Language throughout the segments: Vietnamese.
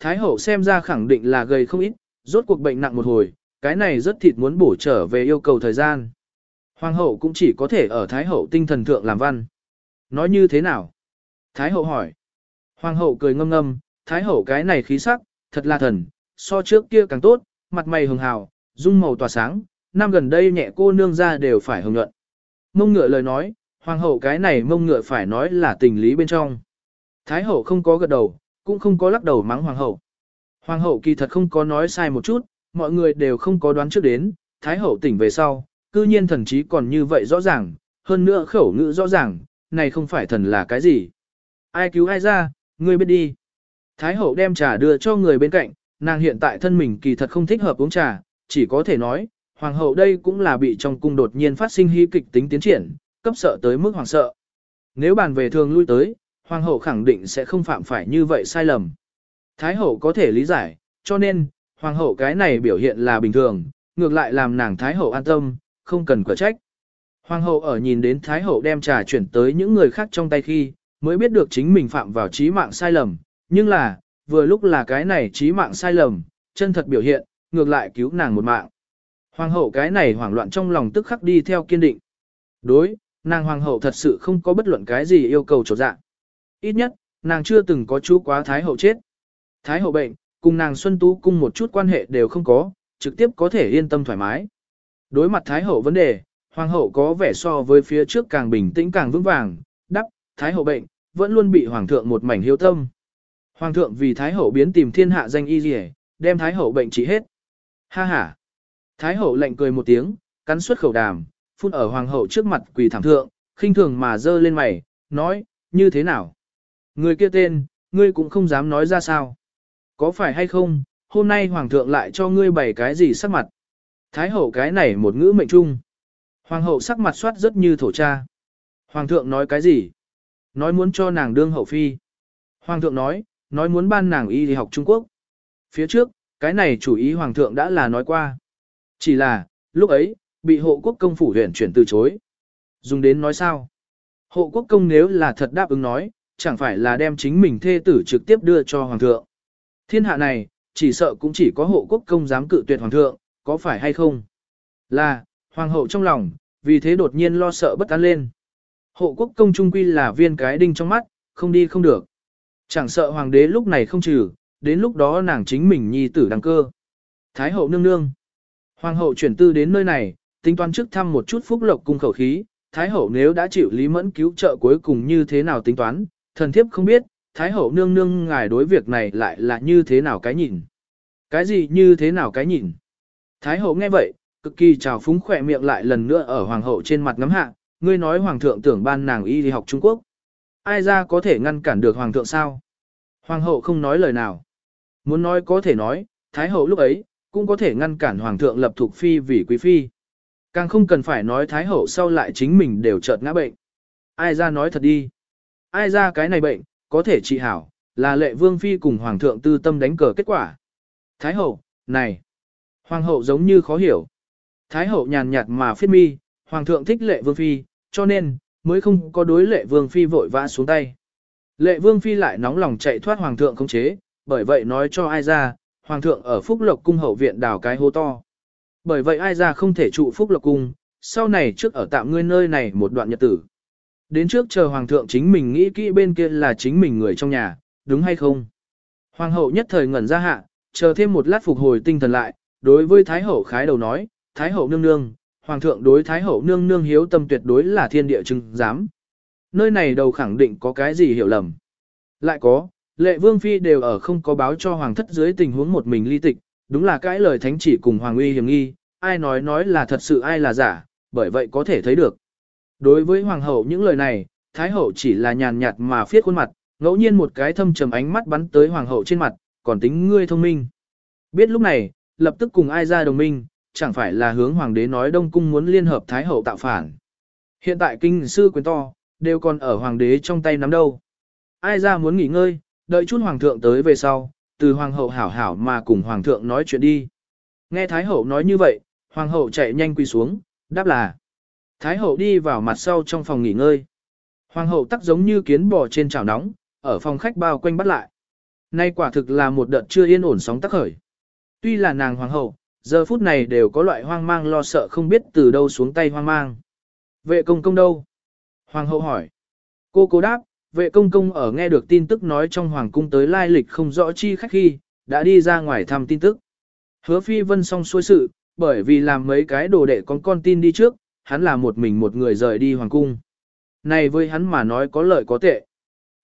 Thái hậu xem ra khẳng định là gầy không ít, rốt cuộc bệnh nặng một hồi, cái này rất thịt muốn bổ trở về yêu cầu thời gian. Hoàng hậu cũng chỉ có thể ở Thái hậu tinh thần thượng làm văn. Nói như thế nào? Thái hậu hỏi. Hoàng hậu cười ngâm ngâm, Thái hậu cái này khí sắc, thật là thần, so trước kia càng tốt, mặt mày hường hào, dung màu tỏa sáng, năm gần đây nhẹ cô nương ra đều phải hồng nhuận. Mông ngựa lời nói, hoàng hậu cái này mông ngựa phải nói là tình lý bên trong. Thái hậu không có gật đầu, cũng không có lắc đầu mắng hoàng hậu. Hoàng hậu kỳ thật không có nói sai một chút, mọi người đều không có đoán trước đến, thái hậu tỉnh về sau, cư nhiên thần trí còn như vậy rõ ràng, hơn nữa khẩu ngữ rõ ràng, này không phải thần là cái gì. Ai cứu ai ra, ngươi biết đi. Thái hậu đem trà đưa cho người bên cạnh, nàng hiện tại thân mình kỳ thật không thích hợp uống trà, chỉ có thể nói, hoàng hậu đây cũng là bị trong cung đột nhiên phát sinh hy kịch tính tiến triển, cấp sợ tới mức hoàng sợ. Nếu bàn về thường lui tới, hoàng hậu khẳng định sẽ không phạm phải như vậy sai lầm. Thái hậu có thể lý giải, cho nên, hoàng hậu cái này biểu hiện là bình thường, ngược lại làm nàng thái hậu an tâm, không cần quả trách. Hoàng hậu ở nhìn đến thái hậu đem trà chuyển tới những người khác trong tay khi, mới biết được chính mình phạm vào trí mạng sai lầm, nhưng là, vừa lúc là cái này trí mạng sai lầm, chân thật biểu hiện, ngược lại cứu nàng một mạng. Hoàng hậu cái này hoảng loạn trong lòng tức khắc đi theo kiên định. Đối, nàng hoàng hậu thật sự không có bất luận cái gì yêu cầu trột dạng. Ít nhất, nàng chưa từng có chú quá thái hậu chết. Thái hậu bệnh, cùng nàng Xuân Tú cung một chút quan hệ đều không có, trực tiếp có thể yên tâm thoải mái. Đối mặt thái hậu vấn đề, hoàng hậu có vẻ so với phía trước càng bình tĩnh càng vững vàng, đắp, thái hậu bệnh, vẫn luôn bị hoàng thượng một mảnh hiếu tâm. Hoàng thượng vì thái hậu biến tìm thiên hạ danh y gì, đem thái hậu bệnh trị hết. Ha ha. Thái hậu lạnh cười một tiếng, cắn suốt khẩu đàm, phun ở hoàng hậu trước mặt quỳ thảm thượng, khinh thường mà dơ lên mày, nói, như thế nào? Người kia tên, ngươi cũng không dám nói ra sao. Có phải hay không, hôm nay hoàng thượng lại cho ngươi bày cái gì sắc mặt? Thái hậu cái này một ngữ mệnh trung. Hoàng hậu sắc mặt soát rất như thổ cha. Hoàng thượng nói cái gì? Nói muốn cho nàng đương hậu phi. Hoàng thượng nói, nói muốn ban nàng y đi học Trung Quốc. Phía trước, cái này chủ ý hoàng thượng đã là nói qua. Chỉ là, lúc ấy, bị hộ quốc công phủ huyện chuyển từ chối. Dùng đến nói sao? Hộ quốc công nếu là thật đáp ứng nói, chẳng phải là đem chính mình thê tử trực tiếp đưa cho hoàng thượng. Thiên hạ này, chỉ sợ cũng chỉ có hộ quốc công dám cự tuyệt hoàng thượng, có phải hay không? Là, hoàng hậu trong lòng, vì thế đột nhiên lo sợ bất an lên. Hộ quốc công trung quy là viên cái đinh trong mắt, không đi không được. Chẳng sợ hoàng đế lúc này không trừ, đến lúc đó nàng chính mình nhi tử đăng cơ. Thái hậu nương nương. Hoàng hậu chuyển tư đến nơi này, tính toán trước thăm một chút phúc lộc cung khẩu khí, Thái hậu nếu đã chịu Lý Mẫn cứu trợ cuối cùng như thế nào tính toán, thần thiếp không biết, Thái hậu nương nương ngài đối việc này lại là như thế nào cái nhìn. Cái gì như thế nào cái nhìn. Thái hậu nghe vậy, cực kỳ trào phúng khỏe miệng lại lần nữa ở hoàng hậu trên mặt ngắm hạ, ngươi nói hoàng thượng tưởng ban nàng y đi học Trung Quốc. Ai ra có thể ngăn cản được hoàng thượng sao? Hoàng hậu không nói lời nào. Muốn nói có thể nói, Thái hậu lúc ấy, cũng có thể ngăn cản hoàng thượng lập thuộc phi vì quý phi. Càng không cần phải nói thái hậu sau lại chính mình đều chợt ngã bệnh. Ai ra nói thật đi. Ai ra cái này bệnh, có thể trị hảo, là lệ vương phi cùng hoàng thượng tư tâm đánh cờ kết quả. Thái hậu, này. Hoàng hậu giống như khó hiểu. Thái hậu nhàn nhạt mà phiết mi, hoàng thượng thích lệ vương phi, cho nên, mới không có đối lệ vương phi vội vã xuống tay. Lệ vương phi lại nóng lòng chạy thoát hoàng thượng không chế, bởi vậy nói cho ai ra, hoàng thượng ở phúc lộc cung hậu viện đào cái hố to. Bởi vậy ai ra không thể trụ phúc lộc cung, sau này trước ở tạm ngươi nơi này một đoạn nhật tử. Đến trước chờ hoàng thượng chính mình nghĩ kỹ bên kia là chính mình người trong nhà, đúng hay không? Hoàng hậu nhất thời ngẩn ra hạ, chờ thêm một lát phục hồi tinh thần lại, đối với Thái hậu khái đầu nói, Thái hậu nương nương, hoàng thượng đối Thái hậu nương nương hiếu tâm tuyệt đối là thiên địa chứng giám. Nơi này đầu khẳng định có cái gì hiểu lầm. Lại có, lệ vương phi đều ở không có báo cho hoàng thất dưới tình huống một mình ly tịch, đúng là cái lời thánh chỉ cùng hoàng uy hiểm nghi, ai nói nói là thật sự ai là giả, bởi vậy có thể thấy được. Đối với hoàng hậu những lời này, thái hậu chỉ là nhàn nhạt mà phiết khuôn mặt, ngẫu nhiên một cái thâm trầm ánh mắt bắn tới hoàng hậu trên mặt, còn tính ngươi thông minh. Biết lúc này, lập tức cùng ai ra đồng minh, chẳng phải là hướng hoàng đế nói đông cung muốn liên hợp thái hậu tạo phản. Hiện tại kinh sư quyền to, đều còn ở hoàng đế trong tay nắm đâu. Ai ra muốn nghỉ ngơi, đợi chút hoàng thượng tới về sau, từ hoàng hậu hảo hảo mà cùng hoàng thượng nói chuyện đi. Nghe thái hậu nói như vậy, hoàng hậu chạy nhanh quỳ xuống, đáp là. Thái hậu đi vào mặt sau trong phòng nghỉ ngơi. Hoàng hậu tắc giống như kiến bò trên chảo nóng, ở phòng khách bao quanh bắt lại. Nay quả thực là một đợt chưa yên ổn sóng tắc khởi. Tuy là nàng hoàng hậu, giờ phút này đều có loại hoang mang lo sợ không biết từ đâu xuống tay hoang mang. Vệ công công đâu? Hoàng hậu hỏi. Cô cố đáp, vệ công công ở nghe được tin tức nói trong hoàng cung tới lai lịch không rõ chi khách khi, đã đi ra ngoài thăm tin tức. Hứa phi vân xong xuôi sự, bởi vì làm mấy cái đồ đệ con con tin đi trước, hắn là một mình một người rời đi hoàng cung. Này với hắn mà nói có lợi có tệ.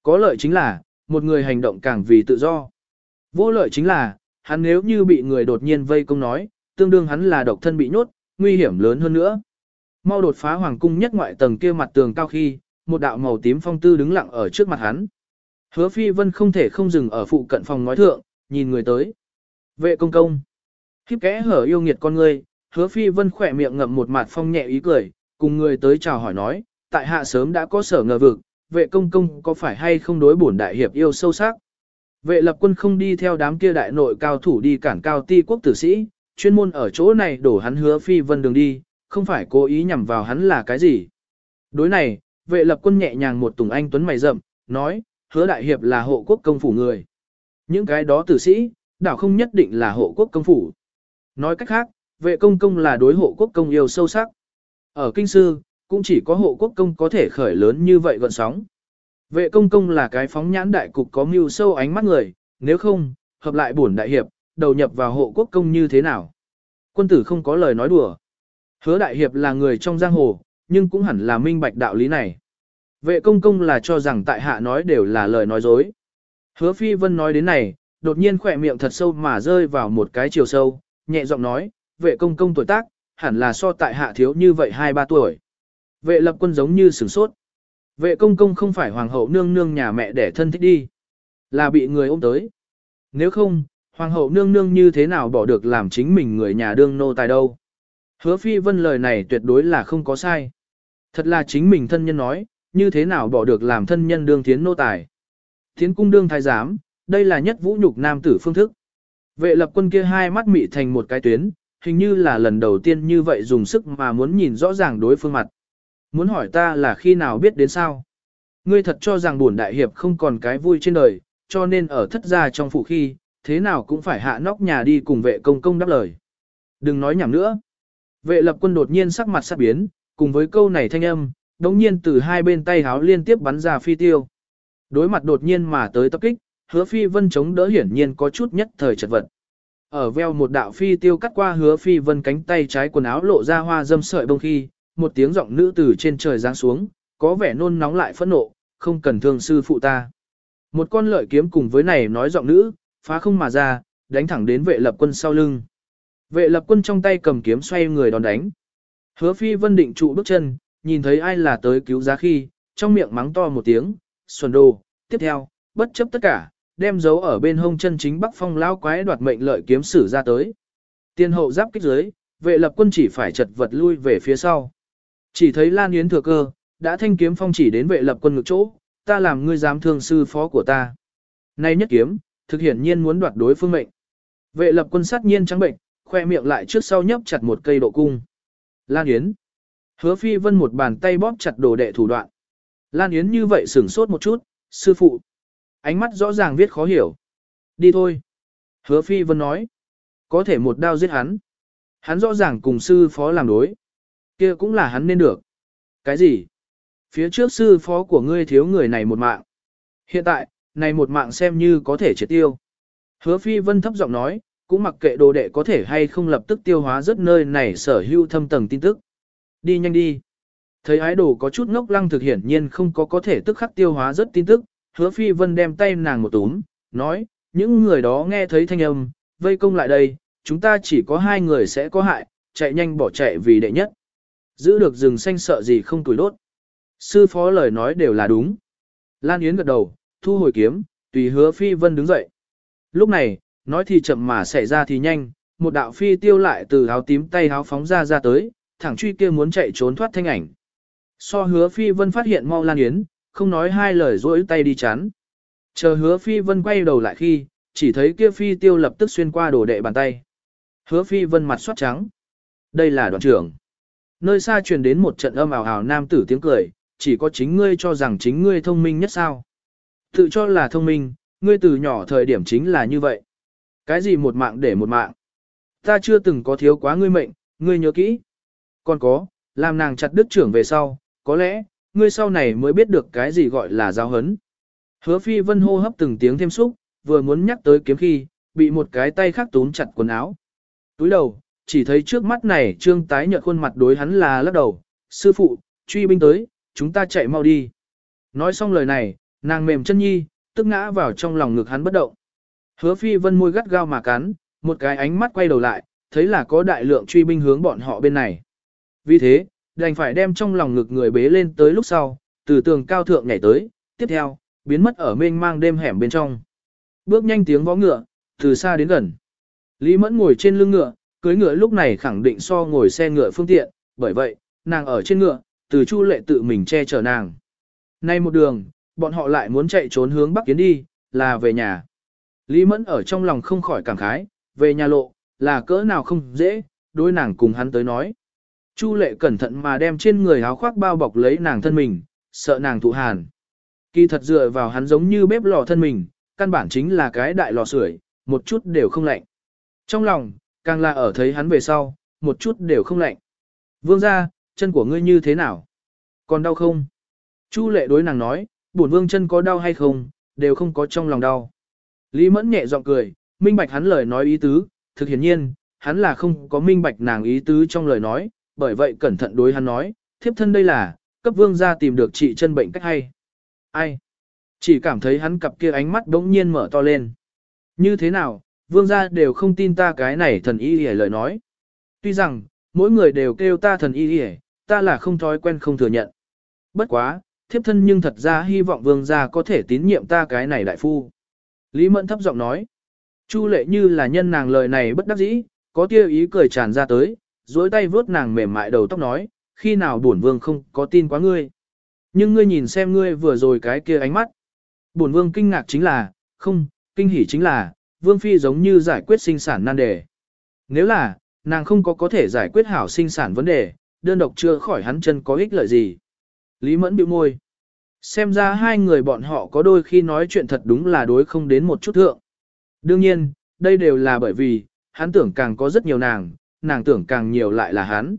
Có lợi chính là, một người hành động càng vì tự do. Vô lợi chính là, hắn nếu như bị người đột nhiên vây công nói, tương đương hắn là độc thân bị nhốt, nguy hiểm lớn hơn nữa. Mau đột phá hoàng cung nhất ngoại tầng kia mặt tường cao khi, một đạo màu tím phong tư đứng lặng ở trước mặt hắn. Hứa phi vân không thể không dừng ở phụ cận phòng nói thượng, nhìn người tới. Vệ công công. Khiếp kẽ hở yêu nghiệt con người hứa phi vân khỏe miệng ngậm một mặt phong nhẹ ý cười, cùng người tới chào hỏi nói, tại hạ sớm đã có sở ngờ vực, vệ công công có phải hay không đối bổn đại hiệp yêu sâu sắc. Vệ lập quân không đi theo đám kia đại nội cao thủ đi cản cao ti quốc tử sĩ, chuyên môn ở chỗ này đổ hắn hứa phi vân đường đi, không phải cố ý nhằm vào hắn là cái gì. Đối này, vệ lập quân nhẹ nhàng một tùng anh tuấn mày rậm, nói, hứa đại hiệp là hộ quốc công phủ người. Những cái đó tử sĩ, đảo không nhất định là hộ quốc công phủ. Nói cách khác, vệ công công là đối hộ quốc công yêu sâu sắc. Ở kinh sư, cũng chỉ có hộ quốc công có thể khởi lớn như vậy gọn sóng. Vệ công công là cái phóng nhãn đại cục có mưu sâu ánh mắt người, nếu không, hợp lại bổn đại hiệp, đầu nhập vào hộ quốc công như thế nào. Quân tử không có lời nói đùa. Hứa đại hiệp là người trong giang hồ, nhưng cũng hẳn là minh bạch đạo lý này. Vệ công công là cho rằng tại hạ nói đều là lời nói dối. Hứa phi vân nói đến này, đột nhiên khỏe miệng thật sâu mà rơi vào một cái chiều sâu, nhẹ giọng nói, vệ công công tuổi tác, hẳn là so tại hạ thiếu như vậy 2-3 tuổi. Vệ lập quân giống như sửng sốt. Vệ công công không phải hoàng hậu nương nương nhà mẹ để thân thích đi. Là bị người ôm tới. Nếu không, hoàng hậu nương nương như thế nào bỏ được làm chính mình người nhà đương nô tài đâu. Hứa phi vân lời này tuyệt đối là không có sai. Thật là chính mình thân nhân nói, như thế nào bỏ được làm thân nhân đương thiến nô tài. Thiến cung đương thái giám, đây là nhất vũ nhục nam tử phương thức. Vệ lập quân kia hai mắt mị thành một cái tuyến, hình như là lần đầu tiên như vậy dùng sức mà muốn nhìn rõ ràng đối phương mặt. Muốn hỏi ta là khi nào biết đến sao? Ngươi thật cho rằng buồn đại hiệp không còn cái vui trên đời, cho nên ở thất gia trong phủ khi, thế nào cũng phải hạ nóc nhà đi cùng vệ công công đáp lời. Đừng nói nhảm nữa. Vệ lập quân đột nhiên sắc mặt sắc biến, cùng với câu này thanh âm, đống nhiên từ hai bên tay háo liên tiếp bắn ra phi tiêu. Đối mặt đột nhiên mà tới tập kích, hứa phi vân chống đỡ hiển nhiên có chút nhất thời chật vật. Ở veo một đạo phi tiêu cắt qua hứa phi vân cánh tay trái quần áo lộ ra hoa dâm sợi bông khi, một tiếng giọng nữ từ trên trời giáng xuống, có vẻ nôn nóng lại phẫn nộ, không cần thương sư phụ ta. Một con lợi kiếm cùng với này nói giọng nữ, phá không mà ra, đánh thẳng đến vệ lập quân sau lưng. Vệ lập quân trong tay cầm kiếm xoay người đòn đánh. Hứa phi vân định trụ bước chân, nhìn thấy ai là tới cứu giá khi, trong miệng mắng to một tiếng, xuân đồ, tiếp theo, bất chấp tất cả, đem dấu ở bên hông chân chính bắc phong Lão quái đoạt mệnh lợi kiếm sử ra tới. Tiên hậu giáp kích dưới, vệ lập quân chỉ phải chật vật lui về phía sau. Chỉ thấy Lan Yến thừa cơ, đã thanh kiếm phong chỉ đến vệ lập quân ngực chỗ, ta làm ngươi dám thương sư phó của ta. Nay nhất kiếm, thực hiện nhiên muốn đoạt đối phương mệnh. Vệ lập quân sát nhiên trắng bệnh, khoe miệng lại trước sau nhấp chặt một cây độ cung. Lan Yến. Hứa phi vân một bàn tay bóp chặt đồ đệ thủ đoạn. Lan Yến như vậy sửng sốt một chút, sư phụ. Ánh mắt rõ ràng viết khó hiểu. Đi thôi. Hứa phi vân nói. Có thể một đao giết hắn. Hắn rõ ràng cùng sư phó làm đối. kia cũng là hắn nên được. Cái gì? Phía trước sư phó của ngươi thiếu người này một mạng. Hiện tại, này một mạng xem như có thể triệt tiêu. Hứa phi vân thấp giọng nói, cũng mặc kệ đồ đệ có thể hay không lập tức tiêu hóa rất nơi này sở hữu thâm tầng tin tức. Đi nhanh đi. Thấy ái đồ có chút ngốc lăng thực hiển nhiên không có có thể tức khắc tiêu hóa rất tin tức, hứa phi vân đem tay nàng một túm, nói, những người đó nghe thấy thanh âm, vây công lại đây, chúng ta chỉ có hai người sẽ có hại, chạy nhanh bỏ chạy vì đệ nhất. Giữ được rừng xanh sợ gì không tuổi đốt. Sư phó lời nói đều là đúng. Lan Yến gật đầu, thu hồi kiếm, tùy hứa phi vân đứng dậy. Lúc này, nói thì chậm mà xảy ra thì nhanh, một đạo phi tiêu lại từ áo tím tay áo phóng ra ra tới, thẳng truy kia muốn chạy trốn thoát thanh ảnh. So hứa phi vân phát hiện mau Lan Yến, không nói hai lời rỗi tay đi chán, Chờ hứa phi vân quay đầu lại khi, chỉ thấy kia phi tiêu lập tức xuyên qua đồ đệ bàn tay. Hứa phi vân mặt soát trắng. Đây là đoàn trưởng. Nơi xa truyền đến một trận âm ảo ảo nam tử tiếng cười, chỉ có chính ngươi cho rằng chính ngươi thông minh nhất sao. Tự cho là thông minh, ngươi từ nhỏ thời điểm chính là như vậy. Cái gì một mạng để một mạng. Ta chưa từng có thiếu quá ngươi mệnh, ngươi nhớ kỹ. Còn có, làm nàng chặt đứt trưởng về sau, có lẽ, ngươi sau này mới biết được cái gì gọi là giáo hấn. Hứa phi vân hô hấp từng tiếng thêm xúc, vừa muốn nhắc tới kiếm khi, bị một cái tay khác túm chặt quần áo. Túi đầu, chỉ thấy trước mắt này trương tái nhợt khuôn mặt đối hắn là lắc đầu, sư phụ, truy binh tới, chúng ta chạy mau đi. Nói xong lời này, nàng mềm chân nhi, tức ngã vào trong lòng ngực hắn bất động. Hứa phi vân môi gắt gao mà cắn, một cái ánh mắt quay đầu lại, thấy là có đại lượng truy binh hướng bọn họ bên này. Vì thế, đành phải đem trong lòng ngực người bế lên tới lúc sau, từ tường cao thượng nhảy tới, tiếp theo, biến mất ở mênh mang đêm hẻm bên trong. Bước nhanh tiếng vó ngựa, từ xa đến gần. Lý Mẫn ngồi trên lưng ngựa, cưới ngựa lúc này khẳng định so ngồi xe ngựa phương tiện, bởi vậy, nàng ở trên ngựa, từ Chu Lệ tự mình che chở nàng. Nay một đường, bọn họ lại muốn chạy trốn hướng Bắc Kiến đi, là về nhà. Lý Mẫn ở trong lòng không khỏi cảm khái, về nhà lộ, là cỡ nào không dễ, đối nàng cùng hắn tới nói. Chu Lệ cẩn thận mà đem trên người áo khoác bao bọc lấy nàng thân mình, sợ nàng thụ hàn. Kỳ thật dựa vào hắn giống như bếp lò thân mình, căn bản chính là cái đại lò sưởi, một chút đều không lạnh. Trong lòng, càng là ở thấy hắn về sau, một chút đều không lạnh. Vương ra, chân của ngươi như thế nào? Còn đau không? Chu lệ đối nàng nói, bổn vương chân có đau hay không, đều không có trong lòng đau. Lý mẫn nhẹ giọng cười, minh bạch hắn lời nói ý tứ, thực hiển nhiên, hắn là không có minh bạch nàng ý tứ trong lời nói, bởi vậy cẩn thận đối hắn nói, thiếp thân đây là, cấp vương ra tìm được trị chân bệnh cách hay. Ai? Chỉ cảm thấy hắn cặp kia ánh mắt đống nhiên mở to lên. Như thế nào, vương gia đều không tin ta cái này thần y hề lời nói. Tuy rằng, mỗi người đều kêu ta thần y hề, ta là không thói quen không thừa nhận. Bất quá, thiếp thân nhưng thật ra hy vọng vương gia có thể tín nhiệm ta cái này đại phu. Lý Mẫn thấp giọng nói. Chu lệ như là nhân nàng lời này bất đắc dĩ, có tia ý cười tràn ra tới, duỗi tay vuốt nàng mềm mại đầu tóc nói, khi nào bổn vương không có tin quá ngươi. Nhưng ngươi nhìn xem ngươi vừa rồi cái kia ánh mắt. Bổn vương kinh ngạc chính là, không, kinh hỉ chính là, vương phi giống như giải quyết sinh sản nan đề. Nếu là, nàng không có có thể giải quyết hảo sinh sản vấn đề, đơn độc chưa khỏi hắn chân có ích lợi gì. Lý mẫn bĩu môi. Xem ra hai người bọn họ có đôi khi nói chuyện thật đúng là đối không đến một chút thượng. Đương nhiên, đây đều là bởi vì, hắn tưởng càng có rất nhiều nàng, nàng tưởng càng nhiều lại là hắn.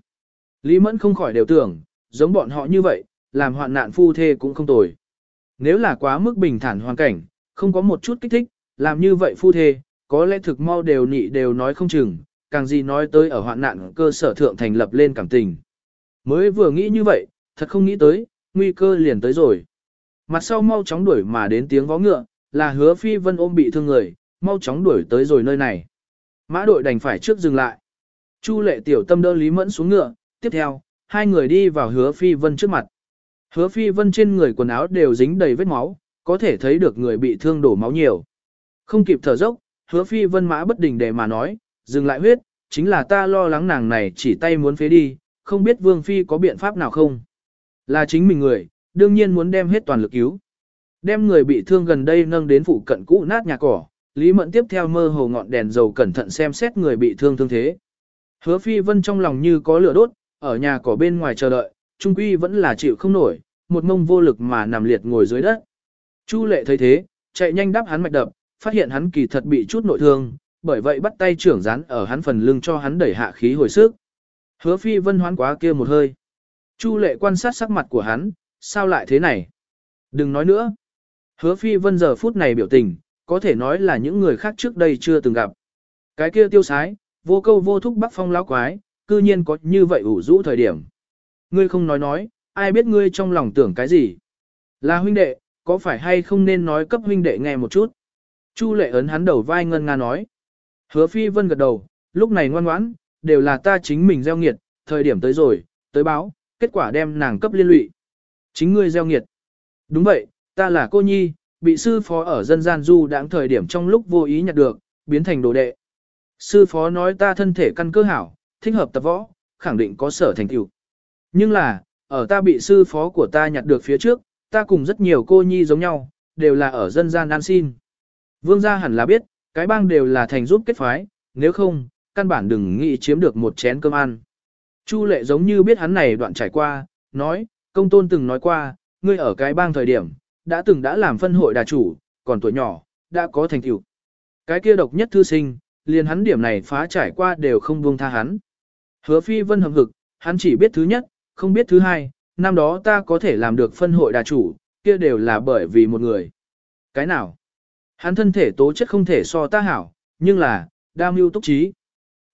Lý mẫn không khỏi đều tưởng, giống bọn họ như vậy, làm hoạn nạn phu thê cũng không tồi. Nếu là quá mức bình thản hoàn cảnh, không có một chút kích thích, làm như vậy phu thê, có lẽ thực mau đều nhị đều nói không chừng, càng gì nói tới ở hoạn nạn cơ sở thượng thành lập lên cảm tình. Mới vừa nghĩ như vậy, thật không nghĩ tới, nguy cơ liền tới rồi. Mặt sau mau chóng đuổi mà đến tiếng vó ngựa, là hứa phi vân ôm bị thương người, mau chóng đuổi tới rồi nơi này. Mã đội đành phải trước dừng lại. Chu lệ tiểu tâm đỡ Lý Mẫn xuống ngựa, tiếp theo, hai người đi vào hứa phi vân trước mặt. Hứa phi vân trên người quần áo đều dính đầy vết máu, có thể thấy được người bị thương đổ máu nhiều. Không kịp thở dốc, hứa phi vân mã bất đình để mà nói, dừng lại huyết, chính là ta lo lắng nàng này chỉ tay muốn phế đi, không biết vương phi có biện pháp nào không. Là chính mình người, đương nhiên muốn đem hết toàn lực cứu. Đem người bị thương gần đây nâng đến phụ cận cũ nát nhà cỏ, Lý Mẫn tiếp theo mơ hồ ngọn đèn dầu cẩn thận xem xét người bị thương thương thế. Hứa phi vân trong lòng như có lửa đốt, ở nhà cỏ bên ngoài chờ đợi, trung quy vẫn là chịu không nổi, một mông vô lực mà nằm liệt ngồi dưới đất. Chu lệ thấy thế, chạy nhanh đáp hắn mạch đập, phát hiện hắn kỳ thật bị chút nội thương, bởi vậy bắt tay trưởng rán ở hắn phần lưng cho hắn đẩy hạ khí hồi sức. Hứa phi vân hoán quá kia một hơi. Chu lệ quan sát sắc mặt của hắn, sao lại thế này? Đừng nói nữa. Hứa phi vân giờ phút này biểu tình, có thể nói là những người khác trước đây chưa từng gặp. Cái kia tiêu sái, vô câu vô thúc bắc phong lão quái, cư nhiên có như vậy ủ rũ thời điểm. Ngươi không nói nói, ai biết ngươi trong lòng tưởng cái gì? Là huynh đệ, có phải hay không nên nói cấp huynh đệ nghe một chút? Chu lệ ấn hắn đầu vai ngân nga nói. Hứa phi vân gật đầu, lúc này ngoan ngoãn, đều là ta chính mình gieo nghiệt, thời điểm tới rồi, tới báo, kết quả đem nàng cấp liên lụy. Chính ngươi gieo nghiệt. Đúng vậy, ta là cô nhi, bị sư phó ở dân gian du đáng thời điểm trong lúc vô ý nhặt được, biến thành đồ đệ. Sư phó nói ta thân thể căn cơ hảo, thích hợp tập võ, khẳng định có sở thành tựu. Nhưng là, ở ta bị sư phó của ta nhặt được phía trước, ta cùng rất nhiều cô nhi giống nhau, đều là ở dân gian ăn xin. Vương gia hẳn là biết, cái bang đều là thành giúp kết phái, nếu không, căn bản đừng nghĩ chiếm được một chén cơm ăn. Chu lệ giống như biết hắn này đoạn trải qua, nói, công tôn từng nói qua, ngươi ở cái bang thời điểm, đã từng đã làm phân hội đà chủ, còn tuổi nhỏ, đã có thành tựu. Cái kia độc nhất thư sinh, liền hắn điểm này phá trải qua đều không buông tha hắn. Hứa phi vân hầm hực, hắn chỉ biết thứ nhất, không biết thứ hai, năm đó ta có thể làm được phân hội đà chủ, kia đều là bởi vì một người. Cái nào? Hắn thân thể tố chất không thể so ta hảo, nhưng là, đa mưu túc trí.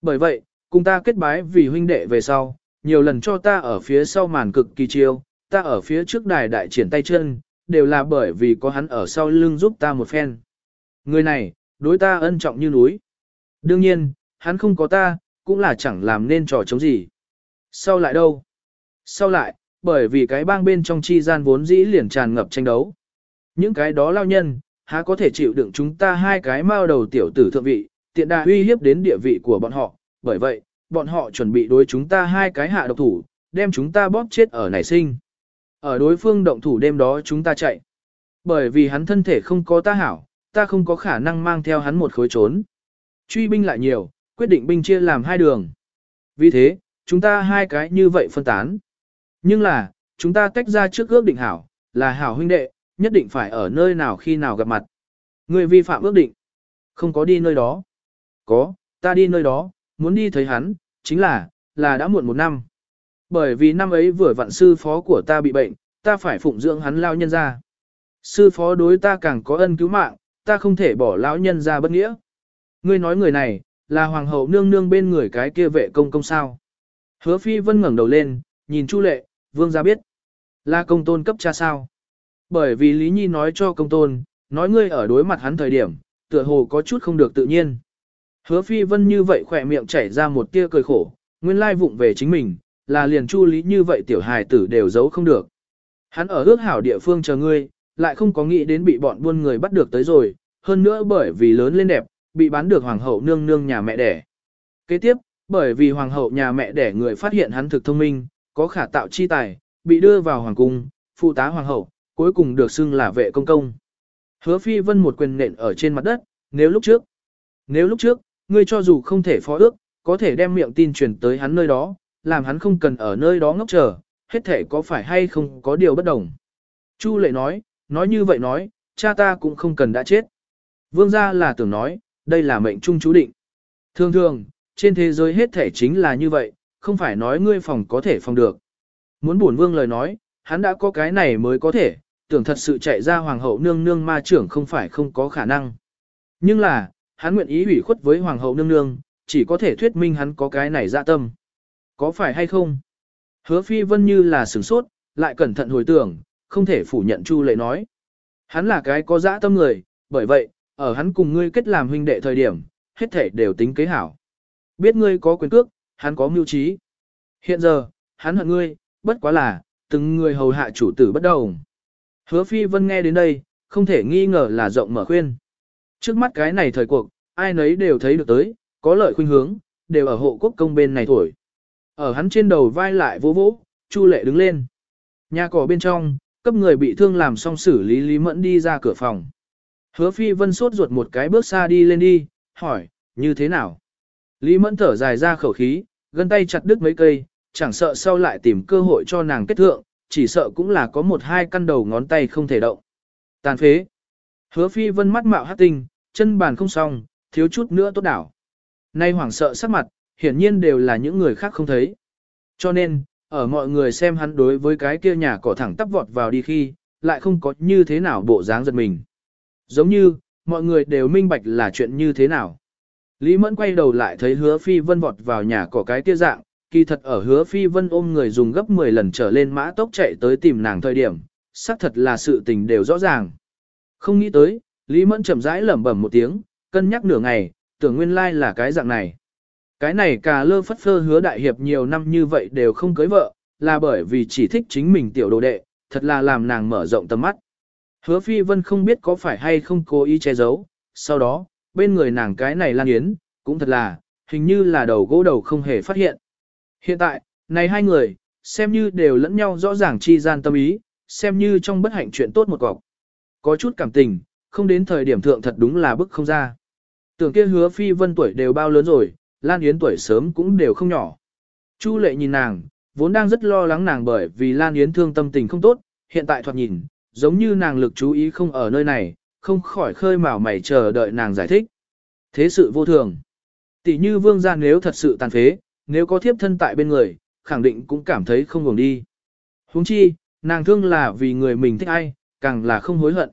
Bởi vậy, cùng ta kết bái vì huynh đệ về sau, nhiều lần cho ta ở phía sau màn cực kỳ chiêu, ta ở phía trước đài đại triển tay chân, đều là bởi vì có hắn ở sau lưng giúp ta một phen. Người này, đối ta ân trọng như núi. Đương nhiên, hắn không có ta, cũng là chẳng làm nên trò chống gì. Sau lại đâu? Sau lại, bởi vì cái bang bên trong chi gian vốn dĩ liền tràn ngập tranh đấu. Những cái đó lao nhân, há có thể chịu đựng chúng ta hai cái mao đầu tiểu tử thượng vị, tiện đà uy hiếp đến địa vị của bọn họ, bởi vậy, bọn họ chuẩn bị đối chúng ta hai cái hạ độc thủ, đem chúng ta bóp chết ở nảy sinh. Ở đối phương động thủ đêm đó chúng ta chạy. Bởi vì hắn thân thể không có ta hảo, ta không có khả năng mang theo hắn một khối trốn. Truy binh lại nhiều, quyết định binh chia làm hai đường. Vì thế, chúng ta hai cái như vậy phân tán. Nhưng là, chúng ta tách ra trước ước định hảo, là hảo huynh đệ, nhất định phải ở nơi nào khi nào gặp mặt. Người vi phạm ước định. Không có đi nơi đó. Có, ta đi nơi đó, muốn đi thấy hắn, chính là, là đã muộn một năm. Bởi vì năm ấy vừa vặn sư phó của ta bị bệnh, ta phải phụng dưỡng hắn lao nhân ra. Sư phó đối ta càng có ân cứu mạng, ta không thể bỏ lão nhân ra bất nghĩa. Ngươi nói người này, là hoàng hậu nương nương bên người cái kia vệ công công sao. Hứa phi vân ngẩng đầu lên, nhìn Chu lệ, vương gia biết. Là công tôn cấp cha sao. Bởi vì Lý Nhi nói cho công tôn, nói ngươi ở đối mặt hắn thời điểm, tựa hồ có chút không được tự nhiên. Hứa phi vân như vậy khỏe miệng chảy ra một tia cười khổ, nguyên lai vụng về chính mình, là liền chu lý như vậy tiểu hài tử đều giấu không được. Hắn ở ước hảo địa phương chờ ngươi, lại không có nghĩ đến bị bọn buôn người bắt được tới rồi, hơn nữa bởi vì lớn lên đẹp, bị bán được hoàng hậu nương nương nhà mẹ đẻ. Kế tiếp, bởi vì hoàng hậu nhà mẹ đẻ người phát hiện hắn thực thông minh, có khả tạo chi tài, bị đưa vào hoàng cung, phụ tá hoàng hậu, cuối cùng được xưng là vệ công công. Hứa phi vân một quyền nện ở trên mặt đất, nếu lúc trước, nếu lúc trước, ngươi cho dù không thể phó ước, có thể đem miệng tin truyền tới hắn nơi đó, làm hắn không cần ở nơi đó ngốc chờ, hết thể có phải hay không có điều bất đồng. Chu lệ nói, nói như vậy nói, cha ta cũng không cần đã chết. Vương gia là tưởng nói, đây là mệnh trung chú định. Thường thường, trên thế giới hết thể chính là như vậy, không phải nói ngươi phòng có thể phòng được. Muốn buồn vương lời nói, hắn đã có cái này mới có thể, tưởng thật sự chạy ra hoàng hậu nương nương ma trưởng không phải không có khả năng. Nhưng là, hắn nguyện ý ủy khuất với hoàng hậu nương nương, chỉ có thể thuyết minh hắn có cái này dạ tâm. Có phải hay không? Hứa phi vân như là sửng sốt, lại cẩn thận hồi tưởng, không thể phủ nhận Chu lệ nói. Hắn là cái có dã tâm người, bởi vậy, ở hắn cùng ngươi kết làm huynh đệ thời điểm, hết thể đều tính kế hảo. Biết ngươi có quyền cước, hắn có mưu trí. Hiện giờ, hắn hận ngươi, bất quá là, từng người hầu hạ chủ tử bất đồng. Hứa phi vân nghe đến đây, không thể nghi ngờ là rộng mở khuyên. Trước mắt cái này thời cuộc, ai nấy đều thấy được tới, có lợi khuynh hướng, đều ở hộ quốc công bên này thổi. Ở hắn trên đầu vai lại vỗ vỗ, Chu Lệ đứng lên. Nhà cỏ bên trong, cấp người bị thương làm xong xử lý Lý Mẫn đi ra cửa phòng. Hứa Phi Vân sốt ruột một cái bước xa đi lên đi, hỏi, như thế nào? Lý Mẫn thở dài ra khẩu khí, gân tay chặt đứt mấy cây, chẳng sợ sau lại tìm cơ hội cho nàng kết thượng, chỉ sợ cũng là có một hai căn đầu ngón tay không thể động. Tàn phế. Hứa Phi Vân mắt mạo hát tinh, chân bàn không xong, thiếu chút nữa tốt đảo. Nay hoảng sợ sắc mặt, hiển nhiên đều là những người khác không thấy. Cho nên, ở mọi người xem hắn đối với cái kia nhà cỏ thẳng tắp vọt vào đi khi, lại không có như thế nào bộ dáng giật mình. Giống như, mọi người đều minh bạch là chuyện như thế nào. Lý Mẫn quay đầu lại thấy hứa phi vân vọt vào nhà cỏ cái kia dạng, kỳ thật ở hứa phi vân ôm người dùng gấp 10 lần trở lên mã tốc chạy tới tìm nàng thời điểm, xác thật là sự tình đều rõ ràng. Không nghĩ tới, Lý Mẫn chậm rãi lẩm bẩm một tiếng, cân nhắc nửa ngày, tưởng nguyên lai là cái dạng này. Cái này cà lơ phất phơ hứa đại hiệp nhiều năm như vậy đều không cưới vợ, là bởi vì chỉ thích chính mình tiểu đồ đệ, thật là làm nàng mở rộng tầm mắt. Hứa phi vân không biết có phải hay không cố ý che giấu, sau đó, bên người nàng cái này lan yến, cũng thật là, hình như là đầu gỗ đầu không hề phát hiện. Hiện tại, này hai người, xem như đều lẫn nhau rõ ràng chi gian tâm ý, xem như trong bất hạnh chuyện tốt một cọc. Có chút cảm tình, không đến thời điểm thượng thật đúng là bức không ra. Tưởng kia hứa phi vân tuổi đều bao lớn rồi, Lan Yến tuổi sớm cũng đều không nhỏ. Chu lệ nhìn nàng, vốn đang rất lo lắng nàng bởi vì Lan Yến thương tâm tình không tốt, hiện tại thoạt nhìn, giống như nàng lực chú ý không ở nơi này, không khỏi khơi mào mày chờ đợi nàng giải thích. Thế sự vô thường. Tỷ như vương gia nếu thật sự tàn phế, nếu có thiếp thân tại bên người, khẳng định cũng cảm thấy không ngừng đi. huống chi, nàng thương là vì người mình thích ai, càng là không hối hận.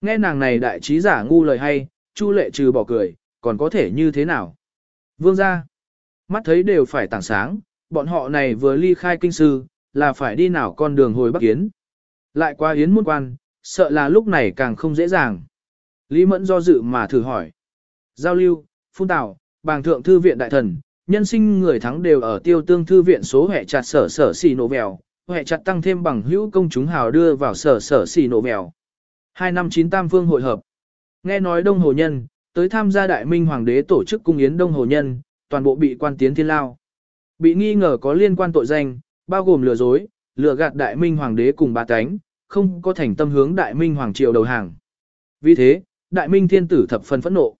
Nghe nàng này đại trí giả ngu lời hay, Chu lệ trừ bỏ cười, còn có thể như thế nào? Vương gia, mắt thấy đều phải tảng sáng, bọn họ này vừa ly khai kinh sư, là phải đi nào con đường hồi Bắc kiến. Lại qua Yến muôn quan, sợ là lúc này càng không dễ dàng. Lý Mẫn do dự mà thử hỏi. Giao lưu, phun tảo, bàng thượng thư viện đại thần, nhân sinh người thắng đều ở tiêu tương thư viện số hệ chặt sở sở xì nổ vèo, hệ chặt tăng thêm bằng hữu công chúng hào đưa vào sở sở xì nổ vèo. Hai năm chín tam phương hội hợp. Nghe nói Đông Hồ Nhân, tới tham gia Đại Minh Hoàng đế tổ chức cung yến Đông Hồ Nhân, toàn bộ bị quan tiến thiên lao. Bị nghi ngờ có liên quan tội danh, bao gồm lừa dối, lừa gạt Đại Minh Hoàng đế cùng ba cánh, không có thành tâm hướng Đại Minh Hoàng triều đầu hàng. Vì thế, Đại Minh Thiên Tử thập phần phẫn nộ.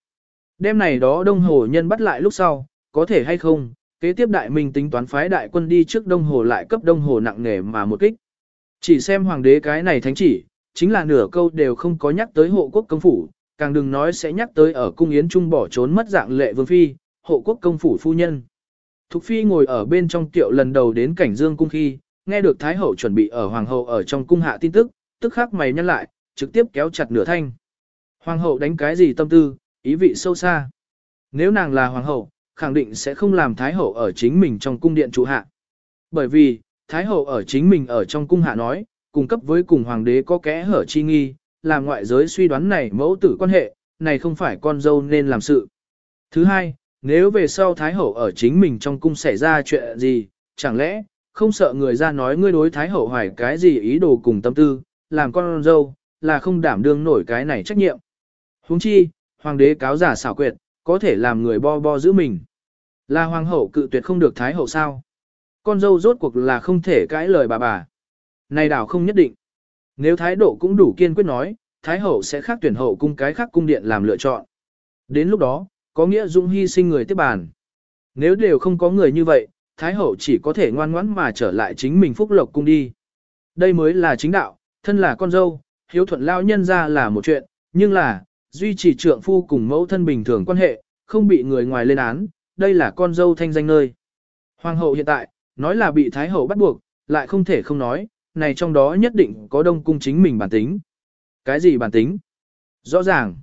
Đêm này đó Đông Hồ Nhân bắt lại lúc sau, có thể hay không, kế tiếp Đại Minh tính toán phái đại quân đi trước Đông Hồ lại cấp Đông Hồ nặng nề mà một kích. Chỉ xem Hoàng đế cái này thánh chỉ, chính là nửa câu đều không có nhắc tới hộ quốc công phủ, càng đừng nói sẽ nhắc tới ở cung yến trung bỏ trốn mất dạng lệ vương phi, hộ quốc công phủ phu nhân. Thục phi ngồi ở bên trong tiệu lần đầu đến cảnh dương cung khi, nghe được thái hậu chuẩn bị ở hoàng hậu ở trong cung hạ tin tức, tức khắc mày nhăn lại, trực tiếp kéo chặt nửa thanh. Hoàng hậu đánh cái gì tâm tư, ý vị sâu xa. Nếu nàng là hoàng hậu, khẳng định sẽ không làm thái hậu ở chính mình trong cung điện trụ hạ. Bởi vì, thái hậu ở chính mình ở trong cung hạ nói, cung cấp với cùng hoàng đế có kẽ hở chi nghi, làm ngoại giới suy đoán này mẫu tử quan hệ, này không phải con dâu nên làm sự. Thứ hai, nếu về sau Thái Hậu ở chính mình trong cung xảy ra chuyện gì, chẳng lẽ, không sợ người ra nói ngươi đối Thái Hậu hoài cái gì ý đồ cùng tâm tư, làm con dâu, là không đảm đương nổi cái này trách nhiệm. huống chi, hoàng đế cáo giả xảo quyệt, có thể làm người bo bo giữ mình. Là hoàng hậu cự tuyệt không được Thái Hậu sao? Con dâu rốt cuộc là không thể cãi lời bà bà. Này đảo không nhất định. Nếu thái độ cũng đủ kiên quyết nói, thái hậu sẽ khác tuyển hậu cung cái khác cung điện làm lựa chọn. Đến lúc đó, có nghĩa dung hy sinh người tiếp bàn. Nếu đều không có người như vậy, thái hậu chỉ có thể ngoan ngoãn mà trở lại chính mình phúc lộc cung đi. Đây mới là chính đạo, thân là con dâu, hiếu thuận lao nhân ra là một chuyện, nhưng là, duy trì trượng phu cùng mẫu thân bình thường quan hệ, không bị người ngoài lên án, đây là con dâu thanh danh nơi. Hoàng hậu hiện tại, nói là bị thái hậu bắt buộc, lại không thể không nói, này trong đó nhất định có đông cung chính mình bản tính. Cái gì bản tính? Rõ ràng.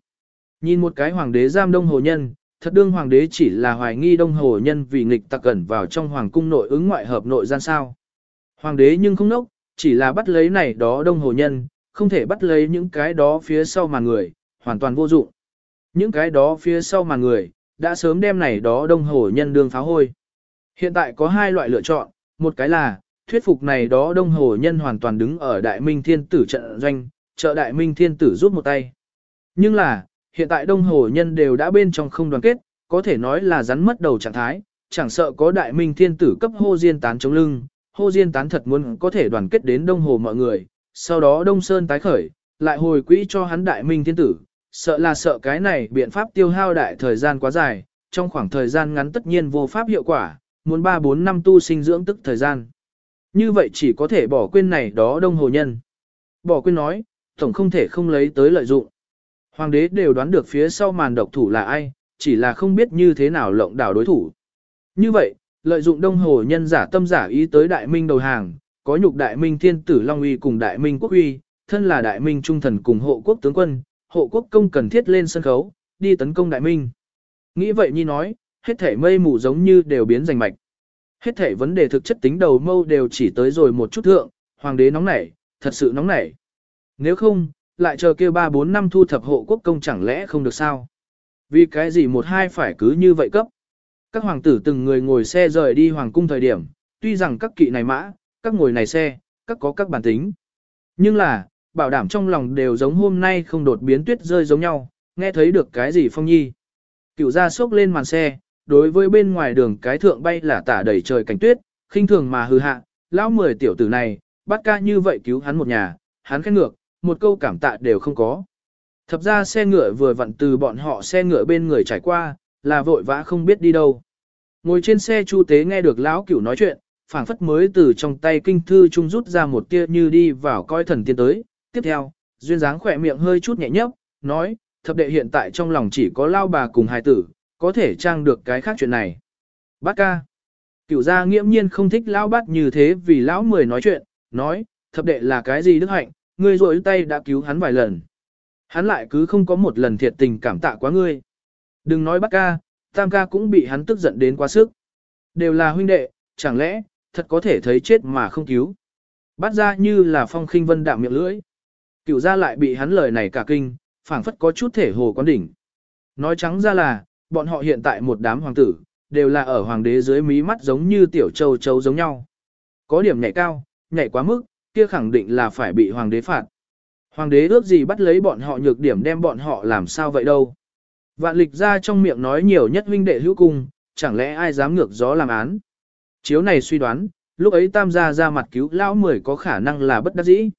Nhìn một cái hoàng đế giam đông hồ nhân, thật đương hoàng đế chỉ là hoài nghi đông hồ nhân vì nghịch tặc cẩn vào trong hoàng cung nội ứng ngoại hợp nội gian sao. Hoàng đế nhưng không nốc, chỉ là bắt lấy này đó đông hồ nhân, không thể bắt lấy những cái đó phía sau mà người, hoàn toàn vô dụng. Những cái đó phía sau mà người, đã sớm đem này đó đông hồ nhân đương pháo hôi. Hiện tại có hai loại lựa chọn, một cái là, thuyết phục này đó đông hồ nhân hoàn toàn đứng ở đại minh thiên tử trận doanh, trợ đại minh thiên tử giúp một tay. Nhưng là, hiện tại đông hồ nhân đều đã bên trong không đoàn kết, có thể nói là rắn mất đầu trạng thái, chẳng sợ có đại minh thiên tử cấp hô diên tán chống lưng, hô diên tán thật muốn có thể đoàn kết đến đông hồ mọi người, sau đó đông sơn tái khởi, lại hồi quỹ cho hắn đại minh thiên tử, sợ là sợ cái này biện pháp tiêu hao đại thời gian quá dài, trong khoảng thời gian ngắn tất nhiên vô pháp hiệu quả, muốn 3-4 năm tu sinh dưỡng tức thời gian. Như vậy chỉ có thể bỏ quên này đó đông hồ nhân. Bỏ quên nói, tổng không thể không lấy tới lợi dụng. Hoàng đế đều đoán được phía sau màn độc thủ là ai, chỉ là không biết như thế nào lộng đảo đối thủ. Như vậy, lợi dụng đông hồ nhân giả tâm giả ý tới đại minh đầu hàng, có nhục đại minh thiên tử Long Uy cùng đại minh quốc uy, thân là đại minh trung thần cùng hộ quốc tướng quân, hộ quốc công cần thiết lên sân khấu, đi tấn công đại minh. Nghĩ vậy nhi nói, hết thể mây mù giống như đều biến rành mạch. Hết thể vấn đề thực chất tính đầu mâu đều chỉ tới rồi một chút thượng, hoàng đế nóng nảy, thật sự nóng nảy. Nếu không, lại chờ kêu 3-4 năm thu thập hộ quốc công chẳng lẽ không được sao? Vì cái gì một hai phải cứ như vậy cấp? Các hoàng tử từng người ngồi xe rời đi hoàng cung thời điểm, tuy rằng các kỵ này mã, các ngồi này xe, các có các bản tính. Nhưng là, bảo đảm trong lòng đều giống hôm nay không đột biến tuyết rơi giống nhau, nghe thấy được cái gì phong nhi. Cựu ra sốc lên màn xe, đối với bên ngoài đường cái thượng bay là tả đầy trời cảnh tuyết, khinh thường mà hư hạ, lão mười tiểu tử này, bắt ca như vậy cứu hắn một nhà, hắn khét ngược, một câu cảm tạ đều không có. Thập ra xe ngựa vừa vặn từ bọn họ xe ngựa bên người trải qua, là vội vã không biết đi đâu. Ngồi trên xe chu tế nghe được lão cửu nói chuyện, phảng phất mới từ trong tay kinh thư trung rút ra một tia như đi vào coi thần tiên tới. Tiếp theo, duyên dáng khỏe miệng hơi chút nhẹ nhấp, nói, thập đệ hiện tại trong lòng chỉ có lao bà cùng hài tử, có thể trang được cái khác chuyện này. Bát ca. Cửu gia nghiễm nhiên không thích lão bát như thế vì lão mười nói chuyện, nói, thập đệ là cái gì đức hạnh, ngươi rỗi tay đã cứu hắn vài lần. Hắn lại cứ không có một lần thiệt tình cảm tạ quá ngươi. Đừng nói bát ca, tam ca cũng bị hắn tức giận đến quá sức. Đều là huynh đệ, chẳng lẽ, thật có thể thấy chết mà không cứu. Bắt ra như là phong khinh vân đạm miệng lưỡi. Cửu gia lại bị hắn lời này cả kinh, phảng phất có chút thể hồ quán đỉnh. Nói trắng ra là, bọn họ hiện tại một đám hoàng tử, đều là ở hoàng đế dưới mí mắt giống như tiểu châu châu giống nhau. Có điểm nhảy cao, nhảy quá mức, kia khẳng định là phải bị hoàng đế phạt. Hoàng đế ước gì bắt lấy bọn họ nhược điểm đem bọn họ làm sao vậy đâu. Vạn lịch ra trong miệng nói nhiều nhất huynh đệ hữu cung, chẳng lẽ ai dám ngược gió làm án. Chiếu này suy đoán, lúc ấy tam gia ra mặt cứu lão mười có khả năng là bất đắc dĩ.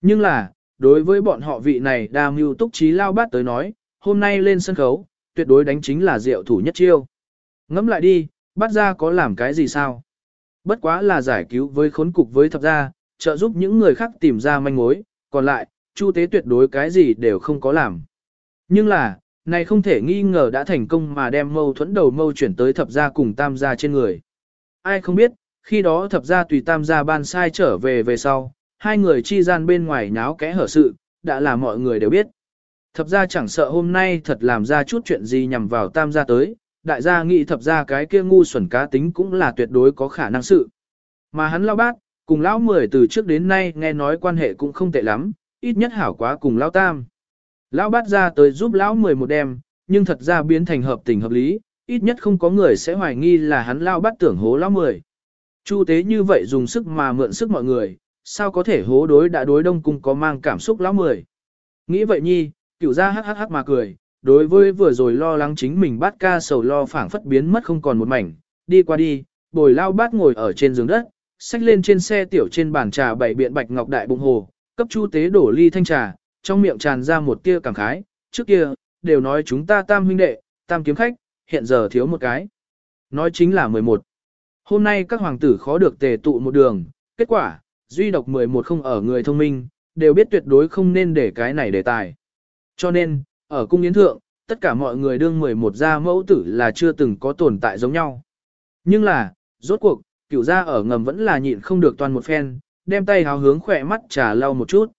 Nhưng là, đối với bọn họ vị này đa mưu túc trí lao bát tới nói, hôm nay lên sân khấu, tuyệt đối đánh chính là diệu thủ nhất chiêu. Ngẫm lại đi, bắt ra có làm cái gì sao? Bất quá là giải cứu với khốn cục với thập gia, trợ giúp những người khác tìm ra manh mối, còn lại, chu tế tuyệt đối cái gì đều không có làm. Nhưng là, này không thể nghi ngờ đã thành công mà đem mâu thuẫn đầu mâu chuyển tới thập gia cùng tam gia trên người. Ai không biết, khi đó thập gia tùy tam gia ban sai trở về về sau, hai người chi gian bên ngoài nháo kẽ hở sự, đã là mọi người đều biết. Thập gia chẳng sợ hôm nay thật làm ra chút chuyện gì nhằm vào tam gia tới, đại gia nghĩ thập gia cái kia ngu xuẩn cá tính cũng là tuyệt đối có khả năng sự. Mà hắn lao bác, cùng lão mười từ trước đến nay nghe nói quan hệ cũng không tệ lắm, ít nhất hảo quá cùng lão tam. Lão bát ra tới giúp lão mười một đêm, nhưng thật ra biến thành hợp tình hợp lý, ít nhất không có người sẽ hoài nghi là hắn lao bát tưởng hố lão mười. Chu tế như vậy dùng sức mà mượn sức mọi người, sao có thể hố đối đã đối đông cung có mang cảm xúc lão mười. Nghĩ vậy nhi, cựu ra hắc hắc hắc mà cười, đối với vừa rồi lo lắng chính mình bát ca sầu lo phảng phất biến mất không còn một mảnh, đi qua đi, bồi lao bát ngồi ở trên giường đất, xách lên trên xe tiểu trên bàn trà bảy biện bạch ngọc đại bụng hồ, cấp chu tế đổ ly thanh trà, trong miệng tràn ra một tia cảm khái, trước kia, đều nói chúng ta tam huynh đệ, tam kiếm khách, hiện giờ thiếu một cái. Nói chính là 11. Hôm nay các hoàng tử khó được tề tụ một đường, kết quả, duy độc 11 không ở người thông minh, đều biết tuyệt đối không nên để cái này đề tài. Cho nên, ở cung yến thượng, tất cả mọi người đương 11 ra mẫu tử là chưa từng có tồn tại giống nhau. Nhưng là, rốt cuộc, cửu gia ở ngầm vẫn là nhịn không được toàn một phen, đem tay háo hướng khỏe mắt trà lau một chút.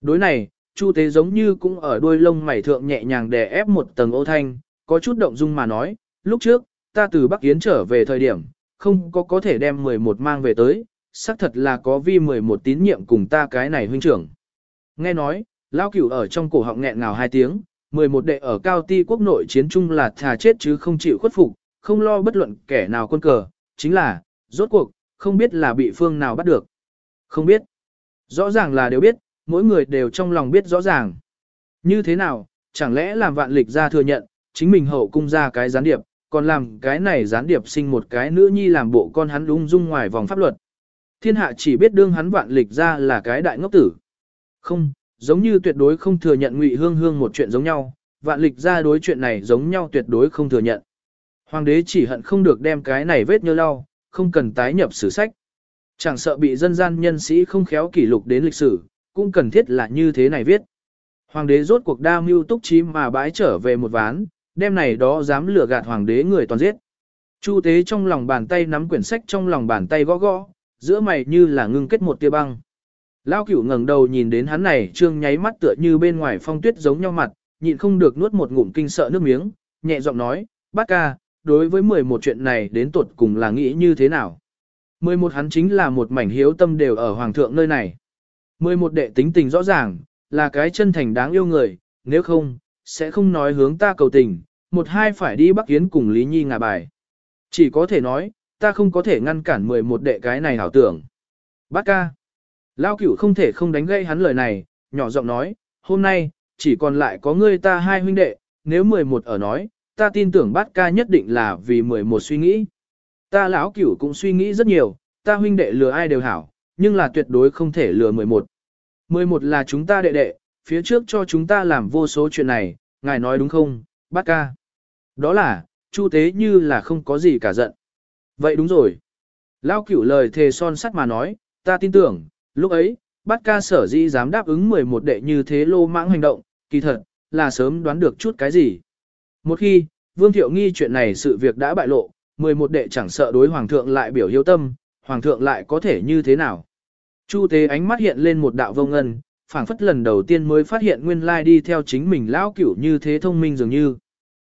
Đối này, Chu Tế giống như cũng ở đuôi lông mày thượng nhẹ nhàng đè ép một tầng ô thanh, có chút động dung mà nói, lúc trước, ta từ Bắc Yến trở về thời điểm, không có có thể đem 11 mang về tới, xác thật là có vi 11 tín nhiệm cùng ta cái này huynh trưởng. Nghe nói, Lao Cửu ở trong cổ họng nghẹn ngào hai tiếng, 11 đệ ở cao ti quốc nội chiến trung là thà chết chứ không chịu khuất phục, không lo bất luận kẻ nào quân cờ, chính là, rốt cuộc, không biết là bị phương nào bắt được. Không biết. Rõ ràng là đều biết, mỗi người đều trong lòng biết rõ ràng. Như thế nào, chẳng lẽ làm vạn lịch ra thừa nhận, chính mình hậu cung ra cái gián điệp, còn làm cái này gián điệp sinh một cái nữ nhi làm bộ con hắn lung dung ngoài vòng pháp luật. Thiên hạ chỉ biết đương hắn vạn lịch ra là cái đại ngốc tử. Không, giống như tuyệt đối không thừa nhận ngụy hương hương một chuyện giống nhau, vạn lịch ra đối chuyện này giống nhau tuyệt đối không thừa nhận. Hoàng đế chỉ hận không được đem cái này vết nhơ lau, không cần tái nhập sử sách. Chẳng sợ bị dân gian nhân sĩ không khéo kỷ lục đến lịch sử, cũng cần thiết là như thế này viết. Hoàng đế rốt cuộc đa mưu túc trí mà bãi trở về một ván, đêm này đó dám lừa gạt hoàng đế người toàn giết. Chu tế trong lòng bàn tay nắm quyển sách trong lòng bàn tay gõ gõ, giữa mày như là ngưng kết một tia băng. Lao cửu ngẩng đầu nhìn đến hắn này trương nháy mắt tựa như bên ngoài phong tuyết giống nhau mặt, nhịn không được nuốt một ngụm kinh sợ nước miếng, nhẹ giọng nói, bác ca, đối với 11 chuyện này đến tuột cùng là nghĩ như thế nào. 11 hắn chính là một mảnh hiếu tâm đều ở hoàng thượng nơi này. 11 đệ tính tình rõ ràng, là cái chân thành đáng yêu người, nếu không, sẽ không nói hướng ta cầu tình, một hai phải đi Bắc Yến cùng Lý Nhi ngả bài. Chỉ có thể nói, ta không có thể ngăn cản 11 đệ cái này hảo tưởng. Bác ca. Lao cửu không thể không đánh gây hắn lời này, nhỏ giọng nói, hôm nay, chỉ còn lại có ngươi ta hai huynh đệ, nếu 11 ở nói, ta tin tưởng bát ca nhất định là vì 11 suy nghĩ. Ta lão cửu cũng suy nghĩ rất nhiều, ta huynh đệ lừa ai đều hảo, nhưng là tuyệt đối không thể lừa 11. 11 là chúng ta đệ đệ, phía trước cho chúng ta làm vô số chuyện này, ngài nói đúng không, bát ca. Đó là, chu tế như là không có gì cả giận. Vậy đúng rồi. Lão cửu lời thề son sắt mà nói, ta tin tưởng, lúc ấy, bát ca sở dĩ dám đáp ứng 11 đệ như thế lô mãng hành động, kỳ thật, là sớm đoán được chút cái gì. Một khi, Vương Thiệu nghi chuyện này sự việc đã bại lộ, 11 đệ chẳng sợ đối Hoàng thượng lại biểu hiếu tâm, Hoàng thượng lại có thể như thế nào. Chu tế ánh mắt hiện lên một đạo vông ngân, phảng phất lần đầu tiên mới phát hiện nguyên lai đi theo chính mình lão cửu như thế thông minh dường như.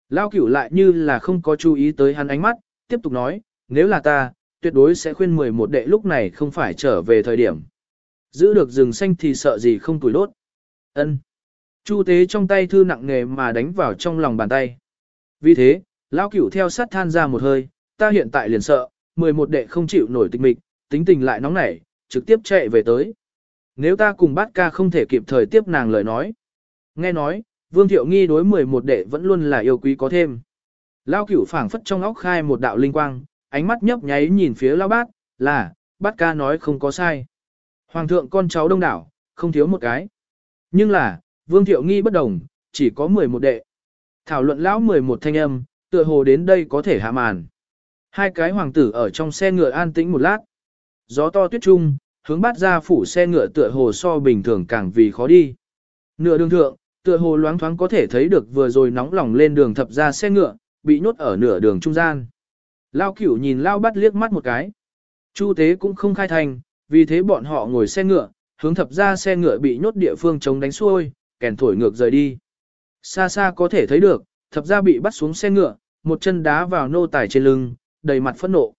Lão cửu lại như là không có chú ý tới hắn ánh mắt, tiếp tục nói, nếu là ta, tuyệt đối sẽ khuyên 11 đệ lúc này không phải trở về thời điểm. Giữ được rừng xanh thì sợ gì không tuổi đốt. Ân. Chu tế trong tay thư nặng nghề mà đánh vào trong lòng bàn tay. Vì thế, lão cửu theo sát than ra một hơi, ta hiện tại liền sợ, 11 đệ không chịu nổi tịch mịch, tính tình lại nóng nảy, trực tiếp chạy về tới. Nếu ta cùng bát ca không thể kịp thời tiếp nàng lời nói. Nghe nói, Vương Thiệu Nghi đối 11 đệ vẫn luôn là yêu quý có thêm. Lao cửu phảng phất trong óc khai một đạo linh quang, ánh mắt nhấp nháy nhìn phía Lao bát, là, bát ca nói không có sai. Hoàng thượng con cháu đông đảo, không thiếu một cái. Nhưng là, Vương Thiệu Nghi bất đồng, chỉ có 11 đệ. Thảo luận lão 11 thanh âm, tựa hồ đến đây có thể hạ màn. Hai cái hoàng tử ở trong xe ngựa an tĩnh một lát. Gió to tuyết trung, hướng bát ra phủ xe ngựa tựa hồ so bình thường càng vì khó đi. Nửa đường thượng, tựa hồ loáng thoáng có thể thấy được vừa rồi nóng lòng lên đường thập ra xe ngựa, bị nhốt ở nửa đường trung gian. Lao cửu nhìn Lao bắt liếc mắt một cái. Chu tế cũng không khai thành, vì thế bọn họ ngồi xe ngựa, hướng thập ra xe ngựa bị nhốt địa phương chống đánh xuôi, kèn thổi ngược rời đi. Xa xa có thể thấy được, thập ra bị bắt xuống xe ngựa, một chân đá vào nô tài trên lưng, đầy mặt phẫn nộ.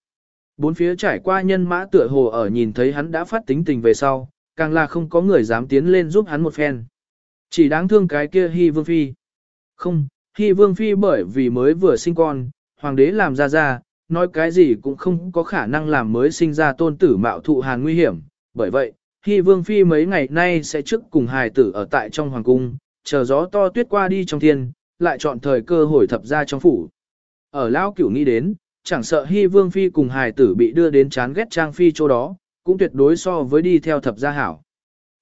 Bốn phía trải qua nhân mã tựa hồ ở nhìn thấy hắn đã phát tính tình về sau, càng là không có người dám tiến lên giúp hắn một phen. Chỉ đáng thương cái kia Hy Vương Phi. Không, Hy Vương Phi bởi vì mới vừa sinh con, hoàng đế làm ra ra, nói cái gì cũng không có khả năng làm mới sinh ra tôn tử mạo thụ hàn nguy hiểm. Bởi vậy, Hy Vương Phi mấy ngày nay sẽ trước cùng hài tử ở tại trong hoàng cung, chờ gió to tuyết qua đi trong thiên, lại chọn thời cơ hồi thập ra trong phủ. Ở Lao Cửu nghĩ đến, chẳng sợ Hy Vương Phi cùng hài tử bị đưa đến chán ghét Trang Phi chỗ đó, cũng tuyệt đối so với đi theo thập gia hảo.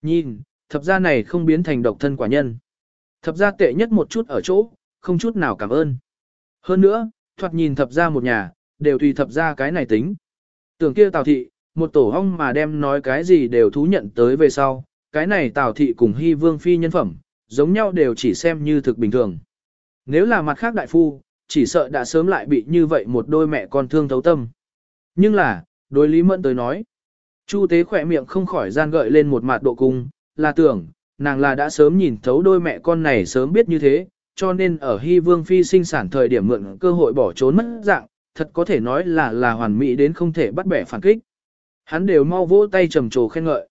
Nhìn, thập gia này không biến thành độc thân quả nhân. Thập gia tệ nhất một chút ở chỗ, không chút nào cảm ơn. Hơn nữa, thoạt nhìn thập gia một nhà, đều tùy thập gia cái này tính. Tưởng kia Tào Thị, một tổ hong mà đem nói cái gì đều thú nhận tới về sau, cái này Tào Thị cùng Hy Vương Phi nhân phẩm, giống nhau đều chỉ xem như thực bình thường. Nếu là mặt khác đại phu, chỉ sợ đã sớm lại bị như vậy một đôi mẹ con thương thấu tâm. Nhưng là, đối Lý Mẫn tới nói, Chu tế khỏe miệng không khỏi gian gợi lên một mặt độ cung, là tưởng, nàng là đã sớm nhìn thấu đôi mẹ con này sớm biết như thế, cho nên ở Hy Vương Phi sinh sản thời điểm mượn cơ hội bỏ trốn mất dạng, thật có thể nói là là hoàn mỹ đến không thể bắt bẻ phản kích. Hắn đều mau vỗ tay trầm trồ khen ngợi.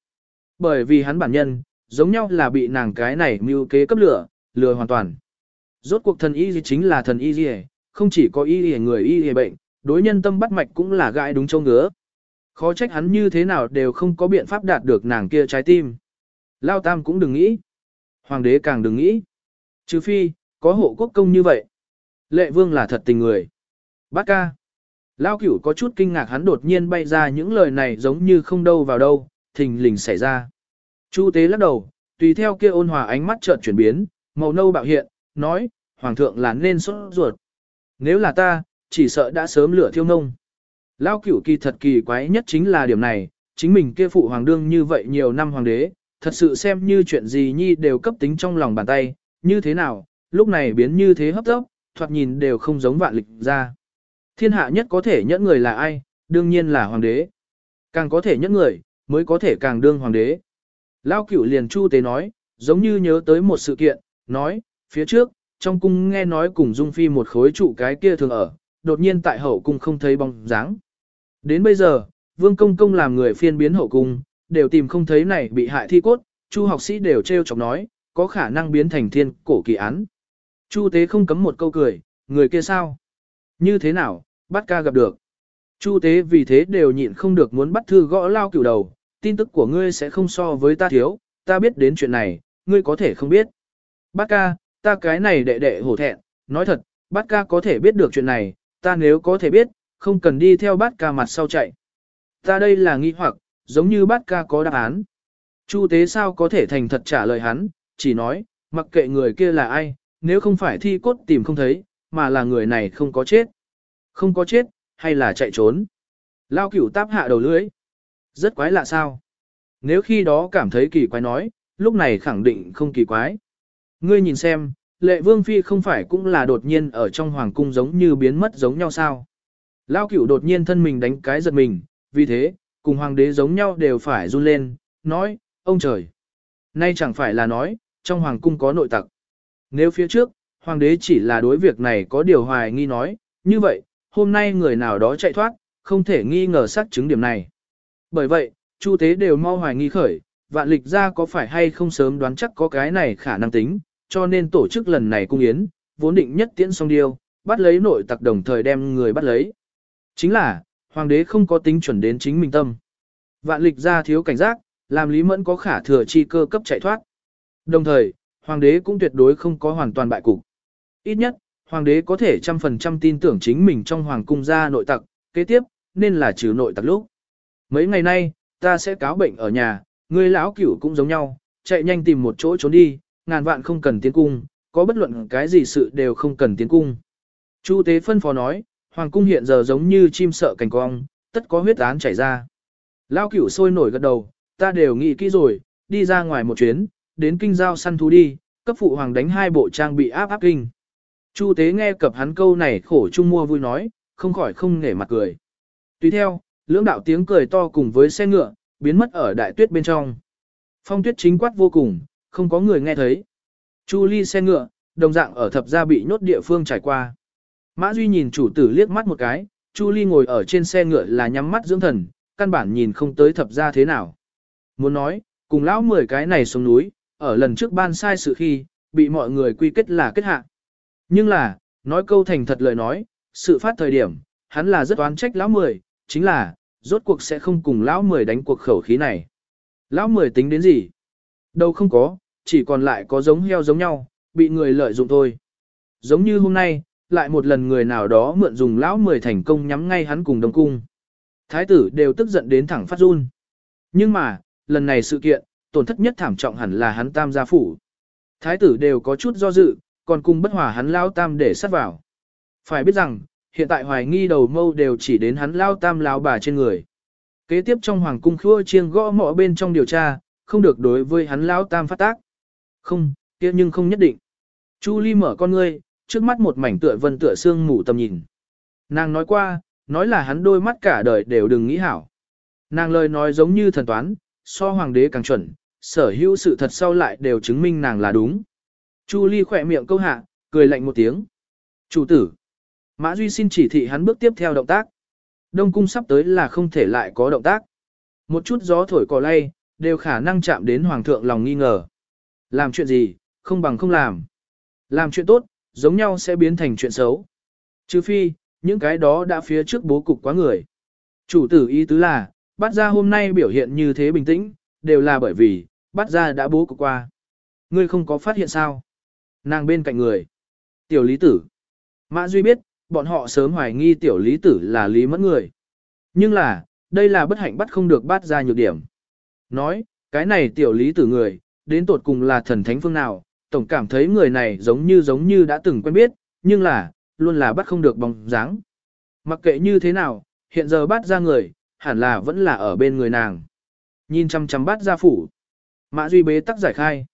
Bởi vì hắn bản nhân, giống nhau là bị nàng cái này mưu kế cấp lửa, lừa hoàn toàn. Rốt cuộc thần y gì chính là thần y gì, không chỉ có y gì người y gì bệnh, đối nhân tâm bắt mạch cũng là gãi đúng châu ngứa. Khó trách hắn như thế nào đều không có biện pháp đạt được nàng kia trái tim. Lao Tam cũng đừng nghĩ. Hoàng đế càng đừng nghĩ. Trừ phi, có hộ quốc công như vậy. Lệ vương là thật tình người. Bác ca. Lao cửu có chút kinh ngạc hắn đột nhiên bay ra những lời này giống như không đâu vào đâu, thình lình xảy ra. Chu tế lắc đầu, tùy theo kia ôn hòa ánh mắt chợt chuyển biến, màu nâu bạo hiện, nói, hoàng thượng là nên sốt ruột. Nếu là ta, chỉ sợ đã sớm lửa thiêu nông. Lao cửu kỳ thật kỳ quái nhất chính là điểm này, chính mình kia phụ hoàng đương như vậy nhiều năm hoàng đế, thật sự xem như chuyện gì nhi đều cấp tính trong lòng bàn tay, như thế nào, lúc này biến như thế hấp tốc, thoạt nhìn đều không giống vạn lịch ra. Thiên hạ nhất có thể nhẫn người là ai, đương nhiên là hoàng đế. Càng có thể nhẫn người, mới có thể càng đương hoàng đế. Lao cửu liền chu tế nói, giống như nhớ tới một sự kiện, nói, phía trước, trong cung nghe nói cùng Dung Phi một khối trụ cái kia thường ở, đột nhiên tại hậu cung không thấy bóng dáng. Đến bây giờ, Vương Công Công làm người phiên biến hậu cung, đều tìm không thấy này bị hại thi cốt, Chu học sĩ đều trêu chọc nói, có khả năng biến thành thiên cổ kỳ án. Chu tế không cấm một câu cười, người kia sao? Như thế nào, bắt ca gặp được. Chu tế vì thế đều nhịn không được muốn bắt thư gõ lao cửu đầu, tin tức của ngươi sẽ không so với ta thiếu, ta biết đến chuyện này, ngươi có thể không biết. Bát ca, ta cái này đệ đệ hổ thẹn, nói thật, bát ca có thể biết được chuyện này, ta nếu có thể biết, không cần đi theo bát ca mặt sau chạy. Ta đây là nghi hoặc, giống như bát ca có đáp án. Chu tế sao có thể thành thật trả lời hắn, chỉ nói, mặc kệ người kia là ai, nếu không phải thi cốt tìm không thấy, mà là người này không có chết. Không có chết, hay là chạy trốn. Lao cửu táp hạ đầu lưới. Rất quái lạ sao? Nếu khi đó cảm thấy kỳ quái nói, lúc này khẳng định không kỳ quái. Ngươi nhìn xem, lệ vương phi không phải cũng là đột nhiên ở trong hoàng cung giống như biến mất giống nhau sao. Lao cửu đột nhiên thân mình đánh cái giật mình, vì thế, cùng hoàng đế giống nhau đều phải run lên, nói, ông trời. Nay chẳng phải là nói, trong hoàng cung có nội tặc. Nếu phía trước, hoàng đế chỉ là đối việc này có điều hoài nghi nói, như vậy, hôm nay người nào đó chạy thoát, không thể nghi ngờ xác chứng điểm này. Bởi vậy, chu tế đều mau hoài nghi khởi, vạn lịch ra có phải hay không sớm đoán chắc có cái này khả năng tính, cho nên tổ chức lần này cung yến, vốn định nhất tiễn xong điều, bắt lấy nội tặc đồng thời đem người bắt lấy. Chính là, hoàng đế không có tính chuẩn đến chính mình tâm. Vạn lịch ra thiếu cảnh giác, làm Lý Mẫn có khả thừa chi cơ cấp chạy thoát. Đồng thời, hoàng đế cũng tuyệt đối không có hoàn toàn bại cục. Ít nhất, hoàng đế có thể trăm phần trăm tin tưởng chính mình trong hoàng cung gia nội tặc, kế tiếp, nên là trừ nội tặc lúc. Mấy ngày nay, ta sẽ cáo bệnh ở nhà, ngươi lão cửu cũng giống nhau, chạy nhanh tìm một chỗ trốn đi, ngàn vạn không cần tiến cung, có bất luận cái gì sự đều không cần tiến cung. Chu tế phân phó nói, hoàng cung hiện giờ giống như chim sợ cành cong, tất có huyết án chảy ra. Lão cửu sôi nổi gật đầu, ta đều nghĩ kỹ rồi, đi ra ngoài một chuyến, đến kinh giao săn thú đi, cấp phụ hoàng đánh hai bộ trang bị áp áp kinh. Chu tế nghe cập hắn câu này khổ chung mua vui nói, không khỏi không nể mặt cười. Tùy theo, lưỡng đạo tiếng cười to cùng với xe ngựa, biến mất ở đại tuyết bên trong. Phong tuyết chính quát vô cùng, không có người nghe thấy. Chu ly xe ngựa, đồng dạng ở thập gia bị nhốt địa phương trải qua. Mã Duy nhìn chủ tử liếc mắt một cái, Chu ly ngồi ở trên xe ngựa là nhắm mắt dưỡng thần, căn bản nhìn không tới thập gia thế nào. Muốn nói, cùng lão mười cái này xuống núi, ở lần trước ban sai sự khi, bị mọi người quy kết là kết hạ. Nhưng là, nói câu thành thật lời nói, sự phát thời điểm, hắn là rất oán trách lão mười, chính là, rốt cuộc sẽ không cùng lão mười đánh cuộc khẩu khí này. Lão mười tính đến gì? Đâu không có, chỉ còn lại có giống heo giống nhau, bị người lợi dụng thôi. Giống như hôm nay, lại một lần người nào đó mượn dùng lão mười thành công nhắm ngay hắn cùng đông cung. Thái tử đều tức giận đến thẳng phát run. Nhưng mà, lần này sự kiện, tổn thất nhất thảm trọng hẳn là hắn tam gia phủ. Thái tử đều có chút do dự, còn cùng bất hòa hắn lao tam để sát vào. Phải biết rằng, hiện tại hoài nghi đầu mâu đều chỉ đến hắn lao tam lao bà trên người. Kế tiếp trong hoàng cung khua chiêng gõ mọ bên trong điều tra, không được đối với hắn lao tam phát tác. Không, kia nhưng không nhất định. Chu Ly mở con ngươi, trước mắt một mảnh tựa vân tựa xương mù tầm nhìn. Nàng nói qua, nói là hắn đôi mắt cả đời đều đừng nghĩ hảo. Nàng lời nói giống như thần toán, so hoàng đế càng chuẩn, sở hữu sự thật sau lại đều chứng minh nàng là đúng. Chu Ly khỏe miệng câu hạ, cười lạnh một tiếng. Chủ tử. Mã Duy xin chỉ thị hắn bước tiếp theo động tác. Đông cung sắp tới là không thể lại có động tác. Một chút gió thổi cỏ lay, đều khả năng chạm đến hoàng thượng lòng nghi ngờ. Làm chuyện gì, không bằng không làm. Làm chuyện tốt, giống nhau sẽ biến thành chuyện xấu. Trừ phi, những cái đó đã phía trước bố cục quá người. Chủ tử ý tứ là, bắt ra hôm nay biểu hiện như thế bình tĩnh, đều là bởi vì, bắt ra đã bố cục qua. Ngươi không có phát hiện sao? Nàng bên cạnh người. Tiểu lý tử. Mã Duy biết, bọn họ sớm hoài nghi tiểu lý tử là lý mẫn người. Nhưng là, đây là bất hạnh bắt không được bắt ra nhược điểm. Nói, cái này tiểu lý tử người, đến tột cùng là thần thánh phương nào, tổng cảm thấy người này giống như giống như đã từng quen biết, nhưng là, luôn là bắt không được bóng dáng. Mặc kệ như thế nào, hiện giờ bắt ra người, hẳn là vẫn là ở bên người nàng. Nhìn chăm chăm bắt ra phủ. Mã Duy bế tắc giải khai.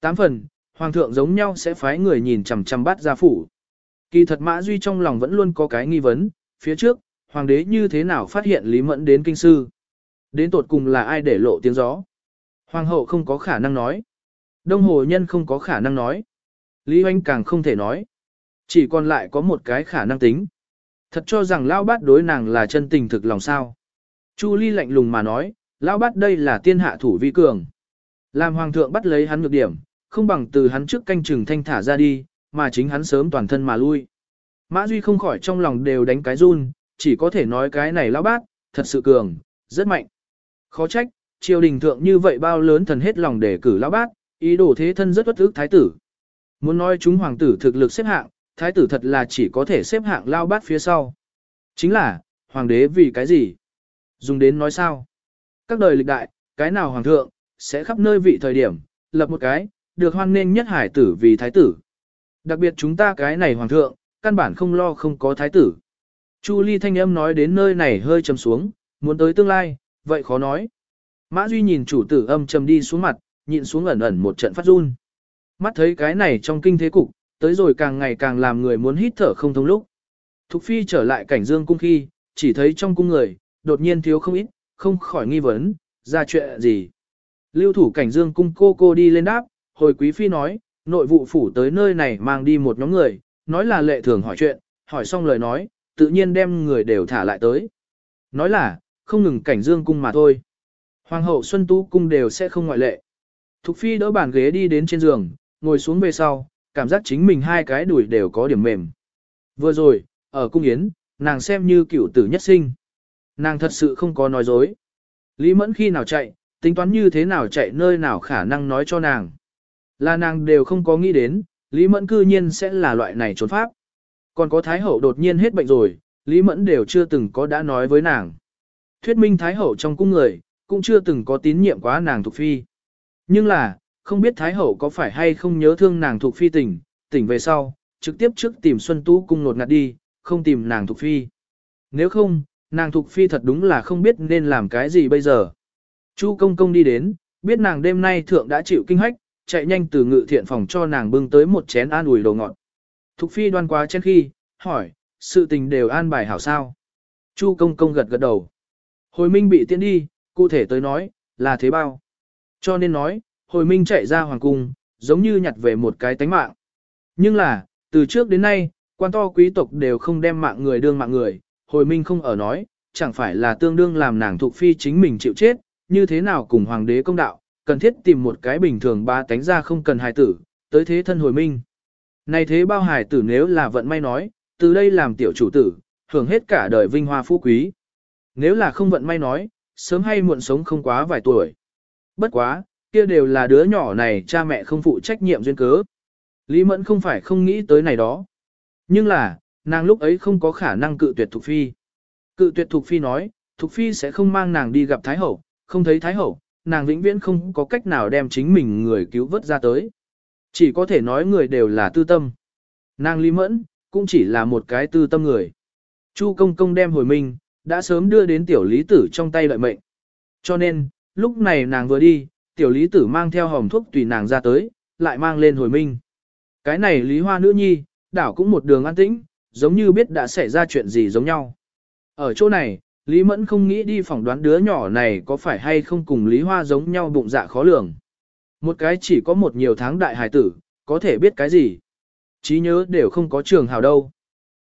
Tám phần, hoàng thượng giống nhau sẽ phái người nhìn chằm chằm bắt ra phủ. Kỳ thật Mã Duy trong lòng vẫn luôn có cái nghi vấn, phía trước, hoàng đế như thế nào phát hiện Lý Mẫn đến kinh sư. Đến tột cùng là ai để lộ tiếng gió. Hoàng hậu không có khả năng nói. Đông hồ nhân không có khả năng nói. Lý Hoanh càng không thể nói. Chỉ còn lại có một cái khả năng tính. Thật cho rằng Lao Bát đối nàng là chân tình thực lòng sao. Chu Ly lạnh lùng mà nói, Lao Bát đây là tiên hạ thủ vi cường. Làm hoàng thượng bắt lấy hắn nhược điểm, không bằng từ hắn trước canh chừng thanh thả ra đi, mà chính hắn sớm toàn thân mà lui. Mã Duy không khỏi trong lòng đều đánh cái run, chỉ có thể nói cái này lão bát, thật sự cường, rất mạnh. Khó trách, triều đình thượng như vậy bao lớn thần hết lòng để cử lão bát, ý đồ thế thân rất bất ức thái tử. Muốn nói chúng hoàng tử thực lực xếp hạng, thái tử thật là chỉ có thể xếp hạng lao bát phía sau. Chính là, hoàng đế vì cái gì? Dùng đến nói sao? Các đời lịch đại, cái nào hoàng thượng, sẽ khắp nơi vị thời điểm, lập một cái, được hoan nghênh nhất hải tử vì thái tử. Đặc biệt chúng ta cái này hoàng thượng, căn bản không lo không có thái tử. Chu Ly thanh âm nói đến nơi này hơi trầm xuống, muốn tới tương lai, vậy khó nói. Mã Duy nhìn chủ tử âm trầm đi xuống mặt, nhịn xuống ẩn ẩn một trận phát run. Mắt thấy cái này trong kinh thế cục, tới rồi càng ngày càng làm người muốn hít thở không thông lúc. Thục phi trở lại cảnh dương cung khi, chỉ thấy trong cung người, đột nhiên thiếu không ít, không khỏi nghi vấn, ra chuyện gì. Lưu thủ cảnh dương cung cô cô đi lên đáp, hồi quý phi nói, nội vụ phủ tới nơi này mang đi một nhóm người, nói là lệ thường hỏi chuyện, hỏi xong lời nói, tự nhiên đem người đều thả lại tới. Nói là, không ngừng cảnh dương cung mà thôi. Hoàng hậu Xuân Tú cung đều sẽ không ngoại lệ. Thục phi đỡ bàn ghế đi đến trên giường, ngồi xuống về sau, cảm giác chính mình hai cái đùi đều có điểm mềm. Vừa rồi, ở cung yến, nàng xem như cựu tử nhất sinh. Nàng thật sự không có nói dối. Lý Mẫn khi nào chạy, tính toán như thế nào chạy nơi nào khả năng nói cho nàng. Là nàng đều không có nghĩ đến, Lý Mẫn cư nhiên sẽ là loại này trốn pháp. Còn có Thái Hậu đột nhiên hết bệnh rồi, Lý Mẫn đều chưa từng có đã nói với nàng. Thuyết minh Thái Hậu trong cung người, cũng chưa từng có tín nhiệm quá nàng Thục phi. Nhưng là, không biết Thái Hậu có phải hay không nhớ thương nàng Thục phi tỉnh, tỉnh về sau, trực tiếp trước tìm Xuân Tú cung nột ngạt đi, không tìm nàng Thục phi. Nếu không, nàng Thục phi thật đúng là không biết nên làm cái gì bây giờ. Chu công công đi đến, biết nàng đêm nay thượng đã chịu kinh hách, chạy nhanh từ ngự thiện phòng cho nàng bưng tới một chén an ủi đồ ngọt. Thục phi đoan quá trên khi, hỏi, sự tình đều an bài hảo sao. Chu công công gật gật đầu. Hồi minh bị tiễn đi, cụ thể tới nói, là thế bao. Cho nên nói, hồi minh chạy ra hoàng cung, giống như nhặt về một cái tánh mạng. Nhưng là, từ trước đến nay, quan to quý tộc đều không đem mạng người đương mạng người, hồi minh không ở nói, chẳng phải là tương đương làm nàng thuộc phi chính mình chịu chết, như thế nào cùng hoàng đế công đạo, cần thiết tìm một cái bình thường ba tánh ra không cần hài tử, tới thế thân hồi minh. Này thế bao hài tử nếu là vận may nói, từ đây làm tiểu chủ tử, hưởng hết cả đời vinh hoa phú quý. Nếu là không vận may nói, sớm hay muộn sống không quá vài tuổi. Bất quá, kia đều là đứa nhỏ này cha mẹ không phụ trách nhiệm duyên cớ. Lý Mẫn không phải không nghĩ tới này đó. Nhưng là, nàng lúc ấy không có khả năng cự tuyệt Thục Phi. Cự tuyệt Thục Phi nói, Thục Phi sẽ không mang nàng đi gặp Thái Hậu, không thấy Thái Hậu, nàng vĩnh viễn không có cách nào đem chính mình người cứu vớt ra tới. Chỉ có thể nói người đều là tư tâm. Nàng Lý Mẫn, cũng chỉ là một cái tư tâm người. Chu công công đem hồi minh, đã sớm đưa đến tiểu lý tử trong tay lợi mệnh. Cho nên, lúc này nàng vừa đi, tiểu lý tử mang theo hồng thuốc tùy nàng ra tới, lại mang lên hồi minh. Cái này lý hoa nữ nhi, đảo cũng một đường an tĩnh, giống như biết đã xảy ra chuyện gì giống nhau. Ở chỗ này, Lý Mẫn không nghĩ đi phỏng đoán đứa nhỏ này có phải hay không cùng Lý Hoa giống nhau bụng dạ khó lường. Một cái chỉ có một nhiều tháng đại hải tử, có thể biết cái gì. trí nhớ đều không có trường hào đâu.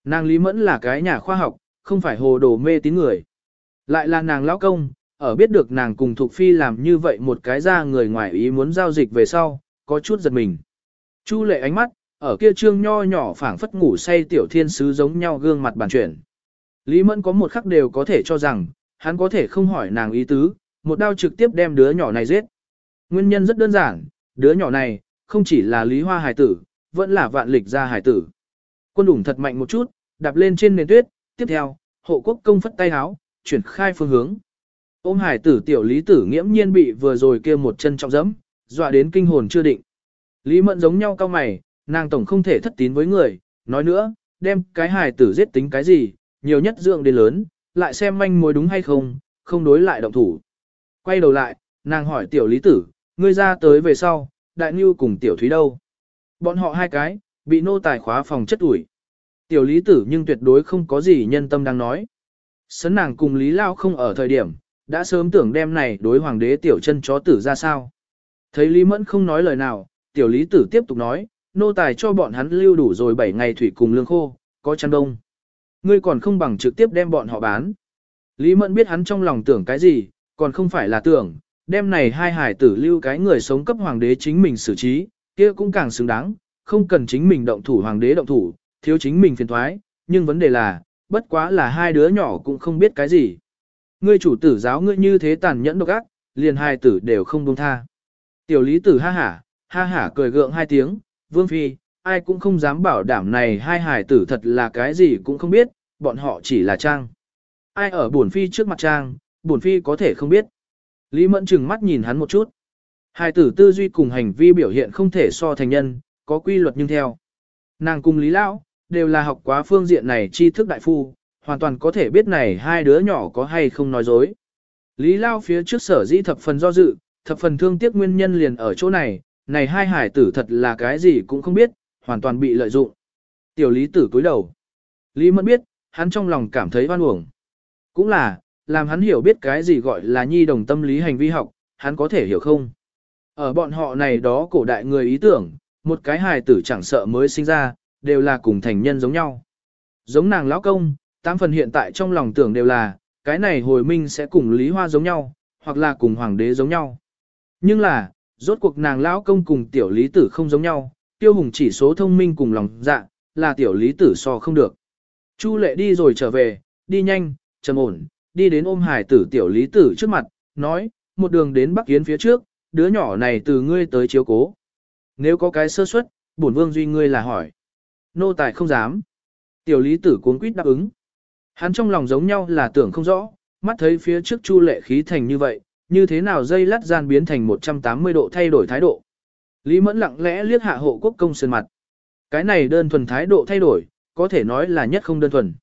Nàng Lý Mẫn là cái nhà khoa học, không phải hồ đồ mê tín người. Lại là nàng lão công, ở biết được nàng cùng Thục Phi làm như vậy một cái ra người ngoài ý muốn giao dịch về sau, có chút giật mình. Chu lệ ánh mắt, ở kia trương nho nhỏ phảng phất ngủ say tiểu thiên sứ giống nhau gương mặt bàn chuyển. Lý Mẫn có một khắc đều có thể cho rằng, hắn có thể không hỏi nàng ý tứ, một đao trực tiếp đem đứa nhỏ này giết. Nguyên nhân rất đơn giản, đứa nhỏ này, không chỉ là Lý Hoa hải tử, vẫn là vạn lịch gia hải tử. Quân đủng thật mạnh một chút, đạp lên trên nền tuyết, tiếp theo, hộ quốc công phất tay háo, chuyển khai phương hướng. Ôm hải tử tiểu lý tử nghiễm nhiên bị vừa rồi kia một chân trọng dẫm, dọa đến kinh hồn chưa định. Lý mẫn giống nhau cao mày, nàng tổng không thể thất tín với người, nói nữa, đem cái hải tử giết tính cái gì, nhiều nhất dưỡng đến lớn, lại xem manh mối đúng hay không, không đối lại động thủ. Quay đầu lại, nàng hỏi tiểu lý tử, ngươi ra tới về sau, đại nhu cùng tiểu thúy đâu? Bọn họ hai cái, bị nô tài khóa phòng chất ủi. Tiểu lý tử nhưng tuyệt đối không có gì nhân tâm đang nói. Sấn nàng cùng lý lao không ở thời điểm, đã sớm tưởng đem này đối hoàng đế tiểu chân chó tử ra sao. Thấy lý mẫn không nói lời nào, tiểu lý tử tiếp tục nói, nô tài cho bọn hắn lưu đủ rồi 7 ngày thủy cùng lương khô, có chăn đông. Ngươi còn không bằng trực tiếp đem bọn họ bán. Lý Mẫn biết hắn trong lòng tưởng cái gì, còn không phải là tưởng, đem này hai hải tử lưu cái người sống cấp hoàng đế chính mình xử trí, kia cũng càng xứng đáng, không cần chính mình động thủ hoàng đế động thủ, thiếu chính mình phiền thoái, nhưng vấn đề là, bất quá là hai đứa nhỏ cũng không biết cái gì. Ngươi chủ tử giáo ngươi như thế tàn nhẫn độc ác, liền hai tử đều không buông tha. Tiểu lý tử ha hả, ha hả cười gượng hai tiếng, vương phi, ai cũng không dám bảo đảm này hai hải tử thật là cái gì cũng không biết, bọn họ chỉ là trang. Ai ở buồn phi trước mặt trang, buồn phi có thể không biết. Lý Mẫn chừng mắt nhìn hắn một chút. hai tử tư duy cùng hành vi biểu hiện không thể so thành nhân, có quy luật nhưng theo. Nàng cùng Lý Lão, đều là học quá phương diện này tri thức đại phu, hoàn toàn có thể biết này hai đứa nhỏ có hay không nói dối. Lý Lao phía trước sở dĩ thập phần do dự, thập phần thương tiếc nguyên nhân liền ở chỗ này, này hai hải tử thật là cái gì cũng không biết, hoàn toàn bị lợi dụng. Tiểu lý tử cúi đầu. Lý mẫn biết, hắn trong lòng cảm thấy oan uổng. Cũng là, làm hắn hiểu biết cái gì gọi là nhi đồng tâm lý hành vi học, hắn có thể hiểu không? Ở bọn họ này đó cổ đại người ý tưởng, một cái hài tử chẳng sợ mới sinh ra, đều là cùng thành nhân giống nhau. Giống nàng lão công, tám phần hiện tại trong lòng tưởng đều là, cái này hồi minh sẽ cùng Lý Hoa giống nhau, hoặc là cùng hoàng đế giống nhau. Nhưng là, rốt cuộc nàng lão công cùng tiểu lý tử không giống nhau, tiêu hùng chỉ số thông minh cùng lòng dạ, là tiểu lý tử so không được. Chu lệ đi rồi trở về, đi nhanh, trầm ổn, đi đến ôm hải tử tiểu lý tử trước mặt, nói, một đường đến Bắc Yến phía trước, đứa nhỏ này từ ngươi tới chiếu cố. Nếu có cái sơ suất, bổn vương duy ngươi là hỏi. Nô tài không dám. Tiểu lý tử cuốn quýt đáp ứng. Hắn trong lòng giống nhau là tưởng không rõ, mắt thấy phía trước chu lệ khí thành như vậy, như thế nào dây lắt gian biến thành 180 độ thay đổi thái độ. Lý mẫn lặng lẽ liếc hạ hộ quốc công sơn mặt. Cái này đơn thuần thái độ thay đổi, có thể nói là nhất không đơn thuần.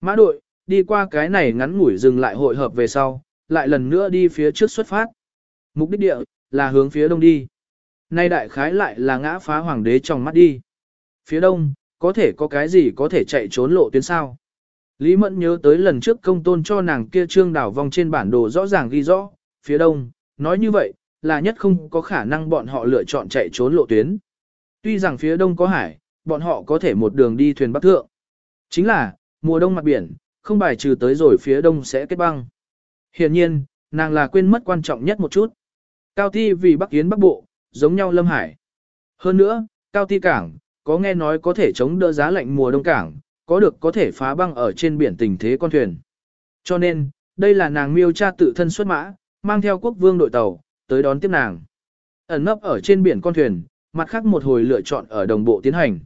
Mã đội, đi qua cái này ngắn ngủi dừng lại hội hợp về sau, lại lần nữa đi phía trước xuất phát. Mục đích địa, là hướng phía đông đi. Nay đại khái lại là ngã phá hoàng đế trong mắt đi. Phía đông, có thể có cái gì có thể chạy trốn lộ tuyến sao. Lý Mẫn nhớ tới lần trước công tôn cho nàng kia trương đảo vòng trên bản đồ rõ ràng ghi rõ, phía đông, nói như vậy, là nhất không có khả năng bọn họ lựa chọn chạy trốn lộ tuyến. Tuy rằng phía đông có hải, bọn họ có thể một đường đi thuyền bắc thượng. Chính là, mùa đông mặt biển, không bài trừ tới rồi phía đông sẽ kết băng. Hiện nhiên, nàng là quên mất quan trọng nhất một chút. Cao Ti vì Bắc Yến Bắc Bộ, giống nhau Lâm Hải. Hơn nữa, Cao Ti Cảng, có nghe nói có thể chống đỡ giá lạnh mùa đông cảng, có được có thể phá băng ở trên biển tình thế con thuyền. Cho nên, đây là nàng miêu cha tự thân xuất mã, mang theo quốc vương đội tàu, tới đón tiếp nàng. Ẩn nấp ở trên biển con thuyền, mặt khác một hồi lựa chọn ở đồng bộ tiến hành.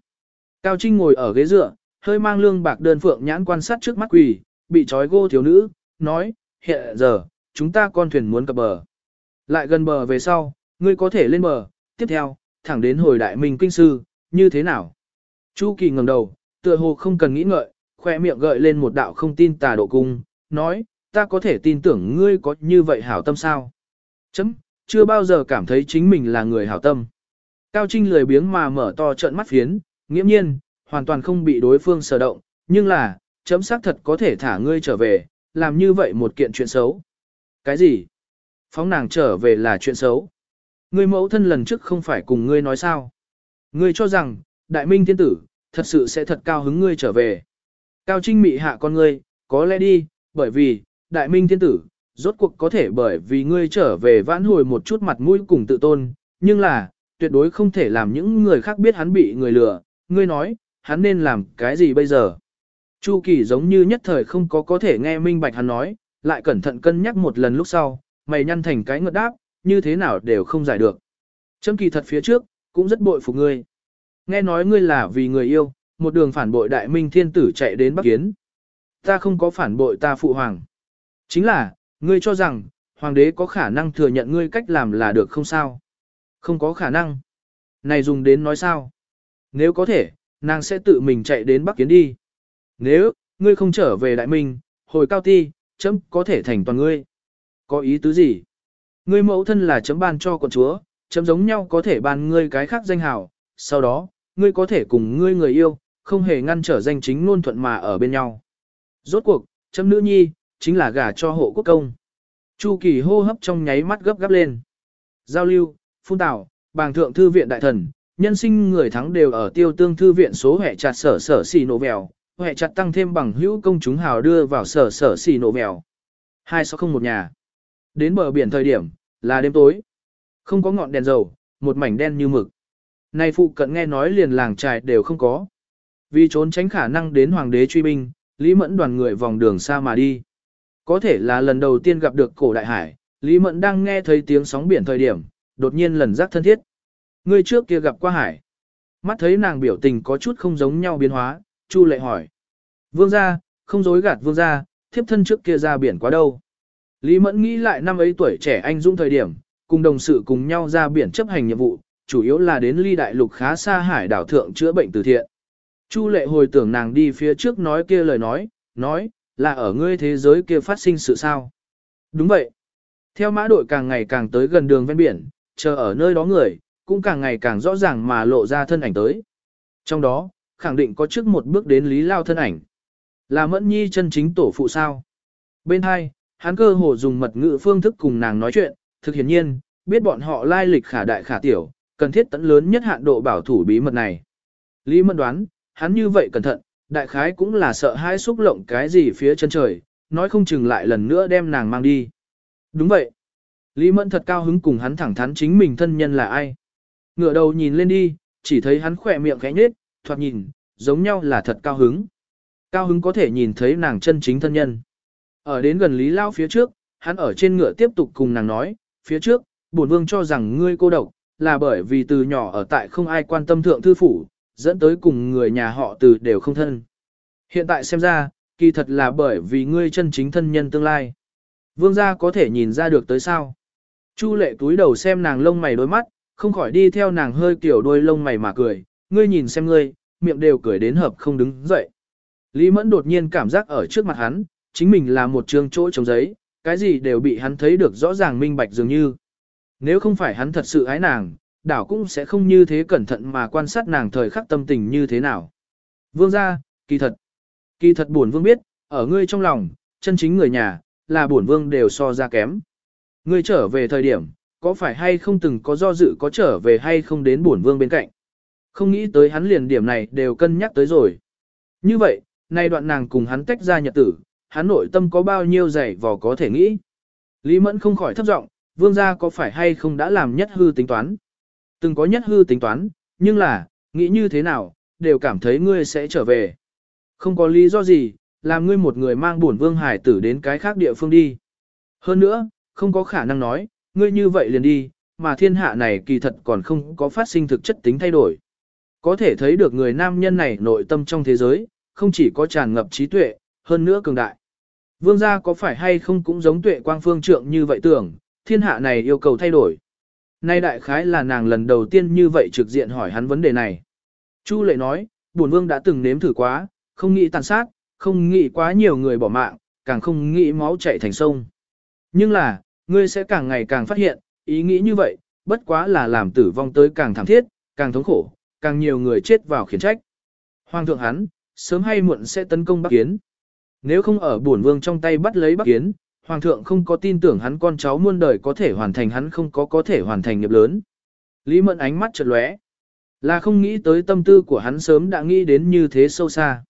Cao Trinh ngồi ở ghế dựa, hơi mang lương bạc đơn phượng nhãn quan sát trước mắt quỳ, bị trói gô thiếu nữ, nói, hiện giờ, chúng ta con thuyền muốn cập bờ. Lại gần bờ về sau, ngươi có thể lên bờ, tiếp theo, thẳng đến hồi đại minh kinh sư, như thế nào? Chu Kỳ ngẩng đầu, tựa hồ không cần nghĩ ngợi, khoe miệng gợi lên một đạo không tin tà độ cung, nói, ta có thể tin tưởng ngươi có như vậy hảo tâm sao? Chấm, chưa bao giờ cảm thấy chính mình là người hảo tâm. Cao Trinh lười biếng mà mở to trận mắt phiến, nghiễm nhiên, hoàn toàn không bị đối phương sở động, nhưng là, chấm xác thật có thể thả ngươi trở về, làm như vậy một kiện chuyện xấu. Cái gì? Phóng nàng trở về là chuyện xấu. Ngươi mẫu thân lần trước không phải cùng ngươi nói sao? Ngươi cho rằng, đại minh thiên tử, thật sự sẽ thật cao hứng ngươi trở về. Cao Trinh mị hạ con ngươi, có lẽ đi, bởi vì, đại minh thiên tử, rốt cuộc có thể bởi vì ngươi trở về vãn hồi một chút mặt mũi cùng tự tôn, nhưng là, tuyệt đối không thể làm những người khác biết hắn bị người lừa, ngươi nói, hắn nên làm cái gì bây giờ? Chu Kỳ giống như nhất thời không có có thể nghe minh bạch hắn nói, lại cẩn thận cân nhắc một lần lúc sau, mày nhăn thành cái ngợt đáp, như thế nào đều không giải được. Châm kỳ thật phía trước, cũng rất bội phục ngươi. Nghe nói ngươi là vì người yêu, một đường phản bội đại minh thiên tử chạy đến Bắc Kiến. Ta không có phản bội ta phụ hoàng. Chính là, ngươi cho rằng, hoàng đế có khả năng thừa nhận ngươi cách làm là được không sao? Không có khả năng. Này dùng đến nói sao? Nếu có thể, nàng sẽ tự mình chạy đến Bắc Kiến đi. Nếu, ngươi không trở về Đại Minh, hồi cao ti, chấm có thể thành toàn ngươi. Có ý tứ gì? Ngươi mẫu thân là chấm ban cho quận chúa, chấm giống nhau có thể ban ngươi cái khác danh hào, sau đó, ngươi có thể cùng ngươi người yêu, không hề ngăn trở danh chính luôn thuận mà ở bên nhau. Rốt cuộc, chấm nữ nhi, chính là gả cho hộ quốc công. Chu kỳ hô hấp trong nháy mắt gấp gáp lên. Giao lưu, phun tạo, bàng thượng thư viện đại thần, nhân sinh người thắng đều ở tiêu tương thư viện số hệ chặt sở sở xì nổ vèo, hệ chặt tăng thêm bằng hữu công chúng hào đưa vào sở sở xì nổ vèo. Hai sáu không một nhà. Đến bờ biển thời điểm, là đêm tối. Không có ngọn đèn dầu, một mảnh đen như mực. Này phụ cận nghe nói liền làng trài đều không có. Vì trốn tránh khả năng đến hoàng đế truy binh, Lý Mẫn đoàn người vòng đường xa mà đi. Có thể là lần đầu tiên gặp được cổ đại hải, Lý Mẫn đang nghe thấy tiếng sóng biển thời điểm, đột nhiên lần giác thân thiết. Người trước kia gặp qua hải. Mắt thấy nàng biểu tình có chút không giống nhau biến hóa, Chu lệ hỏi. Vương gia, không dối gạt vương gia, thiếp thân trước kia ra biển quá đâu. Lý Mẫn nghĩ lại năm ấy tuổi trẻ anh dũng thời điểm, cùng đồng sự cùng nhau ra biển chấp hành nhiệm vụ, chủ yếu là đến ly đại lục khá xa hải đảo thượng chữa bệnh từ thiện. Chu lệ hồi tưởng nàng đi phía trước nói kia lời nói, nói, là ở ngươi thế giới kia phát sinh sự sao. Đúng vậy. Theo mã đội càng ngày càng tới gần đường ven biển, chờ ở nơi đó người, cũng càng ngày càng rõ ràng mà lộ ra thân ảnh tới. Trong đó, khẳng định có trước một bước đến Lý Lao thân ảnh. Là Mẫn Nhi chân chính tổ phụ sao? Bên hai, hắn cơ hồ dùng mật ngữ phương thức cùng nàng nói chuyện, thực hiển nhiên, biết bọn họ lai lịch khả đại khả tiểu, cần thiết tận lớn nhất hạn độ bảo thủ bí mật này. Lý Mẫn đoán, hắn như vậy cẩn thận, đại khái cũng là sợ hãi xúc lộng cái gì phía chân trời, nói không chừng lại lần nữa đem nàng mang đi. Đúng vậy. Lý Mẫn thật cao hứng cùng hắn thẳng thắn chính mình thân nhân là ai. Ngựa đầu nhìn lên đi, chỉ thấy hắn khỏe miệng khẽ nhếch, thoạt nhìn, giống nhau là thật cao hứng. Cao hứng có thể nhìn thấy nàng chân chính thân nhân. Ở đến gần Lý Lao phía trước, hắn ở trên ngựa tiếp tục cùng nàng nói, phía trước, bổn vương cho rằng ngươi cô độc, là bởi vì từ nhỏ ở tại không ai quan tâm thượng thư phủ, dẫn tới cùng người nhà họ từ đều không thân. Hiện tại xem ra, kỳ thật là bởi vì ngươi chân chính thân nhân tương lai. Vương gia có thể nhìn ra được tới sao. Chu lệ túi đầu xem nàng lông mày đôi mắt, không khỏi đi theo nàng hơi kiểu đôi lông mày mà cười, ngươi nhìn xem ngươi, miệng đều cười đến hợp không đứng dậy. Lý Mẫn đột nhiên cảm giác ở trước mặt hắn, chính mình là một trường chỗ trống giấy, cái gì đều bị hắn thấy được rõ ràng minh bạch dường như. Nếu không phải hắn thật sự ái nàng, đảo cũng sẽ không như thế cẩn thận mà quan sát nàng thời khắc tâm tình như thế nào. Vương gia, kỳ thật. Kỳ thật buồn vương biết, ở ngươi trong lòng, chân chính người nhà, là buồn vương đều so ra kém. Ngươi trở về thời điểm, có phải hay không từng có do dự có trở về hay không đến buồn vương bên cạnh. Không nghĩ tới hắn liền điểm này đều cân nhắc tới rồi. Như vậy, nay đoạn nàng cùng hắn tách ra nhật tử, hắn nội tâm có bao nhiêu dày vò có thể nghĩ. Lý Mẫn không khỏi thấp giọng, vương gia có phải hay không đã làm nhất hư tính toán. Từng có nhất hư tính toán, nhưng là, nghĩ như thế nào, đều cảm thấy ngươi sẽ trở về. Không có lý do gì, làm ngươi một người mang buồn vương hải tử đến cái khác địa phương đi. Hơn nữa, không có khả năng nói, ngươi như vậy liền đi, mà thiên hạ này kỳ thật còn không có phát sinh thực chất tính thay đổi. Có thể thấy được người nam nhân này nội tâm trong thế giới, không chỉ có tràn ngập trí tuệ, hơn nữa cường đại. Vương gia có phải hay không cũng giống tuệ quang phương trượng như vậy tưởng, thiên hạ này yêu cầu thay đổi. Nay đại khái là nàng lần đầu tiên như vậy trực diện hỏi hắn vấn đề này. Chu lệ nói, bổn vương đã từng nếm thử quá, không nghĩ tàn sát, không nghĩ quá nhiều người bỏ mạng, càng không nghĩ máu chảy thành sông. Nhưng là, ngươi sẽ càng ngày càng phát hiện, ý nghĩ như vậy, bất quá là làm tử vong tới càng thảm thiết, càng thống khổ, càng nhiều người chết vào khiển trách. Hoàng thượng hắn, sớm hay muộn sẽ tấn công Bắc Kiến. Nếu không ở bổn vương trong tay bắt lấy Bắc Kiến, Hoàng thượng không có tin tưởng hắn con cháu muôn đời có thể hoàn thành hắn không có có thể hoàn thành nghiệp lớn. Lý Mẫn ánh mắt chợt lóe, là không nghĩ tới tâm tư của hắn sớm đã nghĩ đến như thế sâu xa.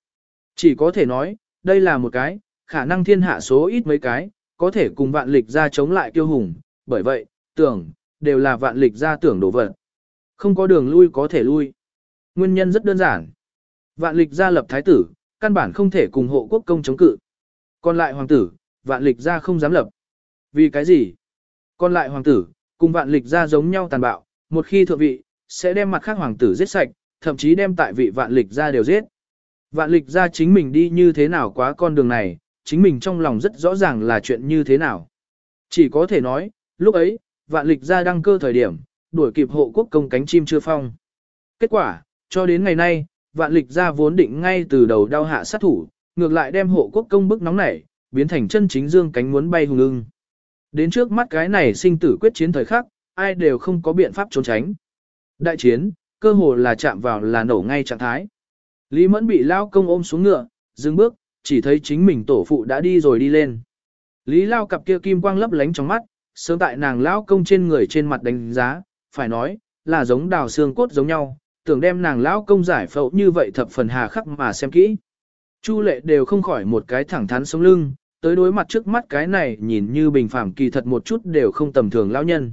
Chỉ có thể nói, đây là một cái, khả năng thiên hạ số ít mấy cái, có thể cùng vạn lịch ra chống lại kiêu hùng, bởi vậy, tưởng, đều là vạn lịch ra tưởng đổ vật. Không có đường lui có thể lui. Nguyên nhân rất đơn giản. Vạn lịch gia lập thái tử, căn bản không thể cùng hộ quốc công chống cự. Còn lại hoàng tử, vạn lịch gia không dám lập. Vì cái gì? Còn lại hoàng tử, cùng vạn lịch gia giống nhau tàn bạo, một khi thượng vị, sẽ đem mặt khác hoàng tử giết sạch, thậm chí đem tại vị vạn lịch gia đều giết. Vạn lịch gia chính mình đi như thế nào quá con đường này, chính mình trong lòng rất rõ ràng là chuyện như thế nào. Chỉ có thể nói, lúc ấy, vạn lịch gia đăng cơ thời điểm, đuổi kịp hộ quốc công cánh chim chưa phong. Kết quả, cho đến ngày nay, vạn lịch gia vốn định ngay từ đầu đau hạ sát thủ, ngược lại đem hộ quốc công bức nóng nảy, biến thành chân chính dương cánh muốn bay hùng ưng. Đến trước mắt cái này sinh tử quyết chiến thời khắc, ai đều không có biện pháp trốn tránh. Đại chiến, cơ hồ là chạm vào là nổ ngay trạng thái. Lý Mẫn bị Lao công ôm xuống ngựa, dừng bước, chỉ thấy chính mình tổ phụ đã đi rồi đi lên. Lý Lao cặp kia kim quang lấp lánh trong mắt, sớm tại nàng Lao công trên người trên mặt đánh giá, phải nói, là giống đào xương cốt giống nhau, tưởng đem nàng Lao công giải phẫu như vậy thập phần hà khắc mà xem kỹ. Chu lệ đều không khỏi một cái thẳng thắn sống lưng, tới đối mặt trước mắt cái này nhìn như bình phẳng kỳ thật một chút đều không tầm thường lão nhân.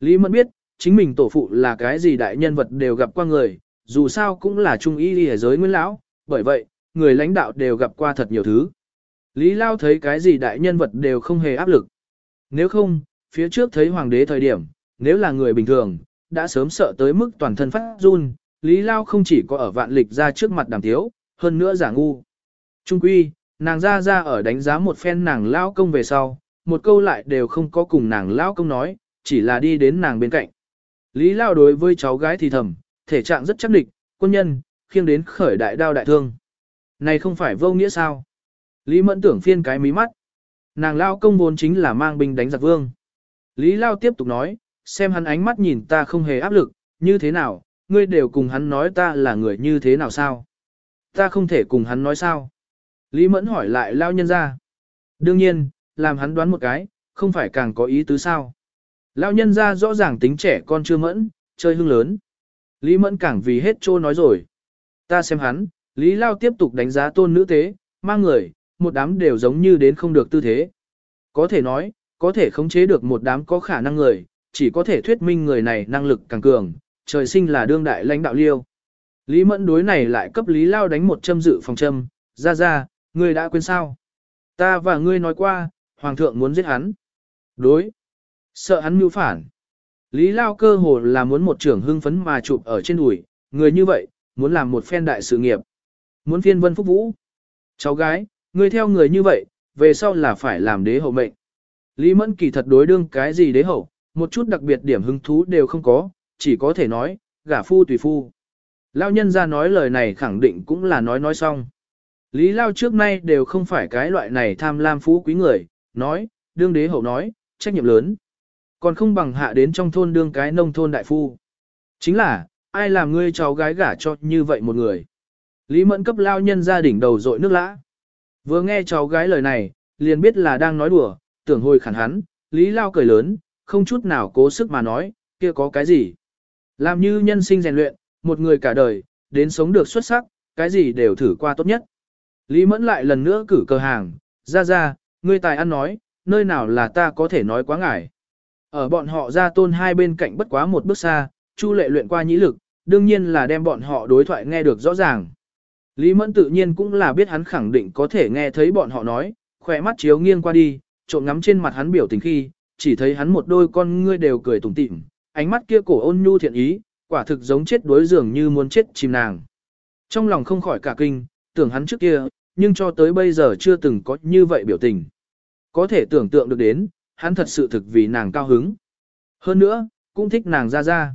Lý Mẫn biết, chính mình tổ phụ là cái gì đại nhân vật đều gặp qua người, dù sao cũng là trung y ở giới nguyên lão, bởi vậy, người lãnh đạo đều gặp qua thật nhiều thứ. Lý Lao thấy cái gì đại nhân vật đều không hề áp lực. Nếu không, phía trước thấy hoàng đế thời điểm, nếu là người bình thường, đã sớm sợ tới mức toàn thân phát run, Lý Lao không chỉ có ở vạn lịch ra trước mặt đàm tiếu, hơn nữa giả ngu. Trung quy, nàng ra ra ở đánh giá một phen nàng Lao công về sau, một câu lại đều không có cùng nàng Lao công nói, chỉ là đi đến nàng bên cạnh. Lý Lao đối với cháu gái thì thầm, thể trạng rất chắc địch, quân nhân, khiêng đến khởi đại đao đại thương. Này không phải vô nghĩa sao? Lý Mẫn tưởng phiên cái mí mắt. Nàng Lao công vốn chính là mang binh đánh giặc vương. Lý Lao tiếp tục nói, xem hắn ánh mắt nhìn ta không hề áp lực, như thế nào, ngươi đều cùng hắn nói ta là người như thế nào sao? Ta không thể cùng hắn nói sao? Lý Mẫn hỏi lại lao nhân ra. Đương nhiên, làm hắn đoán một cái, không phải càng có ý tứ sao. Lao nhân ra rõ ràng tính trẻ con chưa mẫn, chơi hưng lớn. Lý Mẫn càng vì hết trô nói rồi. Ta xem hắn, Lý Lao tiếp tục đánh giá tôn nữ tế, mang người, một đám đều giống như đến không được tư thế. Có thể nói, có thể khống chế được một đám có khả năng người, chỉ có thể thuyết minh người này năng lực càng cường, trời sinh là đương đại lãnh đạo liêu. Lý Mẫn đối này lại cấp Lý Lao đánh một châm dự phòng châm, ra ra, ngươi đã quên sao? Ta và ngươi nói qua, Hoàng thượng muốn giết hắn. Đối. Sợ hắn mưu phản. Lý Lao cơ hồ là muốn một trưởng hưng phấn mà chụp ở trên đùi, người như vậy, muốn làm một phen đại sự nghiệp. Muốn phiên vân phúc vũ. Cháu gái, ngươi theo người như vậy, về sau là phải làm đế hậu mệnh. Lý Mẫn kỳ thật đối đương cái gì đế hậu, một chút đặc biệt điểm hứng thú đều không có, chỉ có thể nói, gả phu tùy phu. Lao nhân ra nói lời này khẳng định cũng là nói nói xong. Lý Lao trước nay đều không phải cái loại này tham lam phú quý người, nói, đương đế hậu nói, trách nhiệm lớn. Còn không bằng hạ đến trong thôn đương cái nông thôn đại phu. Chính là, ai làm ngươi cháu gái gả cho như vậy một người. Lý Mẫn cấp lao nhân gia đỉnh đầu dội nước lã. Vừa nghe cháu gái lời này, liền biết là đang nói đùa, tưởng hồi khẳng hắn, Lý Lao cười lớn, không chút nào cố sức mà nói, kia có cái gì. Làm như nhân sinh rèn luyện, một người cả đời, đến sống được xuất sắc, cái gì đều thử qua tốt nhất. Lý Mẫn lại lần nữa cử cờ hàng, ra ra, ngươi tài ăn nói, nơi nào là ta có thể nói quá ngải. Ở bọn họ ra tôn hai bên cạnh bất quá một bước xa, Chu lệ luyện qua nhĩ lực, đương nhiên là đem bọn họ đối thoại nghe được rõ ràng. Lý Mẫn tự nhiên cũng là biết hắn khẳng định có thể nghe thấy bọn họ nói, khỏe mắt chiếu nghiêng qua đi, trộn ngắm trên mặt hắn biểu tình khi, chỉ thấy hắn một đôi con ngươi đều cười tủm tỉm, ánh mắt kia cổ ôn nhu thiện ý, quả thực giống chết đối dường như muốn chết chìm nàng. Trong lòng không khỏi cả kinh, tưởng hắn trước kia, nhưng cho tới bây giờ chưa từng có như vậy biểu tình. Có thể tưởng tượng được đến, hắn thật sự thực vì nàng cao hứng. Hơn nữa, cũng thích nàng ra ra.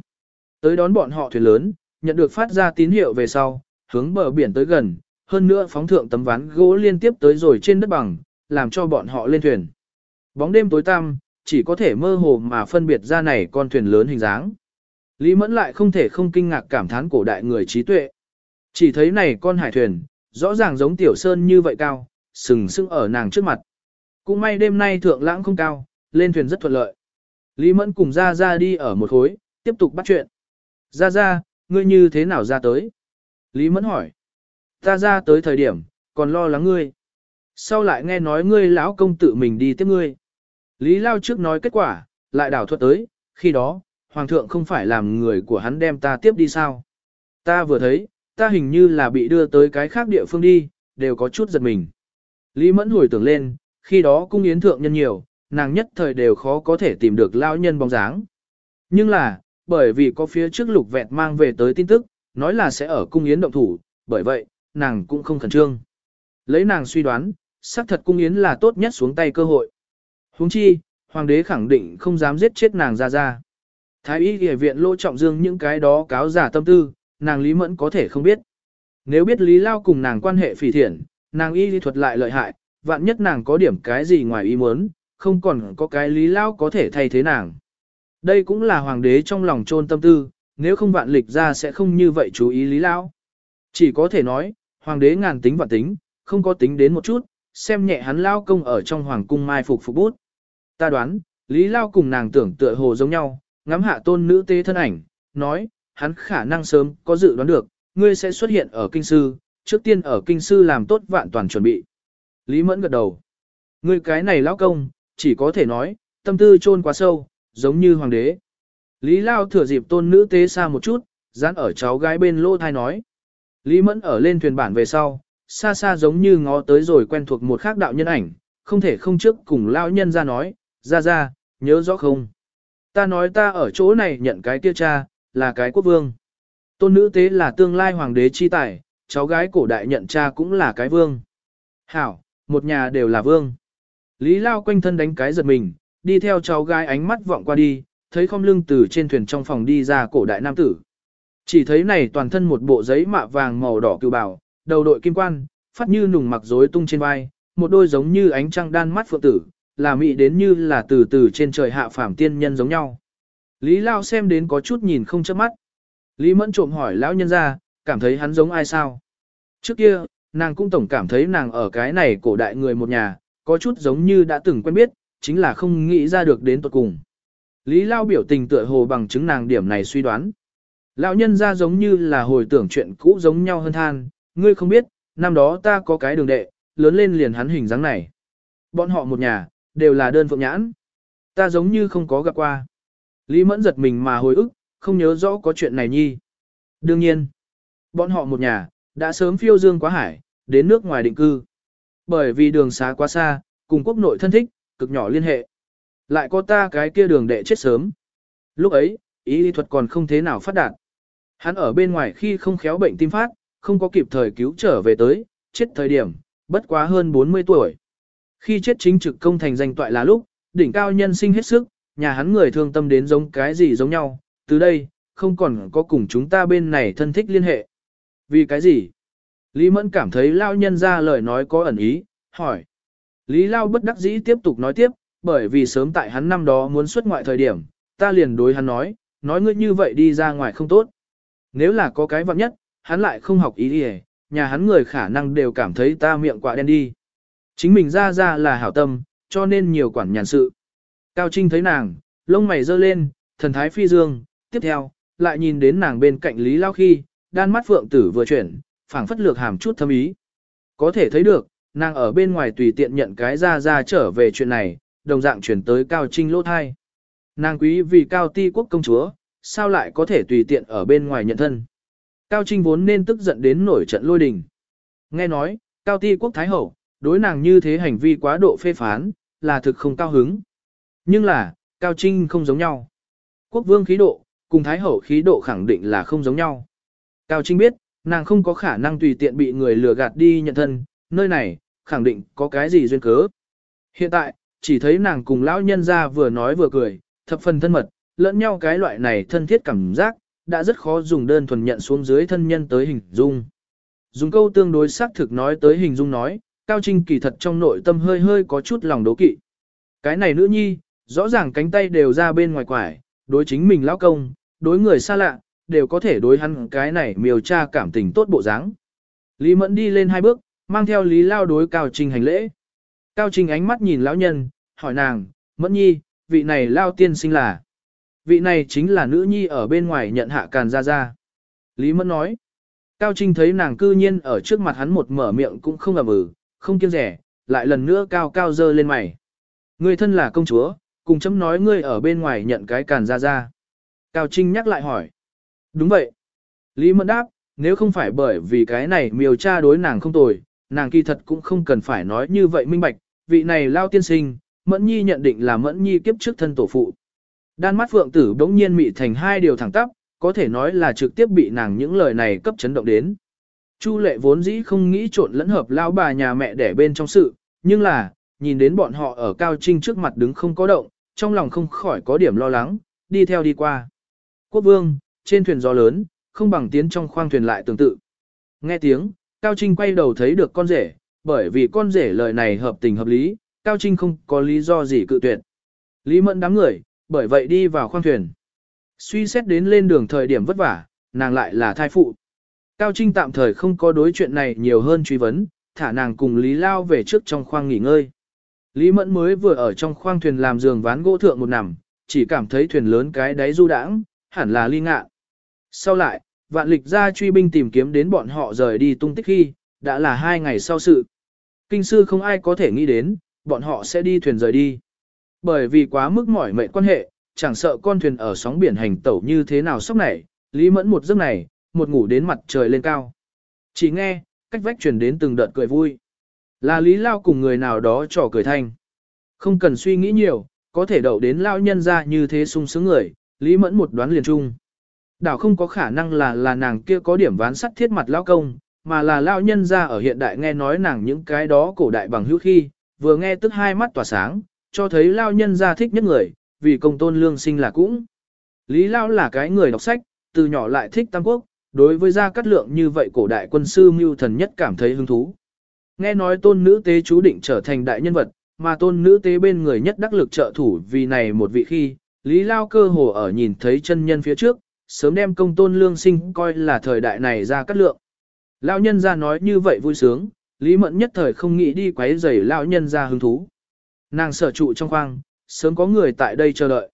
Tới đón bọn họ thuyền lớn, nhận được phát ra tín hiệu về sau, hướng bờ biển tới gần, hơn nữa phóng thượng tấm ván gỗ liên tiếp tới rồi trên đất bằng, làm cho bọn họ lên thuyền. Bóng đêm tối tăm, chỉ có thể mơ hồ mà phân biệt ra này con thuyền lớn hình dáng. Lý Mẫn lại không thể không kinh ngạc cảm thán cổ đại người trí tuệ. Chỉ thấy này con hải thuyền, rõ ràng giống tiểu sơn như vậy cao, sừng sững ở nàng trước mặt. Cũng may đêm nay thượng lãng không cao, lên thuyền rất thuận lợi. Lý Mẫn cùng gia gia đi ở một khối, tiếp tục bắt chuyện. Gia gia, ngươi như thế nào ra tới? Lý Mẫn hỏi. Ta ra tới thời điểm, còn lo lắng ngươi. Sau lại nghe nói ngươi lão công tự mình đi tiếp ngươi. Lý Lao trước nói kết quả, lại đảo thuật tới, khi đó, Hoàng thượng không phải làm người của hắn đem ta tiếp đi sao. Ta vừa thấy, ta hình như là bị đưa tới cái khác địa phương đi, đều có chút giật mình. Lý Mẫn hồi tưởng lên, khi đó cung yến thượng nhân nhiều, nàng nhất thời đều khó có thể tìm được lao nhân bóng dáng. Nhưng là, bởi vì có phía trước lục vẹt mang về tới tin tức, nói là sẽ ở cung yến động thủ, bởi vậy, nàng cũng không khẩn trương. Lấy nàng suy đoán, xác thật cung yến là tốt nhất xuống tay cơ hội. huống chi, hoàng đế khẳng định không dám giết chết nàng ra ra. Thái y y viện lỗ trọng dương những cái đó cáo giả tâm tư, nàng Lý Mẫn có thể không biết. Nếu biết Lý Lao cùng nàng quan hệ phỉ thiện, nàng y lý thuật lại lợi hại, vạn nhất nàng có điểm cái gì ngoài ý muốn, không còn có cái Lý Lao có thể thay thế nàng. Đây cũng là hoàng đế trong lòng trôn tâm tư, nếu không vạn lịch ra sẽ không như vậy chú ý Lý Lao. Chỉ có thể nói, hoàng đế ngàn tính vạn tính, không có tính đến một chút, xem nhẹ hắn Lao công ở trong hoàng cung mai phục phục bút. Ta đoán, Lý Lao cùng nàng tưởng tựa hồ giống nhau, ngắm hạ tôn nữ tế thân ảnh, nói, hắn khả năng sớm có dự đoán được, ngươi sẽ xuất hiện ở kinh sư, trước tiên ở kinh sư làm tốt vạn toàn chuẩn bị. Lý Mẫn gật đầu. Ngươi cái này lão công, chỉ có thể nói, tâm tư chôn quá sâu, giống như hoàng đế. Lý Lao thừa dịp tôn nữ tế xa một chút, dán ở cháu gái bên lô thai nói. Lý Mẫn ở lên thuyền bản về sau, xa xa giống như ngó tới rồi quen thuộc một khác đạo nhân ảnh, không thể không trước cùng lao nhân ra nói, ra ra, nhớ rõ không. Ta nói ta ở chỗ này nhận cái kia cha, là cái quốc vương. Tôn nữ tế là tương lai hoàng đế chi tài, cháu gái cổ đại nhận cha cũng là cái vương. Hảo, một nhà đều là vương. Lý Lao quanh thân đánh cái giật mình, đi theo cháu gái ánh mắt vọng qua đi, thấy không lưng từ trên thuyền trong phòng đi ra cổ đại nam tử. Chỉ thấy này toàn thân một bộ giấy mạ vàng màu đỏ cừu bảo, đầu đội kim quan, phát như nùng mặc rối tung trên vai, một đôi giống như ánh trăng đan mắt phượng tử, là mị đến như là từ từ trên trời hạ phàm tiên nhân giống nhau. Lý Lao xem đến có chút nhìn không chớp mắt. Lý Mẫn trộm hỏi lão nhân ra, cảm thấy hắn giống ai sao? Trước kia, nàng cũng tổng cảm thấy nàng ở cái này cổ đại người một nhà, có chút giống như đã từng quen biết, chính là không nghĩ ra được đến tuật cùng. Lý Lao biểu tình tựa hồ bằng chứng nàng điểm này suy đoán. Lão nhân ra giống như là hồi tưởng chuyện cũ giống nhau hơn than, ngươi không biết, năm đó ta có cái đường đệ, lớn lên liền hắn hình dáng này. Bọn họ một nhà, đều là đơn phượng nhãn. Ta giống như không có gặp qua. Lý Mẫn giật mình mà hồi ức, không nhớ rõ có chuyện này nhi. Đương nhiên, bọn họ một nhà, đã sớm phiêu dương quá hải, đến nước ngoài định cư. Bởi vì đường xá quá xa, cùng quốc nội thân thích, cực nhỏ liên hệ. Lại có ta cái kia đường đệ chết sớm. Lúc ấy, ý lý thuật còn không thế nào phát đạt. Hắn ở bên ngoài khi không khéo bệnh tim phát, không có kịp thời cứu trở về tới, chết thời điểm, bất quá hơn 40 tuổi. Khi chết chính trực công thành danh toại là lúc, đỉnh cao nhân sinh hết sức, nhà hắn người thương tâm đến giống cái gì giống nhau, từ đây, không còn có cùng chúng ta bên này thân thích liên hệ. Vì cái gì? Lý Mẫn cảm thấy lao nhân ra lời nói có ẩn ý, hỏi. Lý Lao bất đắc dĩ tiếp tục nói tiếp, bởi vì sớm tại hắn năm đó muốn xuất ngoại thời điểm, ta liền đối hắn nói, nói ngươi như vậy đi ra ngoài không tốt. Nếu là có cái vặn nhất, hắn lại không học ý đi nhà hắn người khả năng đều cảm thấy ta miệng quạ đen đi. Chính mình ra ra là hảo tâm, cho nên nhiều quản nhàn sự. Cao Trinh thấy nàng, lông mày dơ lên, thần thái phi dương, tiếp theo, lại nhìn đến nàng bên cạnh Lý Lao khi, đan mắt phượng tử vừa chuyển, phảng phất lược hàm chút thâm ý. Có thể thấy được, nàng ở bên ngoài tùy tiện nhận cái ra ra trở về chuyện này, đồng dạng chuyển tới Cao Trinh lỗ thai. Nàng quý vì Cao Ti quốc công chúa, sao lại có thể tùy tiện ở bên ngoài nhận thân. Cao Trinh vốn nên tức giận đến nổi trận lôi đình. Nghe nói, Cao Ti quốc thái hậu, đối nàng như thế hành vi quá độ phê phán, là thực không cao hứng. Nhưng là, Cao Trinh không giống nhau. Quốc vương khí độ, cùng thái hậu khí độ khẳng định là không giống nhau. Cao Trinh biết, nàng không có khả năng tùy tiện bị người lừa gạt đi nhận thân, nơi này, khẳng định có cái gì duyên cớ. Hiện tại, chỉ thấy nàng cùng lão nhân ra vừa nói vừa cười, thập phần thân mật, lẫn nhau cái loại này thân thiết cảm giác, đã rất khó dùng đơn thuần nhận xuống dưới thân nhân tới hình dung. Dùng câu tương đối xác thực nói tới hình dung nói, Cao Trinh kỳ thật trong nội tâm hơi hơi có chút lòng đố kỵ. Cái này nữ nhi, rõ ràng cánh tay đều ra bên ngoài quải, đối chính mình lão công, đối người xa lạ, đều có thể đối hắn cái này miều tra cảm tình tốt bộ dáng. Lý Mẫn đi lên hai bước, mang theo Lý Lao đối Cao Trinh hành lễ. Cao Trinh ánh mắt nhìn lão nhân, hỏi nàng, Mẫn nhi, vị này Lao tiên sinh là. Vị này chính là nữ nhi ở bên ngoài nhận hạ càn ra ra. Lý Mẫn nói. Cao Trinh thấy nàng cư nhiên ở trước mặt hắn một mở miệng cũng không ẩm ừ, không kiêng rẻ, lại lần nữa cao cao dơ lên mày. Người thân là công chúa, cùng chấm nói ngươi ở bên ngoài nhận cái càn ra ra. Cao Trinh nhắc lại hỏi. Đúng vậy. Lý Mẫn đáp, nếu không phải bởi vì cái này miều cha đối nàng không tồi, nàng kỳ thật cũng không cần phải nói như vậy minh bạch, vị này lao tiên sinh, Mẫn Nhi nhận định là Mẫn Nhi kiếp trước thân tổ phụ. Đan mắt phượng tử đống nhiên mị thành hai điều thẳng tắp, có thể nói là trực tiếp bị nàng những lời này cấp chấn động đến. Chu lệ vốn dĩ không nghĩ trộn lẫn hợp lao bà nhà mẹ để bên trong sự, nhưng là, nhìn đến bọn họ ở cao trinh trước mặt đứng không có động, trong lòng không khỏi có điểm lo lắng, đi theo đi qua. Quốc vương, trên thuyền gió lớn, không bằng tiến trong khoang thuyền lại tương tự. Nghe tiếng, Cao Trinh quay đầu thấy được con rể, bởi vì con rể lời này hợp tình hợp lý, Cao Trinh không có lý do gì cự tuyệt. Lý mẫn đám người, bởi vậy đi vào khoang thuyền. Suy xét đến lên đường thời điểm vất vả, nàng lại là thai phụ. Cao Trinh tạm thời không có đối chuyện này nhiều hơn truy vấn, thả nàng cùng Lý Lao về trước trong khoang nghỉ ngơi. Lý Mẫn mới vừa ở trong khoang thuyền làm giường ván gỗ thượng một nằm, chỉ cảm thấy thuyền lớn cái đáy du đãng, hẳn là ly ngạ. Sau lại, vạn lịch ra truy binh tìm kiếm đến bọn họ rời đi tung tích khi, đã là hai ngày sau sự. Kinh sư không ai có thể nghĩ đến, bọn họ sẽ đi thuyền rời đi. Bởi vì quá mức mỏi mệt quan hệ, chẳng sợ con thuyền ở sóng biển hành tẩu như thế nào sốc này, Lý Mẫn một giấc này, một ngủ đến mặt trời lên cao. Chỉ nghe, cách vách truyền đến từng đợt cười vui. Là Lý Lao cùng người nào đó trò cười thanh. Không cần suy nghĩ nhiều, có thể đậu đến Lao nhân ra như thế sung sướng người, Lý Mẫn một đoán liền chung. Đảo không có khả năng là là nàng kia có điểm ván sắt thiết mặt Lao công, mà là Lao nhân ra ở hiện đại nghe nói nàng những cái đó cổ đại bằng hữu khi, vừa nghe tức hai mắt tỏa sáng, cho thấy Lao nhân ra thích nhất người, vì công tôn lương sinh là cũng. Lý Lao là cái người đọc sách, từ nhỏ lại thích Tam Quốc, đối với gia cát lượng như vậy cổ đại quân sư mưu thần nhất cảm thấy hứng thú. Nghe nói tôn nữ tế chú định trở thành đại nhân vật, mà tôn nữ tế bên người nhất đắc lực trợ thủ vì này một vị khi, Lý Lao cơ hồ ở nhìn thấy chân nhân phía trước, sớm đem công tôn lương sinh coi là thời đại này ra cắt lượng. Lão nhân ra nói như vậy vui sướng, Lý Mẫn nhất thời không nghĩ đi quấy rầy lão nhân ra hứng thú. Nàng sở trụ trong khoang, sớm có người tại đây chờ đợi.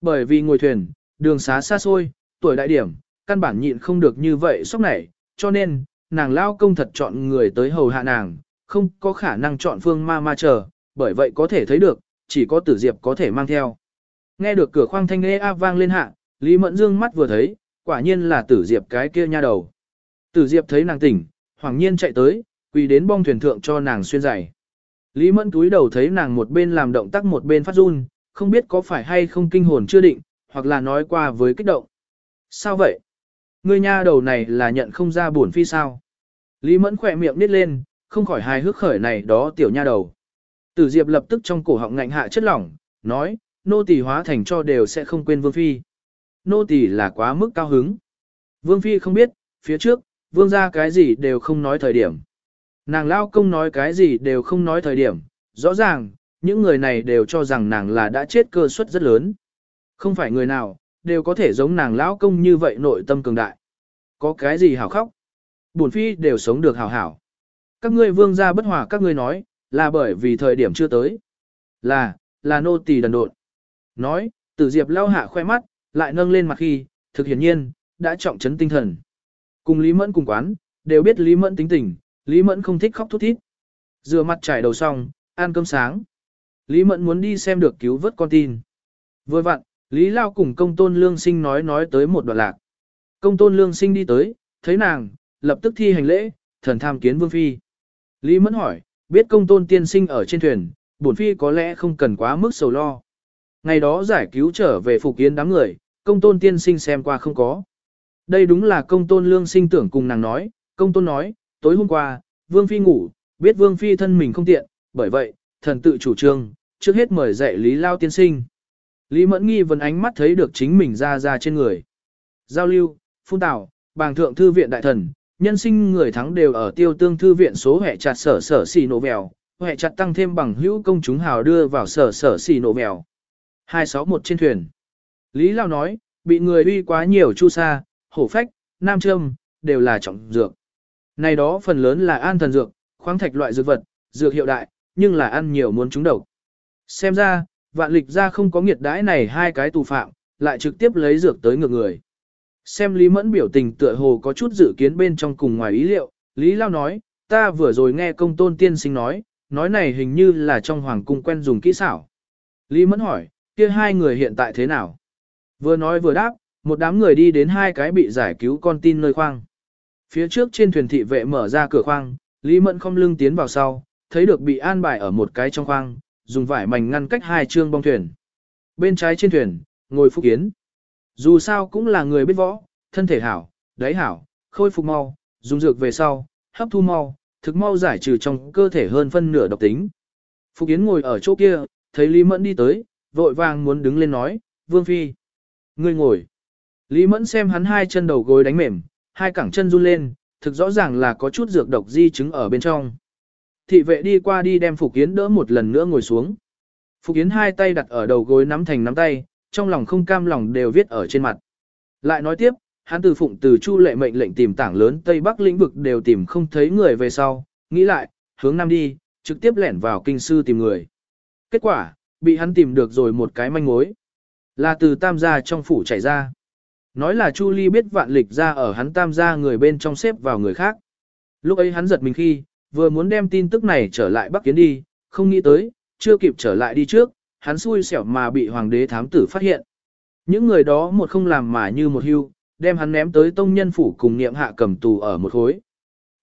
Bởi vì ngồi thuyền, đường xá xa xôi, tuổi đại điểm, căn bản nhịn không được như vậy sốc nảy, cho nên, nàng lao công thật chọn người tới hầu hạ nàng, không có khả năng chọn phương ma ma chờ, bởi vậy có thể thấy được, chỉ có tử diệp có thể mang theo. Nghe được cửa khoang thanh nghe áp vang lên hạ, Lý Mẫn Dương mắt vừa thấy, quả nhiên là tử diệp cái kia nha đầu. Tử diệp thấy nàng tỉnh, hoàng nhiên chạy tới, quỳ đến bong thuyền thượng cho nàng xuyên giày. Lý Mẫn túi đầu thấy nàng một bên làm động tác một bên phát run, không biết có phải hay không kinh hồn chưa định, hoặc là nói qua với kích động. Sao vậy? Ngươi nha đầu này là nhận không ra buồn phi sao? Lý Mẫn khỏe miệng nít lên, không khỏi hài hước khởi này đó tiểu nha đầu. Tử Diệp lập tức trong cổ họng ngạnh hạ chất lỏng, nói, nô tỳ hóa thành cho đều sẽ không quên Vương Phi. Nô tỳ là quá mức cao hứng. Vương Phi không biết, phía trước, Vương ra cái gì đều không nói thời điểm. Nàng lao công nói cái gì đều không nói thời điểm, rõ ràng, những người này đều cho rằng nàng là đã chết cơ suất rất lớn. Không phải người nào, đều có thể giống nàng lão công như vậy nội tâm cường đại. Có cái gì hảo khóc? Bổn phi đều sống được hảo hảo. Các ngươi vương gia bất hòa các ngươi nói, là bởi vì thời điểm chưa tới. Là, là nô tỳ đần độn. Nói, tử diệp lao hạ khoe mắt, lại nâng lên mặt khi, thực hiển nhiên, đã trọng trấn tinh thần. Cùng Lý Mẫn cùng quán, đều biết Lý Mẫn tính tình, Lý Mẫn không thích khóc thút thít. Rửa mặt trải đầu xong, ăn cơm sáng. Lý Mẫn muốn đi xem được cứu vớt con tin. Vừa vặn, Lý Lao cùng công tôn lương sinh nói nói tới một đoạn lạc. Công tôn lương sinh đi tới, thấy nàng, lập tức thi hành lễ, thần tham kiến vương phi. Lý Mẫn hỏi, biết công tôn tiên sinh ở trên thuyền, bổn phi có lẽ không cần quá mức sầu lo. Ngày đó giải cứu trở về phục kiến đám người, công tôn tiên sinh xem qua không có. Đây đúng là công tôn lương sinh tưởng cùng nàng nói, công tôn nói, tối hôm qua, vương phi ngủ, biết vương phi thân mình không tiện, bởi vậy, thần tự chủ trương, trước hết mời dạy Lý Lao tiên sinh. Lý Mẫn Nghi vẫn ánh mắt thấy được chính mình ra ra trên người. Giao lưu, phun tảo, bàng thượng thư viện đại thần, nhân sinh người thắng đều ở tiêu tương thư viện số hệ chặt sở sở xì nổ vèo, hệ chặt tăng thêm bằng hữu công chúng hào đưa vào sở sở xì nổ vèo. 261 trên thuyền. Lý Lao nói, bị người uy quá nhiều chu sa, hổ phách, nam châm, đều là trọng dược. Này đó phần lớn là an thần dược, khoáng thạch loại dược vật, dược hiệu đại, nhưng là ăn nhiều muốn trúng độc. Xem ra, vạn lịch ra không có nghiệt đãi này hai cái tù phạm, lại trực tiếp lấy dược tới ngược người. Xem Lý Mẫn biểu tình tựa hồ có chút dự kiến bên trong cùng ngoài ý liệu, Lý Lao nói, ta vừa rồi nghe công tôn tiên sinh nói, nói này hình như là trong hoàng cung quen dùng kỹ xảo. Lý Mẫn hỏi, kia hai người hiện tại thế nào? Vừa nói vừa đáp, một đám người đi đến hai cái bị giải cứu con tin nơi khoang. Phía trước trên thuyền thị vệ mở ra cửa khoang, Lý Mẫn không lưng tiến vào sau, thấy được bị an bài ở một cái trong khoang, dùng vải mảnh ngăn cách hai chương bong thuyền. Bên trái trên thuyền, ngồi Phúc Kiến. Dù sao cũng là người biết võ, thân thể hảo, đáy hảo, khôi phục mau, dùng dược về sau, hấp thu mau, thực mau giải trừ trong cơ thể hơn phân nửa độc tính. Phúc Kiến ngồi ở chỗ kia, thấy Lý Mẫn đi tới, vội vàng muốn đứng lên nói, Vương Phi. Ngươi ngồi. Lý Mẫn xem hắn hai chân đầu gối đánh mềm, hai cẳng chân run lên, thực rõ ràng là có chút dược độc di chứng ở bên trong. Thị vệ đi qua đi đem Phục Yến đỡ một lần nữa ngồi xuống. Phục Yến hai tay đặt ở đầu gối nắm thành nắm tay, trong lòng không cam lòng đều viết ở trên mặt. Lại nói tiếp, hắn từ phụng từ chu lệ mệnh lệnh tìm tảng lớn Tây Bắc lĩnh vực đều tìm không thấy người về sau, nghĩ lại, hướng nam đi, trực tiếp lẻn vào kinh sư tìm người. Kết quả, bị hắn tìm được rồi một cái manh mối. Là từ tam gia trong phủ chảy ra. Nói là Chu Ly biết vạn lịch ra ở hắn tam gia người bên trong xếp vào người khác. Lúc ấy hắn giật mình khi, vừa muốn đem tin tức này trở lại Bắc Kiến đi, không nghĩ tới, chưa kịp trở lại đi trước, hắn xui xẻo mà bị hoàng đế thám tử phát hiện. Những người đó một không làm mà như một hưu, đem hắn ném tới tông nhân phủ cùng niệm hạ cầm tù ở một khối.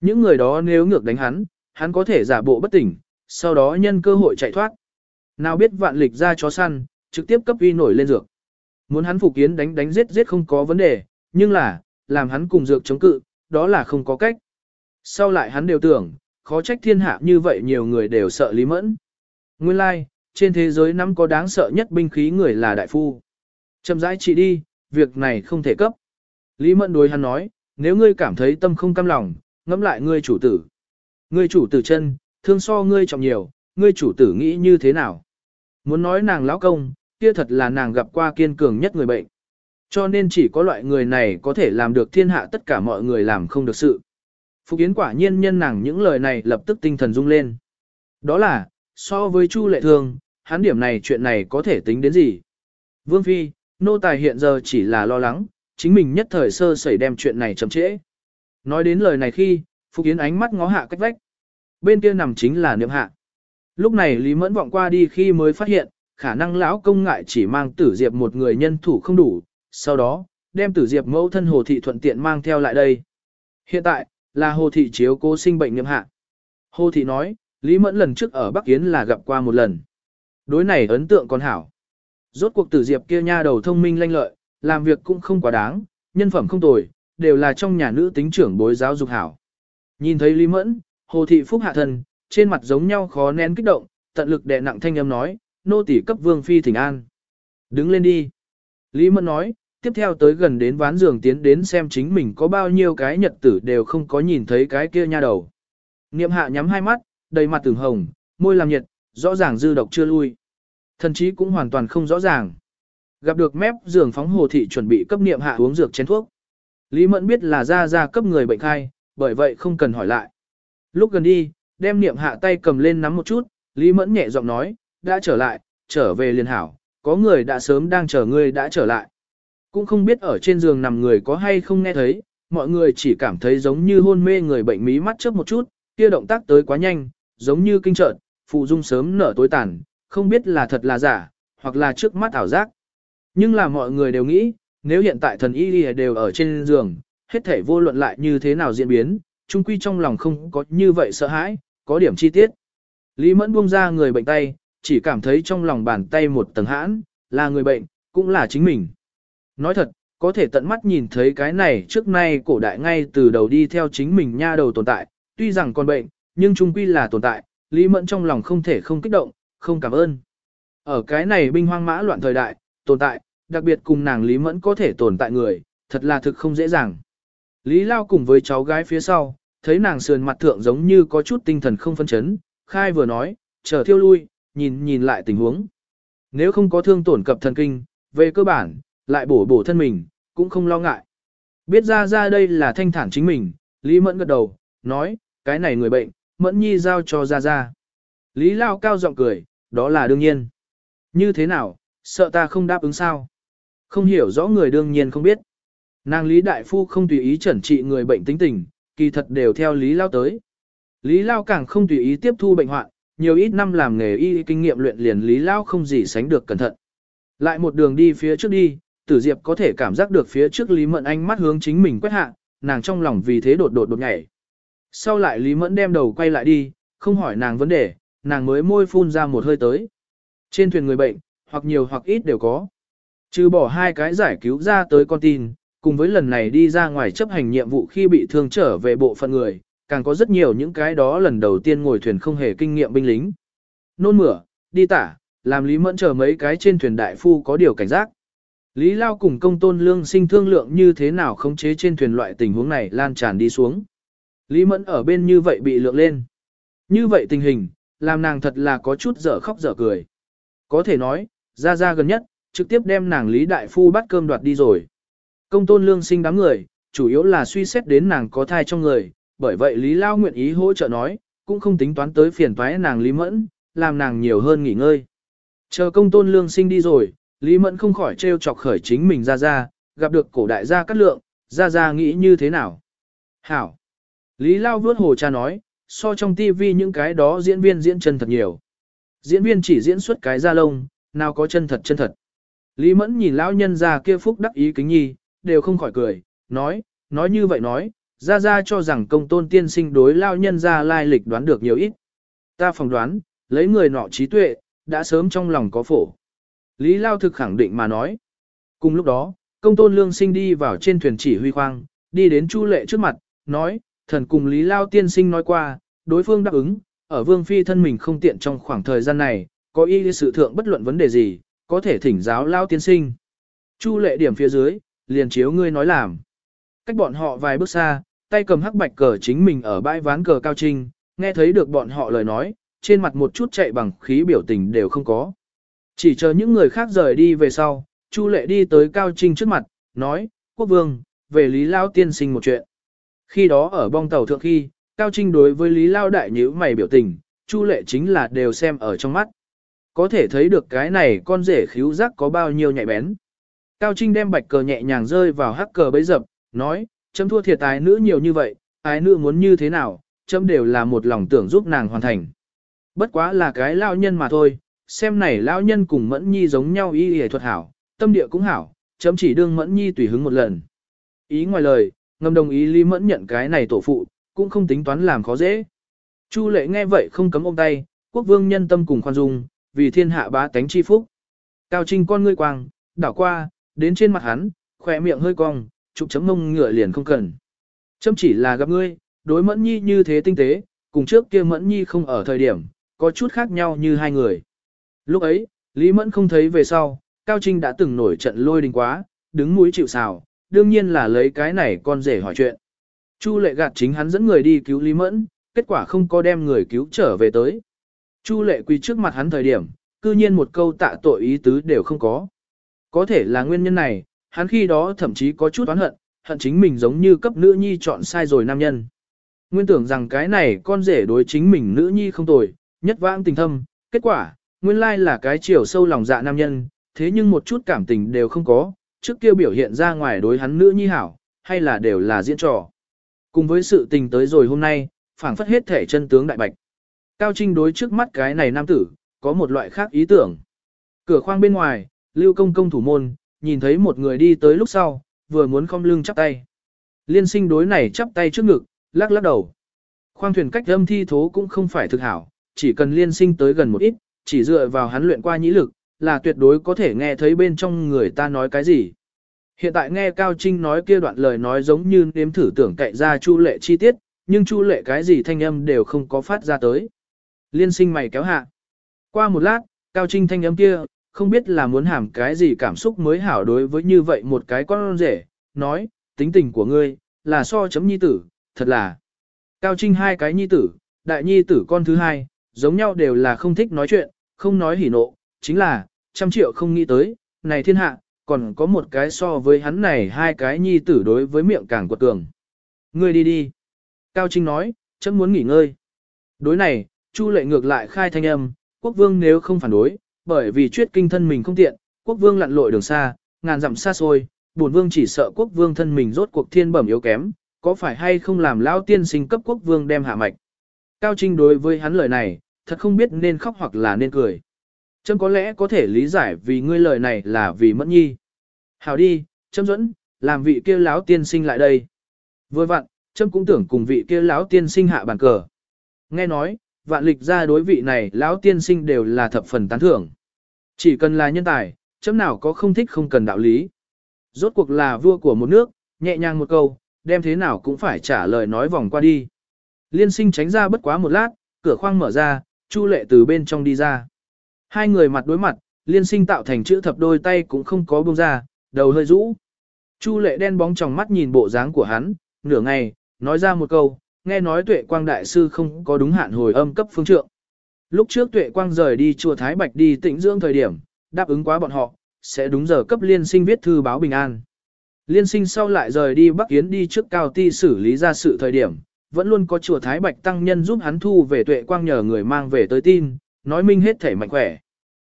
Những người đó nếu ngược đánh hắn, hắn có thể giả bộ bất tỉnh, sau đó nhân cơ hội chạy thoát. Nào biết vạn lịch ra chó săn, trực tiếp cấp uy nổi lên dược. Muốn hắn phục kiến đánh đánh giết giết không có vấn đề, nhưng là, làm hắn cùng dược chống cự, đó là không có cách. Sau lại hắn đều tưởng, khó trách thiên hạ như vậy nhiều người đều sợ Lý Mẫn. Nguyên lai, like, trên thế giới năm có đáng sợ nhất binh khí người là đại phu. Chậm rãi chỉ đi, việc này không thể cấp. Lý Mẫn đối hắn nói, nếu ngươi cảm thấy tâm không cam lòng, ngẫm lại ngươi chủ tử. Ngươi chủ tử chân, thương so ngươi trọng nhiều, ngươi chủ tử nghĩ như thế nào? Muốn nói nàng lão công, kia thật là nàng gặp qua kiên cường nhất người bệnh. Cho nên chỉ có loại người này có thể làm được thiên hạ tất cả mọi người làm không được sự. Phục Yến quả nhiên nhân nàng những lời này lập tức tinh thần rung lên. Đó là, so với Chu Lệ Thương, hắn điểm này chuyện này có thể tính đến gì? Vương Phi, nô tài hiện giờ chỉ là lo lắng, chính mình nhất thời sơ sẩy đem chuyện này chậm trễ. Nói đến lời này khi, Phục Yến ánh mắt ngó hạ cách vách. Bên kia nằm chính là niệm hạ. Lúc này Lý Mẫn vọng qua đi khi mới phát hiện, khả năng lão công ngại chỉ mang tử diệp một người nhân thủ không đủ, sau đó, đem tử diệp mẫu thân hồ thị thuận tiện mang theo lại đây. Hiện tại, là hồ thị chiếu cố sinh bệnh nghiêm hạ. Hồ thị nói, Lý Mẫn lần trước ở Bắc Yến là gặp qua một lần. Đối này ấn tượng còn hảo. Rốt cuộc tử diệp kia nha đầu thông minh lanh lợi, làm việc cũng không quá đáng, nhân phẩm không tồi, đều là trong nhà nữ tính trưởng bối giáo dục hảo. Nhìn thấy Lý Mẫn, Hồ Thị Phúc hạ thân, trên mặt giống nhau khó nén kích động, tận lực đè nặng thanh âm nói, nô tỷ cấp vương phi thỉnh an. Đứng lên đi. Lý Mẫn nói, tiếp theo tới gần đến ván giường tiến đến xem chính mình có bao nhiêu cái nhật tử đều không có nhìn thấy cái kia nha đầu. Niệm hạ nhắm hai mắt, đầy mặt từng hồng, môi làm nhiệt, rõ ràng dư độc chưa lui. Thần chí cũng hoàn toàn không rõ ràng. Gặp được mép giường phóng hồ thị chuẩn bị cấp niệm hạ uống dược chén thuốc. Lý Mẫn biết là ra ra cấp người bệnh khai, bởi vậy không cần hỏi lại. Lúc gần đi, đem niệm hạ tay cầm lên nắm một chút, Lý Mẫn nhẹ giọng nói, đã trở lại, trở về liền hảo, có người đã sớm đang chờ ngươi đã trở lại. Cũng không biết ở trên giường nằm người có hay không nghe thấy, mọi người chỉ cảm thấy giống như hôn mê người bệnh mí mắt chớp một chút, kia động tác tới quá nhanh, giống như kinh trợn, phụ dung sớm nở tối tàn, không biết là thật là giả, hoặc là trước mắt ảo giác. Nhưng là mọi người đều nghĩ, nếu hiện tại thần y đều ở trên giường, hết thể vô luận lại như thế nào diễn biến, chung quy trong lòng không có như vậy sợ hãi, có điểm chi tiết. Lý Mẫn buông ra người bệnh tay, chỉ cảm thấy trong lòng bàn tay một tầng hãn, là người bệnh, cũng là chính mình. Nói thật, có thể tận mắt nhìn thấy cái này trước nay cổ đại ngay từ đầu đi theo chính mình nha đầu tồn tại, tuy rằng còn bệnh, nhưng trung quy là tồn tại, Lý Mẫn trong lòng không thể không kích động, không cảm ơn. Ở cái này binh hoang mã loạn thời đại, tồn tại, đặc biệt cùng nàng Lý Mẫn có thể tồn tại người, thật là thực không dễ dàng. Lý Lao cùng với cháu gái phía sau, thấy nàng sườn mặt thượng giống như có chút tinh thần không phân chấn, khai vừa nói, chờ thiêu lui, nhìn nhìn lại tình huống. Nếu không có thương tổn cập thần kinh, về cơ bản, lại bổ bổ thân mình, cũng không lo ngại. Biết ra ra đây là thanh thản chính mình, Lý Mẫn gật đầu, nói, cái này người bệnh, Mẫn Nhi giao cho ra ra. Lý Lao cao giọng cười, đó là đương nhiên. Như thế nào, sợ ta không đáp ứng sao? Không hiểu rõ người đương nhiên không biết. Nàng Lý Đại Phu không tùy ý chẩn trị người bệnh tính tình, kỳ thật đều theo Lý Lao tới. Lý Lao càng không tùy ý tiếp thu bệnh hoạn, nhiều ít năm làm nghề y kinh nghiệm luyện liền Lý Lao không gì sánh được cẩn thận. Lại một đường đi phía trước đi, Tử Diệp có thể cảm giác được phía trước Lý Mẫn ánh mắt hướng chính mình quét hạ, nàng trong lòng vì thế đột đột đột nhảy. Sau lại Lý Mẫn đem đầu quay lại đi, không hỏi nàng vấn đề, nàng mới môi phun ra một hơi tới. Trên thuyền người bệnh, hoặc nhiều hoặc ít đều có. Trừ bỏ hai cái giải cứu ra tới con tin, cùng với lần này đi ra ngoài chấp hành nhiệm vụ khi bị thương trở về bộ phận người, càng có rất nhiều những cái đó lần đầu tiên ngồi thuyền không hề kinh nghiệm binh lính. Nôn mửa, đi tả, làm Lý Mẫn chờ mấy cái trên thuyền đại phu có điều cảnh giác. Lý Lao cùng công tôn lương sinh thương lượng như thế nào khống chế trên thuyền loại tình huống này lan tràn đi xuống. Lý Mẫn ở bên như vậy bị lượng lên. Như vậy tình hình, làm nàng thật là có chút dở khóc dở cười. Có thể nói, ra ra gần nhất, trực tiếp đem nàng Lý Đại Phu bắt cơm đoạt đi rồi. Công tôn lương sinh đám người, chủ yếu là suy xét đến nàng có thai trong người, bởi vậy Lý Lao nguyện ý hỗ trợ nói, cũng không tính toán tới phiền toái nàng Lý Mẫn, làm nàng nhiều hơn nghỉ ngơi. Chờ công tôn lương sinh đi rồi, Lý Mẫn không khỏi trêu chọc khởi chính mình ra ra, gặp được cổ đại gia cắt lượng, ra ra nghĩ như thế nào. Hảo! Lý Lao vớt hồ cha nói, so trong tivi những cái đó diễn viên diễn chân thật nhiều. Diễn viên chỉ diễn xuất cái da lông, nào có chân thật chân thật. Lý Mẫn nhìn lão nhân ra kia phúc đắc ý kính nhi, đều không khỏi cười, nói, nói như vậy nói, ra ra cho rằng công tôn tiên sinh đối lao nhân ra lai lịch đoán được nhiều ít. Ta phỏng đoán, lấy người nọ trí tuệ, đã sớm trong lòng có phổ. Lý Lao thực khẳng định mà nói. Cùng lúc đó, công tôn lương sinh đi vào trên thuyền chỉ huy khoang, đi đến Chu Lệ trước mặt, nói, thần cùng Lý Lao tiên sinh nói qua, đối phương đáp ứng, ở vương phi thân mình không tiện trong khoảng thời gian này, có ý sự thượng bất luận vấn đề gì, có thể thỉnh giáo Lao tiên sinh. Chu Lệ điểm phía dưới, liền chiếu ngươi nói làm. Cách bọn họ vài bước xa, tay cầm hắc bạch cờ chính mình ở bãi ván cờ cao trinh, nghe thấy được bọn họ lời nói, trên mặt một chút chạy bằng khí biểu tình đều không có. Chỉ chờ những người khác rời đi về sau, Chu Lệ đi tới Cao Trinh trước mặt, nói, quốc vương, về Lý Lao tiên sinh một chuyện. Khi đó ở bong tàu thượng khi, Cao Trinh đối với Lý Lao đại nhữ mày biểu tình, Chu lệ chính là đều xem ở trong mắt. Có thể thấy được cái này con rể khíu giác có bao nhiêu nhạy bén. Cao Trinh đem bạch cờ nhẹ nhàng rơi vào hắc cờ bấy dập, nói, chấm thua thiệt ái nữ nhiều như vậy, ái nữ muốn như thế nào, chấm đều là một lòng tưởng giúp nàng hoàn thành. Bất quá là cái lao nhân mà thôi, xem này lão nhân cùng mẫn nhi giống nhau y y thuật hảo, tâm địa cũng hảo, chấm chỉ đương mẫn nhi tùy hứng một lần. Ý ngoài lời, ngầm đồng ý Lý Mẫn nhận cái này tổ phụ, cũng không tính toán làm khó dễ. Chu lệ nghe vậy không cấm ôm tay, quốc vương nhân tâm cùng khoan dung, vì thiên hạ bá tánh chi phúc. Cao Trinh con ngươi quang, đảo qua, đến trên mặt hắn, khỏe miệng hơi cong, chụp chấm mông ngựa liền không cần. Chấm chỉ là gặp ngươi, đối mẫn nhi như thế tinh tế, cùng trước kia mẫn nhi không ở thời điểm, có chút khác nhau như hai người. Lúc ấy, Lý Mẫn không thấy về sau, Cao Trinh đã từng nổi trận lôi đình quá, đứng mũi chịu sào, đương nhiên là lấy cái này con rể hỏi chuyện. Chu lệ gạt chính hắn dẫn người đi cứu Lý Mẫn, kết quả không có đem người cứu trở về tới. Chu lệ quỳ trước mặt hắn thời điểm, cư nhiên một câu tạ tội ý tứ đều không có. Có thể là nguyên nhân này, hắn khi đó thậm chí có chút oán hận, hận chính mình giống như cấp nữ nhi chọn sai rồi nam nhân. Nguyên tưởng rằng cái này con rể đối chính mình nữ nhi không tồi, nhất vãng tình thâm, kết quả, nguyên lai là cái chiều sâu lòng dạ nam nhân, thế nhưng một chút cảm tình đều không có, trước kia biểu hiện ra ngoài đối hắn nữ nhi hảo, hay là đều là diễn trò. Cùng với sự tình tới rồi hôm nay, phảng phất hết thể chân tướng đại bạch. Cao Trinh đối trước mắt cái này nam tử, có một loại khác ý tưởng. Cửa khoang bên ngoài, lưu công công thủ môn, nhìn thấy một người đi tới lúc sau, vừa muốn không lưng chắp tay. Liên sinh đối này chắp tay trước ngực, lắc lắc đầu. Khoang thuyền cách âm thi thố cũng không phải thực hảo, chỉ cần liên sinh tới gần một ít, chỉ dựa vào hắn luyện qua nhĩ lực, là tuyệt đối có thể nghe thấy bên trong người ta nói cái gì. Hiện tại nghe Cao Trinh nói kia đoạn lời nói giống như nếm thử tưởng cậy ra Chu Lệ chi tiết, nhưng Chu Lệ cái gì thanh âm đều không có phát ra tới. Liên sinh mày kéo hạ. Qua một lát, Cao Trinh thanh âm kia, không biết là muốn hàm cái gì cảm xúc mới hảo đối với như vậy một cái con rể, nói, tính tình của ngươi, là so chấm nhi tử, thật là. Cao Trinh hai cái nhi tử, đại nhi tử con thứ hai, giống nhau đều là không thích nói chuyện, không nói hỉ nộ, chính là, trăm triệu không nghĩ tới, này thiên hạ, còn có một cái so với hắn này hai cái nhi tử đối với miệng càng quật cường. Ngươi đi đi. Cao Trinh nói, chấm muốn nghỉ ngơi. Đối này, Chu lệ ngược lại khai thanh âm, quốc vương nếu không phản đối, bởi vì chuyết kinh thân mình không tiện, quốc vương lặn lội đường xa, ngàn dặm xa xôi, bổn vương chỉ sợ quốc vương thân mình rốt cuộc thiên bẩm yếu kém, có phải hay không làm lão tiên sinh cấp quốc vương đem hạ mạch. Cao Trinh đối với hắn lời này, thật không biết nên khóc hoặc là nên cười. Trâm có lẽ có thể lý giải vì ngươi lời này là vì mẫn nhi. Hào đi, Trâm dẫn, làm vị kia lão tiên sinh lại đây. Vừa vặn, Trâm cũng tưởng cùng vị kia lão tiên sinh hạ bàn cờ. Nghe nói, vạn lịch ra đối vị này lão tiên sinh đều là thập phần tán thưởng. Chỉ cần là nhân tài, chấm nào có không thích không cần đạo lý. Rốt cuộc là vua của một nước, nhẹ nhàng một câu, đem thế nào cũng phải trả lời nói vòng qua đi. Liên sinh tránh ra bất quá một lát, cửa khoang mở ra, Chu lệ từ bên trong đi ra. Hai người mặt đối mặt, liên sinh tạo thành chữ thập đôi tay cũng không có buông ra, đầu hơi rũ. Chu lệ đen bóng trong mắt nhìn bộ dáng của hắn, nửa ngày, nói ra một câu, nghe nói tuệ quang đại sư không có đúng hạn hồi âm cấp phương trượng. Lúc trước tuệ quang rời đi chùa Thái Bạch đi tĩnh dưỡng thời điểm, đáp ứng quá bọn họ, sẽ đúng giờ cấp liên sinh viết thư báo bình an. Liên sinh sau lại rời đi Bắc Yến đi trước cao ti xử lý ra sự thời điểm, vẫn luôn có chùa Thái Bạch tăng nhân giúp hắn thu về tuệ quang nhờ người mang về tới tin, nói minh hết thể mạnh khỏe.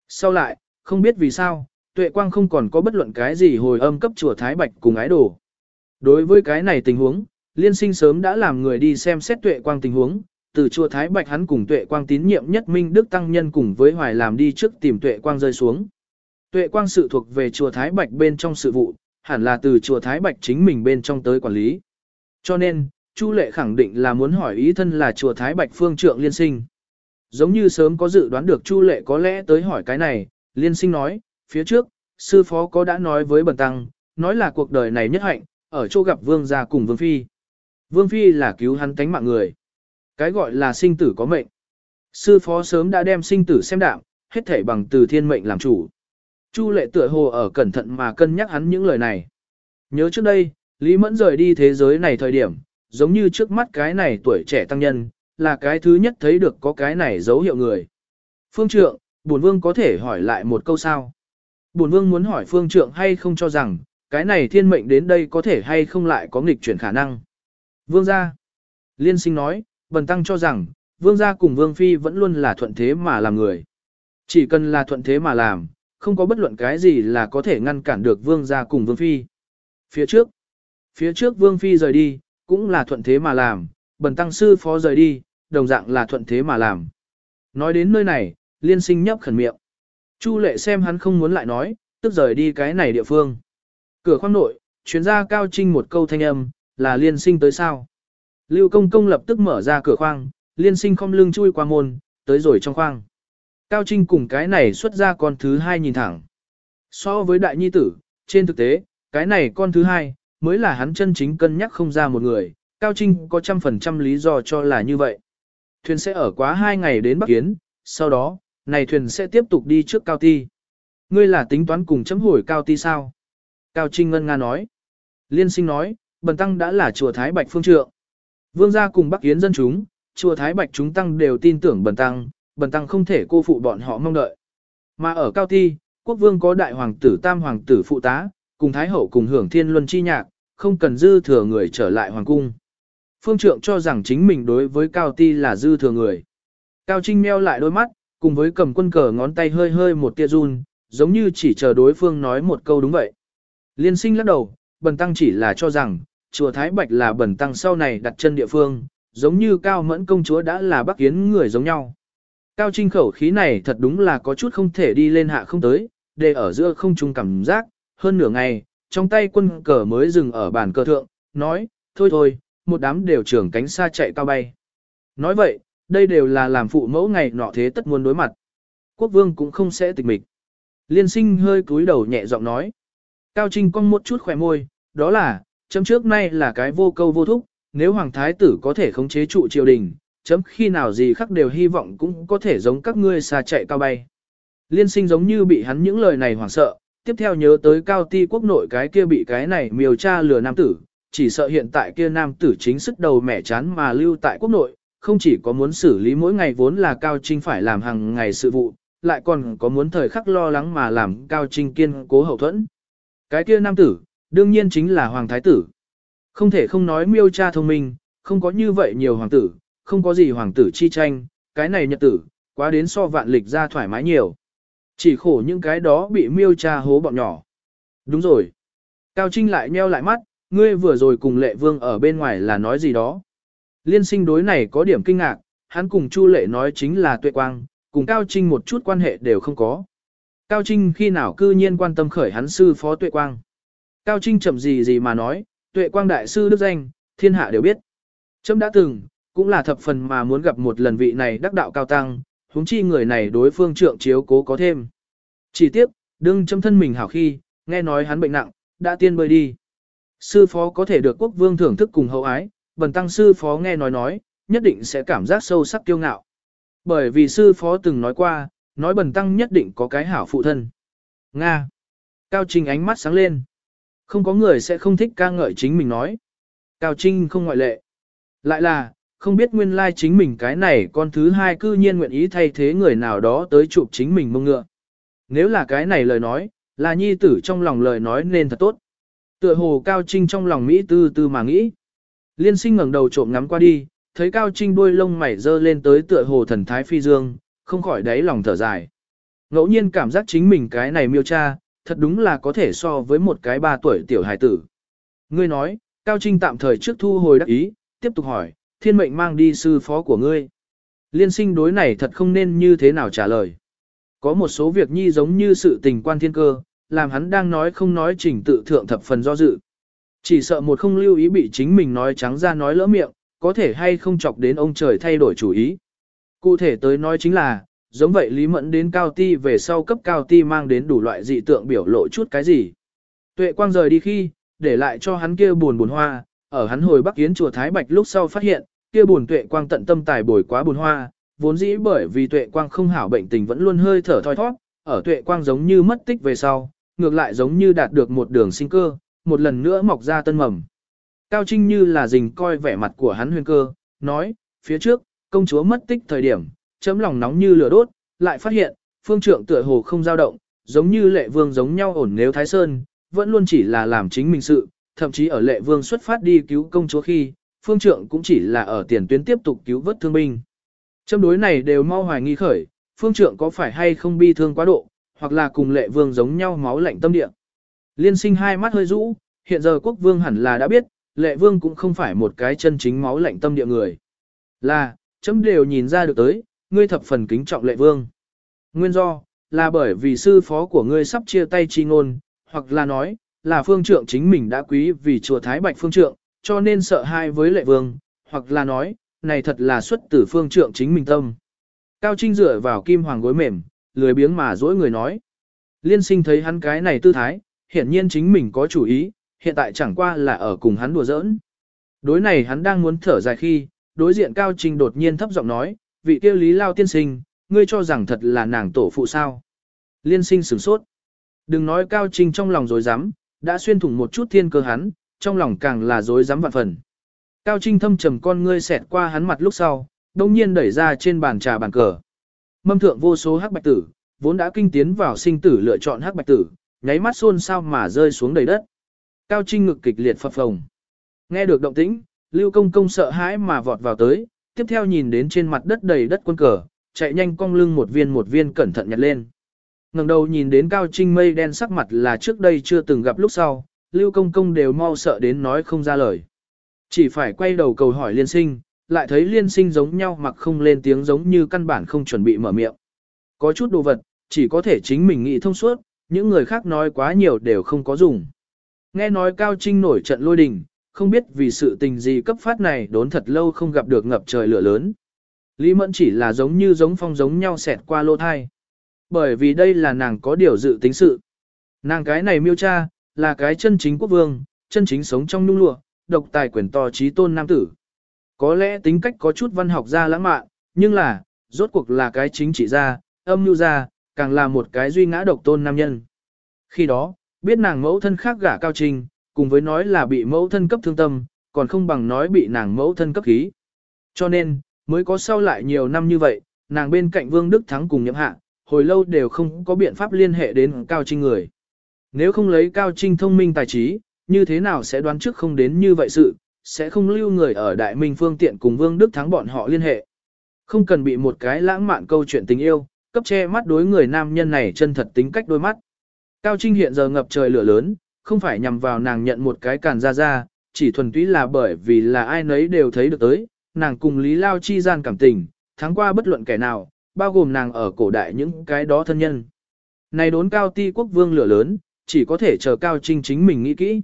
Sau lại, không biết vì sao, tuệ quang không còn có bất luận cái gì hồi âm cấp chùa Thái Bạch cùng ái đồ. Đối với cái này tình huống, liên sinh sớm đã làm người đi xem xét tuệ quang tình huống, từ chùa Thái Bạch hắn cùng tuệ quang tín nhiệm nhất minh đức tăng nhân cùng với hoài làm đi trước tìm tuệ quang rơi xuống. Tuệ quang sự thuộc về chùa Thái Bạch bên trong sự vụ, hẳn là từ chùa Thái Bạch chính mình bên trong tới quản lý. Cho nên, Chu Lệ khẳng định là muốn hỏi ý thân là chùa Thái Bạch phương trượng liên sinh. Giống như sớm có dự đoán được Chu Lệ có lẽ tới hỏi cái này, liên sinh nói, phía trước, sư phó có đã nói với bần tăng, nói là cuộc đời này nhất hạnh, ở chỗ gặp vương gia cùng vương phi. Vương phi là cứu hắn tánh mạng người. Cái gọi là sinh tử có mệnh. Sư phó sớm đã đem sinh tử xem đạm, hết thể bằng từ thiên mệnh làm chủ. Chu lệ tựa hồ ở cẩn thận mà cân nhắc hắn những lời này. Nhớ trước đây, Lý Mẫn rời đi thế giới này thời điểm, giống như trước mắt cái này tuổi trẻ tăng nhân, là cái thứ nhất thấy được có cái này dấu hiệu người. Phương trượng, bổn vương có thể hỏi lại một câu sao? Bổn vương muốn hỏi phương trượng hay không cho rằng, cái này thiên mệnh đến đây có thể hay không lại có nghịch chuyển khả năng. Vương gia. Liên sinh nói, Bần Tăng cho rằng, Vương gia cùng Vương Phi vẫn luôn là thuận thế mà làm người. Chỉ cần là thuận thế mà làm, không có bất luận cái gì là có thể ngăn cản được Vương gia cùng Vương Phi. Phía trước, phía trước Vương Phi rời đi, cũng là thuận thế mà làm, Bần Tăng sư phó rời đi, đồng dạng là thuận thế mà làm. Nói đến nơi này, liên sinh nhấp khẩn miệng. Chu lệ xem hắn không muốn lại nói, tức rời đi cái này địa phương. Cửa khoang nội, chuyến gia cao trinh một câu thanh âm, là liên sinh tới sao. Lưu công công lập tức mở ra cửa khoang, liên sinh không lưng chui qua môn, tới rồi trong khoang. Cao trinh cùng cái này xuất ra con thứ hai nhìn thẳng. So với đại nhi tử, trên thực tế, cái này con thứ hai, mới là hắn chân chính cân nhắc không ra một người, Cao Trinh có trăm phần trăm lý do cho là như vậy. Thuyền sẽ ở quá hai ngày đến Bắc Kiến, sau đó, này thuyền sẽ tiếp tục đi trước Cao Ti. Ngươi là tính toán cùng chấm hồi Cao Ti sao? Cao Trinh Ngân Nga nói. Liên sinh nói, Bần Tăng đã là chùa Thái Bạch Phương Trượng. Vương gia cùng Bắc Yến dân chúng, chùa Thái Bạch chúng Tăng đều tin tưởng Bần Tăng, Bần Tăng không thể cô phụ bọn họ mong đợi. Mà ở Cao Ti, quốc vương có đại hoàng tử tam hoàng tử phụ tá, cùng Thái Hậu cùng hưởng thiên luân chi nhạc, không cần dư thừa người trở lại hoàng cung. Phương trượng cho rằng chính mình đối với Cao Ti là dư thừa người. Cao Trinh meo lại đôi mắt, cùng với cầm quân cờ ngón tay hơi hơi một tia run, giống như chỉ chờ đối phương nói một câu đúng vậy. Liên sinh lắc đầu, bần tăng chỉ là cho rằng, chùa Thái Bạch là bần tăng sau này đặt chân địa phương, giống như Cao Mẫn công chúa đã là bắc kiến người giống nhau. Cao Trinh khẩu khí này thật đúng là có chút không thể đi lên hạ không tới, để ở giữa không trung cảm giác, hơn nửa ngày, trong tay quân cờ mới dừng ở bàn cờ thượng, nói, thôi thôi, một đám đều trưởng cánh xa chạy cao bay. Nói vậy, đây đều là làm phụ mẫu ngày nọ thế tất muốn đối mặt. Quốc vương cũng không sẽ tịch mịch. Liên sinh hơi cúi đầu nhẹ giọng nói. Cao Trinh cong một chút khỏe môi, đó là, chấm trước nay là cái vô câu vô thúc, nếu hoàng thái tử có thể khống chế trụ triều đình, chấm khi nào gì khác đều hy vọng cũng có thể giống các ngươi xa chạy cao bay. Liên sinh giống như bị hắn những lời này hoảng sợ, tiếp theo nhớ tới cao ti quốc nội cái kia bị cái này miều cha lừa nam tử, chỉ sợ hiện tại kia nam tử chính sức đầu mẻ chán mà lưu tại quốc nội, không chỉ có muốn xử lý mỗi ngày vốn là Cao Trinh phải làm hàng ngày sự vụ, lại còn có muốn thời khắc lo lắng mà làm Cao Trinh kiên cố hậu thuẫn. Cái kia nam tử, đương nhiên chính là Hoàng Thái Tử. Không thể không nói miêu cha thông minh, không có như vậy nhiều hoàng tử, không có gì hoàng tử chi tranh, cái này nhật tử, quá đến so vạn lịch ra thoải mái nhiều. Chỉ khổ những cái đó bị miêu cha hố bọn nhỏ. Đúng rồi. Cao Trinh lại nheo lại mắt, ngươi vừa rồi cùng lệ vương ở bên ngoài là nói gì đó. Liên sinh đối này có điểm kinh ngạc, hắn cùng Chu lệ nói chính là tuệ quang, cùng Cao Trinh một chút quan hệ đều không có. Cao Trinh khi nào cư nhiên quan tâm khởi hắn sư phó tuệ quang. Cao Trinh chậm gì gì mà nói, tuệ quang đại sư đức danh, thiên hạ đều biết. Trâm đã từng, cũng là thập phần mà muốn gặp một lần vị này đắc đạo cao tăng, huống chi người này đối phương trượng chiếu cố có thêm. Chỉ tiếp, đương châm thân mình hảo khi, nghe nói hắn bệnh nặng, đã tiên bơi đi. Sư phó có thể được quốc vương thưởng thức cùng hậu ái, bần tăng sư phó nghe nói nói, nhất định sẽ cảm giác sâu sắc kiêu ngạo. Bởi vì sư phó từng nói qua, nói bần tăng nhất định có cái hảo phụ thân. Nga. Cao Trinh ánh mắt sáng lên. Không có người sẽ không thích ca ngợi chính mình nói. Cao Trinh không ngoại lệ. Lại là, không biết nguyên lai chính mình cái này con thứ hai cư nhiên nguyện ý thay thế người nào đó tới chụp chính mình mông ngựa. Nếu là cái này lời nói, là nhi tử trong lòng lời nói nên thật tốt. Tựa hồ Cao Trinh trong lòng Mỹ tư tư mà nghĩ. Liên sinh ngẩng đầu trộm ngắm qua đi, thấy Cao Trinh đuôi lông mày dơ lên tới tựa hồ thần thái phi dương, không khỏi đáy lòng thở dài. Ngẫu nhiên cảm giác chính mình cái này miêu cha, thật đúng là có thể so với một cái ba tuổi tiểu hài tử. Ngươi nói, Cao Trinh tạm thời trước thu hồi đắc ý, tiếp tục hỏi, thiên mệnh mang đi sư phó của ngươi. Liên sinh đối này thật không nên như thế nào trả lời. Có một số việc nhi giống như sự tình quan thiên cơ, làm hắn đang nói không nói trình tự thượng thập phần do dự. Chỉ sợ một không lưu ý bị chính mình nói trắng ra nói lỡ miệng, có thể hay không chọc đến ông trời thay đổi chủ ý. Cụ thể tới nói chính là, giống vậy Lý Mẫn đến cao ti về sau cấp cao ti mang đến đủ loại dị tượng biểu lộ chút cái gì. Tuệ quang rời đi khi, để lại cho hắn kia buồn buồn hoa, ở hắn hồi Bắc Yến chùa Thái Bạch lúc sau phát hiện, kia buồn tuệ quang tận tâm tài bồi quá buồn hoa, vốn dĩ bởi vì tuệ quang không hảo bệnh tình vẫn luôn hơi thở thoi thoát, ở tuệ quang giống như mất tích về sau, ngược lại giống như đạt được một đường sinh cơ, một lần nữa mọc ra tân mầm. Cao Trinh như là dình coi vẻ mặt của hắn huyền cơ, nói, phía trước, công chúa mất tích thời điểm, chấm lòng nóng như lửa đốt, lại phát hiện, phương trượng tựa hồ không dao động, giống như lệ vương giống nhau ổn nếu thái sơn, vẫn luôn chỉ là làm chính mình sự, thậm chí ở lệ vương xuất phát đi cứu công chúa khi, phương trượng cũng chỉ là ở tiền tuyến tiếp tục cứu vớt thương binh. Châm đối này đều mau hoài nghi khởi, phương trượng có phải hay không bi thương quá độ, hoặc là cùng lệ vương giống nhau máu lạnh tâm địa. Liên sinh hai mắt hơi rũ, hiện giờ quốc vương hẳn là đã biết, lệ vương cũng không phải một cái chân chính máu lạnh tâm địa người. Là, chấm đều nhìn ra được tới, ngươi thập phần kính trọng lệ vương. Nguyên do, là bởi vì sư phó của ngươi sắp chia tay chi ngôn, hoặc là nói, là phương trượng chính mình đã quý vì chùa Thái Bạch phương trượng, cho nên sợ hai với lệ vương, hoặc là nói, này thật là xuất tử phương trượng chính mình tâm. Cao Trinh dựa vào kim hoàng gối mềm, lười biếng mà dỗi người nói. Liên sinh thấy hắn cái này tư thái, hiển nhiên chính mình có chủ ý, hiện tại chẳng qua là ở cùng hắn đùa giỡn. Đối này hắn đang muốn thở dài khi, đối diện Cao Trinh đột nhiên thấp giọng nói, vị kia lý lao tiên sinh, ngươi cho rằng thật là nàng tổ phụ sao. Liên sinh sửng sốt. Đừng nói Cao Trinh trong lòng dối rắm đã xuyên thủng một chút thiên cơ hắn, trong lòng càng là dối rắm vạn phần. Cao Trinh thâm trầm con ngươi xẹt qua hắn mặt lúc sau, đồng nhiên đẩy ra trên bàn trà bàn cờ. Mâm thượng vô số hắc bạch tử, vốn đã kinh tiến vào sinh tử lựa chọn hắc bạch tử, nháy mắt xôn xao mà rơi xuống đầy đất. Cao Trinh ngực kịch liệt phập phồng. Nghe được động tĩnh, Lưu Công Công sợ hãi mà vọt vào tới, tiếp theo nhìn đến trên mặt đất đầy đất quân cờ, chạy nhanh cong lưng một viên một viên cẩn thận nhặt lên ngẩng đầu nhìn đến Cao Trinh mây đen sắc mặt là trước đây chưa từng gặp lúc sau, Lưu Công Công đều mau sợ đến nói không ra lời. Chỉ phải quay đầu cầu hỏi liên sinh, lại thấy liên sinh giống nhau mặc không lên tiếng giống như căn bản không chuẩn bị mở miệng. Có chút đồ vật, chỉ có thể chính mình nghĩ thông suốt, những người khác nói quá nhiều đều không có dùng. Nghe nói Cao Trinh nổi trận lôi đình, không biết vì sự tình gì cấp phát này đốn thật lâu không gặp được ngập trời lửa lớn. Lý Mẫn chỉ là giống như giống phong giống nhau xẹt qua lô thai. Bởi vì đây là nàng có điều dự tính sự. Nàng cái này miêu cha, là cái chân chính quốc vương, chân chính sống trong nung lụa, độc tài quyền to trí tôn nam tử. Có lẽ tính cách có chút văn học gia lãng mạn, nhưng là, rốt cuộc là cái chính trị gia, âm nhu gia, càng là một cái duy ngã độc tôn nam nhân. Khi đó, biết nàng mẫu thân khác gả cao trình, cùng với nói là bị mẫu thân cấp thương tâm, còn không bằng nói bị nàng mẫu thân cấp khí. Cho nên, mới có sau lại nhiều năm như vậy, nàng bên cạnh Vương Đức Thắng cùng nhậm hạ, hồi lâu đều không có biện pháp liên hệ đến Cao Trinh người. Nếu không lấy Cao Trinh thông minh tài trí, như thế nào sẽ đoán trước không đến như vậy sự, sẽ không lưu người ở Đại Minh phương tiện cùng Vương Đức Thắng bọn họ liên hệ. Không cần bị một cái lãng mạn câu chuyện tình yêu, cấp che mắt đối người nam nhân này chân thật tính cách đôi mắt. Cao Trinh hiện giờ ngập trời lửa lớn, không phải nhằm vào nàng nhận một cái càn ra ra, chỉ thuần túy là bởi vì là ai nấy đều thấy được tới, nàng cùng Lý Lao chi gian cảm tình, tháng qua bất luận kẻ nào, bao gồm nàng ở cổ đại những cái đó thân nhân. Này đốn cao ti quốc vương lửa lớn, chỉ có thể chờ Cao Trinh chính mình nghĩ kỹ.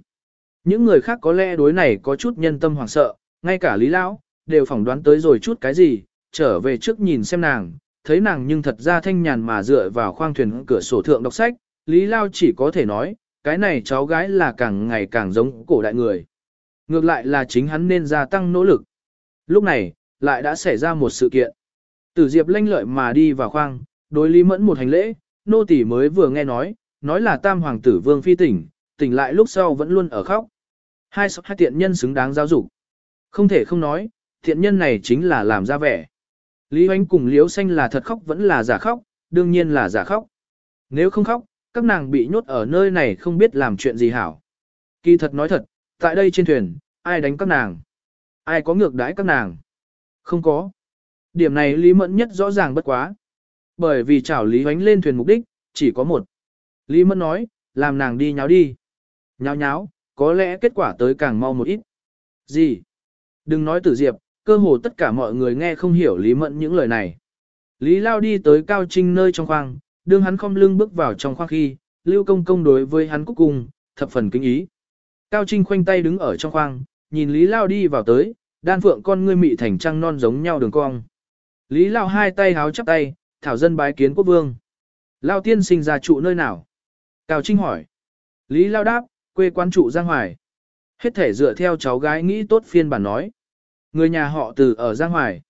Những người khác có lẽ đối này có chút nhân tâm hoảng sợ, ngay cả Lý Lão, đều phỏng đoán tới rồi chút cái gì, trở về trước nhìn xem nàng, thấy nàng nhưng thật ra thanh nhàn mà dựa vào khoang thuyền cửa sổ thượng đọc sách, Lý Lao chỉ có thể nói, cái này cháu gái là càng ngày càng giống cổ đại người. Ngược lại là chính hắn nên gia tăng nỗ lực. Lúc này, lại đã xảy ra một sự kiện. Tử Diệp lanh lợi mà đi vào khoang, đối Lý Mẫn một hành lễ, nô tỳ mới vừa nghe nói, nói là tam hoàng tử vương phi tỉnh, tỉnh lại lúc sau vẫn luôn ở khóc. Hai sọc hai tiện nhân xứng đáng giáo dục. Không thể không nói, tiện nhân này chính là làm ra vẻ. Lý Hoánh cùng Liễu Xanh là thật khóc vẫn là giả khóc, đương nhiên là giả khóc. Nếu không khóc, các nàng bị nhốt ở nơi này không biết làm chuyện gì hảo. Kỳ thật nói thật, tại đây trên thuyền, ai đánh các nàng? Ai có ngược đãi các nàng? Không có. Điểm này Lý Mẫn nhất rõ ràng bất quá. Bởi vì chảo Lý Huánh lên thuyền mục đích, chỉ có một. Lý Mẫn nói, làm nàng đi nháo đi. Nháo nháo, có lẽ kết quả tới càng mau một ít. Gì? Đừng nói tử diệp, cơ hồ tất cả mọi người nghe không hiểu Lý Mẫn những lời này. Lý Lao đi tới Cao Trinh nơi trong khoang, đương hắn không lưng bước vào trong khoang khi, Lưu Công Công đối với hắn cúc cùng thập phần kính ý. Cao Trinh khoanh tay đứng ở trong khoang, nhìn Lý Lao đi vào tới, đan phượng con ngươi mị thành trăng non giống nhau đường cong. Lý Lao hai tay háo chắp tay, thảo dân bái kiến quốc vương. Lao tiên sinh ra trụ nơi nào? Cao Trinh hỏi. Lý Lao đáp, quê quán trụ Giang Hoài. Hết thể dựa theo cháu gái nghĩ tốt phiên bản nói. Người nhà họ từ ở Giang Hoài.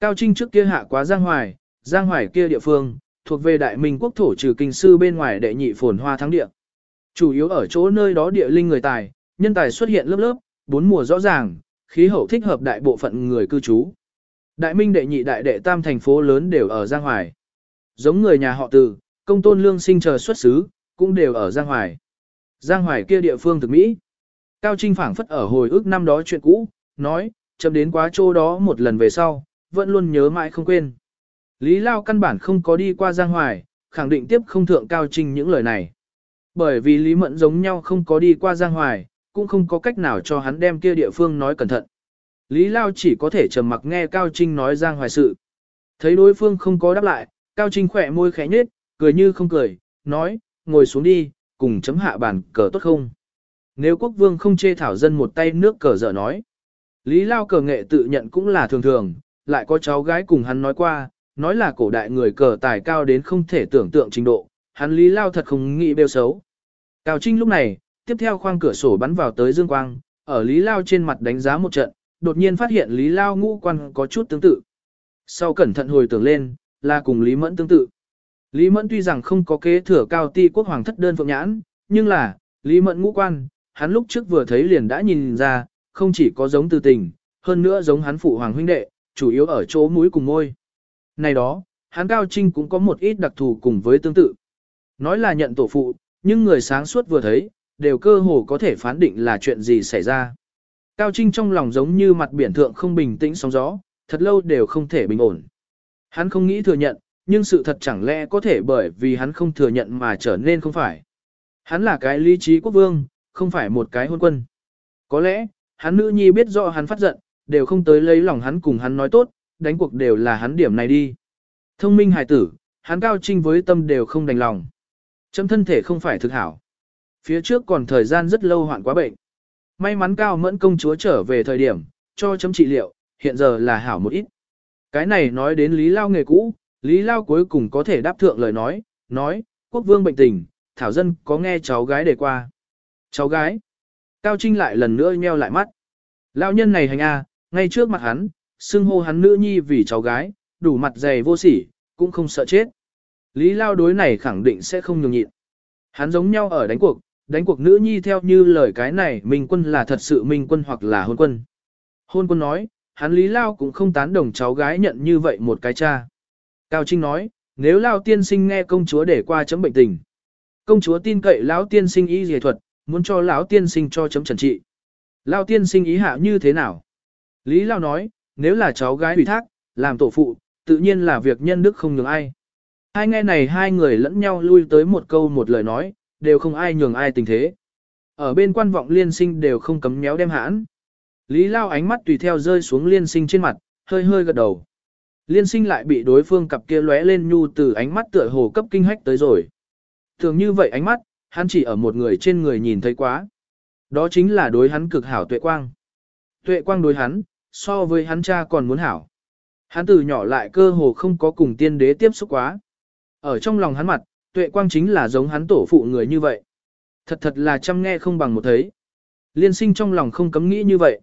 Cao Trinh trước kia hạ quá Giang Hoài, Giang Hoài kia địa phương, thuộc về đại minh quốc thổ trừ kinh sư bên ngoài đệ nhị phồn hoa thắng địa. Chủ yếu ở chỗ nơi đó địa linh người tài, nhân tài xuất hiện lớp lớp, bốn mùa rõ ràng, khí hậu thích hợp đại bộ phận người cư trú. Đại minh đệ nhị đại đệ tam thành phố lớn đều ở Giang Hoài. Giống người nhà họ Từ, công tôn lương sinh chờ xuất xứ, cũng đều ở Giang Hoài. Giang Hoài kia địa phương thực mỹ. Cao Trinh phảng phất ở hồi ức năm đó chuyện cũ, nói, chậm đến quá chỗ đó một lần về sau, vẫn luôn nhớ mãi không quên. Lý Lao căn bản không có đi qua Giang Hoài, khẳng định tiếp không thượng Cao Trinh những lời này. Bởi vì Lý Mẫn giống nhau không có đi qua Giang Hoài, cũng không có cách nào cho hắn đem kia địa phương nói cẩn thận. Lý Lao chỉ có thể trầm mặc nghe Cao Trinh nói Giang Hoài sự. Thấy đối phương không có đáp lại, Cao Trinh khỏe môi khẽ nhếch, cười như không cười, nói, ngồi xuống đi, cùng chấm hạ bàn cờ tốt không? Nếu quốc vương không chê thảo dân một tay nước cờ dở nói. Lý Lao cờ nghệ tự nhận cũng là thường thường, lại có cháu gái cùng hắn nói qua, nói là cổ đại người cờ tài cao đến không thể tưởng tượng trình độ, hắn Lý Lao thật không nghĩ bêu xấu. Cao Trinh lúc này, tiếp theo khoang cửa sổ bắn vào tới dương quang, ở Lý Lao trên mặt đánh giá một trận, đột nhiên phát hiện Lý Lao ngũ quan có chút tương tự. Sau cẩn thận hồi tưởng lên, là cùng Lý Mẫn tương tự. Lý Mẫn tuy rằng không có kế thừa cao ti quốc hoàng thất đơn phượng nhãn, nhưng là, Lý Mẫn ngũ quan, hắn lúc trước vừa thấy liền đã nhìn ra, không chỉ có giống từ tình, hơn nữa giống hắn phụ hoàng huynh đệ, chủ yếu ở chỗ mũi cùng môi. Này đó, hắn Cao Trinh cũng có một ít đặc thù cùng với tương tự. Nói là nhận tổ phụ, nhưng người sáng suốt vừa thấy, đều cơ hồ có thể phán định là chuyện gì xảy ra. Cao Trinh trong lòng giống như mặt biển thượng không bình tĩnh sóng gió, thật lâu đều không thể bình ổn. Hắn không nghĩ thừa nhận, nhưng sự thật chẳng lẽ có thể bởi vì hắn không thừa nhận mà trở nên không phải. Hắn là cái lý trí quốc vương, không phải một cái hôn quân. Có lẽ, hắn nữ nhi biết rõ hắn phát giận, đều không tới lấy lòng hắn cùng hắn nói tốt, đánh cuộc đều là hắn điểm này đi. Thông minh hài tử, hắn cao trinh với tâm đều không đành lòng. Chấm thân thể không phải thực hảo. Phía trước còn thời gian rất lâu hoạn quá bệnh. May mắn cao mẫn công chúa trở về thời điểm, cho chấm trị liệu, hiện giờ là hảo một ít. Cái này nói đến Lý Lao nghề cũ, Lý Lao cuối cùng có thể đáp thượng lời nói, nói, quốc vương bệnh tình, Thảo Dân có nghe cháu gái để qua. Cháu gái. Cao Trinh lại lần nữa nheo lại mắt. Lao nhân này hành a, ngay trước mặt hắn, xưng hô hắn nữ nhi vì cháu gái, đủ mặt dày vô sỉ, cũng không sợ chết. Lý Lao đối này khẳng định sẽ không nhường nhịn. Hắn giống nhau ở đánh cuộc, đánh cuộc nữ nhi theo như lời cái này minh quân là thật sự minh quân hoặc là hôn quân. Hôn quân nói, hắn Lý Lao cũng không tán đồng cháu gái nhận như vậy một cái cha. Cao Trinh nói, nếu Lao tiên sinh nghe công chúa để qua chấm bệnh tình. Công chúa tin cậy lão tiên sinh y dề thuật, muốn cho lão tiên sinh cho chấm trần trị. Lao tiên sinh ý hạ như thế nào? Lý Lao nói, nếu là cháu gái ủy thác, làm tổ phụ, tự nhiên là việc nhân đức không nhường ai. Hai nghe này hai người lẫn nhau lui tới một câu một lời nói, đều không ai nhường ai tình thế. Ở bên quan vọng liên sinh đều không cấm méo đem hãn. Lý Lao ánh mắt tùy theo rơi xuống liên sinh trên mặt, hơi hơi gật đầu. Liên sinh lại bị đối phương cặp kia lóe lên nhu từ ánh mắt tựa hồ cấp kinh hách tới rồi. Thường như vậy ánh mắt, hắn chỉ ở một người trên người nhìn thấy quá. Đó chính là đối hắn cực hảo tuệ quang. Tuệ quang đối hắn, so với hắn cha còn muốn hảo. Hắn từ nhỏ lại cơ hồ không có cùng tiên đế tiếp xúc quá. Ở trong lòng hắn mặt, tuệ quang chính là giống hắn tổ phụ người như vậy. Thật thật là chăm nghe không bằng một thấy. Liên sinh trong lòng không cấm nghĩ như vậy.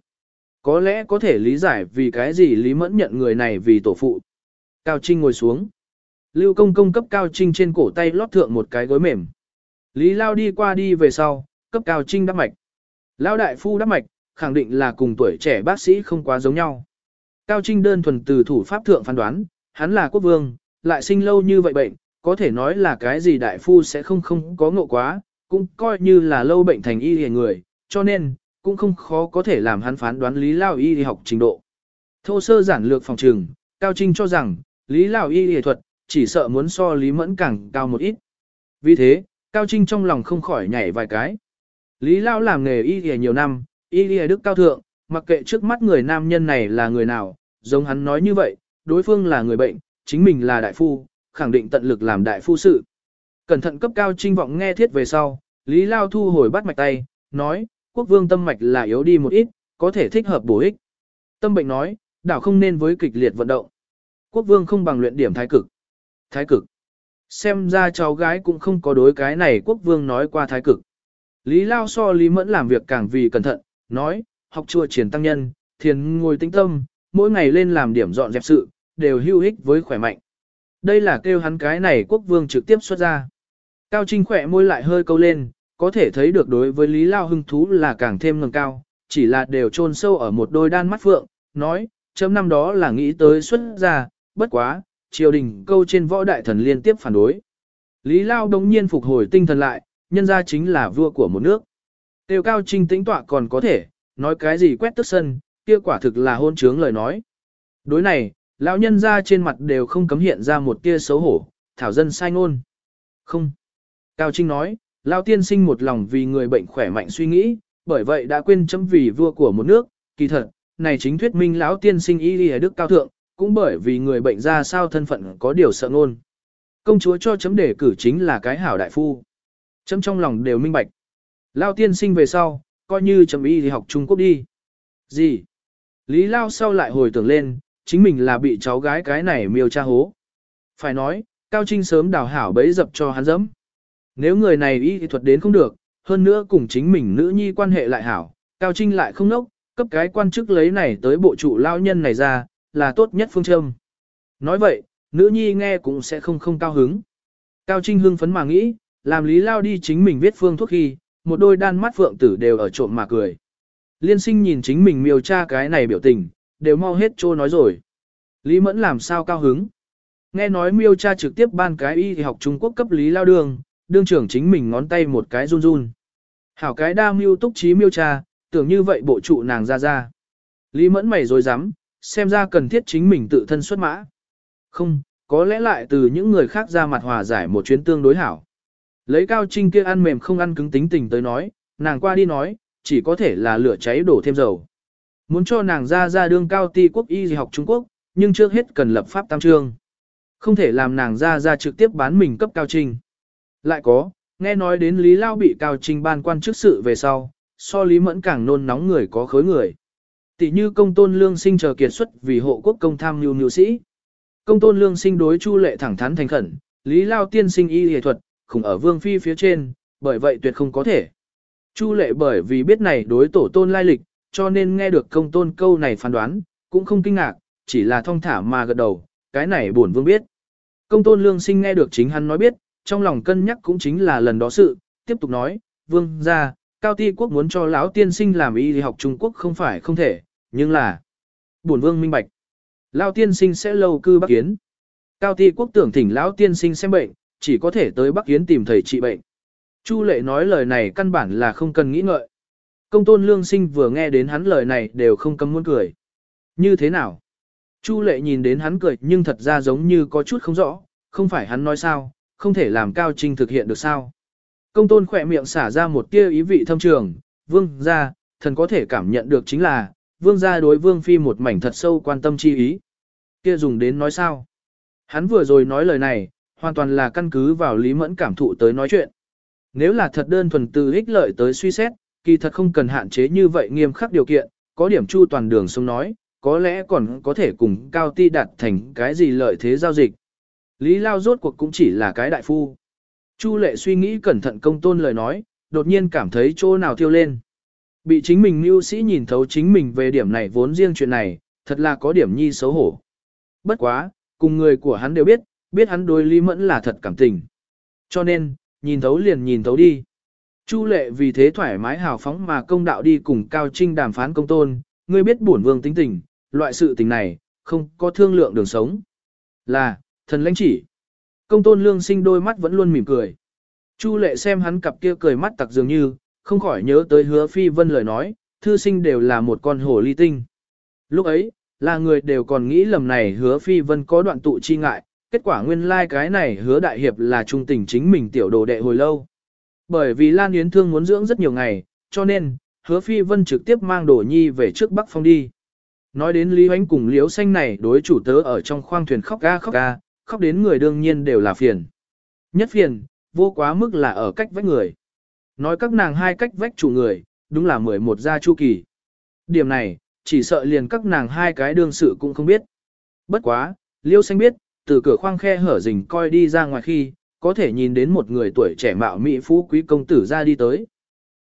Có lẽ có thể lý giải vì cái gì Lý Mẫn nhận người này vì tổ phụ. Cao Trinh ngồi xuống. Lưu công công cấp Cao Trinh trên cổ tay lót thượng một cái gối mềm. Lý Lao đi qua đi về sau, cấp Cao Trinh đắp mạch. Lao đại phu đắp mạch, khẳng định là cùng tuổi trẻ bác sĩ không quá giống nhau. Cao Trinh đơn thuần từ thủ pháp thượng phán đoán, hắn là quốc vương, lại sinh lâu như vậy bệnh, có thể nói là cái gì đại phu sẽ không không có ngộ quá, cũng coi như là lâu bệnh thành y hề người, cho nên, cũng không khó có thể làm hắn phán đoán Lý Lao y học trình độ. Thô sơ giản lược phòng trường, Cao Trinh cho rằng, Lý Lao y y thuật, chỉ sợ muốn so Lý Mẫn càng cao một ít. Vì thế, Cao Trinh trong lòng không khỏi nhảy vài cái. Lý Lao làm nghề y y nhiều năm, y y đức cao thượng, mặc kệ trước mắt người nam nhân này là người nào, giống hắn nói như vậy, đối phương là người bệnh, chính mình là đại phu, khẳng định tận lực làm đại phu sự. Cẩn thận cấp cao trinh vọng nghe thiết về sau, Lý Lao thu hồi bắt mạch tay, nói, quốc vương tâm mạch là yếu đi một ít, có thể thích hợp bổ ích. Tâm bệnh nói, đảo không nên với kịch liệt vận động. Quốc vương không bằng luyện điểm thái cực. Thái cực. Xem ra cháu gái cũng không có đối cái này quốc vương nói qua thái cực. Lý Lao so Lý Mẫn làm việc càng vì cẩn thận, nói, học chùa triển tăng nhân, thiền ngồi tĩnh tâm, mỗi ngày lên làm điểm dọn dẹp sự, đều hữu ích với khỏe mạnh. Đây là kêu hắn cái này quốc vương trực tiếp xuất ra. Cao Trinh khỏe môi lại hơi câu lên, có thể thấy được đối với Lý Lao hưng thú là càng thêm ngầm cao, chỉ là đều chôn sâu ở một đôi đan mắt phượng, nói, chấm năm đó là nghĩ tới xuất ra, bất quá, triều đình câu trên võ đại thần liên tiếp phản đối. Lý Lao đống nhiên phục hồi tinh thần lại, nhân ra chính là vua của một nước. Tiêu cao trinh tĩnh tọa còn có thể, nói cái gì quét tức sân, kia quả thực là hôn trướng lời nói. Đối này, lão nhân ra trên mặt đều không cấm hiện ra một tia xấu hổ, thảo dân sai ngôn. Không. Cao Trinh nói, lão tiên sinh một lòng vì người bệnh khỏe mạnh suy nghĩ, bởi vậy đã quên chấm vì vua của một nước, kỳ thật, này chính thuyết minh lão tiên sinh y y đức cao thượng, cũng bởi vì người bệnh ra sao thân phận có điều sợ ngôn. Công chúa cho chấm đề cử chính là cái hảo đại phu. Chấm trong lòng đều minh bạch. Lao tiên sinh về sau, coi như chấm y thì học Trung Quốc đi. Gì? Lý Lao sau lại hồi tưởng lên, chính mình là bị cháu gái cái này miêu cha hố. Phải nói, Cao Trinh sớm đào hảo bấy dập cho hắn dẫm. Nếu người này y thì thuật đến không được, hơn nữa cùng chính mình nữ nhi quan hệ lại hảo, Cao Trinh lại không nốc, cấp cái quan chức lấy này tới bộ trụ lao nhân này ra, là tốt nhất phương châm. Nói vậy, nữ nhi nghe cũng sẽ không không cao hứng. Cao Trinh hưng phấn mà nghĩ, làm Lý Lao đi chính mình viết phương thuốc khi, một đôi đan mắt phượng tử đều ở trộm mà cười. Liên sinh nhìn chính mình miêu tra cái này biểu tình, đều mau hết trô nói rồi. Lý Mẫn làm sao cao hứng. Nghe nói miêu cha trực tiếp ban cái y thì học Trung Quốc cấp Lý Lao đường, đương trưởng chính mình ngón tay một cái run run. Hảo cái đa miêu túc trí miêu cha, tưởng như vậy bộ trụ nàng ra ra. Lý Mẫn mày rồi dám, xem ra cần thiết chính mình tự thân xuất mã. Không, có lẽ lại từ những người khác ra mặt hòa giải một chuyến tương đối hảo. Lấy cao trinh kia ăn mềm không ăn cứng tính tình tới nói, nàng qua đi nói, chỉ có thể là lửa cháy đổ thêm dầu. Muốn cho nàng ra ra đương cao ti quốc y gì học Trung Quốc, nhưng trước hết cần lập pháp tam trương. Không thể làm nàng ra ra trực tiếp bán mình cấp cao trình Lại có, nghe nói đến Lý Lao bị cao trình ban quan chức sự về sau, so Lý Mẫn càng nôn nóng người có khối người. Tỷ như công tôn lương sinh chờ kiệt xuất vì hộ quốc công tham nhu nhu sĩ. Công tôn lương sinh đối chu lệ thẳng thắn thành khẩn, Lý Lao tiên sinh y y thuật, khủng ở vương phi phía trên, bởi vậy tuyệt không có thể. Chu lệ bởi vì biết này đối tổ tôn lai lịch, cho nên nghe được công tôn câu này phán đoán, cũng không kinh ngạc, chỉ là thong thả mà gật đầu, cái này bổn vương biết. Công tôn lương sinh nghe được chính hắn nói biết, trong lòng cân nhắc cũng chính là lần đó sự, tiếp tục nói, vương ra, cao ti quốc muốn cho lão tiên sinh làm y thì học Trung Quốc không phải không thể, nhưng là bổn vương minh bạch. Lão tiên sinh sẽ lâu cư Bắc Kiến. Cao ti quốc tưởng thỉnh lão tiên sinh xem bệnh, chỉ có thể tới Bắc Kiến tìm thầy trị bệnh. Chu lệ nói lời này căn bản là không cần nghĩ ngợi. Công tôn lương sinh vừa nghe đến hắn lời này đều không cấm muốn cười. Như thế nào? Chu lệ nhìn đến hắn cười nhưng thật ra giống như có chút không rõ, không phải hắn nói sao, không thể làm cao trinh thực hiện được sao. Công tôn khỏe miệng xả ra một tia ý vị thâm trường, vương gia, thần có thể cảm nhận được chính là, vương gia đối vương phi một mảnh thật sâu quan tâm chi ý. Kia dùng đến nói sao? Hắn vừa rồi nói lời này, hoàn toàn là căn cứ vào lý mẫn cảm thụ tới nói chuyện. Nếu là thật đơn thuần từ ích lợi tới suy xét, kỳ thật không cần hạn chế như vậy nghiêm khắc điều kiện, có điểm chu toàn đường sông nói, có lẽ còn có thể cùng cao ti đạt thành cái gì lợi thế giao dịch. Lý Lao rốt cuộc cũng chỉ là cái đại phu. Chu lệ suy nghĩ cẩn thận công tôn lời nói, đột nhiên cảm thấy chỗ nào thiêu lên. Bị chính mình mưu sĩ nhìn thấu chính mình về điểm này vốn riêng chuyện này, thật là có điểm nhi xấu hổ. Bất quá, cùng người của hắn đều biết, biết hắn đối Lý Mẫn là thật cảm tình. Cho nên, nhìn thấu liền nhìn thấu đi. Chu lệ vì thế thoải mái hào phóng mà công đạo đi cùng Cao Trinh đàm phán công tôn, ngươi biết bổn vương tính tình, loại sự tình này, không có thương lượng đường sống. Là, thần lãnh chỉ. Công tôn lương sinh đôi mắt vẫn luôn mỉm cười. Chu lệ xem hắn cặp kia cười mắt tặc dường như, không khỏi nhớ tới hứa phi vân lời nói, thư sinh đều là một con hổ ly tinh. Lúc ấy, là người đều còn nghĩ lầm này hứa phi vân có đoạn tụ chi ngại, kết quả nguyên lai like cái này hứa đại hiệp là trung tình chính mình tiểu đồ đệ hồi lâu. Bởi vì Lan Yến Thương muốn dưỡng rất nhiều ngày, cho nên, hứa phi vân trực tiếp mang đồ nhi về trước Bắc Phong đi. Nói đến Lý Hoánh cùng Liễu Xanh này đối chủ tớ ở trong khoang thuyền khóc ga khóc ga, khóc đến người đương nhiên đều là phiền. Nhất phiền, vô quá mức là ở cách vách người. Nói các nàng hai cách vách chủ người, đúng là 11 gia chu kỳ. Điểm này, chỉ sợ liền các nàng hai cái đương sự cũng không biết. Bất quá, Liêu Xanh biết, từ cửa khoang khe hở rình coi đi ra ngoài khi, có thể nhìn đến một người tuổi trẻ mạo mỹ phú quý công tử ra đi tới.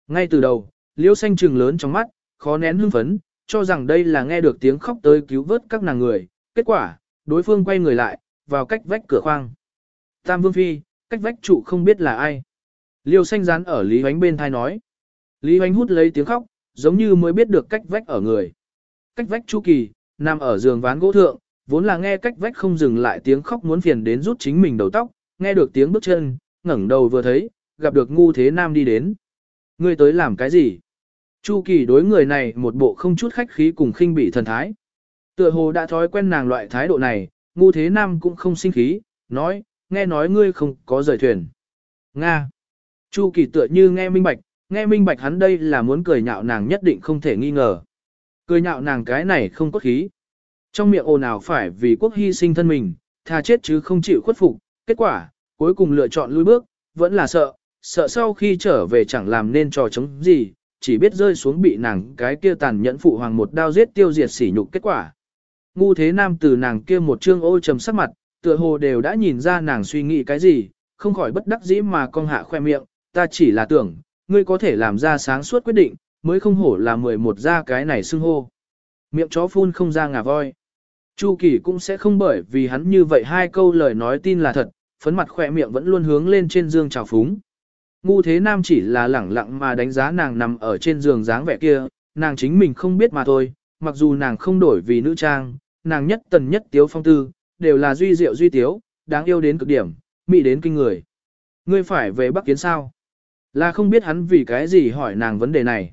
Ngay từ đầu, Liêu Xanh trừng lớn trong mắt, khó nén hưng phấn, cho rằng đây là nghe được tiếng khóc tới cứu vớt các nàng người. Kết quả, đối phương quay người lại, vào cách vách cửa khoang. Tam Vương Phi, cách vách trụ không biết là ai. Liêu xanh rán ở Lý Hoánh bên thai nói. Lý Hoánh hút lấy tiếng khóc, giống như mới biết được cách vách ở người. Cách vách Chu Kỳ, nằm ở giường ván gỗ thượng, vốn là nghe cách vách không dừng lại tiếng khóc muốn phiền đến rút chính mình đầu tóc, nghe được tiếng bước chân, ngẩng đầu vừa thấy, gặp được ngu thế nam đi đến. Ngươi tới làm cái gì? Chu kỳ đối người này một bộ không chút khách khí cùng khinh bị thần thái. Tựa hồ đã thói quen nàng loại thái độ này, ngu thế nam cũng không sinh khí, nói, nghe nói ngươi không có rời thuyền. Nga. Chu kỳ tựa như nghe minh bạch, nghe minh bạch hắn đây là muốn cười nhạo nàng nhất định không thể nghi ngờ. Cười nhạo nàng cái này không có khí. Trong miệng ồn ào phải vì quốc hy sinh thân mình, thà chết chứ không chịu khuất phục, kết quả, cuối cùng lựa chọn lui bước, vẫn là sợ, sợ sau khi trở về chẳng làm nên trò chống gì, chỉ biết rơi xuống bị nàng cái kia tàn nhẫn phụ hoàng một đao giết tiêu diệt sỉ nhục kết quả. Ngu thế nam từ nàng kia một trương ô trầm sắc mặt, tựa hồ đều đã nhìn ra nàng suy nghĩ cái gì, không khỏi bất đắc dĩ mà cong hạ khoe miệng, ta chỉ là tưởng, ngươi có thể làm ra sáng suốt quyết định, mới không hổ là 11 ra cái này xưng hô. Miệng chó phun không ra ngà voi. Chu Kỳ cũng sẽ không bởi vì hắn như vậy hai câu lời nói tin là thật, phấn mặt khỏe miệng vẫn luôn hướng lên trên dương trào phúng. Ngu thế nam chỉ là lẳng lặng mà đánh giá nàng nằm ở trên giường dáng vẻ kia, nàng chính mình không biết mà thôi, mặc dù nàng không đổi vì nữ trang, nàng nhất tần nhất tiếu phong tư, đều là duy diệu duy tiếu, đáng yêu đến cực điểm, mỹ đến kinh người. Ngươi phải về Bắc Kiến sao? Là không biết hắn vì cái gì hỏi nàng vấn đề này.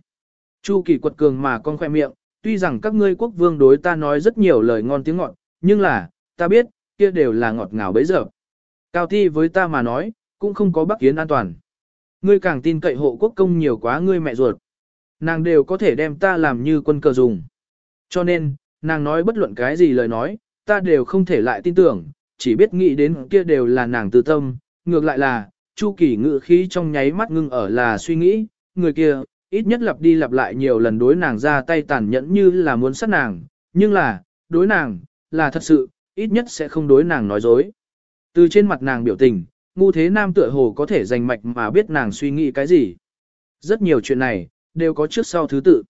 Chu kỳ quật cường mà con khoe miệng, tuy rằng các ngươi quốc vương đối ta nói rất nhiều lời ngon tiếng ngọt, nhưng là, ta biết, kia đều là ngọt ngào bấy giờ. Cao ti với ta mà nói, cũng không có Bắc Kiến an toàn. Ngươi càng tin cậy hộ quốc công nhiều quá ngươi mẹ ruột. Nàng đều có thể đem ta làm như quân cờ dùng. Cho nên, nàng nói bất luận cái gì lời nói, ta đều không thể lại tin tưởng, chỉ biết nghĩ đến kia đều là nàng tự tâm, ngược lại là, Chu Kỳ ngự khí trong nháy mắt ngưng ở là suy nghĩ, người kia, ít nhất lặp đi lặp lại nhiều lần đối nàng ra tay tàn nhẫn như là muốn sát nàng, nhưng là, đối nàng, là thật sự, ít nhất sẽ không đối nàng nói dối. Từ trên mặt nàng biểu tình, ngu thế nam tựa hồ có thể giành mạch mà biết nàng suy nghĩ cái gì. Rất nhiều chuyện này, đều có trước sau thứ tự.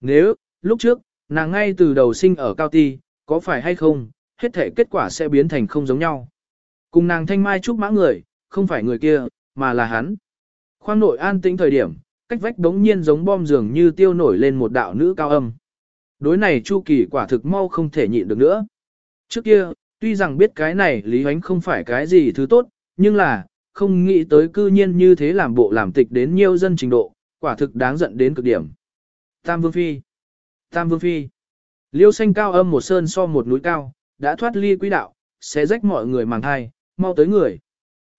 Nếu, lúc trước, nàng ngay từ đầu sinh ở cao ti, có phải hay không, hết thể kết quả sẽ biến thành không giống nhau. Cùng nàng thanh mai trúc mã người, không phải người kia, mà là hắn. Khoang nội an tĩnh thời điểm, cách vách đống nhiên giống bom dường như tiêu nổi lên một đạo nữ cao âm. Đối này Chu Kỳ quả thực mau không thể nhịn được nữa. Trước kia, tuy rằng biết cái này Lý Huánh không phải cái gì thứ tốt, nhưng là, không nghĩ tới cư nhiên như thế làm bộ làm tịch đến nhiều dân trình độ, quả thực đáng giận đến cực điểm. Tam Vương Phi Tam Vương Phi Liêu xanh cao âm một sơn so một núi cao, đã thoát ly quỹ đạo, sẽ rách mọi người màng thai, mau tới người.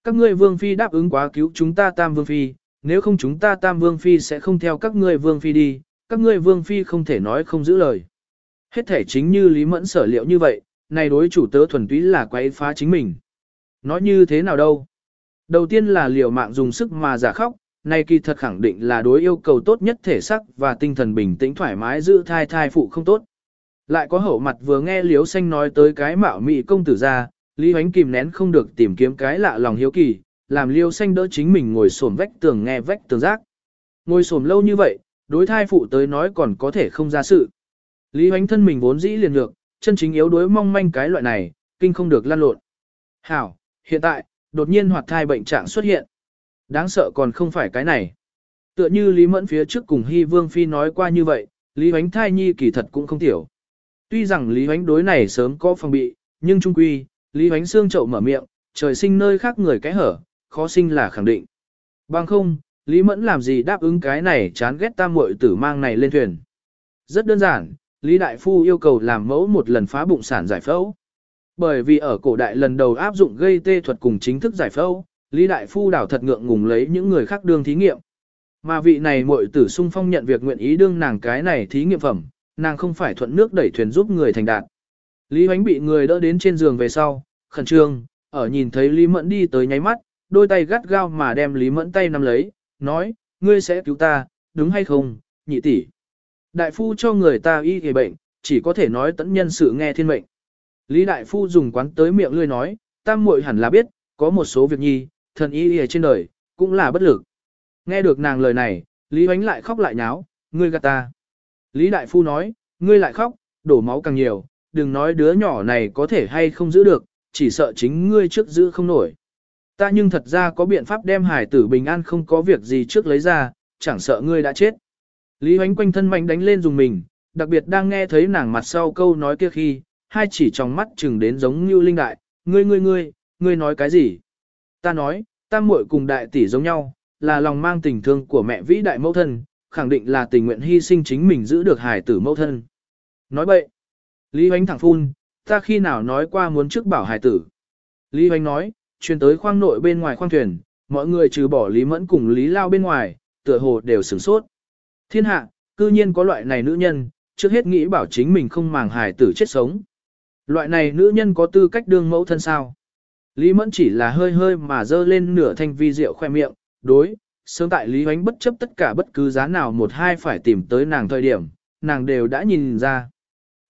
Các ngươi Vương Phi đáp ứng quá cứu chúng ta Tam Vương Phi, nếu không chúng ta Tam Vương Phi sẽ không theo các ngươi Vương Phi đi, các ngươi Vương Phi không thể nói không giữ lời. Hết thể chính như Lý Mẫn sở liệu như vậy, này đối chủ tớ thuần túy là quấy phá chính mình. Nói như thế nào đâu? Đầu tiên là liều mạng dùng sức mà giả khóc, này kỳ thật khẳng định là đối yêu cầu tốt nhất thể sắc và tinh thần bình tĩnh thoải mái giữ thai thai phụ không tốt. Lại có hậu mặt vừa nghe Liếu Xanh nói tới cái mạo mị công tử ra, Lý Hoánh kìm nén không được tìm kiếm cái lạ lòng hiếu kỳ, làm Liêu Xanh đỡ chính mình ngồi xổm vách tường nghe vách tường rác. Ngồi xổm lâu như vậy, đối thai phụ tới nói còn có thể không ra sự. Lý Hoánh thân mình vốn dĩ liền lược, chân chính yếu đuối mong manh cái loại này, kinh không được lan lộn. Hảo, hiện tại, đột nhiên hoạt thai bệnh trạng xuất hiện. Đáng sợ còn không phải cái này. Tựa như Lý Mẫn phía trước cùng Hy Vương Phi nói qua như vậy, Lý Hoánh thai nhi kỳ thật cũng không tiểu. Tuy rằng Lý Hoánh đối này sớm có phòng bị, nhưng trung quy, Lý Hoánh xương chậu mở miệng, trời sinh nơi khác người cái hở, khó sinh là khẳng định. Bằng không, Lý Mẫn làm gì đáp ứng cái này chán ghét tam muội tử mang này lên thuyền. Rất đơn giản, Lý Đại Phu yêu cầu làm mẫu một lần phá bụng sản giải phẫu. Bởi vì ở cổ đại lần đầu áp dụng gây tê thuật cùng chính thức giải phẫu, Lý Đại Phu đảo thật ngượng ngùng lấy những người khác đương thí nghiệm. Mà vị này muội tử sung phong nhận việc nguyện ý đương nàng cái này thí nghiệm phẩm, nàng không phải thuận nước đẩy thuyền giúp người thành đạt. Lý Hoánh bị người đỡ đến trên giường về sau, khẩn trương, ở nhìn thấy Lý Mẫn đi tới nháy mắt, đôi tay gắt gao mà đem Lý Mẫn tay nắm lấy, nói, ngươi sẽ cứu ta, đúng hay không, nhị tỷ. Đại phu cho người ta y hề bệnh, chỉ có thể nói tẫn nhân sự nghe thiên mệnh. Lý Đại Phu dùng quán tới miệng lươi nói, tam muội hẳn là biết, có một số việc nhi, thần y y trên đời, cũng là bất lực. Nghe được nàng lời này, Lý Huánh lại khóc lại nháo, ngươi gạt ta. Lý Đại Phu nói, ngươi lại khóc, đổ máu càng nhiều, đừng nói đứa nhỏ này có thể hay không giữ được, chỉ sợ chính ngươi trước giữ không nổi. Ta nhưng thật ra có biện pháp đem hải tử bình an không có việc gì trước lấy ra, chẳng sợ ngươi đã chết. Lý Hoánh quanh thân mạnh đánh lên dùng mình, đặc biệt đang nghe thấy nàng mặt sau câu nói kia khi, hai chỉ trong mắt chừng đến giống như linh đại, ngươi ngươi ngươi, ngươi nói cái gì? Ta nói, ta muội cùng đại tỷ giống nhau, là lòng mang tình thương của mẹ vĩ đại mẫu thân, khẳng định là tình nguyện hy sinh chính mình giữ được hài tử mẫu thân. Nói bậy. Lý Hoánh thẳng phun, ta khi nào nói qua muốn trước bảo hài tử. Lý Hoánh nói, truyền tới khoang nội bên ngoài khoang thuyền, mọi người trừ bỏ Lý Mẫn cùng Lý Lao bên ngoài, tựa hồ đều sửng sốt. Thiên hạ, cư nhiên có loại này nữ nhân, trước hết nghĩ bảo chính mình không màng hài tử chết sống. Loại này nữ nhân có tư cách đương mẫu thân sao? Lý Mẫn chỉ là hơi hơi mà dơ lên nửa thanh vi rượu khoe miệng, đối, sớm tại Lý Hoánh bất chấp tất cả bất cứ giá nào một hai phải tìm tới nàng thời điểm, nàng đều đã nhìn ra.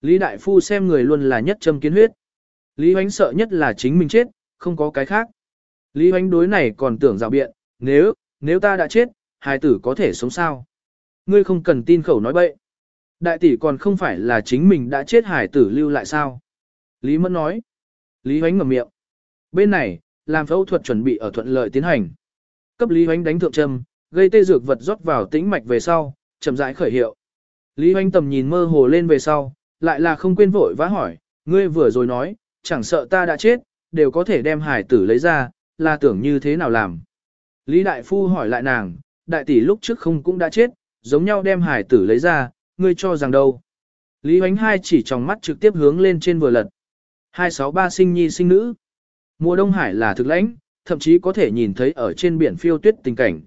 Lý Đại Phu xem người luôn là nhất châm kiến huyết. Lý Hoánh sợ nhất là chính mình chết, không có cái khác. Lý Hoánh đối này còn tưởng rào biện, nếu, nếu ta đã chết, hài tử có thể sống sao? Ngươi không cần tin khẩu nói bậy. Đại tỷ còn không phải là chính mình đã chết hải tử lưu lại sao? Lý Mẫn nói. Lý Hoánh ngầm miệng. Bên này, làm phẫu thuật chuẩn bị ở thuận lợi tiến hành. Cấp Lý Hoánh đánh thượng châm, gây tê dược vật rót vào tĩnh mạch về sau, chậm rãi khởi hiệu. Lý Hoánh tầm nhìn mơ hồ lên về sau, lại là không quên vội vã hỏi, ngươi vừa rồi nói, chẳng sợ ta đã chết, đều có thể đem hải tử lấy ra, là tưởng như thế nào làm. Lý Đại Phu hỏi lại nàng, đại tỷ lúc trước không cũng đã chết, giống nhau đem hải tử lấy ra, ngươi cho rằng đâu. Lý Huánh hai chỉ trong mắt trực tiếp hướng lên trên vừa lật. 263 sinh nhi sinh nữ. Mùa Đông Hải là thực lãnh, thậm chí có thể nhìn thấy ở trên biển phiêu tuyết tình cảnh.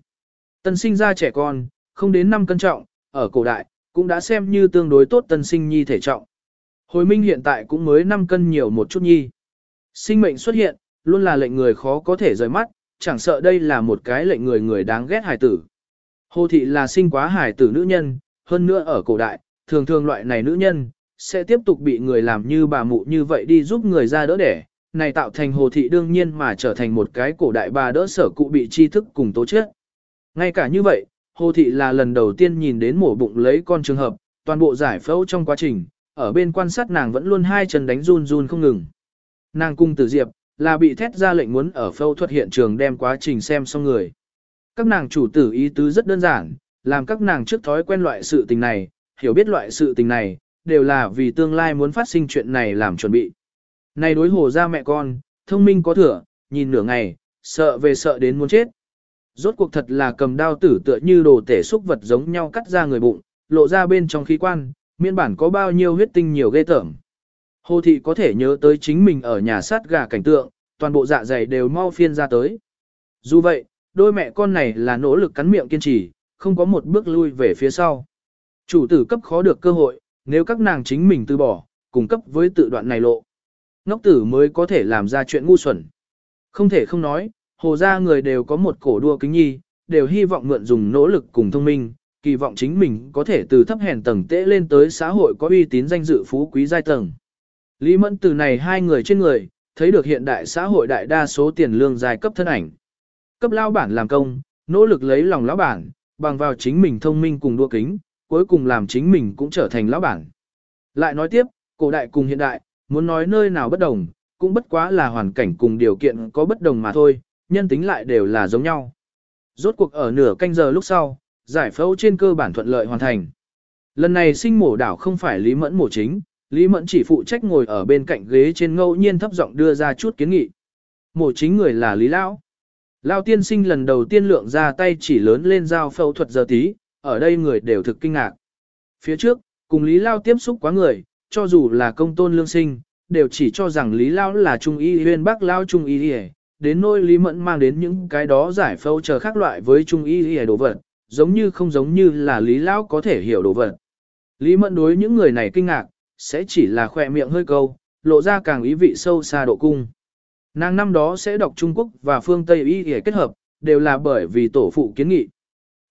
Tân sinh ra trẻ con, không đến 5 cân trọng, ở cổ đại, cũng đã xem như tương đối tốt tân sinh nhi thể trọng. Hồi minh hiện tại cũng mới 5 cân nhiều một chút nhi. Sinh mệnh xuất hiện, luôn là lệnh người khó có thể rời mắt, chẳng sợ đây là một cái lệnh người người đáng ghét hài tử. Hồ thị là sinh quá hải tử nữ nhân, hơn nữa ở cổ đại, thường thường loại này nữ nhân, sẽ tiếp tục bị người làm như bà mụ như vậy đi giúp người ra đỡ đẻ, này tạo thành hồ thị đương nhiên mà trở thành một cái cổ đại bà đỡ sở cụ bị tri thức cùng tố chết. Ngay cả như vậy, hồ thị là lần đầu tiên nhìn đến mổ bụng lấy con trường hợp, toàn bộ giải phẫu trong quá trình, ở bên quan sát nàng vẫn luôn hai chân đánh run run không ngừng. Nàng cung tử diệp, là bị thét ra lệnh muốn ở phẫu thuật hiện trường đem quá trình xem xong người. Các nàng chủ tử ý tứ rất đơn giản, làm các nàng trước thói quen loại sự tình này, hiểu biết loại sự tình này, đều là vì tương lai muốn phát sinh chuyện này làm chuẩn bị. Này đối hồ ra mẹ con, thông minh có thừa, nhìn nửa ngày, sợ về sợ đến muốn chết. Rốt cuộc thật là cầm đao tử tựa như đồ tể xúc vật giống nhau cắt ra người bụng, lộ ra bên trong khí quan, miễn bản có bao nhiêu huyết tinh nhiều ghê tởm. Hồ thị có thể nhớ tới chính mình ở nhà sát gà cảnh tượng, toàn bộ dạ dày đều mau phiên ra tới. Dù vậy, đôi mẹ con này là nỗ lực cắn miệng kiên trì, không có một bước lui về phía sau. Chủ tử cấp khó được cơ hội, nếu các nàng chính mình từ bỏ, cung cấp với tự đoạn này lộ. Ngốc tử mới có thể làm ra chuyện ngu xuẩn. Không thể không nói, hồ gia người đều có một cổ đua kính nhi, đều hy vọng mượn dùng nỗ lực cùng thông minh, kỳ vọng chính mình có thể từ thấp hèn tầng tễ lên tới xã hội có uy tín danh dự phú quý giai tầng. Lý Mẫn từ này hai người trên người, thấy được hiện đại xã hội đại đa số tiền lương giai cấp thân ảnh. Cấp lao bản làm công, nỗ lực lấy lòng lão bản, bằng vào chính mình thông minh cùng đua kính, cuối cùng làm chính mình cũng trở thành lão bản. Lại nói tiếp, cổ đại cùng hiện đại, muốn nói nơi nào bất đồng, cũng bất quá là hoàn cảnh cùng điều kiện có bất đồng mà thôi, nhân tính lại đều là giống nhau. Rốt cuộc ở nửa canh giờ lúc sau, giải phẫu trên cơ bản thuận lợi hoàn thành. Lần này sinh mổ đảo không phải Lý Mẫn mổ chính, Lý Mẫn chỉ phụ trách ngồi ở bên cạnh ghế trên ngẫu nhiên thấp giọng đưa ra chút kiến nghị. Mổ chính người là Lý Lão. Lao tiên sinh lần đầu tiên lượng ra tay chỉ lớn lên giao phẫu thuật giờ tí, ở đây người đều thực kinh ngạc. Phía trước, cùng Lý Lao tiếp xúc quá người, cho dù là công tôn lương sinh, đều chỉ cho rằng Lý Lao là trung y huyên bác Lao trung y đến nỗi Lý Mẫn mang đến những cái đó giải phẫu chờ khác loại với trung y đồ vật, giống như không giống như là Lý Lao có thể hiểu đồ vật. Lý Mẫn đối những người này kinh ngạc, sẽ chỉ là khỏe miệng hơi câu, lộ ra càng ý vị sâu xa độ cung. Nàng năm đó sẽ đọc Trung Quốc và phương Tây y để kết hợp, đều là bởi vì tổ phụ kiến nghị.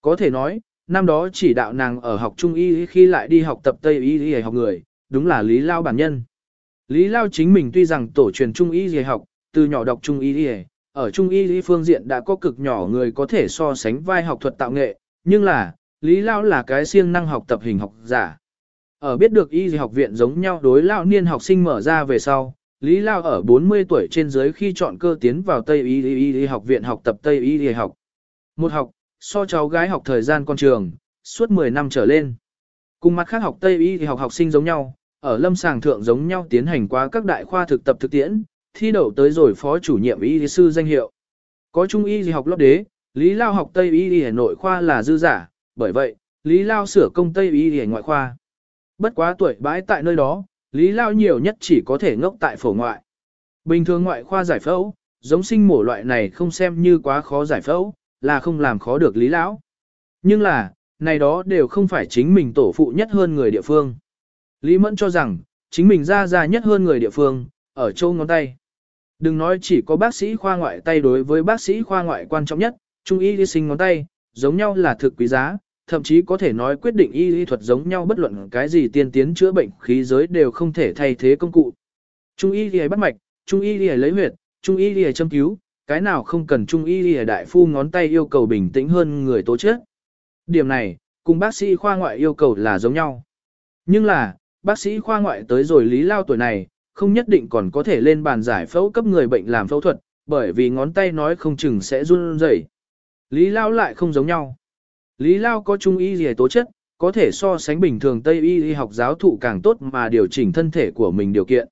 Có thể nói, năm đó chỉ đạo nàng ở học Trung y khi lại đi học tập Tây y để học người, đúng là Lý Lao bản nhân. Lý Lao chính mình tuy rằng tổ truyền Trung y để học, từ nhỏ đọc Trung y để ở Trung y y phương diện đã có cực nhỏ người có thể so sánh vai học thuật tạo nghệ, nhưng là, Lý Lao là cái siêng năng học tập hình học giả. Ở biết được y học viện giống nhau đối lão niên học sinh mở ra về sau, Lý Lao ở 40 tuổi trên dưới khi chọn cơ tiến vào Tây Y Y Y học viện học tập Tây Y Y học. Một học, so cháu gái học thời gian con trường, suốt 10 năm trở lên. Cùng mặt khác học Tây Y Y học học sinh giống nhau, ở lâm sàng thượng giống nhau tiến hành qua các đại khoa thực tập thực tiễn, thi đậu tới rồi phó chủ nhiệm y sư danh hiệu. Có trung y y học lớp đế, Lý Lao học Tây Y Y nội khoa là dư giả, bởi vậy, Lý Lao sửa công Tây Y Y ngoại khoa. Bất quá tuổi bãi tại nơi đó, Lý Lao nhiều nhất chỉ có thể ngốc tại phổ ngoại. Bình thường ngoại khoa giải phẫu, giống sinh mổ loại này không xem như quá khó giải phẫu, là không làm khó được Lý Lão. Nhưng là, này đó đều không phải chính mình tổ phụ nhất hơn người địa phương. Lý Mẫn cho rằng, chính mình ra ra nhất hơn người địa phương, ở châu ngón tay. Đừng nói chỉ có bác sĩ khoa ngoại tay đối với bác sĩ khoa ngoại quan trọng nhất, trung y đi sinh ngón tay, giống nhau là thực quý giá, thậm chí có thể nói quyết định y y thuật giống nhau bất luận cái gì tiên tiến chữa bệnh khí giới đều không thể thay thế công cụ. Trung y y bắt mạch, trung y y lấy huyệt, trung y y châm cứu, cái nào không cần trung y y đại phu ngón tay yêu cầu bình tĩnh hơn người tố chết. Điểm này, cùng bác sĩ khoa ngoại yêu cầu là giống nhau. Nhưng là, bác sĩ khoa ngoại tới rồi lý lao tuổi này, không nhất định còn có thể lên bàn giải phẫu cấp người bệnh làm phẫu thuật, bởi vì ngón tay nói không chừng sẽ run rẩy. Lý lao lại không giống nhau. Lý lao có trung y gì tố chất, có thể so sánh bình thường Tây y học giáo thụ càng tốt mà điều chỉnh thân thể của mình điều kiện.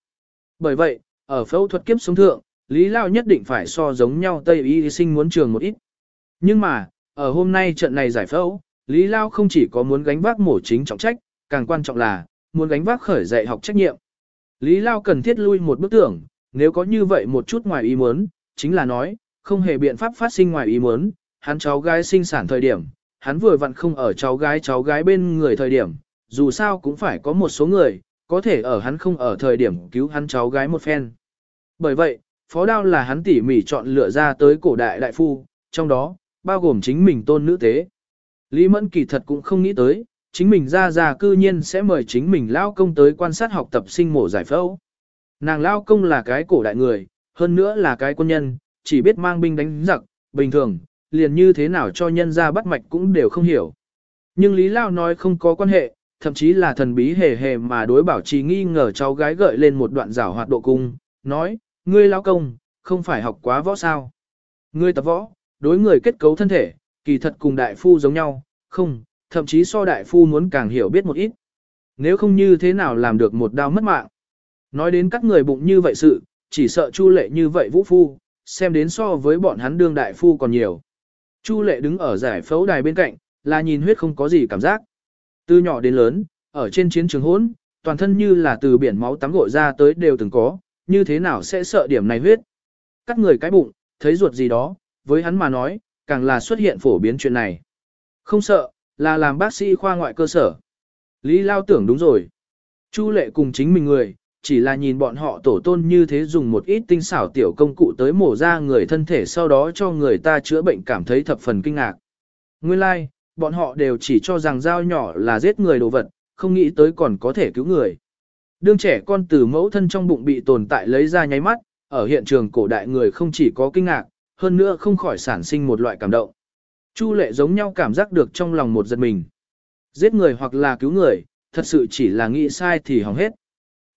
Bởi vậy, ở phẫu thuật kiếp sống thượng, Lý Lao nhất định phải so giống nhau Tây y sinh muốn trường một ít. Nhưng mà, ở hôm nay trận này giải phẫu, Lý Lao không chỉ có muốn gánh vác mổ chính trọng trách, càng quan trọng là, muốn gánh vác khởi dạy học trách nhiệm. Lý Lao cần thiết lui một bức tưởng, nếu có như vậy một chút ngoài ý muốn, chính là nói, không hề biện pháp phát sinh ngoài ý muốn, hắn cháu gái sinh sản thời điểm, hắn vừa vặn không ở cháu gái cháu gái bên người thời điểm, dù sao cũng phải có một số người, có thể ở hắn không ở thời điểm cứu hắn cháu gái một phen. Bởi vậy, phó đao là hắn tỉ mỉ chọn lựa ra tới cổ đại đại phu, trong đó, bao gồm chính mình tôn nữ tế. Lý Mẫn kỳ thật cũng không nghĩ tới, chính mình ra ra cư nhiên sẽ mời chính mình lao công tới quan sát học tập sinh mổ giải phẫu. Nàng lao công là cái cổ đại người, hơn nữa là cái quân nhân, chỉ biết mang binh đánh giặc, bình thường, liền như thế nào cho nhân ra bắt mạch cũng đều không hiểu. Nhưng Lý Lao nói không có quan hệ, thậm chí là thần bí hề hề mà đối bảo trì nghi ngờ cháu gái gợi lên một đoạn rảo hoạt độ cung, nói, ngươi lao công, không phải học quá võ sao. Ngươi tập võ, đối người kết cấu thân thể, kỳ thật cùng đại phu giống nhau, không, thậm chí so đại phu muốn càng hiểu biết một ít. Nếu không như thế nào làm được một đau mất mạng. Nói đến các người bụng như vậy sự, chỉ sợ chu lệ như vậy vũ phu, xem đến so với bọn hắn đương đại phu còn nhiều. Chu lệ đứng ở giải phẫu đài bên cạnh, là nhìn huyết không có gì cảm giác. Từ nhỏ đến lớn, ở trên chiến trường hỗn, toàn thân như là từ biển máu tắm gội ra tới đều từng có, như thế nào sẽ sợ điểm này huyết. Cắt người cái bụng, thấy ruột gì đó, với hắn mà nói, càng là xuất hiện phổ biến chuyện này. Không sợ, là làm bác sĩ khoa ngoại cơ sở. Lý Lao tưởng đúng rồi. Chu lệ cùng chính mình người, chỉ là nhìn bọn họ tổ tôn như thế dùng một ít tinh xảo tiểu công cụ tới mổ ra người thân thể sau đó cho người ta chữa bệnh cảm thấy thập phần kinh ngạc. Nguyên lai, like, bọn họ đều chỉ cho rằng dao nhỏ là giết người đồ vật, không nghĩ tới còn có thể cứu người. Đương trẻ con từ mẫu thân trong bụng bị tồn tại lấy ra nháy mắt, ở hiện trường cổ đại người không chỉ có kinh ngạc, hơn nữa không khỏi sản sinh một loại cảm động. Chu lệ giống nhau cảm giác được trong lòng một giật mình. Giết người hoặc là cứu người, thật sự chỉ là nghĩ sai thì hỏng hết.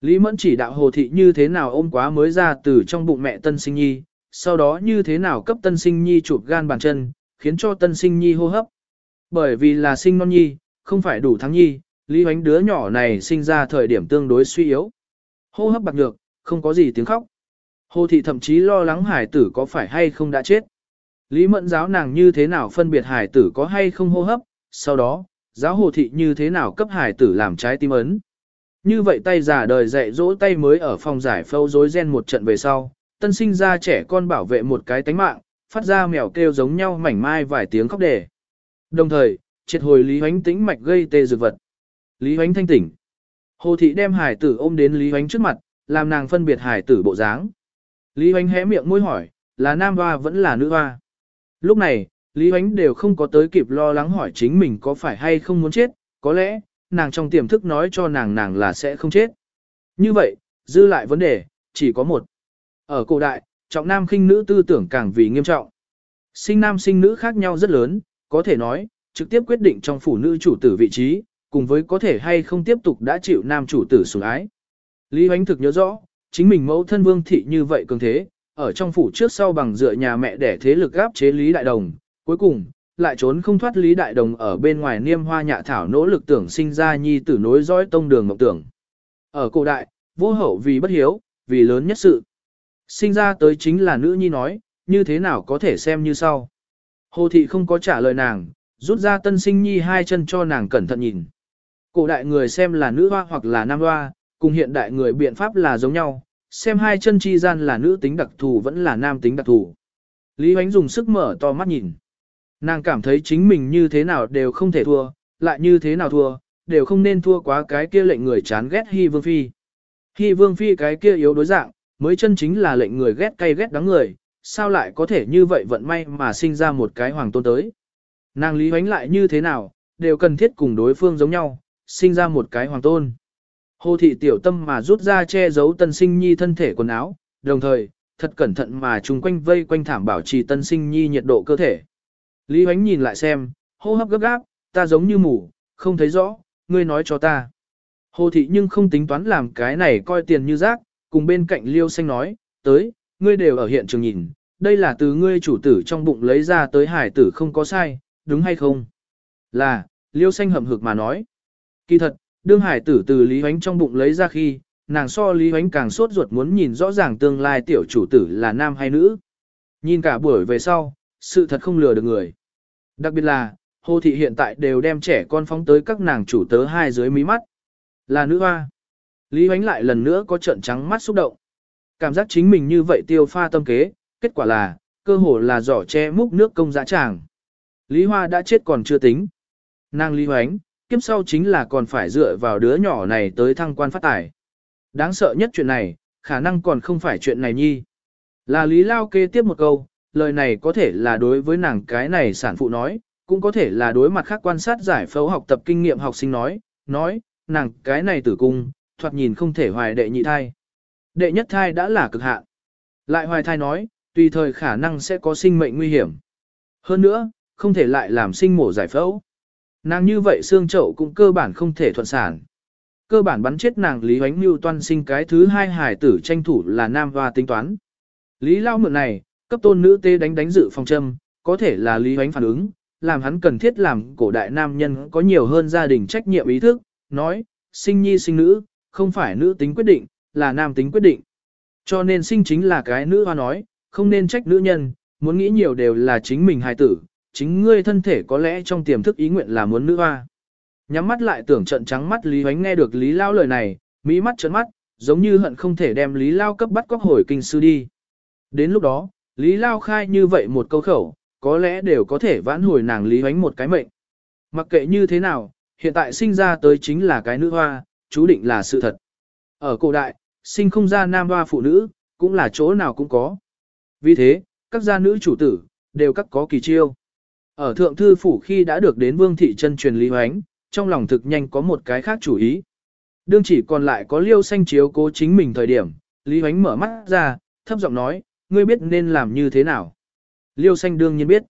Lý Mẫn chỉ đạo Hồ Thị như thế nào ôm quá mới ra từ trong bụng mẹ Tân Sinh Nhi, sau đó như thế nào cấp Tân Sinh Nhi chụp gan bàn chân, khiến cho Tân Sinh Nhi hô hấp. Bởi vì là sinh non nhi, không phải đủ tháng nhi, Lý Hoánh đứa nhỏ này sinh ra thời điểm tương đối suy yếu. Hô hấp bạc nhược, không có gì tiếng khóc. Hồ Thị thậm chí lo lắng hải tử có phải hay không đã chết. Lý Mẫn giáo nàng như thế nào phân biệt hải tử có hay không hô hấp, sau đó, giáo Hồ Thị như thế nào cấp hải tử làm trái tim ấn. Như vậy tay giả đời dạy dỗ tay mới ở phòng giải phâu rối gen một trận về sau, tân sinh ra trẻ con bảo vệ một cái tánh mạng, phát ra mèo kêu giống nhau mảnh mai vài tiếng khóc đề. Đồng thời, triệt hồi Lý Hoánh tĩnh mạch gây tê dược vật. Lý Hoánh thanh tỉnh. Hồ thị đem hải tử ôm đến Lý Hoánh trước mặt, làm nàng phân biệt hải tử bộ dáng. Lý Hoánh hé miệng môi hỏi, là nam hoa vẫn là nữ hoa. Lúc này, Lý Hoánh đều không có tới kịp lo lắng hỏi chính mình có phải hay không muốn chết, có lẽ, nàng trong tiềm thức nói cho nàng nàng là sẽ không chết. Như vậy, dư lại vấn đề, chỉ có một. Ở cổ đại, trọng nam khinh nữ tư tưởng càng vì nghiêm trọng. Sinh nam sinh nữ khác nhau rất lớn, có thể nói, trực tiếp quyết định trong phụ nữ chủ tử vị trí, cùng với có thể hay không tiếp tục đã chịu nam chủ tử sủng ái. Lý Hoánh thực nhớ rõ, chính mình mẫu thân vương thị như vậy cường thế, ở trong phủ trước sau bằng dựa nhà mẹ để thế lực gáp chế Lý Đại Đồng, cuối cùng, lại trốn không thoát Lý Đại Đồng ở bên ngoài niêm hoa nhạ thảo nỗ lực tưởng sinh ra nhi tử nối dõi tông đường mộng tưởng. Ở cổ đại, vô hậu vì bất hiếu, vì lớn nhất sự. Sinh ra tới chính là nữ nhi nói, như thế nào có thể xem như sau. Hồ thị không có trả lời nàng, rút ra tân sinh nhi hai chân cho nàng cẩn thận nhìn. Cổ đại người xem là nữ hoa hoặc là nam hoa, cùng hiện đại người biện pháp là giống nhau, xem hai chân chi gian là nữ tính đặc thù vẫn là nam tính đặc thù. Lý Huánh dùng sức mở to mắt nhìn. Nàng cảm thấy chính mình như thế nào đều không thể thua, lại như thế nào thua, đều không nên thua quá cái kia lệnh người chán ghét Hy Vương Phi. Hy Vương Phi cái kia yếu đối dạng, mới chân chính là lệnh người ghét cay ghét đắng người, sao lại có thể như vậy vận may mà sinh ra một cái hoàng tôn tới. Nàng Lý hoánh lại như thế nào, đều cần thiết cùng đối phương giống nhau, sinh ra một cái hoàng tôn. Hồ thị tiểu tâm mà rút ra che giấu tân sinh nhi thân thể quần áo, đồng thời, thật cẩn thận mà chung quanh vây quanh thảm bảo trì tân sinh nhi nhiệt độ cơ thể. Lý Huánh nhìn lại xem, hô hấp gấp gáp, ta giống như mù, không thấy rõ, ngươi nói cho ta. Hồ thị nhưng không tính toán làm cái này coi tiền như rác, cùng bên cạnh liêu xanh nói, tới, ngươi đều ở hiện trường nhìn, đây là từ ngươi chủ tử trong bụng lấy ra tới hải tử không có sai, đúng hay không? Là, liêu xanh hậm hực mà nói. Kỳ thật, đương hải tử từ Lý Huánh trong bụng lấy ra khi, nàng so Lý Huánh càng sốt ruột muốn nhìn rõ ràng tương lai tiểu chủ tử là nam hay nữ. Nhìn cả buổi về sau, sự thật không lừa được người. Đặc biệt là, Hồ Thị hiện tại đều đem trẻ con phóng tới các nàng chủ tớ hai dưới mí mắt. Là nữ hoa. Lý Huánh lại lần nữa có trận trắng mắt xúc động. Cảm giác chính mình như vậy tiêu pha tâm kế, kết quả là, cơ hồ là giỏ che múc nước công dã tràng. Lý Hoa đã chết còn chưa tính. Nàng Lý Huánh, kiếp sau chính là còn phải dựa vào đứa nhỏ này tới thăng quan phát tài. Đáng sợ nhất chuyện này, khả năng còn không phải chuyện này nhi. Là Lý Lao kê tiếp một câu, lời này có thể là đối với nàng cái này sản phụ nói, cũng có thể là đối mặt khác quan sát giải phẫu học tập kinh nghiệm học sinh nói, nói, nàng cái này tử cung, thoạt nhìn không thể hoài đệ nhị thai. Đệ nhất thai đã là cực hạn. Lại hoài thai nói, tùy thời khả năng sẽ có sinh mệnh nguy hiểm. Hơn nữa, không thể lại làm sinh mổ giải phẫu. Nàng như vậy xương chậu cũng cơ bản không thể thuận sản. Cơ bản bắn chết nàng Lý Hoánh Mưu toan sinh cái thứ hai hải tử tranh thủ là nam và tính toán. Lý Lao mượn này, cấp tôn nữ tê đánh đánh dự phòng châm, có thể là Lý hoánh phản ứng, làm hắn cần thiết làm cổ đại nam nhân có nhiều hơn gia đình trách nhiệm ý thức, nói, sinh nhi sinh nữ, không phải nữ tính quyết định, là nam tính quyết định. Cho nên sinh chính là cái nữ hoa nói, không nên trách nữ nhân, muốn nghĩ nhiều đều là chính mình hài tử, chính ngươi thân thể có lẽ trong tiềm thức ý nguyện là muốn nữ hoa. Nhắm mắt lại tưởng trận trắng mắt Lý Hoánh nghe được Lý Lao lời này, mỹ mắt trợn mắt, giống như hận không thể đem Lý Lao cấp bắt cóc hồi kinh sư đi. Đến lúc đó, Lý Lao khai như vậy một câu khẩu, có lẽ đều có thể vãn hồi nàng Lý Huánh một cái mệnh. Mặc kệ như thế nào, hiện tại sinh ra tới chính là cái nữ hoa, chú định là sự thật. Ở cổ đại, sinh không ra nam hoa phụ nữ, cũng là chỗ nào cũng có. Vì thế, các gia nữ chủ tử, đều các có kỳ chiêu. Ở thượng thư phủ khi đã được đến vương thị chân truyền Lý Hoánh, trong lòng thực nhanh có một cái khác chủ ý. Đương chỉ còn lại có liêu xanh chiếu cố chính mình thời điểm, Lý Hoánh mở mắt ra, thấp giọng nói, ngươi biết nên làm như thế nào. Liêu xanh đương nhiên biết.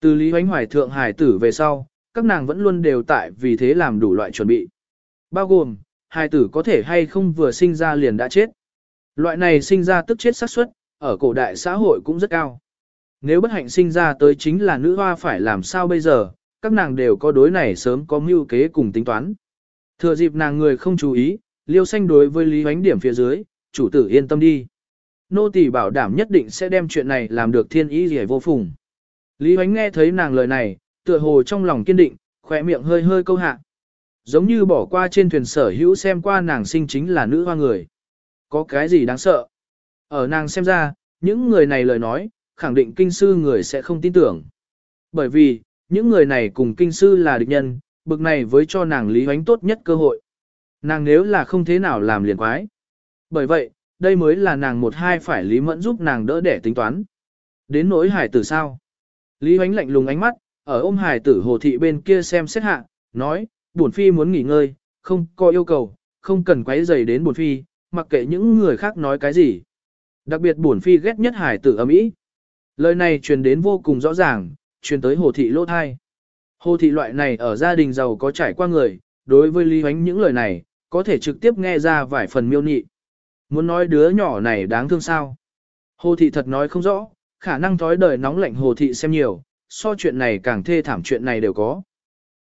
Từ Lý Hoánh hoài thượng hải tử về sau, các nàng vẫn luôn đều tại vì thế làm đủ loại chuẩn bị. Bao gồm, hài tử có thể hay không vừa sinh ra liền đã chết. Loại này sinh ra tức chết xác suất, ở cổ đại xã hội cũng rất cao. Nếu bất hạnh sinh ra tới chính là nữ hoa phải làm sao bây giờ, các nàng đều có đối này sớm có mưu kế cùng tính toán. Thừa dịp nàng người không chú ý, liêu xanh đối với Lý Hoánh điểm phía dưới, chủ tử yên tâm đi. Nô tỳ bảo đảm nhất định sẽ đem chuyện này làm được thiên ý gì vô phùng. Lý Huánh nghe thấy nàng lời này, tựa hồ trong lòng kiên định, khỏe miệng hơi hơi câu hạ. Giống như bỏ qua trên thuyền sở hữu xem qua nàng sinh chính là nữ hoa người. Có cái gì đáng sợ? Ở nàng xem ra, những người này lời nói, khẳng định kinh sư người sẽ không tin tưởng. Bởi vì, những người này cùng kinh sư là địch nhân, bực này với cho nàng lý Huánh tốt nhất cơ hội. Nàng nếu là không thế nào làm liền quái. Bởi vậy, đây mới là nàng một hai phải lý mẫn giúp nàng đỡ để tính toán. Đến nỗi hải tử sao? Lý hoánh lạnh lùng ánh mắt, ở ôm hải tử hồ thị bên kia xem xét hạ, nói, bổn phi muốn nghỉ ngơi, không có yêu cầu, không cần quấy rầy đến bổn phi, mặc kệ những người khác nói cái gì. Đặc biệt bổn phi ghét nhất hải tử âm ý. Lời này truyền đến vô cùng rõ ràng, truyền tới hồ thị lỗ thai. Hồ thị loại này ở gia đình giàu có trải qua người, đối với Lý Huánh những lời này, có thể trực tiếp nghe ra vài phần miêu nhị. Muốn nói đứa nhỏ này đáng thương sao? Hồ thị thật nói không rõ, khả năng thói đời nóng lạnh hồ thị xem nhiều, so chuyện này càng thê thảm chuyện này đều có.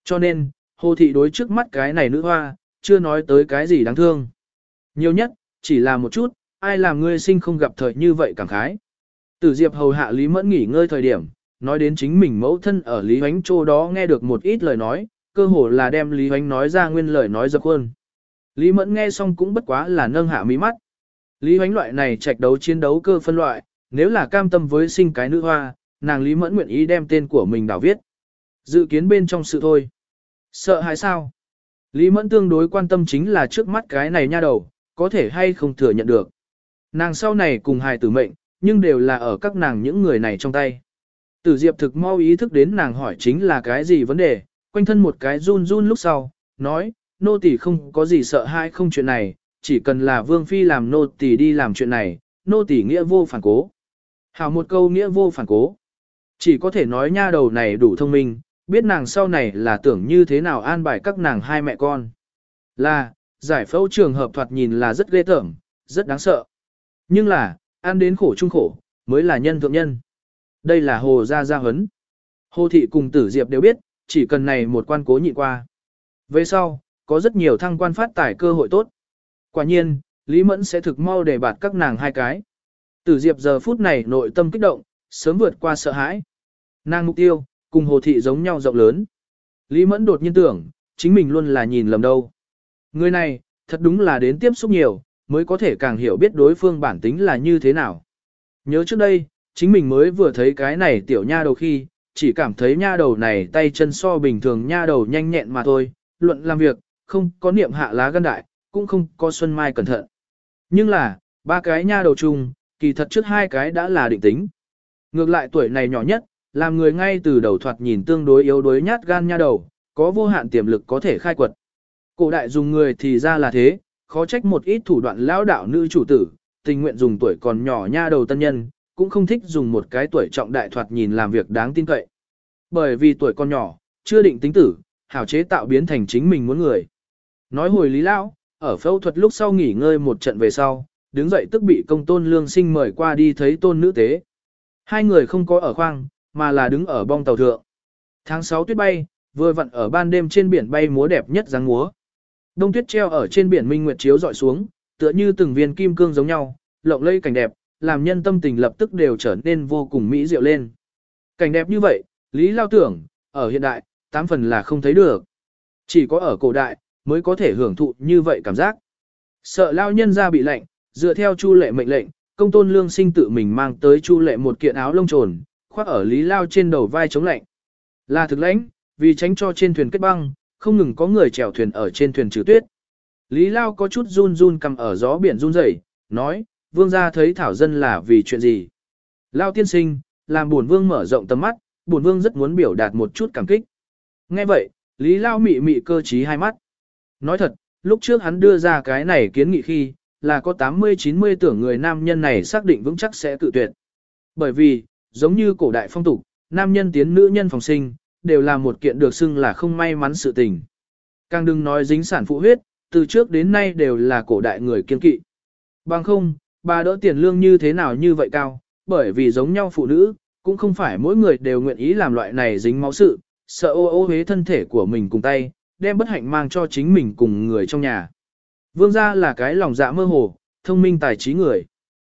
Cho nên, hồ thị đối trước mắt cái này nữ hoa, chưa nói tới cái gì đáng thương. Nhiều nhất, chỉ là một chút, ai làm ngươi sinh không gặp thời như vậy cảm khái. Tử Diệp hầu hạ Lý Mẫn nghỉ ngơi thời điểm, nói đến chính mình mẫu thân ở Lý Hoánh Châu đó nghe được một ít lời nói, cơ hồ là đem Lý Hoánh nói ra nguyên lời nói dập khuôn. Lý Mẫn nghe xong cũng bất quá là nâng hạ mí mắt. Lý Hoánh loại này trạch đấu chiến đấu cơ phân loại, nếu là cam tâm với sinh cái nữ hoa, nàng Lý Mẫn nguyện ý đem tên của mình đảo viết. Dự kiến bên trong sự thôi. Sợ hãi sao? Lý Mẫn tương đối quan tâm chính là trước mắt cái này nha đầu, có thể hay không thừa nhận được. Nàng sau này cùng hài tử mệnh, nhưng đều là ở các nàng những người này trong tay. Tử Diệp thực mau ý thức đến nàng hỏi chính là cái gì vấn đề, quanh thân một cái run run lúc sau, nói, nô tỳ không có gì sợ hãi không chuyện này, chỉ cần là vương phi làm nô tỳ đi làm chuyện này, nô tỳ nghĩa vô phản cố. Hảo một câu nghĩa vô phản cố. Chỉ có thể nói nha đầu này đủ thông minh, biết nàng sau này là tưởng như thế nào an bài các nàng hai mẹ con. Là, giải phẫu trường hợp thoạt nhìn là rất ghê tởm, rất đáng sợ. Nhưng là, ăn đến khổ chung khổ, mới là nhân thượng nhân. Đây là Hồ Gia Gia Huấn. Hồ Thị cùng Tử Diệp đều biết, chỉ cần này một quan cố nhịn qua. Về sau, có rất nhiều thăng quan phát tài cơ hội tốt. Quả nhiên, Lý Mẫn sẽ thực mau để bạt các nàng hai cái. Tử Diệp giờ phút này nội tâm kích động, sớm vượt qua sợ hãi. Nàng mục tiêu, cùng Hồ Thị giống nhau rộng lớn. Lý Mẫn đột nhiên tưởng, chính mình luôn là nhìn lầm đâu. Người này, thật đúng là đến tiếp xúc nhiều, mới có thể càng hiểu biết đối phương bản tính là như thế nào. Nhớ trước đây, chính mình mới vừa thấy cái này tiểu nha đầu khi, chỉ cảm thấy nha đầu này tay chân so bình thường nha đầu nhanh nhẹn mà thôi, luận làm việc, không có niệm hạ lá gân đại, cũng không có xuân mai cẩn thận. Nhưng là, ba cái nha đầu chung, kỳ thật trước hai cái đã là định tính. Ngược lại tuổi này nhỏ nhất, làm người ngay từ đầu thoạt nhìn tương đối yếu đuối nhát gan nha đầu, có vô hạn tiềm lực có thể khai quật. Cổ đại dùng người thì ra là thế, khó trách một ít thủ đoạn lão đạo nữ chủ tử, tình nguyện dùng tuổi còn nhỏ nha đầu tân nhân, cũng không thích dùng một cái tuổi trọng đại thoạt nhìn làm việc đáng tin cậy. Bởi vì tuổi còn nhỏ, chưa định tính tử, hảo chế tạo biến thành chính mình muốn người. Nói hồi lý lão, ở phẫu thuật lúc sau nghỉ ngơi một trận về sau, đứng dậy tức bị công tôn lương sinh mời qua đi thấy tôn nữ tế. Hai người không có ở khoang, mà là đứng ở bong tàu thượng. Tháng 6 tuyết bay, vừa vặn ở ban đêm trên biển bay múa đẹp nhất dáng múa. Đông tuyết treo ở trên biển minh nguyệt chiếu dọi xuống, tựa như từng viên kim cương giống nhau, lộng lẫy cảnh đẹp, làm nhân tâm tình lập tức đều trở nên vô cùng mỹ diệu lên. Cảnh đẹp như vậy, Lý Lao tưởng, ở hiện đại, tám phần là không thấy được. Chỉ có ở cổ đại, mới có thể hưởng thụ như vậy cảm giác. Sợ Lao nhân ra bị lạnh, dựa theo chu lệ mệnh lệnh, công tôn lương sinh tự mình mang tới chu lệ một kiện áo lông trồn, khoác ở Lý Lao trên đầu vai chống lạnh. Là thực lãnh, vì tránh cho trên thuyền kết băng, không ngừng có người chèo thuyền ở trên thuyền trừ tuyết. Lý Lao có chút run run cầm ở gió biển run rẩy, nói, vương gia thấy thảo dân là vì chuyện gì. Lao tiên sinh, làm buồn vương mở rộng tầm mắt, buồn vương rất muốn biểu đạt một chút cảm kích. Nghe vậy, Lý Lao mị mị cơ trí hai mắt. Nói thật, lúc trước hắn đưa ra cái này kiến nghị khi, là có 80-90 tưởng người nam nhân này xác định vững chắc sẽ tự tuyệt. Bởi vì, giống như cổ đại phong tục, nam nhân tiến nữ nhân phòng sinh, đều là một kiện được xưng là không may mắn sự tình. Càng đừng nói dính sản phụ huyết, từ trước đến nay đều là cổ đại người kiên kỵ. Bằng không, bà đỡ tiền lương như thế nào như vậy cao, bởi vì giống nhau phụ nữ, cũng không phải mỗi người đều nguyện ý làm loại này dính máu sự, sợ ô ô hế thân thể của mình cùng tay, đem bất hạnh mang cho chính mình cùng người trong nhà. Vương gia là cái lòng dạ mơ hồ, thông minh tài trí người.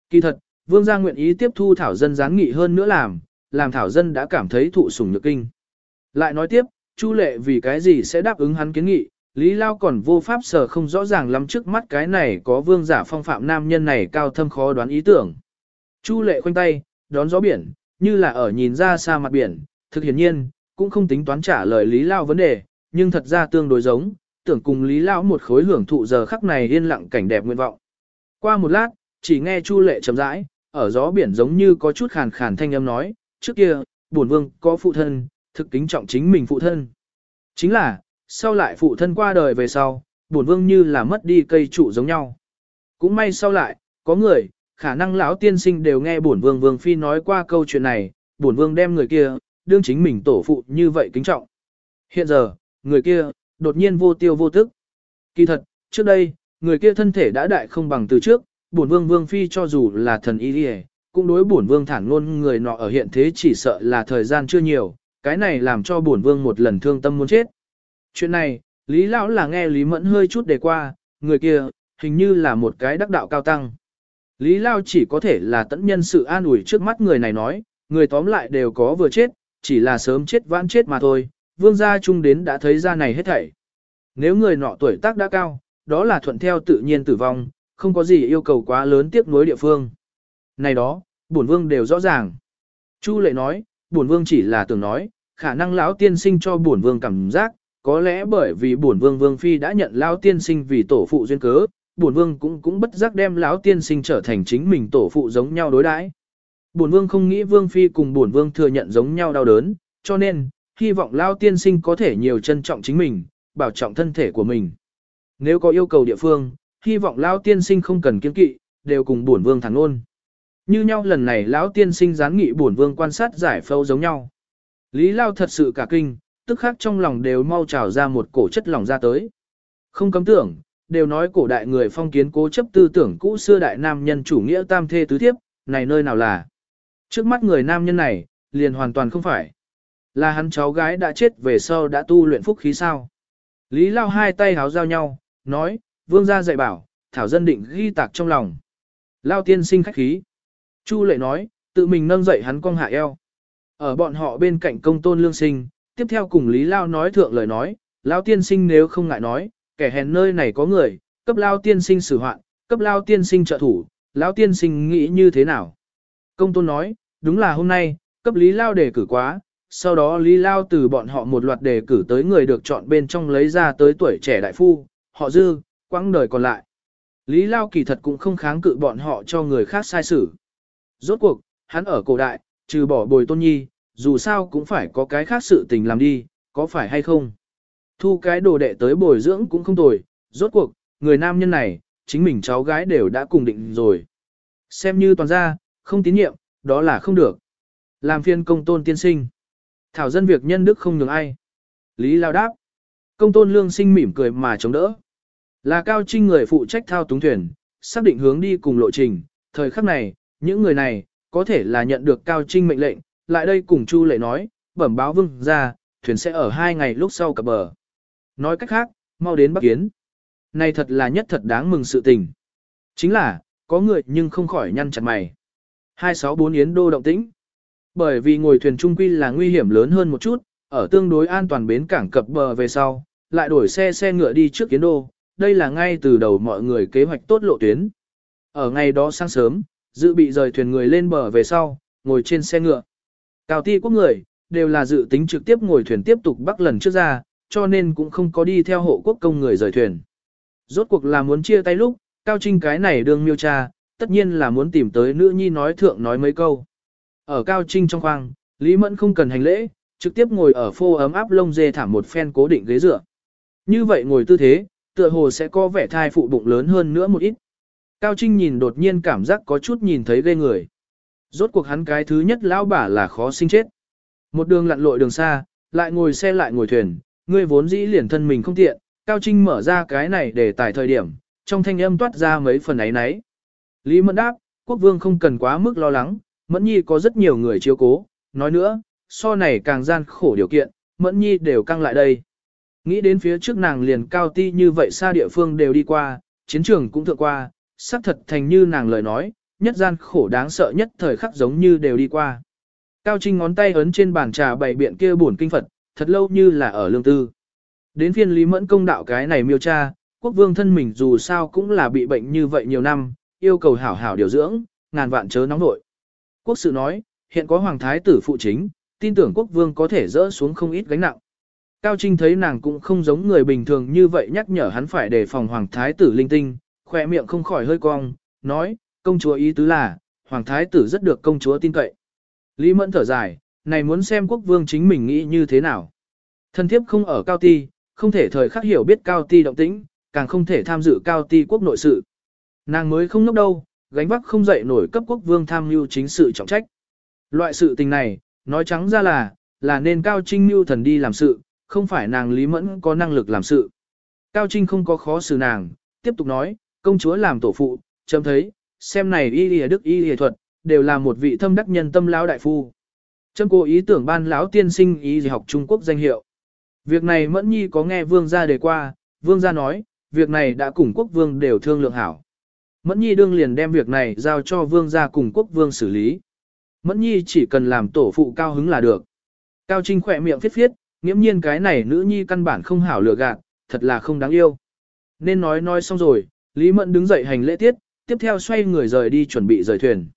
Kỳ thật, vương gia nguyện ý tiếp thu thảo dân gián nghị hơn nữa làm, làm thảo dân đã cảm thấy thụ sủng nhược kinh. Lại nói tiếp, Chu lệ vì cái gì sẽ đáp ứng hắn kiến nghị, Lý Lao còn vô pháp sở không rõ ràng lắm trước mắt cái này có vương giả phong phạm nam nhân này cao thâm khó đoán ý tưởng. Chu lệ khoanh tay, đón gió biển, như là ở nhìn ra xa mặt biển, thực hiển nhiên, cũng không tính toán trả lời Lý Lao vấn đề, nhưng thật ra tương đối giống, tưởng cùng Lý lão một khối hưởng thụ giờ khắc này yên lặng cảnh đẹp nguyện vọng. Qua một lát, chỉ nghe Chu lệ chậm rãi, ở gió biển giống như có chút khàn khàn thanh âm nói, trước kia, bổn vương có phụ thân, thực kính trọng chính mình phụ thân. Chính là, sau lại phụ thân qua đời về sau, bổn vương như là mất đi cây trụ giống nhau. Cũng may sau lại, có người, khả năng lão tiên sinh đều nghe bổn vương vương phi nói qua câu chuyện này, bổn vương đem người kia, đương chính mình tổ phụ như vậy kính trọng. Hiện giờ, người kia, đột nhiên vô tiêu vô tức. Kỳ thật, trước đây, người kia thân thể đã đại không bằng từ trước, bổn vương vương phi cho dù là thần y đi cũng đối bổn vương thản luôn người nọ ở hiện thế chỉ sợ là thời gian chưa nhiều, cái này làm cho bổn vương một lần thương tâm muốn chết. Chuyện này, Lý Lão là nghe Lý Mẫn hơi chút đề qua, người kia, hình như là một cái đắc đạo cao tăng. Lý Lao chỉ có thể là tận nhân sự an ủi trước mắt người này nói, Người tóm lại đều có vừa chết, chỉ là sớm chết vãn chết mà thôi, vương gia chung đến đã thấy ra này hết thảy. Nếu người nọ tuổi tác đã cao, đó là thuận theo tự nhiên tử vong, không có gì yêu cầu quá lớn tiếp nối địa phương. Này đó, bổn vương đều rõ ràng. Chu lệ nói, bổn vương chỉ là tưởng nói, khả năng lão tiên sinh cho bổn vương cảm giác, có lẽ bởi vì bổn vương vương phi đã nhận lão tiên sinh vì tổ phụ duyên cớ, bổn vương cũng cũng bất giác đem lão tiên sinh trở thành chính mình tổ phụ giống nhau đối đãi. Bổn vương không nghĩ vương phi cùng bổn vương thừa nhận giống nhau đau đớn, cho nên, hy vọng lão tiên sinh có thể nhiều trân trọng chính mình, bảo trọng thân thể của mình. Nếu có yêu cầu địa phương, hy vọng lão tiên sinh không cần kiên kỵ, đều cùng bổn vương thẳng ôn. Như nhau lần này lão tiên sinh gián nghị bổn vương quan sát giải phẫu giống nhau. Lý Lao thật sự cả kinh, tức khắc trong lòng đều mau trào ra một cổ chất lòng ra tới. Không cấm tưởng, đều nói cổ đại người phong kiến cố chấp tư tưởng cũ xưa đại nam nhân chủ nghĩa tam thê tứ thiếp, này nơi nào là. Trước mắt người nam nhân này, liền hoàn toàn không phải. Là hắn cháu gái đã chết về sau đã tu luyện phúc khí sao. Lý Lao hai tay háo giao nhau, nói, vương gia dạy bảo, thảo dân định ghi tạc trong lòng. Lao tiên sinh khách khí. Chu lệ nói, tự mình nâng dậy hắn cong hạ eo. Ở bọn họ bên cạnh công tôn lương sinh, tiếp theo cùng Lý Lao nói thượng lời nói, Lao tiên sinh nếu không ngại nói, kẻ hèn nơi này có người, cấp Lao tiên sinh xử hoạn, cấp Lao tiên sinh trợ thủ, Lao tiên sinh nghĩ như thế nào? Công tôn nói, đúng là hôm nay, cấp Lý Lao đề cử quá, sau đó Lý Lao từ bọn họ một loạt đề cử tới người được chọn bên trong lấy ra tới tuổi trẻ đại phu, họ dư, quãng đời còn lại. Lý Lao kỳ thật cũng không kháng cự bọn họ cho người khác sai xử. Rốt cuộc, hắn ở cổ đại, trừ bỏ bồi tôn nhi, dù sao cũng phải có cái khác sự tình làm đi, có phải hay không? Thu cái đồ đệ tới bồi dưỡng cũng không tồi, rốt cuộc, người nam nhân này, chính mình cháu gái đều đã cùng định rồi. Xem như toàn gia, không tín nhiệm, đó là không được. Làm phiên công tôn tiên sinh. Thảo dân việc nhân đức không nhường ai. Lý lao đáp. Công tôn lương sinh mỉm cười mà chống đỡ. Là cao trinh người phụ trách thao túng thuyền, xác định hướng đi cùng lộ trình. Thời khắc này, những người này, có thể là nhận được cao trinh mệnh lệnh, lại đây cùng Chu lệ nói, bẩm báo vương ra, thuyền sẽ ở hai ngày lúc sau cập bờ. Nói cách khác, mau đến Bắc Kiến. Này thật là nhất thật đáng mừng sự tình. Chính là, có người nhưng không khỏi nhăn chặt mày. 264 Yến Đô động tĩnh. Bởi vì ngồi thuyền trung quy là nguy hiểm lớn hơn một chút, ở tương đối an toàn bến cảng cập bờ về sau, lại đổi xe xe ngựa đi trước kiến Đô. Đây là ngay từ đầu mọi người kế hoạch tốt lộ tuyến. Ở ngày đó sáng sớm, dự bị rời thuyền người lên bờ về sau, ngồi trên xe ngựa. Cao ti quốc người, đều là dự tính trực tiếp ngồi thuyền tiếp tục bắc lần trước ra, cho nên cũng không có đi theo hộ quốc công người rời thuyền. Rốt cuộc là muốn chia tay lúc, Cao Trinh cái này đương miêu cha, tất nhiên là muốn tìm tới nữ nhi nói thượng nói mấy câu. Ở Cao Trinh trong khoang, Lý Mẫn không cần hành lễ, trực tiếp ngồi ở phô ấm áp lông dê thảm một phen cố định ghế dựa. Như vậy ngồi tư thế, tựa hồ sẽ có vẻ thai phụ bụng lớn hơn nữa một ít. Cao Trinh nhìn đột nhiên cảm giác có chút nhìn thấy ghê người. Rốt cuộc hắn cái thứ nhất lão bà là khó sinh chết. Một đường lặn lội đường xa, lại ngồi xe lại ngồi thuyền, người vốn dĩ liền thân mình không tiện, Cao Trinh mở ra cái này để tải thời điểm, trong thanh âm toát ra mấy phần ấy nấy. Lý Mẫn đáp, quốc vương không cần quá mức lo lắng, Mẫn Nhi có rất nhiều người chiếu cố, nói nữa, so này càng gian khổ điều kiện, Mẫn Nhi đều căng lại đây. Nghĩ đến phía trước nàng liền cao ti như vậy xa địa phương đều đi qua, chiến trường cũng thượng qua, xác thật thành như nàng lời nói, nhất gian khổ đáng sợ nhất thời khắc giống như đều đi qua. Cao Trinh ngón tay ấn trên bàn trà bày biện kia buồn kinh Phật, thật lâu như là ở lương tư. Đến phiên Lý Mẫn công đạo cái này miêu cha, quốc vương thân mình dù sao cũng là bị bệnh như vậy nhiều năm, yêu cầu hảo hảo điều dưỡng, ngàn vạn chớ nóng nội. Quốc sự nói, hiện có hoàng thái tử phụ chính, tin tưởng quốc vương có thể dỡ xuống không ít gánh nặng. Cao Trinh thấy nàng cũng không giống người bình thường như vậy nhắc nhở hắn phải đề phòng hoàng thái tử linh tinh, khỏe miệng không khỏi hơi cong, nói, công chúa ý tứ là, hoàng thái tử rất được công chúa tin cậy. Lý Mẫn thở dài, này muốn xem quốc vương chính mình nghĩ như thế nào. Thân thiếp không ở cao ti, không thể thời khắc hiểu biết cao ti động tĩnh, càng không thể tham dự cao ti quốc nội sự. Nàng mới không nốc đâu, gánh vác không dậy nổi cấp quốc vương tham mưu chính sự trọng trách. Loại sự tình này, nói trắng ra là, là nên cao trinh mưu thần đi làm sự, không phải nàng Lý Mẫn có năng lực làm sự. Cao Trinh không có khó xử nàng, tiếp tục nói, công chúa làm tổ phụ, chấm thấy, xem này y lìa đức y lìa thuật, đều là một vị thâm đắc nhân tâm lão đại phu. Chấm cố ý tưởng ban lão tiên sinh y học Trung Quốc danh hiệu. Việc này Mẫn Nhi có nghe vương gia đề qua, vương gia nói, việc này đã cùng quốc vương đều thương lượng hảo. Mẫn Nhi đương liền đem việc này giao cho vương gia cùng quốc vương xử lý. Mẫn nhi chỉ cần làm tổ phụ cao hứng là được. Cao Trinh khỏe miệng phiết phiết, nghiễm nhiên cái này nữ nhi căn bản không hảo lừa gạt, thật là không đáng yêu. Nên nói nói xong rồi, Lý Mẫn đứng dậy hành lễ tiết, tiếp theo xoay người rời đi chuẩn bị rời thuyền.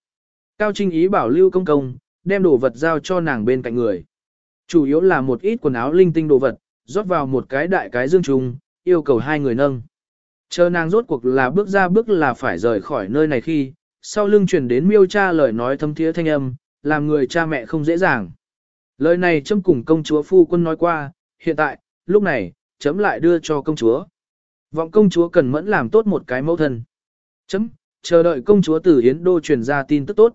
Cao Trinh ý bảo Lưu Công Công, đem đồ vật giao cho nàng bên cạnh người. Chủ yếu là một ít quần áo linh tinh đồ vật, rót vào một cái đại cái dương trùng, yêu cầu hai người nâng. Chờ nàng rốt cuộc là bước ra bước là phải rời khỏi nơi này khi, sau lưng truyền đến miêu cha lời nói thâm thiế thanh âm, làm người cha mẹ không dễ dàng. Lời này chấm cùng công chúa phu quân nói qua, hiện tại, lúc này, chấm lại đưa cho công chúa. Vọng công chúa cần mẫn làm tốt một cái mẫu thân. Chấm, chờ đợi công chúa từ Yến Đô truyền ra tin tức tốt.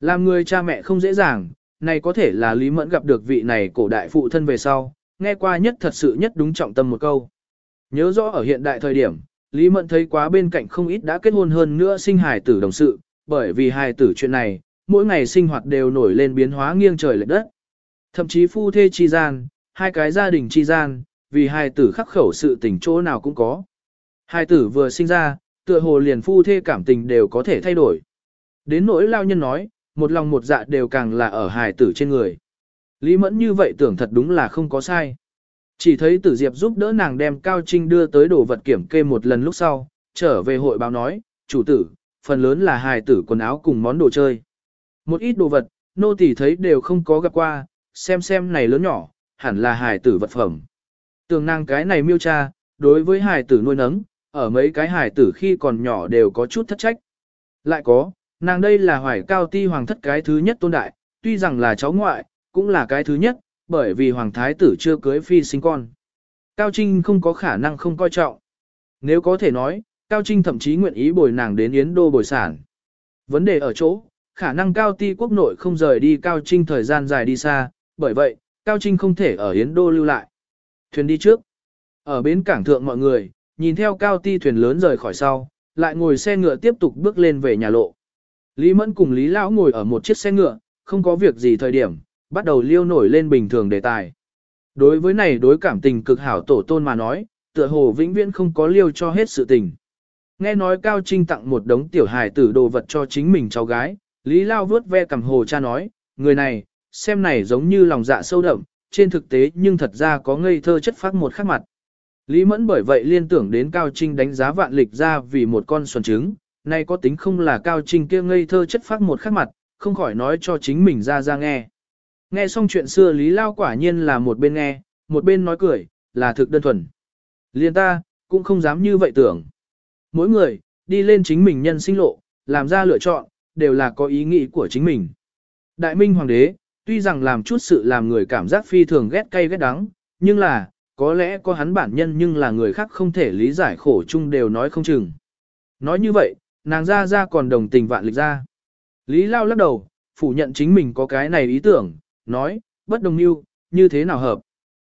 Làm người cha mẹ không dễ dàng, này có thể là Lý Mẫn gặp được vị này cổ đại phụ thân về sau, nghe qua nhất thật sự nhất đúng trọng tâm một câu. Nhớ rõ ở hiện đại thời điểm, Lý Mẫn thấy quá bên cạnh không ít đã kết hôn hơn nữa sinh hài tử đồng sự, bởi vì hài tử chuyện này, mỗi ngày sinh hoạt đều nổi lên biến hóa nghiêng trời lệch đất. Thậm chí phu thê chi gian, hai cái gia đình chi gian, vì hài tử khắc khẩu sự tình chỗ nào cũng có. Hài tử vừa sinh ra, tựa hồ liền phu thê cảm tình đều có thể thay đổi. Đến nỗi lao nhân nói, một lòng một dạ đều càng là ở hài tử trên người. Lý Mẫn như vậy tưởng thật đúng là không có sai. Chỉ thấy tử diệp giúp đỡ nàng đem Cao Trinh đưa tới đồ vật kiểm kê một lần lúc sau, trở về hội báo nói, chủ tử, phần lớn là hài tử quần áo cùng món đồ chơi. Một ít đồ vật, nô tỳ thấy đều không có gặp qua, xem xem này lớn nhỏ, hẳn là hài tử vật phẩm. Tường nàng cái này miêu cha, đối với hài tử nuôi nấng, ở mấy cái hài tử khi còn nhỏ đều có chút thất trách. Lại có, nàng đây là hoài cao ti hoàng thất cái thứ nhất tôn đại, tuy rằng là cháu ngoại, cũng là cái thứ nhất, bởi vì hoàng thái tử chưa cưới phi sinh con. Cao Trinh không có khả năng không coi trọng. Nếu có thể nói, Cao Trinh thậm chí nguyện ý bồi nàng đến Yến Đô bồi sản. Vấn đề ở chỗ, khả năng Cao Ti quốc nội không rời đi Cao Trinh thời gian dài đi xa, bởi vậy, Cao Trinh không thể ở Yến Đô lưu lại. Thuyền đi trước. Ở bến cảng thượng mọi người, nhìn theo Cao Ti thuyền lớn rời khỏi sau, lại ngồi xe ngựa tiếp tục bước lên về nhà lộ. Lý Mẫn cùng Lý Lão ngồi ở một chiếc xe ngựa, không có việc gì thời điểm, bắt đầu liêu nổi lên bình thường đề tài. Đối với này đối cảm tình cực hảo tổ tôn mà nói, tựa hồ vĩnh viễn không có liêu cho hết sự tình. Nghe nói Cao Trinh tặng một đống tiểu hài tử đồ vật cho chính mình cháu gái, Lý Lao vớt ve cầm hồ cha nói, người này, xem này giống như lòng dạ sâu đậm, trên thực tế nhưng thật ra có ngây thơ chất phát một khác mặt. Lý Mẫn bởi vậy liên tưởng đến Cao Trinh đánh giá vạn lịch ra vì một con xuân trứng, nay có tính không là Cao Trinh kia ngây thơ chất phát một khác mặt, không khỏi nói cho chính mình ra ra nghe. Nghe xong chuyện xưa Lý Lao quả nhiên là một bên nghe, một bên nói cười, là thực đơn thuần. Liên ta, cũng không dám như vậy tưởng. Mỗi người, đi lên chính mình nhân sinh lộ, làm ra lựa chọn, đều là có ý nghĩ của chính mình. Đại Minh Hoàng đế, tuy rằng làm chút sự làm người cảm giác phi thường ghét cay ghét đắng, nhưng là, có lẽ có hắn bản nhân nhưng là người khác không thể lý giải khổ chung đều nói không chừng. Nói như vậy, nàng ra ra còn đồng tình vạn lịch ra. Lý Lao lắc đầu, phủ nhận chính mình có cái này ý tưởng, nói, bất đồng mưu, như thế nào hợp.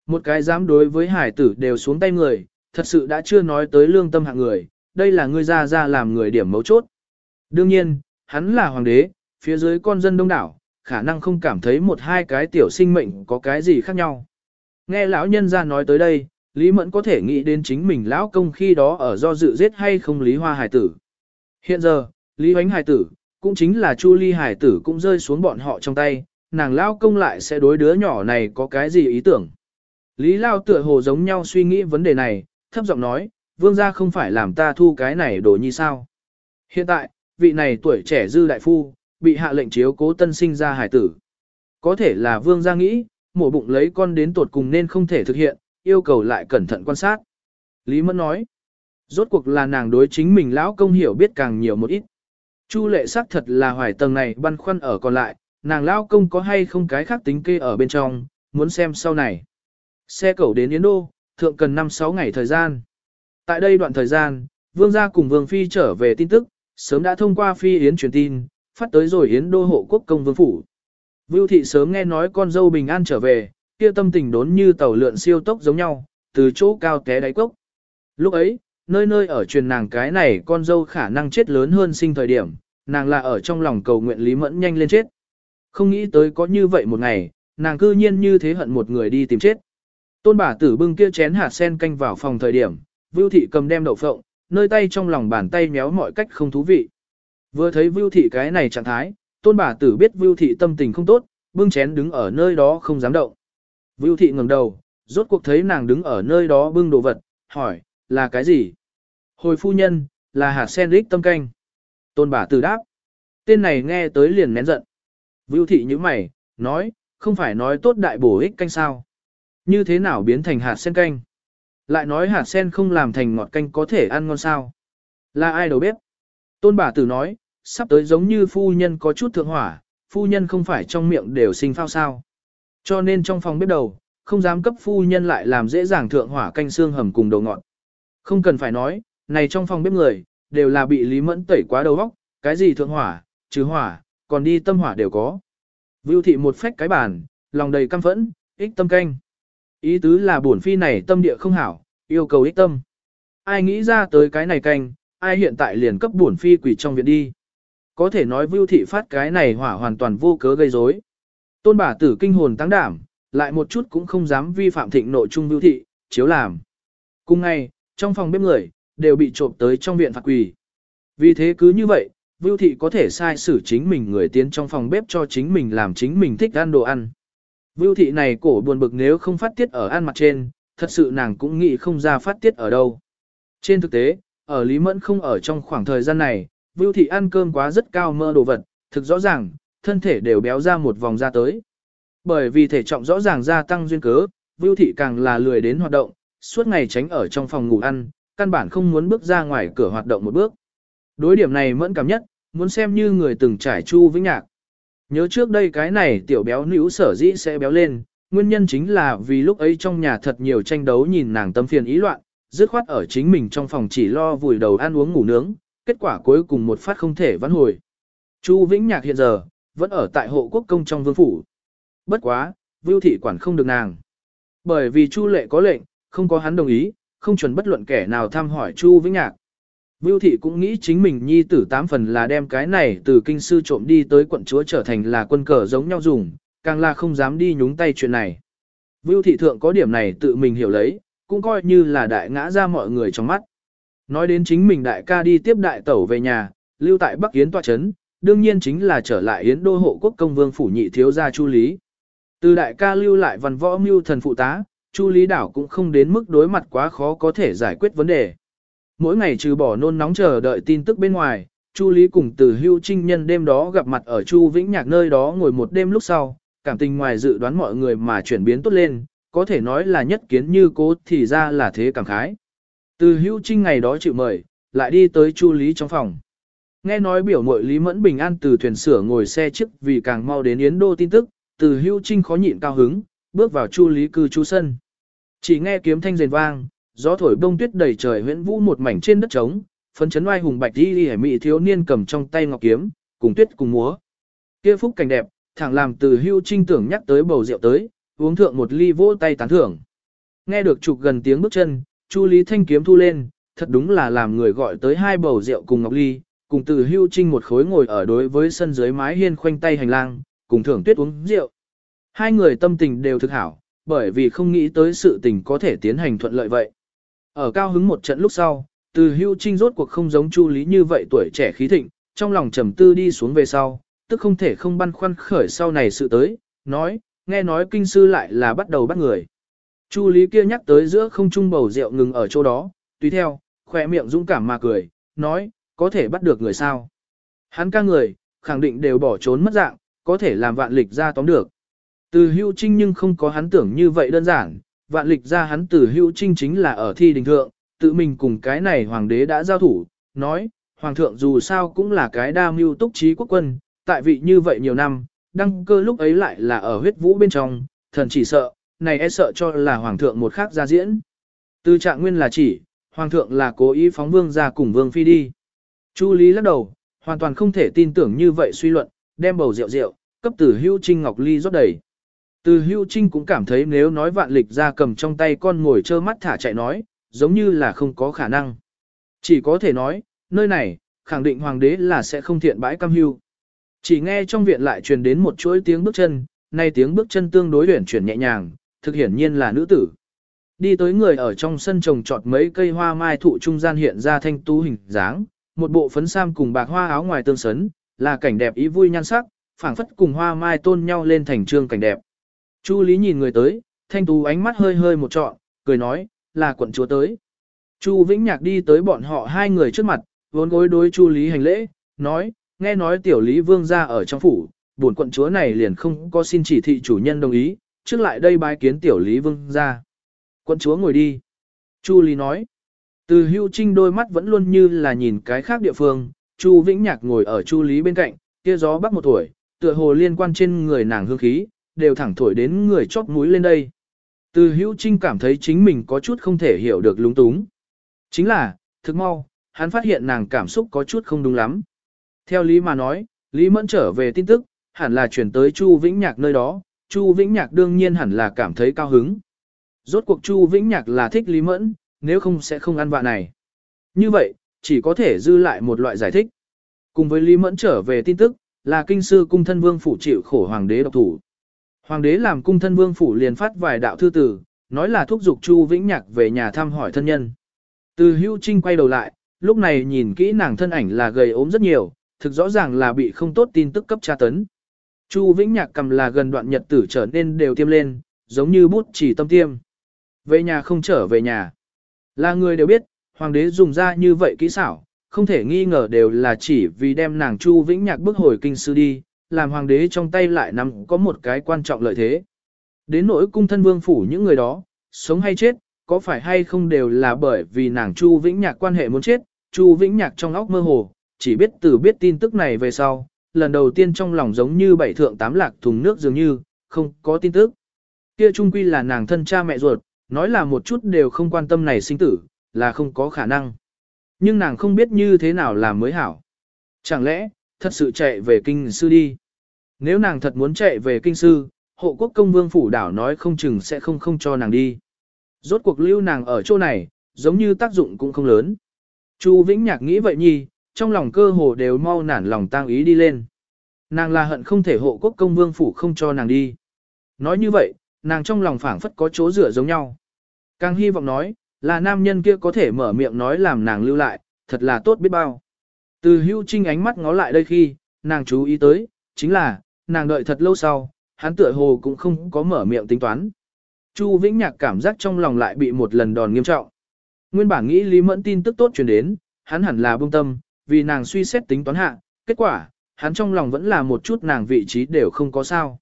Một cái dám đối với hải tử đều xuống tay người, thật sự đã chưa nói tới lương tâm hạng người, đây là ngươi ra ra làm người điểm mấu chốt. Đương nhiên, hắn là hoàng đế, phía dưới con dân đông đảo, khả năng không cảm thấy một hai cái tiểu sinh mệnh có cái gì khác nhau. Nghe lão nhân ra nói tới đây, Lý Mẫn có thể nghĩ đến chính mình lão công khi đó ở do dự giết hay không Lý Hoa hải tử. Hiện giờ, Lý Hoánh hải tử, cũng chính là Chu Ly hải tử cũng rơi xuống bọn họ trong tay, nàng lao công lại sẽ đối đứa nhỏ này có cái gì ý tưởng. Lý Lao tựa hồ giống nhau suy nghĩ vấn đề này, thấp giọng nói, vương gia không phải làm ta thu cái này đồ như sao. Hiện tại, vị này tuổi trẻ dư đại phu, bị hạ lệnh chiếu cố tân sinh ra hải tử. Có thể là vương gia nghĩ, mổ bụng lấy con đến tột cùng nên không thể thực hiện, yêu cầu lại cẩn thận quan sát. Lý Mẫn nói, rốt cuộc là nàng đối chính mình lão công hiểu biết càng nhiều một ít. Chu lệ sắc thật là hoài tầng này băn khoăn ở còn lại, nàng lao công có hay không cái khác tính kê ở bên trong, muốn xem sau này. Xe cẩu đến Yến Đô, thượng cần 5-6 ngày thời gian. Tại đây đoạn thời gian, Vương gia cùng Vương Phi trở về tin tức, sớm đã thông qua Phi Yến truyền tin, phát tới rồi Yến Đô hộ quốc công Vương Phủ. Vưu Thị sớm nghe nói con dâu bình an trở về, kia tâm tình đốn như tàu lượn siêu tốc giống nhau, từ chỗ cao té đáy cốc. Lúc ấy, nơi nơi ở truyền nàng cái này con dâu khả năng chết lớn hơn sinh thời điểm, nàng là ở trong lòng cầu nguyện Lý Mẫn nhanh lên chết. Không nghĩ tới có như vậy một ngày, nàng cư nhiên như thế hận một người đi tìm chết. Tôn bà tử bưng kia chén hạt sen canh vào phòng thời điểm, Vưu thị cầm đem đậu phộng, nơi tay trong lòng bàn tay méo mọi cách không thú vị. Vừa thấy Vưu thị cái này trạng thái, tôn bà tử biết Vưu Thị tâm tình không tốt, bưng chén đứng ở nơi đó không dám động. Vưu Thị ngẩng đầu, rốt cuộc thấy nàng đứng ở nơi đó bưng đồ vật, hỏi, là cái gì? Hồi phu nhân, là hạt sen rích tâm canh. Tôn bà tử đáp. Tên này nghe tới liền nén giận. Vưu Thị như mày, nói, không phải nói tốt đại bổ ích canh sao? Như thế nào biến thành hạt sen canh? Lại nói hạt sen không làm thành ngọt canh có thể ăn ngon sao? Là ai đầu bếp? Tôn bà tử nói, sắp tới giống như phu nhân có chút thượng hỏa, phu nhân không phải trong miệng đều sinh phao sao. Cho nên trong phòng bếp đầu, không dám cấp phu nhân lại làm dễ dàng thượng hỏa canh xương hầm cùng đầu ngọt. Không cần phải nói, này trong phòng bếp người, đều là bị Lý Mẫn tẩy quá đầu óc, cái gì thượng hỏa, trừ hỏa, còn đi tâm hỏa đều có. Vưu thị một phách cái bàn, lòng đầy căm phẫn, ích tâm canh. Ý tứ là bổn phi này tâm địa không hảo, yêu cầu ích tâm. Ai nghĩ ra tới cái này canh, ai hiện tại liền cấp bổn phi quỷ trong viện đi. Có thể nói Vưu thị phát cái này hỏa hoàn toàn vô cớ gây rối. Tôn bà tử kinh hồn tăng đảm, lại một chút cũng không dám vi phạm thịnh nội trung Vưu thị, chiếu làm. Cùng ngày, trong phòng bếp người, đều bị trộm tới trong viện phạt quỳ. Vì thế cứ như vậy, Vưu thị có thể sai xử chính mình người tiến trong phòng bếp cho chính mình làm chính mình thích ăn đồ ăn. Vưu thị này cổ buồn bực nếu không phát tiết ở ăn mặt trên, thật sự nàng cũng nghĩ không ra phát tiết ở đâu. Trên thực tế, ở Lý Mẫn không ở trong khoảng thời gian này, Vưu thị ăn cơm quá rất cao mơ đồ vật, thực rõ ràng, thân thể đều béo ra một vòng ra tới. Bởi vì thể trọng rõ ràng gia tăng duyên cớ, Vưu thị càng là lười đến hoạt động, suốt ngày tránh ở trong phòng ngủ ăn, căn bản không muốn bước ra ngoài cửa hoạt động một bước. Đối điểm này mẫn cảm nhất, muốn xem như người từng trải chu vĩnh nhạc. Nhớ trước đây cái này tiểu béo nữ sở dĩ sẽ béo lên, nguyên nhân chính là vì lúc ấy trong nhà thật nhiều tranh đấu nhìn nàng tâm phiền ý loạn, dứt khoát ở chính mình trong phòng chỉ lo vùi đầu ăn uống ngủ nướng, kết quả cuối cùng một phát không thể vãn hồi. Chu Vĩnh Nhạc hiện giờ, vẫn ở tại hộ quốc công trong vương phủ. Bất quá, Vưu thị quản không được nàng. Bởi vì Chu lệ có lệnh, không có hắn đồng ý, không chuẩn bất luận kẻ nào thăm hỏi Chu Vĩnh Nhạc. Vưu thị cũng nghĩ chính mình nhi tử tám phần là đem cái này từ kinh sư trộm đi tới quận chúa trở thành là quân cờ giống nhau dùng, càng là không dám đi nhúng tay chuyện này. Vưu thị thượng có điểm này tự mình hiểu lấy, cũng coi như là đại ngã ra mọi người trong mắt. Nói đến chính mình đại ca đi tiếp đại tẩu về nhà, lưu tại Bắc Yến tòa chấn, đương nhiên chính là trở lại Yến đô hộ quốc công vương phủ nhị thiếu gia Chu Lý. Từ đại ca lưu lại văn võ mưu thần phụ tá, Chu Lý đảo cũng không đến mức đối mặt quá khó có thể giải quyết vấn đề. Mỗi ngày trừ bỏ nôn nóng chờ đợi tin tức bên ngoài, Chu Lý cùng từ hưu trinh nhân đêm đó gặp mặt ở Chu Vĩnh Nhạc nơi đó ngồi một đêm lúc sau, cảm tình ngoài dự đoán mọi người mà chuyển biến tốt lên, có thể nói là nhất kiến như cố thì ra là thế cảm khái. Từ hưu trinh ngày đó chịu mời, lại đi tới Chu Lý trong phòng. Nghe nói biểu mội Lý Mẫn Bình An từ thuyền sửa ngồi xe trước vì càng mau đến Yến Đô tin tức, từ hưu trinh khó nhịn cao hứng, bước vào Chu Lý cư trú sân. Chỉ nghe kiếm thanh rền vang, gió thổi bông tuyết đầy trời huyễn vũ một mảnh trên đất trống, phấn chấn oai hùng bạch đi hải mị thiếu niên cầm trong tay ngọc kiếm, cùng tuyết cùng múa. Kia phúc cảnh đẹp, thẳng làm từ hưu trinh tưởng nhắc tới bầu rượu tới, uống thượng một ly vỗ tay tán thưởng. Nghe được chụp gần tiếng bước chân, Chu Lý Thanh kiếm thu lên, thật đúng là làm người gọi tới hai bầu rượu cùng ngọc ly, cùng từ hưu trinh một khối ngồi ở đối với sân dưới mái hiên khoanh tay hành lang, cùng thưởng tuyết uống rượu. Hai người tâm tình đều thực hảo, bởi vì không nghĩ tới sự tình có thể tiến hành thuận lợi vậy. Ở cao hứng một trận lúc sau, từ hưu trinh rốt cuộc không giống Chu Lý như vậy tuổi trẻ khí thịnh, trong lòng trầm tư đi xuống về sau, tức không thể không băn khoăn khởi sau này sự tới, nói, nghe nói kinh sư lại là bắt đầu bắt người. Chu Lý kia nhắc tới giữa không trung bầu rượu ngừng ở chỗ đó, tùy theo, khỏe miệng dũng cảm mà cười, nói, có thể bắt được người sao. Hắn ca người, khẳng định đều bỏ trốn mất dạng, có thể làm vạn lịch ra tóm được. Từ hưu trinh nhưng không có hắn tưởng như vậy đơn giản, vạn lịch ra hắn tử hưu trinh chính là ở thi đình thượng, tự mình cùng cái này hoàng đế đã giao thủ, nói, hoàng thượng dù sao cũng là cái đa mưu túc trí quốc quân, tại vị như vậy nhiều năm, đăng cơ lúc ấy lại là ở huyết vũ bên trong, thần chỉ sợ, này e sợ cho là hoàng thượng một khác ra diễn. Từ trạng nguyên là chỉ, hoàng thượng là cố ý phóng vương ra cùng vương phi đi. Chu Lý lắc đầu, hoàn toàn không thể tin tưởng như vậy suy luận, đem bầu rượu rượu, cấp tử hưu trinh ngọc ly rót đầy. Từ hưu trinh cũng cảm thấy nếu nói vạn lịch ra cầm trong tay con ngồi trơ mắt thả chạy nói, giống như là không có khả năng. Chỉ có thể nói, nơi này, khẳng định hoàng đế là sẽ không thiện bãi cam hưu. Chỉ nghe trong viện lại truyền đến một chuỗi tiếng bước chân, nay tiếng bước chân tương đối luyện chuyển nhẹ nhàng, thực hiển nhiên là nữ tử. Đi tới người ở trong sân trồng trọt mấy cây hoa mai thụ trung gian hiện ra thanh tú hình dáng, một bộ phấn sam cùng bạc hoa áo ngoài tương sấn, là cảnh đẹp ý vui nhan sắc, phảng phất cùng hoa mai tôn nhau lên thành trương cảnh đẹp. Chu Lý nhìn người tới, thanh tú ánh mắt hơi hơi một trọn, cười nói, là quận chúa tới. Chu Vĩnh Nhạc đi tới bọn họ hai người trước mặt, vốn gối đối Chu Lý hành lễ, nói, nghe nói tiểu Lý Vương ra ở trong phủ, buồn quận chúa này liền không có xin chỉ thị chủ nhân đồng ý, trước lại đây bái kiến tiểu Lý Vương ra. Quận chúa ngồi đi. Chu Lý nói, từ hưu trinh đôi mắt vẫn luôn như là nhìn cái khác địa phương, Chu Vĩnh Nhạc ngồi ở Chu Lý bên cạnh, kia gió bắc một tuổi, tựa hồ liên quan trên người nàng hương khí, đều thẳng thổi đến người chóp mũi lên đây. Từ hữu trinh cảm thấy chính mình có chút không thể hiểu được lúng túng. Chính là, thực mau, hắn phát hiện nàng cảm xúc có chút không đúng lắm. Theo lý mà nói, Lý Mẫn trở về tin tức, hẳn là chuyển tới Chu Vĩnh Nhạc nơi đó, Chu Vĩnh Nhạc đương nhiên hẳn là cảm thấy cao hứng. Rốt cuộc Chu Vĩnh Nhạc là thích Lý Mẫn, nếu không sẽ không ăn vạ này. Như vậy, chỉ có thể dư lại một loại giải thích. Cùng với Lý Mẫn trở về tin tức, là kinh sư cung thân vương phủ chịu khổ hoàng đế độc thủ. Hoàng đế làm cung thân vương phủ liền phát vài đạo thư tử, nói là thúc giục Chu Vĩnh Nhạc về nhà thăm hỏi thân nhân. Từ hưu trinh quay đầu lại, lúc này nhìn kỹ nàng thân ảnh là gầy ốm rất nhiều, thực rõ ràng là bị không tốt tin tức cấp tra tấn. Chu Vĩnh Nhạc cầm là gần đoạn nhật tử trở nên đều tiêm lên, giống như bút chỉ tâm tiêm. Về nhà không trở về nhà. Là người đều biết, hoàng đế dùng ra như vậy kỹ xảo, không thể nghi ngờ đều là chỉ vì đem nàng Chu Vĩnh Nhạc bước hồi kinh sư đi, làm hoàng đế trong tay lại nằm có một cái quan trọng lợi thế. Đến nỗi cung thân vương phủ những người đó, sống hay chết, có phải hay không đều là bởi vì nàng Chu Vĩnh Nhạc quan hệ muốn chết, Chu Vĩnh Nhạc trong óc mơ hồ, chỉ biết từ biết tin tức này về sau, lần đầu tiên trong lòng giống như bảy thượng tám lạc thùng nước dường như, không có tin tức. Kia trung quy là nàng thân cha mẹ ruột, nói là một chút đều không quan tâm này sinh tử, là không có khả năng. Nhưng nàng không biết như thế nào làm mới hảo. Chẳng lẽ, thật sự chạy về kinh sư đi. Nếu nàng thật muốn chạy về kinh sư, hộ quốc công vương phủ đảo nói không chừng sẽ không không cho nàng đi. Rốt cuộc lưu nàng ở chỗ này, giống như tác dụng cũng không lớn. Chu Vĩnh Nhạc nghĩ vậy nhi, trong lòng cơ hồ đều mau nản lòng tang ý đi lên. Nàng là hận không thể hộ quốc công vương phủ không cho nàng đi. Nói như vậy, nàng trong lòng phảng phất có chỗ rửa giống nhau. Càng hy vọng nói, là nam nhân kia có thể mở miệng nói làm nàng lưu lại, thật là tốt biết bao. Từ hưu trinh ánh mắt ngó lại đây khi, nàng chú ý tới, chính là, nàng đợi thật lâu sau, hắn tựa hồ cũng không có mở miệng tính toán. Chu Vĩnh Nhạc cảm giác trong lòng lại bị một lần đòn nghiêm trọng. Nguyên bản nghĩ Lý Mẫn tin tức tốt truyền đến, hắn hẳn là bông tâm, vì nàng suy xét tính toán hạ, kết quả, hắn trong lòng vẫn là một chút nàng vị trí đều không có sao.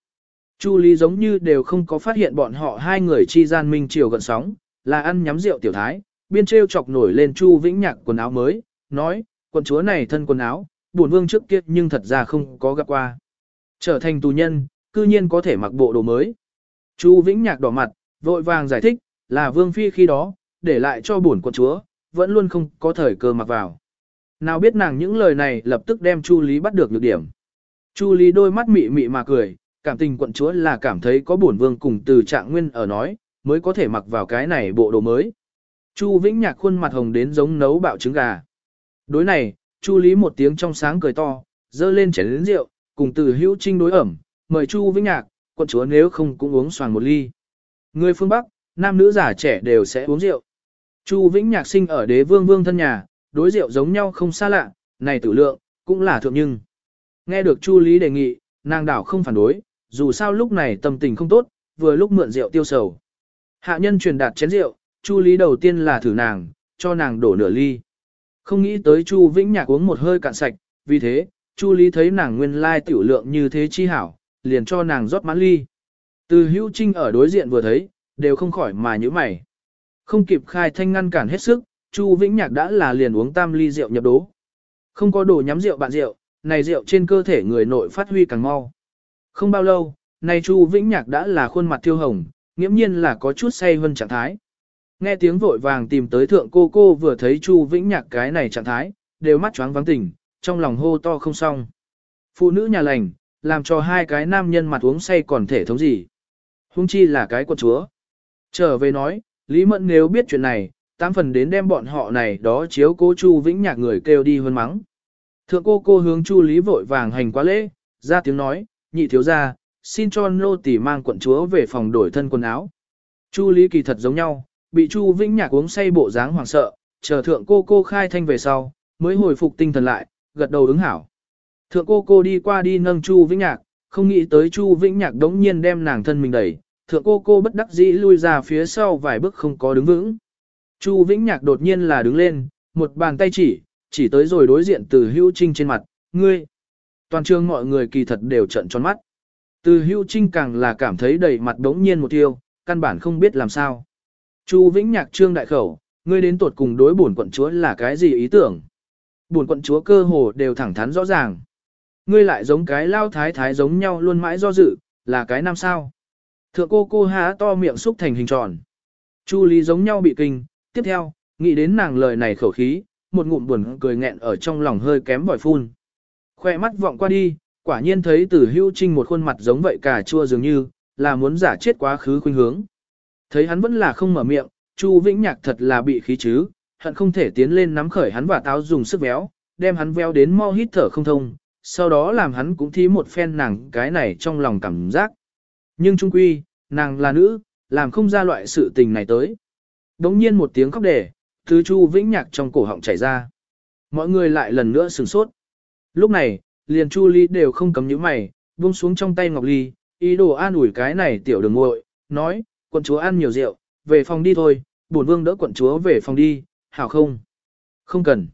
Chu Lý giống như đều không có phát hiện bọn họ hai người chi gian minh chiều gần sóng, là ăn nhắm rượu tiểu thái, biên treo chọc nổi lên Chu Vĩnh Nhạc quần áo mới, nói, quần chúa này thân quần áo, buồn vương trước kia nhưng thật ra không có gặp qua. Trở thành tù nhân, cư nhiên có thể mặc bộ đồ mới. Chu Vĩnh Nhạc đỏ mặt, vội vàng giải thích, là vương phi khi đó, để lại cho bổn quận chúa, vẫn luôn không có thời cơ mặc vào. Nào biết nàng những lời này lập tức đem Chu Lý bắt được nhược điểm. Chu Lý đôi mắt mị mị mà cười, cảm tình quận chúa là cảm thấy có bổn vương cùng từ trạng nguyên ở nói, mới có thể mặc vào cái này bộ đồ mới. Chu Vĩnh Nhạc khuôn mặt hồng đến giống nấu bạo trứng gà. Đối này, Chu Lý một tiếng trong sáng cười to, dơ lên chén lớn rượu, cùng từ hữu trinh đối ẩm, mời Chu Vĩnh Nhạc, quận chúa nếu không cũng uống xoàng một ly. Người phương Bắc, nam nữ già trẻ đều sẽ uống rượu. Chu Vĩnh Nhạc sinh ở đế vương vương thân nhà, đối rượu giống nhau không xa lạ, này tử lượng, cũng là thượng nhưng. Nghe được Chu Lý đề nghị, nàng đảo không phản đối, dù sao lúc này tâm tình không tốt, vừa lúc mượn rượu tiêu sầu. Hạ nhân truyền đạt chén rượu, Chu Lý đầu tiên là thử nàng, cho nàng đổ nửa ly. Không nghĩ tới Chu Vĩnh Nhạc uống một hơi cạn sạch, vì thế, Chu Lý thấy nàng nguyên lai tiểu lượng như thế chi hảo, liền cho nàng rót mãn ly. Từ hữu trinh ở đối diện vừa thấy, đều không khỏi mà nhíu mày. Không kịp khai thanh ngăn cản hết sức, Chu Vĩnh Nhạc đã là liền uống tam ly rượu nhập đố. Không có đồ nhắm rượu bạn rượu, này rượu trên cơ thể người nội phát huy càng mau. Không bao lâu, này Chu Vĩnh Nhạc đã là khuôn mặt thiêu hồng, nghiễm nhiên là có chút say hơn trạng thái. Nghe tiếng vội vàng tìm tới thượng cô cô vừa thấy Chu Vĩnh Nhạc cái này trạng thái, đều mắt choáng vắng tỉnh, trong lòng hô to không xong. Phụ nữ nhà lành, làm cho hai cái nam nhân mặt uống say còn thể thống gì. Hung chi là cái quận chúa. Trở về nói, Lý Mẫn nếu biết chuyện này, tám phần đến đem bọn họ này đó chiếu cố Chu Vĩnh Nhạc người kêu đi hơn mắng. Thượng cô cô hướng Chu Lý vội vàng hành quá lễ, ra tiếng nói, nhị thiếu gia xin cho nô tỳ mang quận chúa về phòng đổi thân quần áo. Chu Lý kỳ thật giống nhau, bị Chu Vĩnh Nhạc uống say bộ dáng hoảng sợ, chờ thượng cô cô khai thanh về sau, mới hồi phục tinh thần lại, gật đầu ứng hảo. Thượng cô cô đi qua đi nâng Chu Vĩnh Nhạc, không nghĩ tới Chu Vĩnh Nhạc đống nhiên đem nàng thân mình đẩy, thượng cô cô bất đắc dĩ lui ra phía sau vài bước không có đứng vững. Chu Vĩnh Nhạc đột nhiên là đứng lên, một bàn tay chỉ, chỉ tới rồi đối diện từ hữu trinh trên mặt, ngươi. Toàn trường mọi người kỳ thật đều trận tròn mắt. Từ hữu trinh càng là cảm thấy đầy mặt đống nhiên một tiêu, căn bản không biết làm sao. Chu Vĩnh Nhạc trương đại khẩu, ngươi đến tuột cùng đối bổn quận chúa là cái gì ý tưởng? Buồn quận chúa cơ hồ đều thẳng thắn rõ ràng. Ngươi lại giống cái lao thái thái giống nhau luôn mãi do dự, là cái nam sao? Thượng cô cô há to miệng xúc thành hình tròn. Chu Lý giống nhau bị kinh, tiếp theo, nghĩ đến nàng lời này khẩu khí, một ngụm buồn cười nghẹn ở trong lòng hơi kém vòi phun. Khoe mắt vọng qua đi, quả nhiên thấy từ hưu trinh một khuôn mặt giống vậy cả chua dường như, là muốn giả chết quá khứ khuynh hướng. Thấy hắn vẫn là không mở miệng, Chu Vĩnh Nhạc thật là bị khí chứ, hận không thể tiến lên nắm khởi hắn và táo dùng sức véo, đem hắn véo đến mau hít thở không thông, sau đó làm hắn cũng thí một phen nàng cái này trong lòng cảm giác. Nhưng trung quy, nàng là nữ, làm không ra loại sự tình này tới. Đống nhiên một tiếng khóc đề, thứ Chu Vĩnh Nhạc trong cổ họng chảy ra. Mọi người lại lần nữa sửng sốt. Lúc này, liền Chu Ly đều không cấm những mày, buông xuống trong tay Ngọc Ly, ý đồ an ủi cái này tiểu đường muội, nói, quận chúa ăn nhiều rượu, về phòng đi thôi, bổn vương đỡ quận chúa về phòng đi, hảo không? Không cần.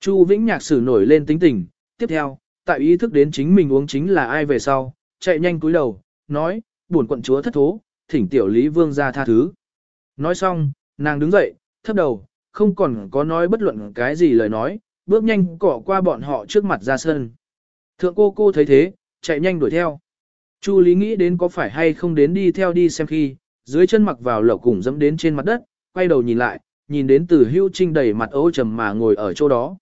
Chu Vĩnh Nhạc sử nổi lên tính tình, tiếp theo, tại ý thức đến chính mình uống chính là ai về sau, chạy nhanh cúi đầu, nói, buồn quận chúa thất thố, thỉnh tiểu Lý Vương ra tha thứ. Nói xong, nàng đứng dậy, thấp đầu, không còn có nói bất luận cái gì lời nói, bước nhanh cỏ qua bọn họ trước mặt ra sân. Thượng cô cô thấy thế, chạy nhanh đuổi theo. Chu Lý nghĩ đến có phải hay không đến đi theo đi xem khi, dưới chân mặc vào lẩu cùng dẫm đến trên mặt đất, quay đầu nhìn lại, nhìn đến từ hưu trinh đầy mặt ô trầm mà ngồi ở chỗ đó.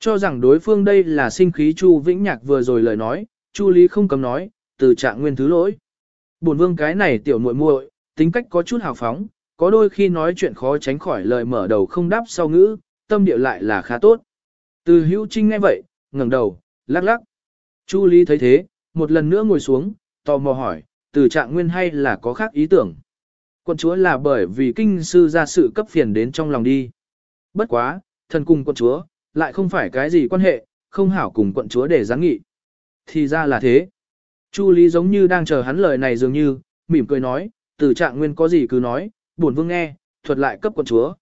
Cho rằng đối phương đây là sinh khí Chu Vĩnh Nhạc vừa rồi lời nói, Chu Lý không cấm nói, từ trạng nguyên thứ lỗi. Bổn vương cái này tiểu muội muội, tính cách có chút hào phóng, có đôi khi nói chuyện khó tránh khỏi lời mở đầu không đáp sau ngữ, tâm địa lại là khá tốt. Từ hữu trinh nghe vậy, ngẩng đầu, lắc lắc. Chu Lý thấy thế, một lần nữa ngồi xuống, tò mò hỏi, từ trạng nguyên hay là có khác ý tưởng. Quận chúa là bởi vì kinh sư ra sự cấp phiền đến trong lòng đi. Bất quá, thần cùng quận chúa, lại không phải cái gì quan hệ, không hảo cùng quận chúa để giáng nghị. Thì ra là thế. Chu Lý giống như đang chờ hắn lời này dường như, mỉm cười nói, từ trạng nguyên có gì cứ nói, buồn vương nghe, thuật lại cấp quận chúa.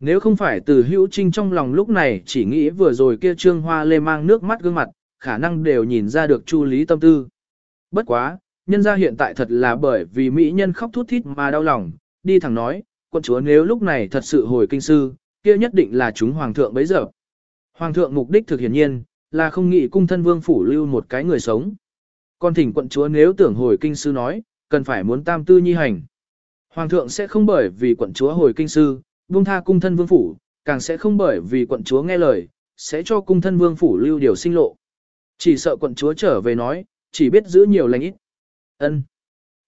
Nếu không phải từ hữu trinh trong lòng lúc này chỉ nghĩ vừa rồi kia trương hoa lê mang nước mắt gương mặt, khả năng đều nhìn ra được Chu Lý tâm tư. Bất quá, nhân ra hiện tại thật là bởi vì mỹ nhân khóc thút thít mà đau lòng, đi thẳng nói, quân chúa nếu lúc này thật sự hồi kinh sư, kia nhất định là chúng hoàng thượng bấy giờ. Hoàng thượng mục đích thực hiển nhiên, là không nghĩ cung thân vương phủ lưu một cái người sống. Còn thỉnh quận chúa nếu tưởng hồi kinh sư nói, cần phải muốn tam tư nhi hành. Hoàng thượng sẽ không bởi vì quận chúa hồi kinh sư, buông tha cung thân vương phủ, càng sẽ không bởi vì quận chúa nghe lời, sẽ cho cung thân vương phủ lưu điều sinh lộ. Chỉ sợ quận chúa trở về nói, chỉ biết giữ nhiều lành ít. Ân.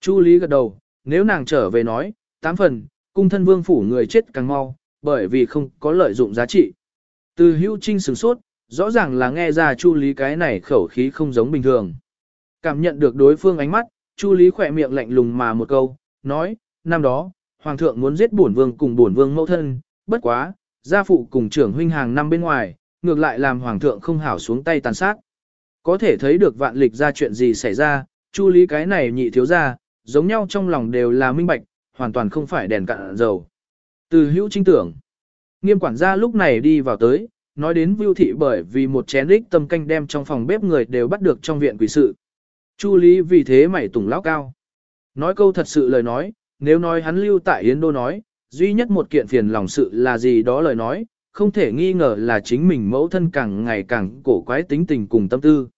Chu Lý gật đầu, nếu nàng trở về nói, tám phần, cung thân vương phủ người chết càng mau, bởi vì không có lợi dụng giá trị. Từ hữu trinh sửng sốt, rõ ràng là nghe ra Chu Lý cái này khẩu khí không giống bình thường. Cảm nhận được đối phương ánh mắt, Chu Lý khỏe miệng lạnh lùng mà một câu, nói, năm đó, Hoàng thượng muốn giết bổn vương cùng bổn vương mẫu thân, bất quá, gia phụ cùng trưởng huynh hàng năm bên ngoài, ngược lại làm Hoàng thượng không hảo xuống tay tàn sát. Có thể thấy được vạn lịch ra chuyện gì xảy ra, Chu Lý cái này nhị thiếu ra, giống nhau trong lòng đều là minh bạch, hoàn toàn không phải đèn cạn dầu. Từ hữu trinh tưởng, nghiêm quản gia lúc này đi vào tới, nói đến vưu thị bởi vì một chén rích tâm canh đem trong phòng bếp người đều bắt được trong viện quỷ sự. Chu Lý vì thế mảy tùng lão cao. Nói câu thật sự lời nói, nếu nói hắn lưu tại Yến Đô nói, duy nhất một kiện phiền lòng sự là gì đó lời nói, không thể nghi ngờ là chính mình mẫu thân càng ngày càng cổ quái tính tình cùng tâm tư.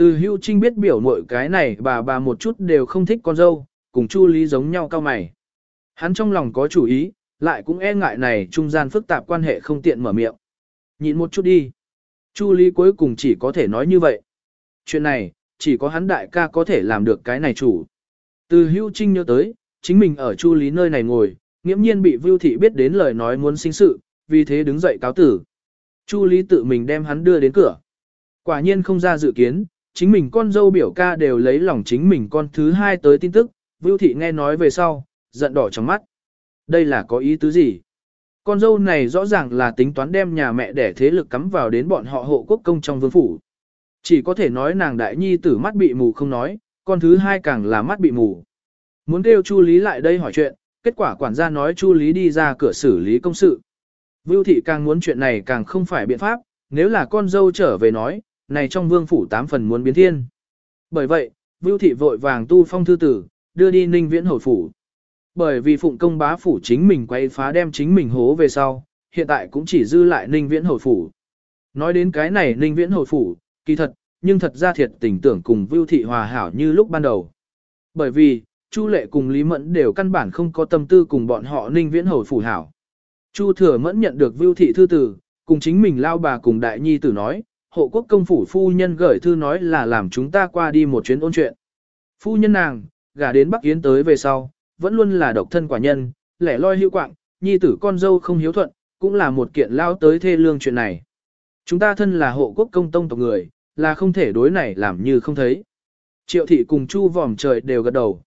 Từ hưu trinh biết biểu mọi cái này bà bà một chút đều không thích con dâu, cùng Chu Lý giống nhau cao mày. Hắn trong lòng có chủ ý, lại cũng e ngại này trung gian phức tạp quan hệ không tiện mở miệng. Nhịn một chút đi. Chu Lý cuối cùng chỉ có thể nói như vậy. Chuyện này, chỉ có hắn đại ca có thể làm được cái này chủ. Từ hưu trinh nhớ tới, chính mình ở Chu Lý nơi này ngồi, nghiễm nhiên bị Vưu Thị biết đến lời nói muốn sinh sự, vì thế đứng dậy cáo tử. Chu Lý tự mình đem hắn đưa đến cửa. Quả nhiên không ra dự kiến, chính mình con dâu biểu ca đều lấy lòng chính mình con thứ hai tới tin tức, Vưu Thị nghe nói về sau, giận đỏ trong mắt. Đây là có ý tứ gì? Con dâu này rõ ràng là tính toán đem nhà mẹ để thế lực cắm vào đến bọn họ hộ quốc công trong vương phủ. Chỉ có thể nói nàng đại nhi tử mắt bị mù không nói, con thứ hai càng là mắt bị mù. Muốn kêu Chu Lý lại đây hỏi chuyện, kết quả quản gia nói Chu Lý đi ra cửa xử lý công sự. Vưu thị càng muốn chuyện này càng không phải biện pháp, nếu là con dâu trở về nói, này trong vương phủ tám phần muốn biến thiên. Bởi vậy, Vưu thị vội vàng tu phong thư tử, đưa đi ninh viễn hồi phủ. Bởi vì phụng công bá phủ chính mình quay phá đem chính mình hố về sau, hiện tại cũng chỉ dư lại ninh viễn hồi phủ. Nói đến cái này ninh viễn hồi phủ, kỳ thật, nhưng thật ra thiệt tình tưởng cùng Vưu thị hòa hảo như lúc ban đầu. Bởi vì, Chu Lệ cùng Lý Mẫn đều căn bản không có tâm tư cùng bọn họ ninh viễn hồi phủ hảo. Chu Thừa Mẫn nhận được Vưu thị thư tử, cùng chính mình lao bà cùng đại nhi tử nói, hộ quốc công phủ phu nhân gửi thư nói là làm chúng ta qua đi một chuyến ôn chuyện. Phu nhân nàng, gả đến Bắc Yến tới về sau, vẫn luôn là độc thân quả nhân, lẻ loi hữu quạng, nhi tử con dâu không hiếu thuận, cũng là một kiện lao tới thê lương chuyện này. Chúng ta thân là hộ quốc công tông tộc người, là không thể đối này làm như không thấy. Triệu thị cùng Chu vòm trời đều gật đầu.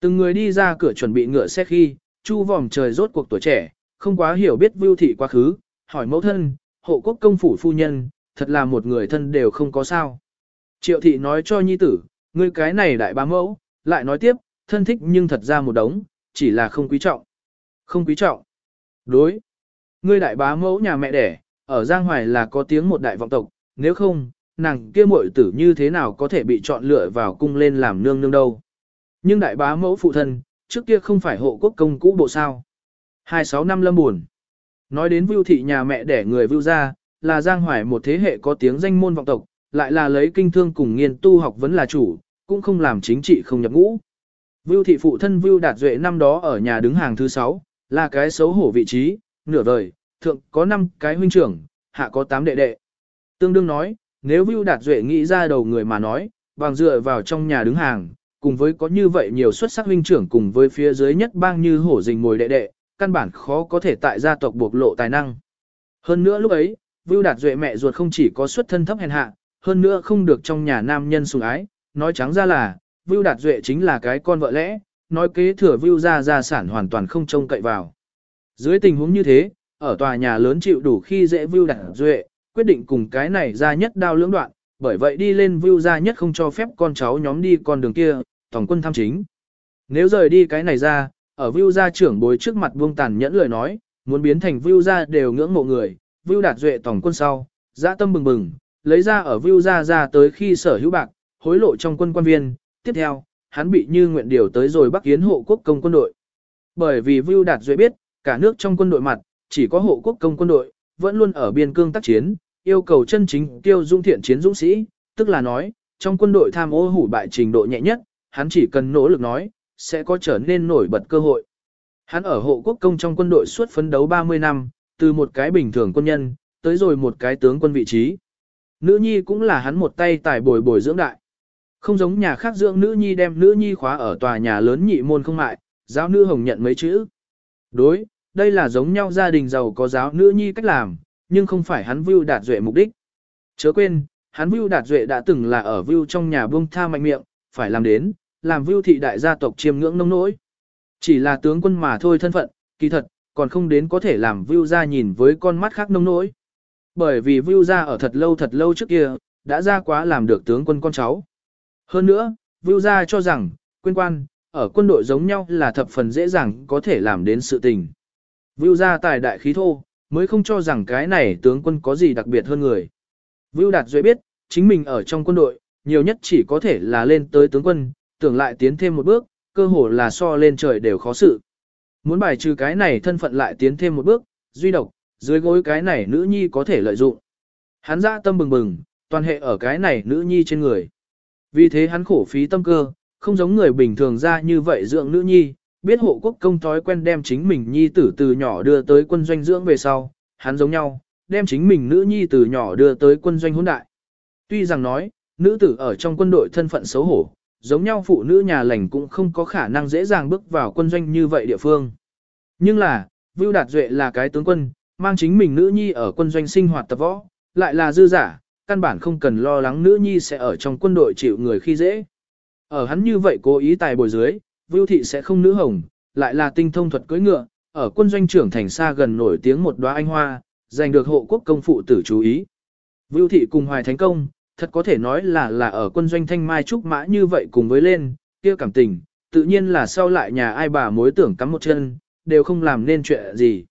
Từng người đi ra cửa chuẩn bị ngựa xe khi, Chu vòm trời rốt cuộc tuổi trẻ, không quá hiểu biết vưu thị quá khứ, hỏi mẫu thân, hộ quốc công phủ phu nhân, thật là một người thân đều không có sao. Triệu thị nói cho nhi tử, ngươi cái này đại bá mẫu, lại nói tiếp, thân thích nhưng thật ra một đống, chỉ là không quý trọng. Không quý trọng. Đối. Ngươi đại bá mẫu nhà mẹ đẻ, ở Giang Hoài là có tiếng một đại vọng tộc, nếu không, nàng kia muội tử như thế nào có thể bị chọn lựa vào cung lên làm nương nương đâu. Nhưng đại bá mẫu phụ thân, trước kia không phải hộ quốc công cũ bộ sao. 26 năm lâm buồn. Nói đến vưu thị nhà mẹ đẻ người vưu gia, là Giang Hoài một thế hệ có tiếng danh môn vọng tộc, lại là lấy kinh thương cùng nghiên tu học vấn là chủ, cũng không làm chính trị không nhập ngũ. Vưu thị phụ thân Vưu Đạt Duệ năm đó ở nhà đứng hàng thứ 6, là cái xấu hổ vị trí, nửa đời, thượng có 5 cái huynh trưởng, hạ có 8 đệ đệ. Tương đương nói, nếu Vưu Đạt Duệ nghĩ ra đầu người mà nói, bằng dựa vào trong nhà đứng hàng, cùng với có như vậy nhiều xuất sắc huynh trưởng cùng với phía dưới nhất bang như hổ rình mồi đệ đệ, căn bản khó có thể tại gia tộc bộc lộ tài năng. Hơn nữa lúc ấy, Vưu Đạt Duệ mẹ ruột không chỉ có xuất thân thấp hèn hạ, hơn nữa không được trong nhà nam nhân sủng ái, nói trắng ra là, Vưu Đạt Duệ chính là cái con vợ lẽ, nói kế thừa Vưu gia gia sản hoàn toàn không trông cậy vào. Dưới tình huống như thế, ở tòa nhà lớn chịu đủ khi dễ Vưu Đạt Duệ, quyết định cùng cái này ra nhất đao lưỡng đoạn, bởi vậy đi lên Vưu gia nhất không cho phép con cháu nhóm đi con đường kia, tổng quân tham chính. Nếu rời đi cái này ra, ở Vưu gia trưởng bối trước mặt buông tàn nhẫn lời nói, muốn biến thành Vưu gia đều ngưỡng mộ người, Vưu Đạt Duệ tổng quân sau, dã tâm bừng bừng, lấy ra ở Vưu gia ra tới khi sở hữu bạc, hối lộ trong quân quan viên, tiếp theo, hắn bị như nguyện điều tới rồi Bắc Yến hộ quốc công quân đội. Bởi vì Vưu Đạt Duệ biết, cả nước trong quân đội mặt, chỉ có hộ quốc công quân đội, vẫn luôn ở biên cương tác chiến, yêu cầu chân chính tiêu dung thiện chiến dũng sĩ, tức là nói, trong quân đội tham ô hủ bại trình độ nhẹ nhất, hắn chỉ cần nỗ lực nói, sẽ có trở nên nổi bật cơ hội. Hắn ở hộ quốc công trong quân đội suốt phấn đấu 30 năm, từ một cái bình thường quân nhân, tới rồi một cái tướng quân vị trí. Nữ nhi cũng là hắn một tay tài bồi bồi dưỡng đại. Không giống nhà khác dưỡng nữ nhi đem nữ nhi khóa ở tòa nhà lớn nhị môn không mại, giáo nữ hồng nhận mấy chữ. Đối, đây là giống nhau gia đình giàu có giáo nữ nhi cách làm, nhưng không phải hắn view đạt duệ mục đích. Chớ quên, hắn view đạt duệ đã từng là ở view trong nhà buông tha mạnh miệng, phải làm đến, làm view thị đại gia tộc chiêm ngưỡng nông nỗi. Chỉ là tướng quân mà thôi thân phận, kỳ thật, còn không đến có thể làm view ra nhìn với con mắt khác nông nỗi. Bởi vì view ra ở thật lâu thật lâu trước kia, đã ra quá làm được tướng quân con cháu. Hơn nữa, Vưu Gia cho rằng, quyên quan, ở quân đội giống nhau là thập phần dễ dàng có thể làm đến sự tình. Vưu Gia tài đại khí thô, mới không cho rằng cái này tướng quân có gì đặc biệt hơn người. Vưu Đạt Duệ biết, chính mình ở trong quân đội, nhiều nhất chỉ có thể là lên tới tướng quân, tưởng lại tiến thêm một bước, cơ hồ là so lên trời đều khó sự. Muốn bài trừ cái này thân phận lại tiến thêm một bước, duy độc, dưới gối cái này nữ nhi có thể lợi dụng. Hắn ra tâm bừng bừng, toàn hệ ở cái này nữ nhi trên người. Vì thế hắn khổ phí tâm cơ, không giống người bình thường ra như vậy dưỡng nữ nhi, biết hộ quốc công thói quen đem chính mình nhi tử từ nhỏ đưa tới quân doanh dưỡng về sau, hắn giống nhau, đem chính mình nữ nhi từ nhỏ đưa tới quân doanh hỗn đại. Tuy rằng nói, nữ tử ở trong quân đội thân phận xấu hổ, giống nhau phụ nữ nhà lành cũng không có khả năng dễ dàng bước vào quân doanh như vậy địa phương. Nhưng là, Vưu Đạt Duệ là cái tướng quân, mang chính mình nữ nhi ở quân doanh sinh hoạt tập võ, lại là dư giả, căn bản không cần lo lắng nữ nhi sẽ ở trong quân đội chịu người khi dễ. Ở hắn như vậy cố ý tài bồi dưới, Vưu Thị sẽ không nữ hồng, lại là tinh thông thuật cưỡi ngựa, ở quân doanh trưởng thành xa gần nổi tiếng một đóa anh hoa, giành được hộ quốc công phụ tử chú ý. Vưu Thị cùng Hoài Thánh Công, thật có thể nói là là ở quân doanh thanh mai trúc mã như vậy cùng với lên, kia cảm tình, tự nhiên là sau lại nhà ai bà mối tưởng cắm một chân, đều không làm nên chuyện gì.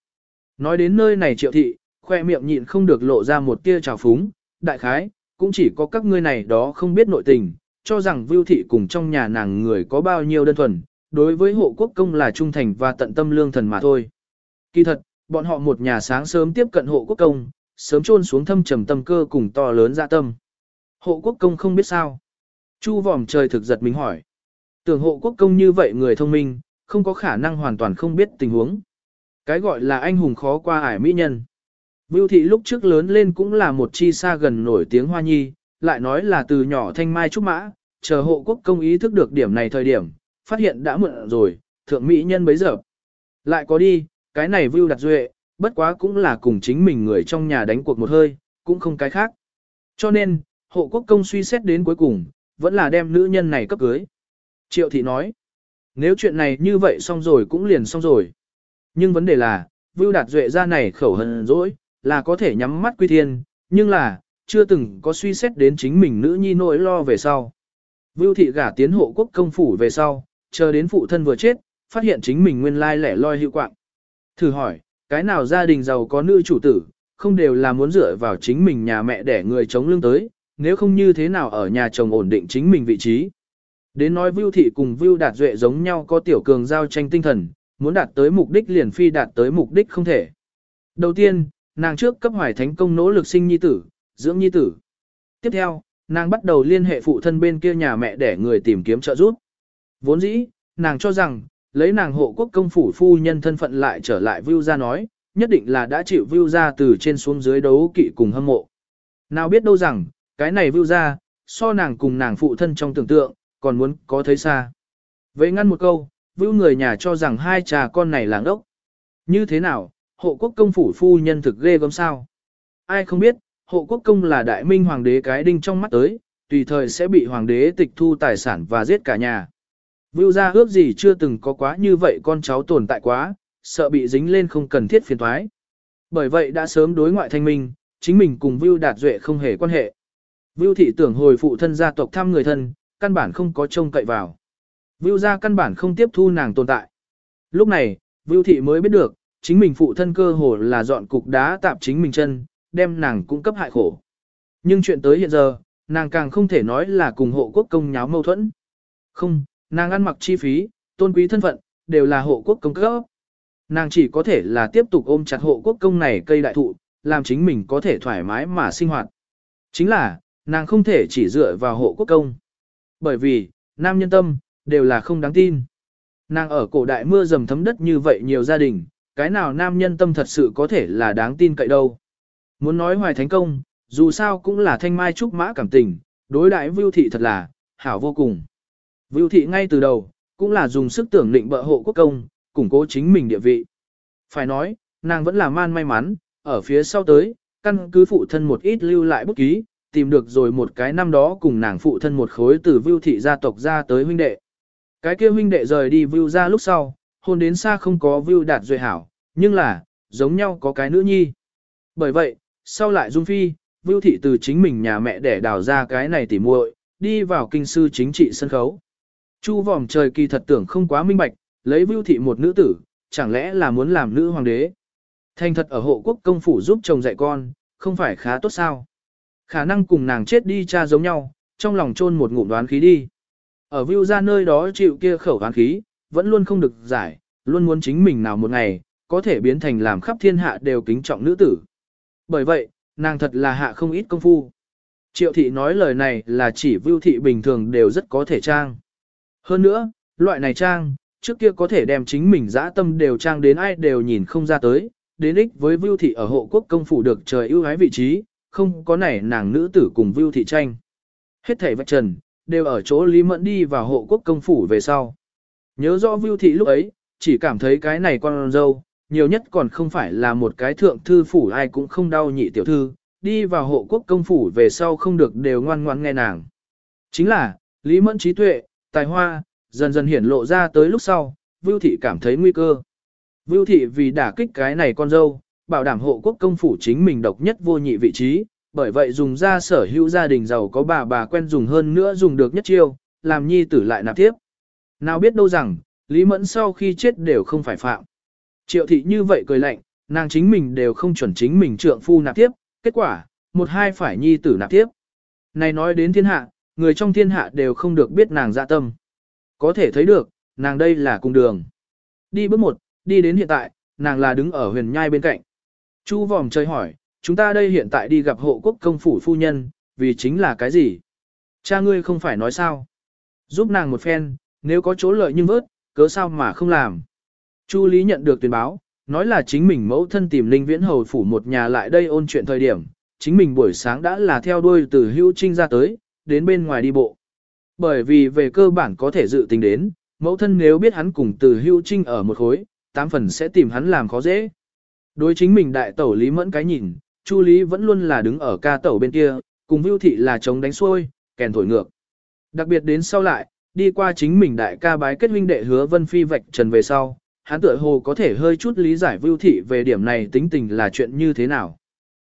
Nói đến nơi này triệu thị, khoe miệng nhịn không được lộ ra một tia trào phúng, đại khái, cũng chỉ có các ngươi này đó không biết nội tình, cho rằng vưu thị cùng trong nhà nàng người có bao nhiêu đơn thuần, đối với hộ quốc công là trung thành và tận tâm lương thần mà thôi. Kỳ thật, bọn họ một nhà sáng sớm tiếp cận hộ quốc công, sớm chôn xuống thâm trầm tâm cơ cùng to lớn dạ tâm. Hộ quốc công không biết sao. Chu vòm trời thực giật mình hỏi. Tưởng hộ quốc công như vậy người thông minh, không có khả năng hoàn toàn không biết tình huống. Cái gọi là anh hùng khó qua ải mỹ nhân. Vưu thị lúc trước lớn lên cũng là một chi xa gần nổi tiếng hoa nhi, lại nói là từ nhỏ thanh mai trúc mã, chờ hộ quốc công ý thức được điểm này thời điểm, phát hiện đã muộn rồi, thượng mỹ nhân bấy giờ. Lại có đi, cái này Vưu đặt duệ, bất quá cũng là cùng chính mình người trong nhà đánh cuộc một hơi, cũng không cái khác. Cho nên, hộ quốc công suy xét đến cuối cùng, vẫn là đem nữ nhân này cấp cưới. Triệu thị nói, nếu chuyện này như vậy xong rồi cũng liền xong rồi. Nhưng vấn đề là, Vưu Đạt Duệ ra này khẩu hận dỗi, là có thể nhắm mắt quy thiên, nhưng là, chưa từng có suy xét đến chính mình nữ nhi nỗi lo về sau. Vưu thị gả tiến hộ quốc công phủ về sau, chờ đến phụ thân vừa chết, phát hiện chính mình nguyên lai lẻ loi hữu quạng. Thử hỏi, cái nào gia đình giàu có nữ chủ tử, không đều là muốn dựa vào chính mình nhà mẹ để người chống lưng tới, nếu không như thế nào ở nhà chồng ổn định chính mình vị trí. Đến nói Vưu Thị cùng Vưu Đạt Duệ giống nhau có tiểu cường giao tranh tinh thần, muốn đạt tới mục đích liền phi đạt tới mục đích không thể. Đầu tiên, nàng trước cấp hoài thánh công nỗ lực sinh nhi tử, dưỡng nhi tử. Tiếp theo, nàng bắt đầu liên hệ phụ thân bên kia nhà mẹ để người tìm kiếm trợ giúp. Vốn dĩ, nàng cho rằng, lấy nàng hộ quốc công phủ phu nhân thân phận lại trở lại Vưu ra nói, nhất định là đã chịu Vưu ra từ trên xuống dưới đấu kỵ cùng hâm mộ. Nào biết đâu rằng, cái này Vưu ra, so nàng cùng nàng phụ thân trong tưởng tượng, còn muốn có thấy xa. Vậy ngăn một câu, vưu người nhà cho rằng hai trà con này làng ốc. Như thế nào, hộ quốc công phủ phu nhân thực ghê gớm sao? Ai không biết, hộ quốc công là đại minh hoàng đế cái đinh trong mắt tới, tùy thời sẽ bị hoàng đế tịch thu tài sản và giết cả nhà. Vưu ra ước gì chưa từng có quá như vậy con cháu tồn tại quá, sợ bị dính lên không cần thiết phiền thoái. Bởi vậy đã sớm đối ngoại thanh minh, chính mình cùng Vưu Đạt Duệ không hề quan hệ. Vưu thị tưởng hồi phụ thân gia tộc thăm người thân, căn bản không có trông cậy vào. Vưu gia căn bản không tiếp thu nàng tồn tại. Lúc này, Vưu thị mới biết được, chính mình phụ thân cơ hồ là dọn cục đá tạp chính mình chân, đem nàng cũng cấp hại khổ. Nhưng chuyện tới hiện giờ, nàng càng không thể nói là cùng hộ quốc công nháo mâu thuẫn. Không, nàng ăn mặc chi phí, tôn quý thân phận, đều là hộ quốc công cấp. Nàng chỉ có thể là tiếp tục ôm chặt hộ quốc công này cây đại thụ, làm chính mình có thể thoải mái mà sinh hoạt. Chính là, nàng không thể chỉ dựa vào hộ quốc công. Bởi vì, nam nhân tâm, đều là không đáng tin. Nàng ở cổ đại mưa dầm thấm đất như vậy nhiều gia đình, cái nào nam nhân tâm thật sự có thể là đáng tin cậy đâu. Muốn nói hoài thánh công, dù sao cũng là thanh mai trúc mã cảm tình, đối đại vưu thị thật là, hảo vô cùng. Vưu thị ngay từ đầu, cũng là dùng sức tưởng định bợ hộ quốc công, củng cố chính mình địa vị. Phải nói, nàng vẫn là man may mắn, ở phía sau tới, căn cứ phụ thân một ít lưu lại bút ký, tìm được rồi một cái năm đó cùng nàng phụ thân một khối từ Vưu thị gia tộc ra tới huynh đệ. Cái kia huynh đệ rời đi Vưu ra lúc sau, hôn đến xa không có Vưu đạt duy hảo, nhưng là, giống nhau có cái nữ nhi. Bởi vậy, sau lại Dung Phi, Vưu thị từ chính mình nhà mẹ để đào ra cái này tỉ muội, đi vào kinh sư chính trị sân khấu. Chu vòm trời kỳ thật tưởng không quá minh bạch, lấy Vưu thị một nữ tử, chẳng lẽ là muốn làm nữ hoàng đế. Thành thật ở hộ quốc công phủ giúp chồng dạy con, không phải khá tốt sao. Khả năng cùng nàng chết đi cha giống nhau, trong lòng chôn một ngụm đoán khí đi. Ở view ra nơi đó chịu kia khẩu đoán khí, vẫn luôn không được giải, luôn muốn chính mình nào một ngày, có thể biến thành làm khắp thiên hạ đều kính trọng nữ tử. Bởi vậy, nàng thật là hạ không ít công phu. Triệu thị nói lời này là chỉ view thị bình thường đều rất có thể trang. Hơn nữa, loại này trang, trước kia có thể đem chính mình dã tâm đều trang đến ai đều nhìn không ra tới, đến ích với view thị ở hộ quốc công phủ được trời ưu ái vị trí, không có nảy nàng nữ tử cùng Vưu Thị Tranh. Hết thảy vạch trần, đều ở chỗ Lý Mẫn đi vào hộ quốc công phủ về sau. Nhớ rõ Vưu Thị lúc ấy, chỉ cảm thấy cái này con dâu, nhiều nhất còn không phải là một cái thượng thư phủ ai cũng không đau nhị tiểu thư, đi vào hộ quốc công phủ về sau không được đều ngoan ngoan nghe nàng. Chính là, Lý Mẫn trí tuệ, tài hoa, dần dần hiển lộ ra tới lúc sau, Vưu Thị cảm thấy nguy cơ. Vưu Thị vì đả kích cái này con dâu, bảo đảm hộ quốc công phủ chính mình độc nhất vô nhị vị trí, bởi vậy dùng ra sở hữu gia đình giàu có bà bà quen dùng hơn nữa dùng được nhất chiêu, làm nhi tử lại nạp tiếp. Nào biết đâu rằng, Lý Mẫn sau khi chết đều không phải phạm. Triệu thị như vậy cười lạnh, nàng chính mình đều không chuẩn chính mình trượng phu nạp tiếp, kết quả, một hai phải nhi tử nạp tiếp. Này nói đến thiên hạ, người trong thiên hạ đều không được biết nàng dạ tâm. Có thể thấy được, nàng đây là cung đường. Đi bước một, đi đến hiện tại, nàng là đứng ở huyền nhai bên cạnh. Chu vòm chơi hỏi, chúng ta đây hiện tại đi gặp hộ quốc công phủ phu nhân, vì chính là cái gì? Cha ngươi không phải nói sao? Giúp nàng một phen, nếu có chỗ lợi nhưng vớt, cớ sao mà không làm? Chu Lý nhận được tuyên báo, nói là chính mình mẫu thân tìm Linh Viễn Hầu phủ một nhà lại đây ôn chuyện thời điểm, chính mình buổi sáng đã là theo đuôi từ hữu trinh ra tới, đến bên ngoài đi bộ. Bởi vì về cơ bản có thể dự tính đến, mẫu thân nếu biết hắn cùng từ hữu trinh ở một khối, tám phần sẽ tìm hắn làm khó dễ. Đối chính mình đại tẩu Lý Mẫn cái nhìn, Chu Lý vẫn luôn là đứng ở ca tẩu bên kia, cùng Vưu Thị là chống đánh xuôi, kèn thổi ngược. Đặc biệt đến sau lại, đi qua chính mình đại ca bái kết huynh đệ hứa Vân Phi vạch trần về sau, hắn tựa hồ có thể hơi chút lý giải Vưu Thị về điểm này tính tình là chuyện như thế nào.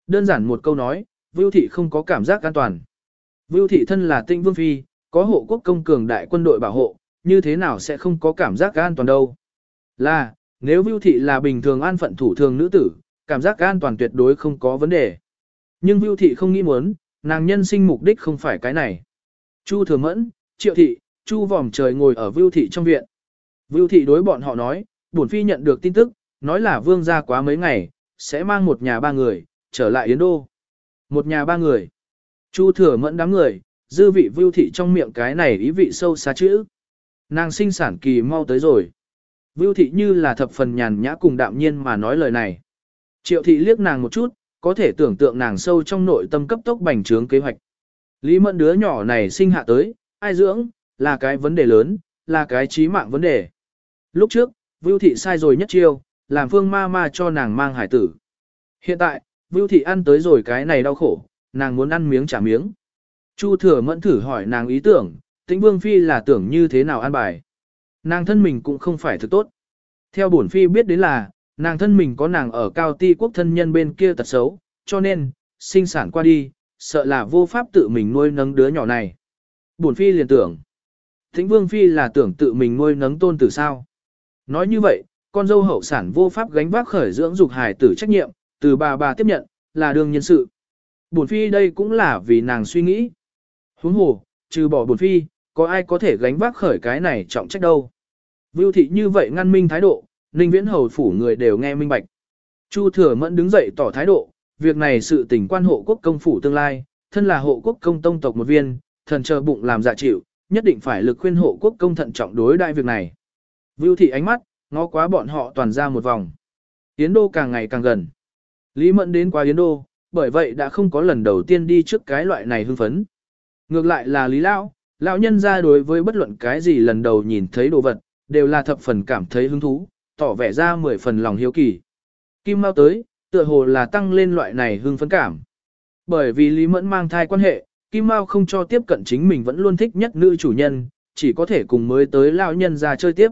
Đơn giản một câu nói, Vưu Thị không có cảm giác an toàn. Vưu Thị thân là tinh vương phi, có hộ quốc công cường đại quân đội bảo hộ, như thế nào sẽ không có cảm giác an toàn đâu. Là, nếu Vưu Thị là bình thường an phận thủ thường nữ tử, cảm giác an toàn tuyệt đối không có vấn đề. Nhưng Vưu Thị không nghĩ muốn, nàng nhân sinh mục đích không phải cái này. Chu Thừa Mẫn, Triệu Thị, Chu Vòm trời ngồi ở Vưu Thị trong viện. Vưu Thị đối bọn họ nói, bổn phi nhận được tin tức, nói là vương gia quá mấy ngày, sẽ mang một nhà ba người, trở lại Yến Đô. Một nhà ba người. Chu thừa mẫn đám người, dư vị vưu thị trong miệng cái này ý vị sâu xa chữ. Nàng sinh sản kỳ mau tới rồi. Vưu thị như là thập phần nhàn nhã cùng đạm nhiên mà nói lời này. Triệu thị liếc nàng một chút, có thể tưởng tượng nàng sâu trong nội tâm cấp tốc bành trướng kế hoạch. Lý mẫn đứa nhỏ này sinh hạ tới, ai dưỡng, là cái vấn đề lớn, là cái chí mạng vấn đề. Lúc trước, Vưu thị sai rồi nhất chiêu, làm phương ma ma cho nàng mang hải tử. Hiện tại, Vưu thị ăn tới rồi cái này đau khổ, nàng muốn ăn miếng trả miếng. Chu thừa mẫn thử hỏi nàng ý tưởng, tĩnh vương phi là tưởng như thế nào ăn bài. Nàng thân mình cũng không phải thực tốt. Theo bổn phi biết đến là, nàng thân mình có nàng ở cao ti quốc thân nhân bên kia tật xấu, cho nên, sinh sản qua đi, sợ là vô pháp tự mình nuôi nấng đứa nhỏ này. Bổn phi liền tưởng, Thính vương phi là tưởng tự mình nuôi nấng tôn tử sao. Nói như vậy, con dâu hậu sản vô pháp gánh vác khởi dưỡng dục hài tử trách nhiệm, từ bà bà tiếp nhận, là đương nhân sự. Bổn phi đây cũng là vì nàng suy nghĩ. Huống hồ, trừ bỏ bổn phi, có ai có thể gánh vác khởi cái này trọng trách đâu. Vưu thị như vậy ngăn minh thái độ, Ninh Viễn Hầu phủ người đều nghe minh bạch. Chu Thừa Mẫn đứng dậy tỏ thái độ, việc này sự tình quan hộ quốc công phủ tương lai, thân là hộ quốc công tông tộc một viên, thần chờ bụng làm dạ chịu, nhất định phải lực khuyên hộ quốc công thận trọng đối đại việc này. Vưu thị ánh mắt, ngó quá bọn họ toàn ra một vòng. Yến đô càng ngày càng gần. Lý Mẫn đến qua Yến đô, bởi vậy đã không có lần đầu tiên đi trước cái loại này hưng phấn. Ngược lại là Lý Lão, lão nhân ra đối với bất luận cái gì lần đầu nhìn thấy đồ vật, đều là thập phần cảm thấy hứng thú, tỏ vẻ ra mười phần lòng hiếu kỳ. Kim Mao tới, tựa hồ là tăng lên loại này hưng phấn cảm. Bởi vì Lý Mẫn mang thai quan hệ, Kim Mao không cho tiếp cận chính mình vẫn luôn thích nhất nữ chủ nhân, chỉ có thể cùng mới tới lão nhân ra chơi tiếp.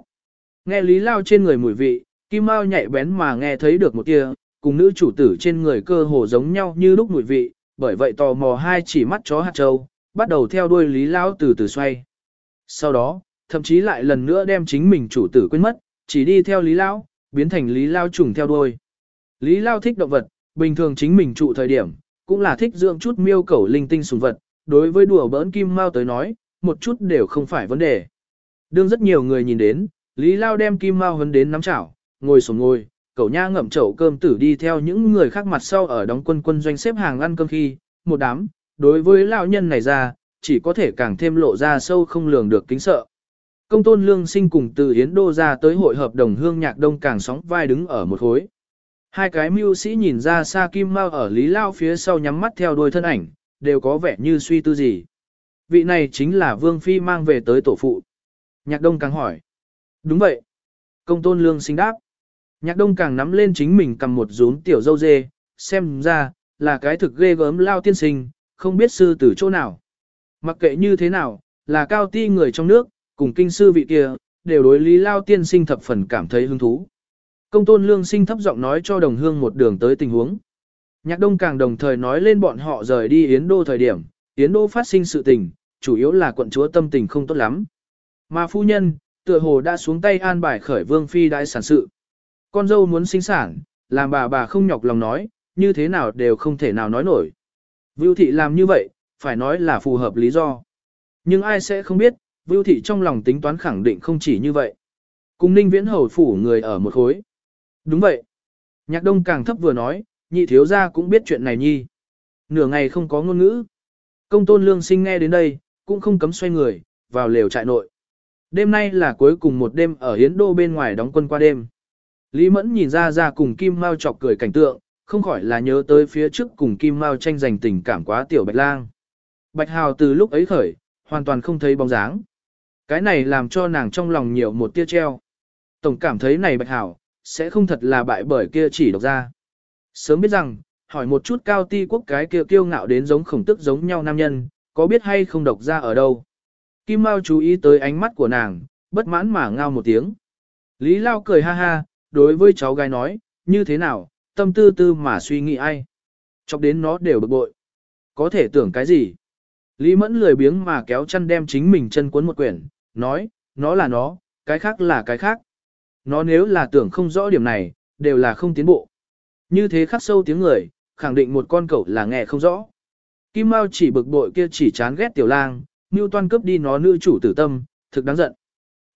Nghe Lý Lao trên người mùi vị, Kim Mao nhạy bén mà nghe thấy được một tia, cùng nữ chủ tử trên người cơ hồ giống nhau như lúc mùi vị, bởi vậy tò mò hai chỉ mắt chó hạt châu, bắt đầu theo đuôi Lý Lao từ từ xoay. Sau đó, thậm chí lại lần nữa đem chính mình chủ tử quên mất, chỉ đi theo Lý Lao, biến thành Lý Lao trùng theo đuôi. Lý Lao thích động vật, bình thường chính mình trụ thời điểm, cũng là thích dưỡng chút miêu cẩu linh tinh sùng vật, đối với đùa bỡn kim mao tới nói, một chút đều không phải vấn đề. Đương rất nhiều người nhìn đến, Lý Lao đem kim mao hấn đến nắm chảo, ngồi xuống ngồi, cậu nha ngậm chậu cơm tử đi theo những người khác mặt sau ở đóng quân quân doanh xếp hàng ăn cơm khi, một đám, đối với lão nhân này ra, chỉ có thể càng thêm lộ ra sâu không lường được kính sợ. Công tôn lương sinh cùng từ Yến Đô ra tới hội hợp đồng hương nhạc đông càng sóng vai đứng ở một khối. Hai cái mưu sĩ nhìn ra xa kim mau ở Lý Lao phía sau nhắm mắt theo đuôi thân ảnh, đều có vẻ như suy tư gì. Vị này chính là Vương Phi mang về tới tổ phụ. Nhạc đông càng hỏi. Đúng vậy. Công tôn lương sinh đáp. Nhạc đông càng nắm lên chính mình cầm một rúm tiểu dâu dê, xem ra, là cái thực ghê gớm lao tiên sinh, không biết sư từ chỗ nào. Mặc kệ như thế nào, là cao ti người trong nước, cùng kinh sư vị kia, đều đối lý lao tiên sinh thập phần cảm thấy hứng thú. Công tôn lương sinh thấp giọng nói cho đồng hương một đường tới tình huống. Nhạc Đông càng đồng thời nói lên bọn họ rời đi Yến Đô thời điểm, Yến Đô phát sinh sự tình, chủ yếu là quận chúa tâm tình không tốt lắm. Mà phu nhân, tựa hồ đã xuống tay an bài khởi vương phi đại sản sự. Con dâu muốn sinh sản, làm bà bà không nhọc lòng nói, như thế nào đều không thể nào nói nổi. Vưu thị làm như vậy, phải nói là phù hợp lý do. Nhưng ai sẽ không biết, Vưu thị trong lòng tính toán khẳng định không chỉ như vậy. Cùng ninh viễn hầu phủ người ở một khối. Đúng vậy. Nhạc đông càng thấp vừa nói, nhị thiếu gia cũng biết chuyện này nhi. Nửa ngày không có ngôn ngữ. Công tôn lương sinh nghe đến đây, cũng không cấm xoay người, vào lều trại nội. Đêm nay là cuối cùng một đêm ở Hiến Đô bên ngoài đóng quân qua đêm. Lý Mẫn nhìn ra ra cùng Kim Mao chọc cười cảnh tượng, không khỏi là nhớ tới phía trước cùng Kim Mao tranh giành tình cảm quá tiểu Bạch Lang. Bạch Hào từ lúc ấy khởi, hoàn toàn không thấy bóng dáng. Cái này làm cho nàng trong lòng nhiều một tia treo. Tổng cảm thấy này Bạch Hào, sẽ không thật là bại bởi kia chỉ độc ra. Sớm biết rằng, hỏi một chút cao ti quốc cái kia kiêu ngạo đến giống khổng tức giống nhau nam nhân, có biết hay không độc ra ở đâu. Kim Mao chú ý tới ánh mắt của nàng, bất mãn mà ngao một tiếng. Lý Lao cười ha ha, đối với cháu gái nói, như thế nào, tâm tư tư mà suy nghĩ ai. Chọc đến nó đều bực bội. Có thể tưởng cái gì? Lý Mẫn lười biếng mà kéo chân đem chính mình chân cuốn một quyển, nói, nó là nó, cái khác là cái khác. Nó nếu là tưởng không rõ điểm này, đều là không tiến bộ. Như thế khắc sâu tiếng người, khẳng định một con cậu là nghe không rõ. Kim Mao chỉ bực bội kia chỉ chán ghét tiểu lang, Mưu toan cướp đi nó nữ chủ tử tâm, thực đáng giận.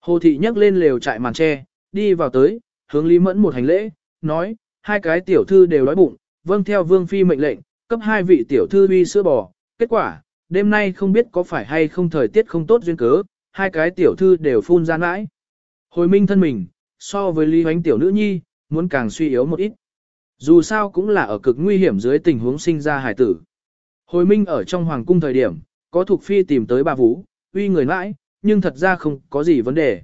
Hồ thị nhấc lên lều trại màn tre, đi vào tới, hướng Lý Mẫn một hành lễ, nói, hai cái tiểu thư đều đói bụng, vâng theo vương phi mệnh lệnh, cấp hai vị tiểu thư uy sữa bò. Kết quả, đêm nay không biết có phải hay không thời tiết không tốt duyên cớ, hai cái tiểu thư đều phun ra mãi. Hồi minh thân mình, so với Lý Hoánh tiểu nữ nhi, muốn càng suy yếu một ít. Dù sao cũng là ở cực nguy hiểm dưới tình huống sinh ra hải tử. Hồi minh ở trong hoàng cung thời điểm, có thuộc phi tìm tới bà Vũ, uy người mãi, nhưng thật ra không có gì vấn đề.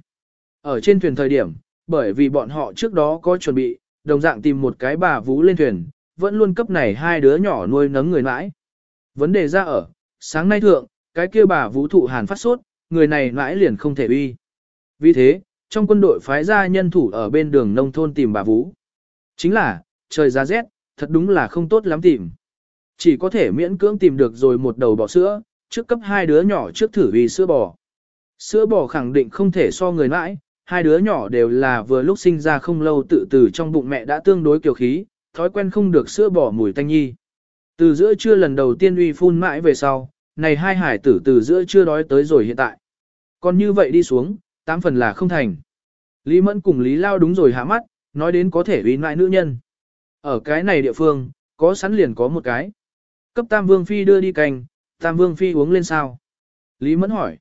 Ở trên thuyền thời điểm, bởi vì bọn họ trước đó có chuẩn bị, đồng dạng tìm một cái bà Vũ lên thuyền, vẫn luôn cấp này hai đứa nhỏ nuôi nấng người mãi. Vấn đề ra ở, sáng nay thượng, cái kia bà Vũ thụ hàn phát sốt, người này mãi liền không thể uy. Vì thế, trong quân đội phái ra nhân thủ ở bên đường nông thôn tìm bà Vũ. Chính là, trời ra rét, thật đúng là không tốt lắm tìm. Chỉ có thể miễn cưỡng tìm được rồi một đầu bò sữa, trước cấp hai đứa nhỏ trước thử vì sữa bò. Sữa bò khẳng định không thể so người mãi, hai đứa nhỏ đều là vừa lúc sinh ra không lâu tự từ trong bụng mẹ đã tương đối kiều khí, thói quen không được sữa bỏ mùi tanh nhi. Từ giữa trưa lần đầu tiên uy phun mãi về sau, này hai hải tử từ giữa trưa đói tới rồi hiện tại. Còn như vậy đi xuống, tám phần là không thành. Lý Mẫn cùng Lý Lao đúng rồi hạ mắt, nói đến có thể uy mãi nữ nhân. Ở cái này địa phương, có sẵn liền có một cái. Cấp Tam Vương Phi đưa đi canh, Tam Vương Phi uống lên sao? Lý Mẫn hỏi.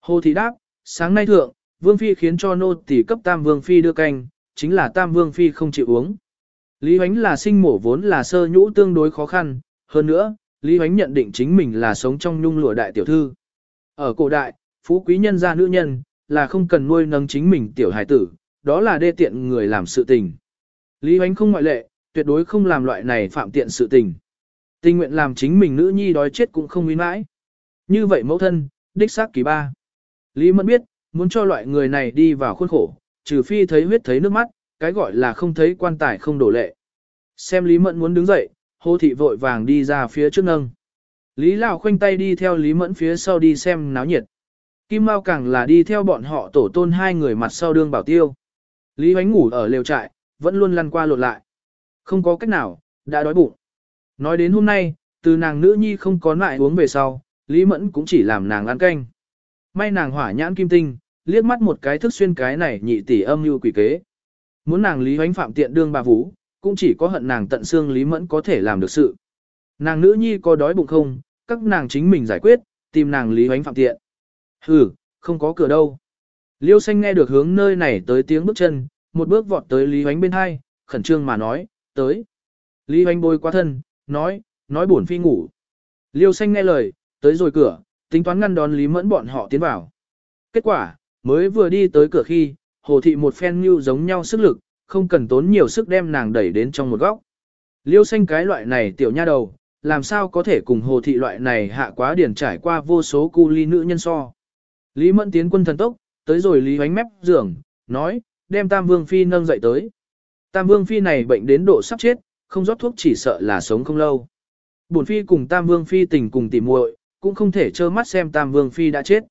Hồ Thị đáp, sáng nay thượng, Vương Phi khiến cho nô tỷ cấp Tam Vương Phi đưa canh, chính là Tam Vương Phi không chịu uống. Lý Huánh là sinh mổ vốn là sơ nhũ tương đối khó khăn, hơn nữa, Lý Huánh nhận định chính mình là sống trong nhung lụa đại tiểu thư. Ở cổ đại, phú quý nhân gia nữ nhân, là không cần nuôi nâng chính mình tiểu hài tử, đó là đê tiện người làm sự tình. Lý Huánh không ngoại lệ, tuyệt đối không làm loại này phạm tiện sự tình. Tình nguyện làm chính mình nữ nhi đói chết cũng không uy mãi. Như vậy mẫu thân, đích xác kỳ ba. Lý Mẫn biết, muốn cho loại người này đi vào khuôn khổ, trừ phi thấy huyết thấy nước mắt, cái gọi là không thấy quan tài không đổ lệ. Xem Lý Mẫn muốn đứng dậy, hô thị vội vàng đi ra phía trước nâng. Lý Lão khoanh tay đi theo Lý Mẫn phía sau đi xem náo nhiệt. Kim Mao càng là đi theo bọn họ tổ tôn hai người mặt sau đương bảo tiêu. Lý Hoánh ngủ ở lều trại, vẫn luôn lăn qua lột lại. Không có cách nào, đã đói bụng. Nói đến hôm nay, từ nàng nữ nhi không có lại uống về sau, Lý Mẫn cũng chỉ làm nàng ăn canh. May nàng hỏa nhãn kim tinh, liếc mắt một cái thức xuyên cái này nhị tỷ âm như quỷ kế. Muốn nàng Lý Hoánh phạm tiện đương bà vũ, cũng chỉ có hận nàng tận xương Lý Mẫn có thể làm được sự. Nàng nữ nhi có đói bụng không, các nàng chính mình giải quyết, tìm nàng Lý Hoánh phạm tiện. Hừ, không có cửa đâu. Liêu xanh nghe được hướng nơi này tới tiếng bước chân, một bước vọt tới Lý Hoánh bên hai, khẩn trương mà nói, tới. Lý Hoánh bôi qua thân, nói, nói buồn phi ngủ. Liêu xanh nghe lời, tới rồi cửa, tính toán ngăn đón Lý Mẫn bọn họ tiến vào. Kết quả, mới vừa đi tới cửa khi, hồ thị một phen như giống nhau sức lực, không cần tốn nhiều sức đem nàng đẩy đến trong một góc. Liêu xanh cái loại này tiểu nha đầu, làm sao có thể cùng hồ thị loại này hạ quá điển trải qua vô số cu ly nữ nhân so. Lý Mẫn tiến quân thần tốc, tới rồi Lý Hoánh mép giường, nói, đem Tam Vương Phi nâng dậy tới. Tam Vương Phi này bệnh đến độ sắp chết, không rót thuốc chỉ sợ là sống không lâu. Bổn phi cùng Tam Vương phi tình cùng tỉ muội, cũng không thể trơ mắt xem Tam Vương phi đã chết.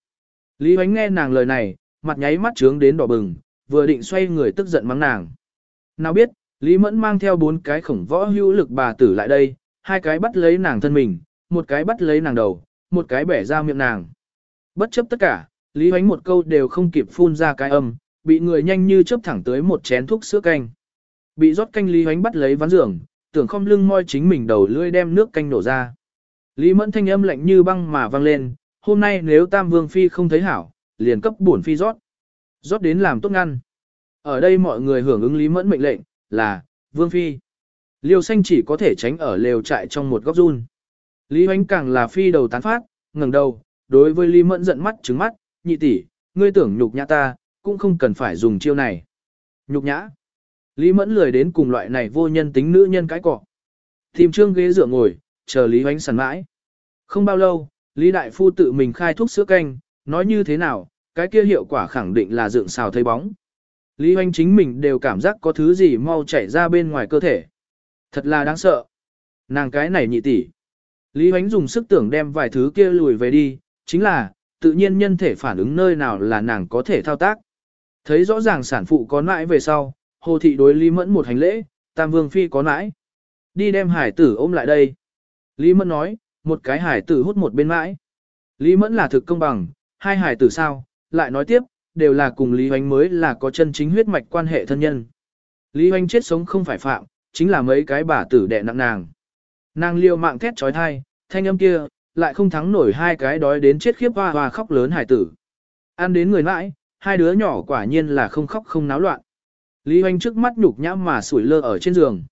Lý Hoánh nghe nàng lời này, mặt nháy mắt trướng đến đỏ bừng, vừa định xoay người tức giận mắng nàng. Nào biết, Lý Mẫn mang theo bốn cái khổng võ hữu lực bà tử lại đây, hai cái bắt lấy nàng thân mình, một cái bắt lấy nàng đầu, một cái bẻ ra miệng nàng. Bất chấp tất cả, Lý Hoánh một câu đều không kịp phun ra cái âm, bị người nhanh như chớp thẳng tới một chén thuốc sữa canh. Bị rót canh Lý Hoánh bắt lấy ván giường, tưởng không lưng moi chính mình đầu lưỡi đem nước canh nổ ra. Lý Mẫn thanh âm lạnh như băng mà vang lên, hôm nay nếu Tam Vương Phi không thấy hảo, liền cấp bổn Phi rót. Rót đến làm tốt ngăn. Ở đây mọi người hưởng ứng Lý Mẫn mệnh lệnh, là, Vương Phi. Liêu xanh chỉ có thể tránh ở lều trại trong một góc run. Lý Hoánh càng là Phi đầu tán phát, ngẩng đầu, đối với Lý Mẫn giận mắt trứng mắt, nhị tỷ, ngươi tưởng nhục nhã ta, cũng không cần phải dùng chiêu này. Nhục nhã. Lý Mẫn lười đến cùng loại này vô nhân tính nữ nhân cái cọ. Tìm trương ghế dựa ngồi, chờ Lý Hoánh sẵn mãi. Không bao lâu, Lý Đại Phu tự mình khai thuốc sữa canh, nói như thế nào, cái kia hiệu quả khẳng định là dựng xào thấy bóng. Lý Hoành chính mình đều cảm giác có thứ gì mau chảy ra bên ngoài cơ thể. Thật là đáng sợ. Nàng cái này nhị tỷ. Lý Hoánh dùng sức tưởng đem vài thứ kia lùi về đi, chính là, tự nhiên nhân thể phản ứng nơi nào là nàng có thể thao tác. Thấy rõ ràng sản phụ có nãi về sau, hồ thị đối Lý Mẫn một hành lễ, Tam Vương Phi có nãi. Đi đem hải tử ôm lại đây. Lý Mẫn nói, một cái hải tử hút một bên mãi. Lý Mẫn là thực công bằng, hai hải tử sao, lại nói tiếp, đều là cùng Lý Hoánh mới là có chân chính huyết mạch quan hệ thân nhân. Lý Hoánh chết sống không phải phạm, chính là mấy cái bà tử đẻ nặng nàng. Nàng liều mạng thét trói thai, thanh âm kia, lại không thắng nổi hai cái đói đến chết khiếp hoa hoa khóc lớn hải tử. Ăn đến người mãi, hai đứa nhỏ quả nhiên là không khóc không náo loạn. Lý Hoành trước mắt nhục nhã mà sủi lơ ở trên giường.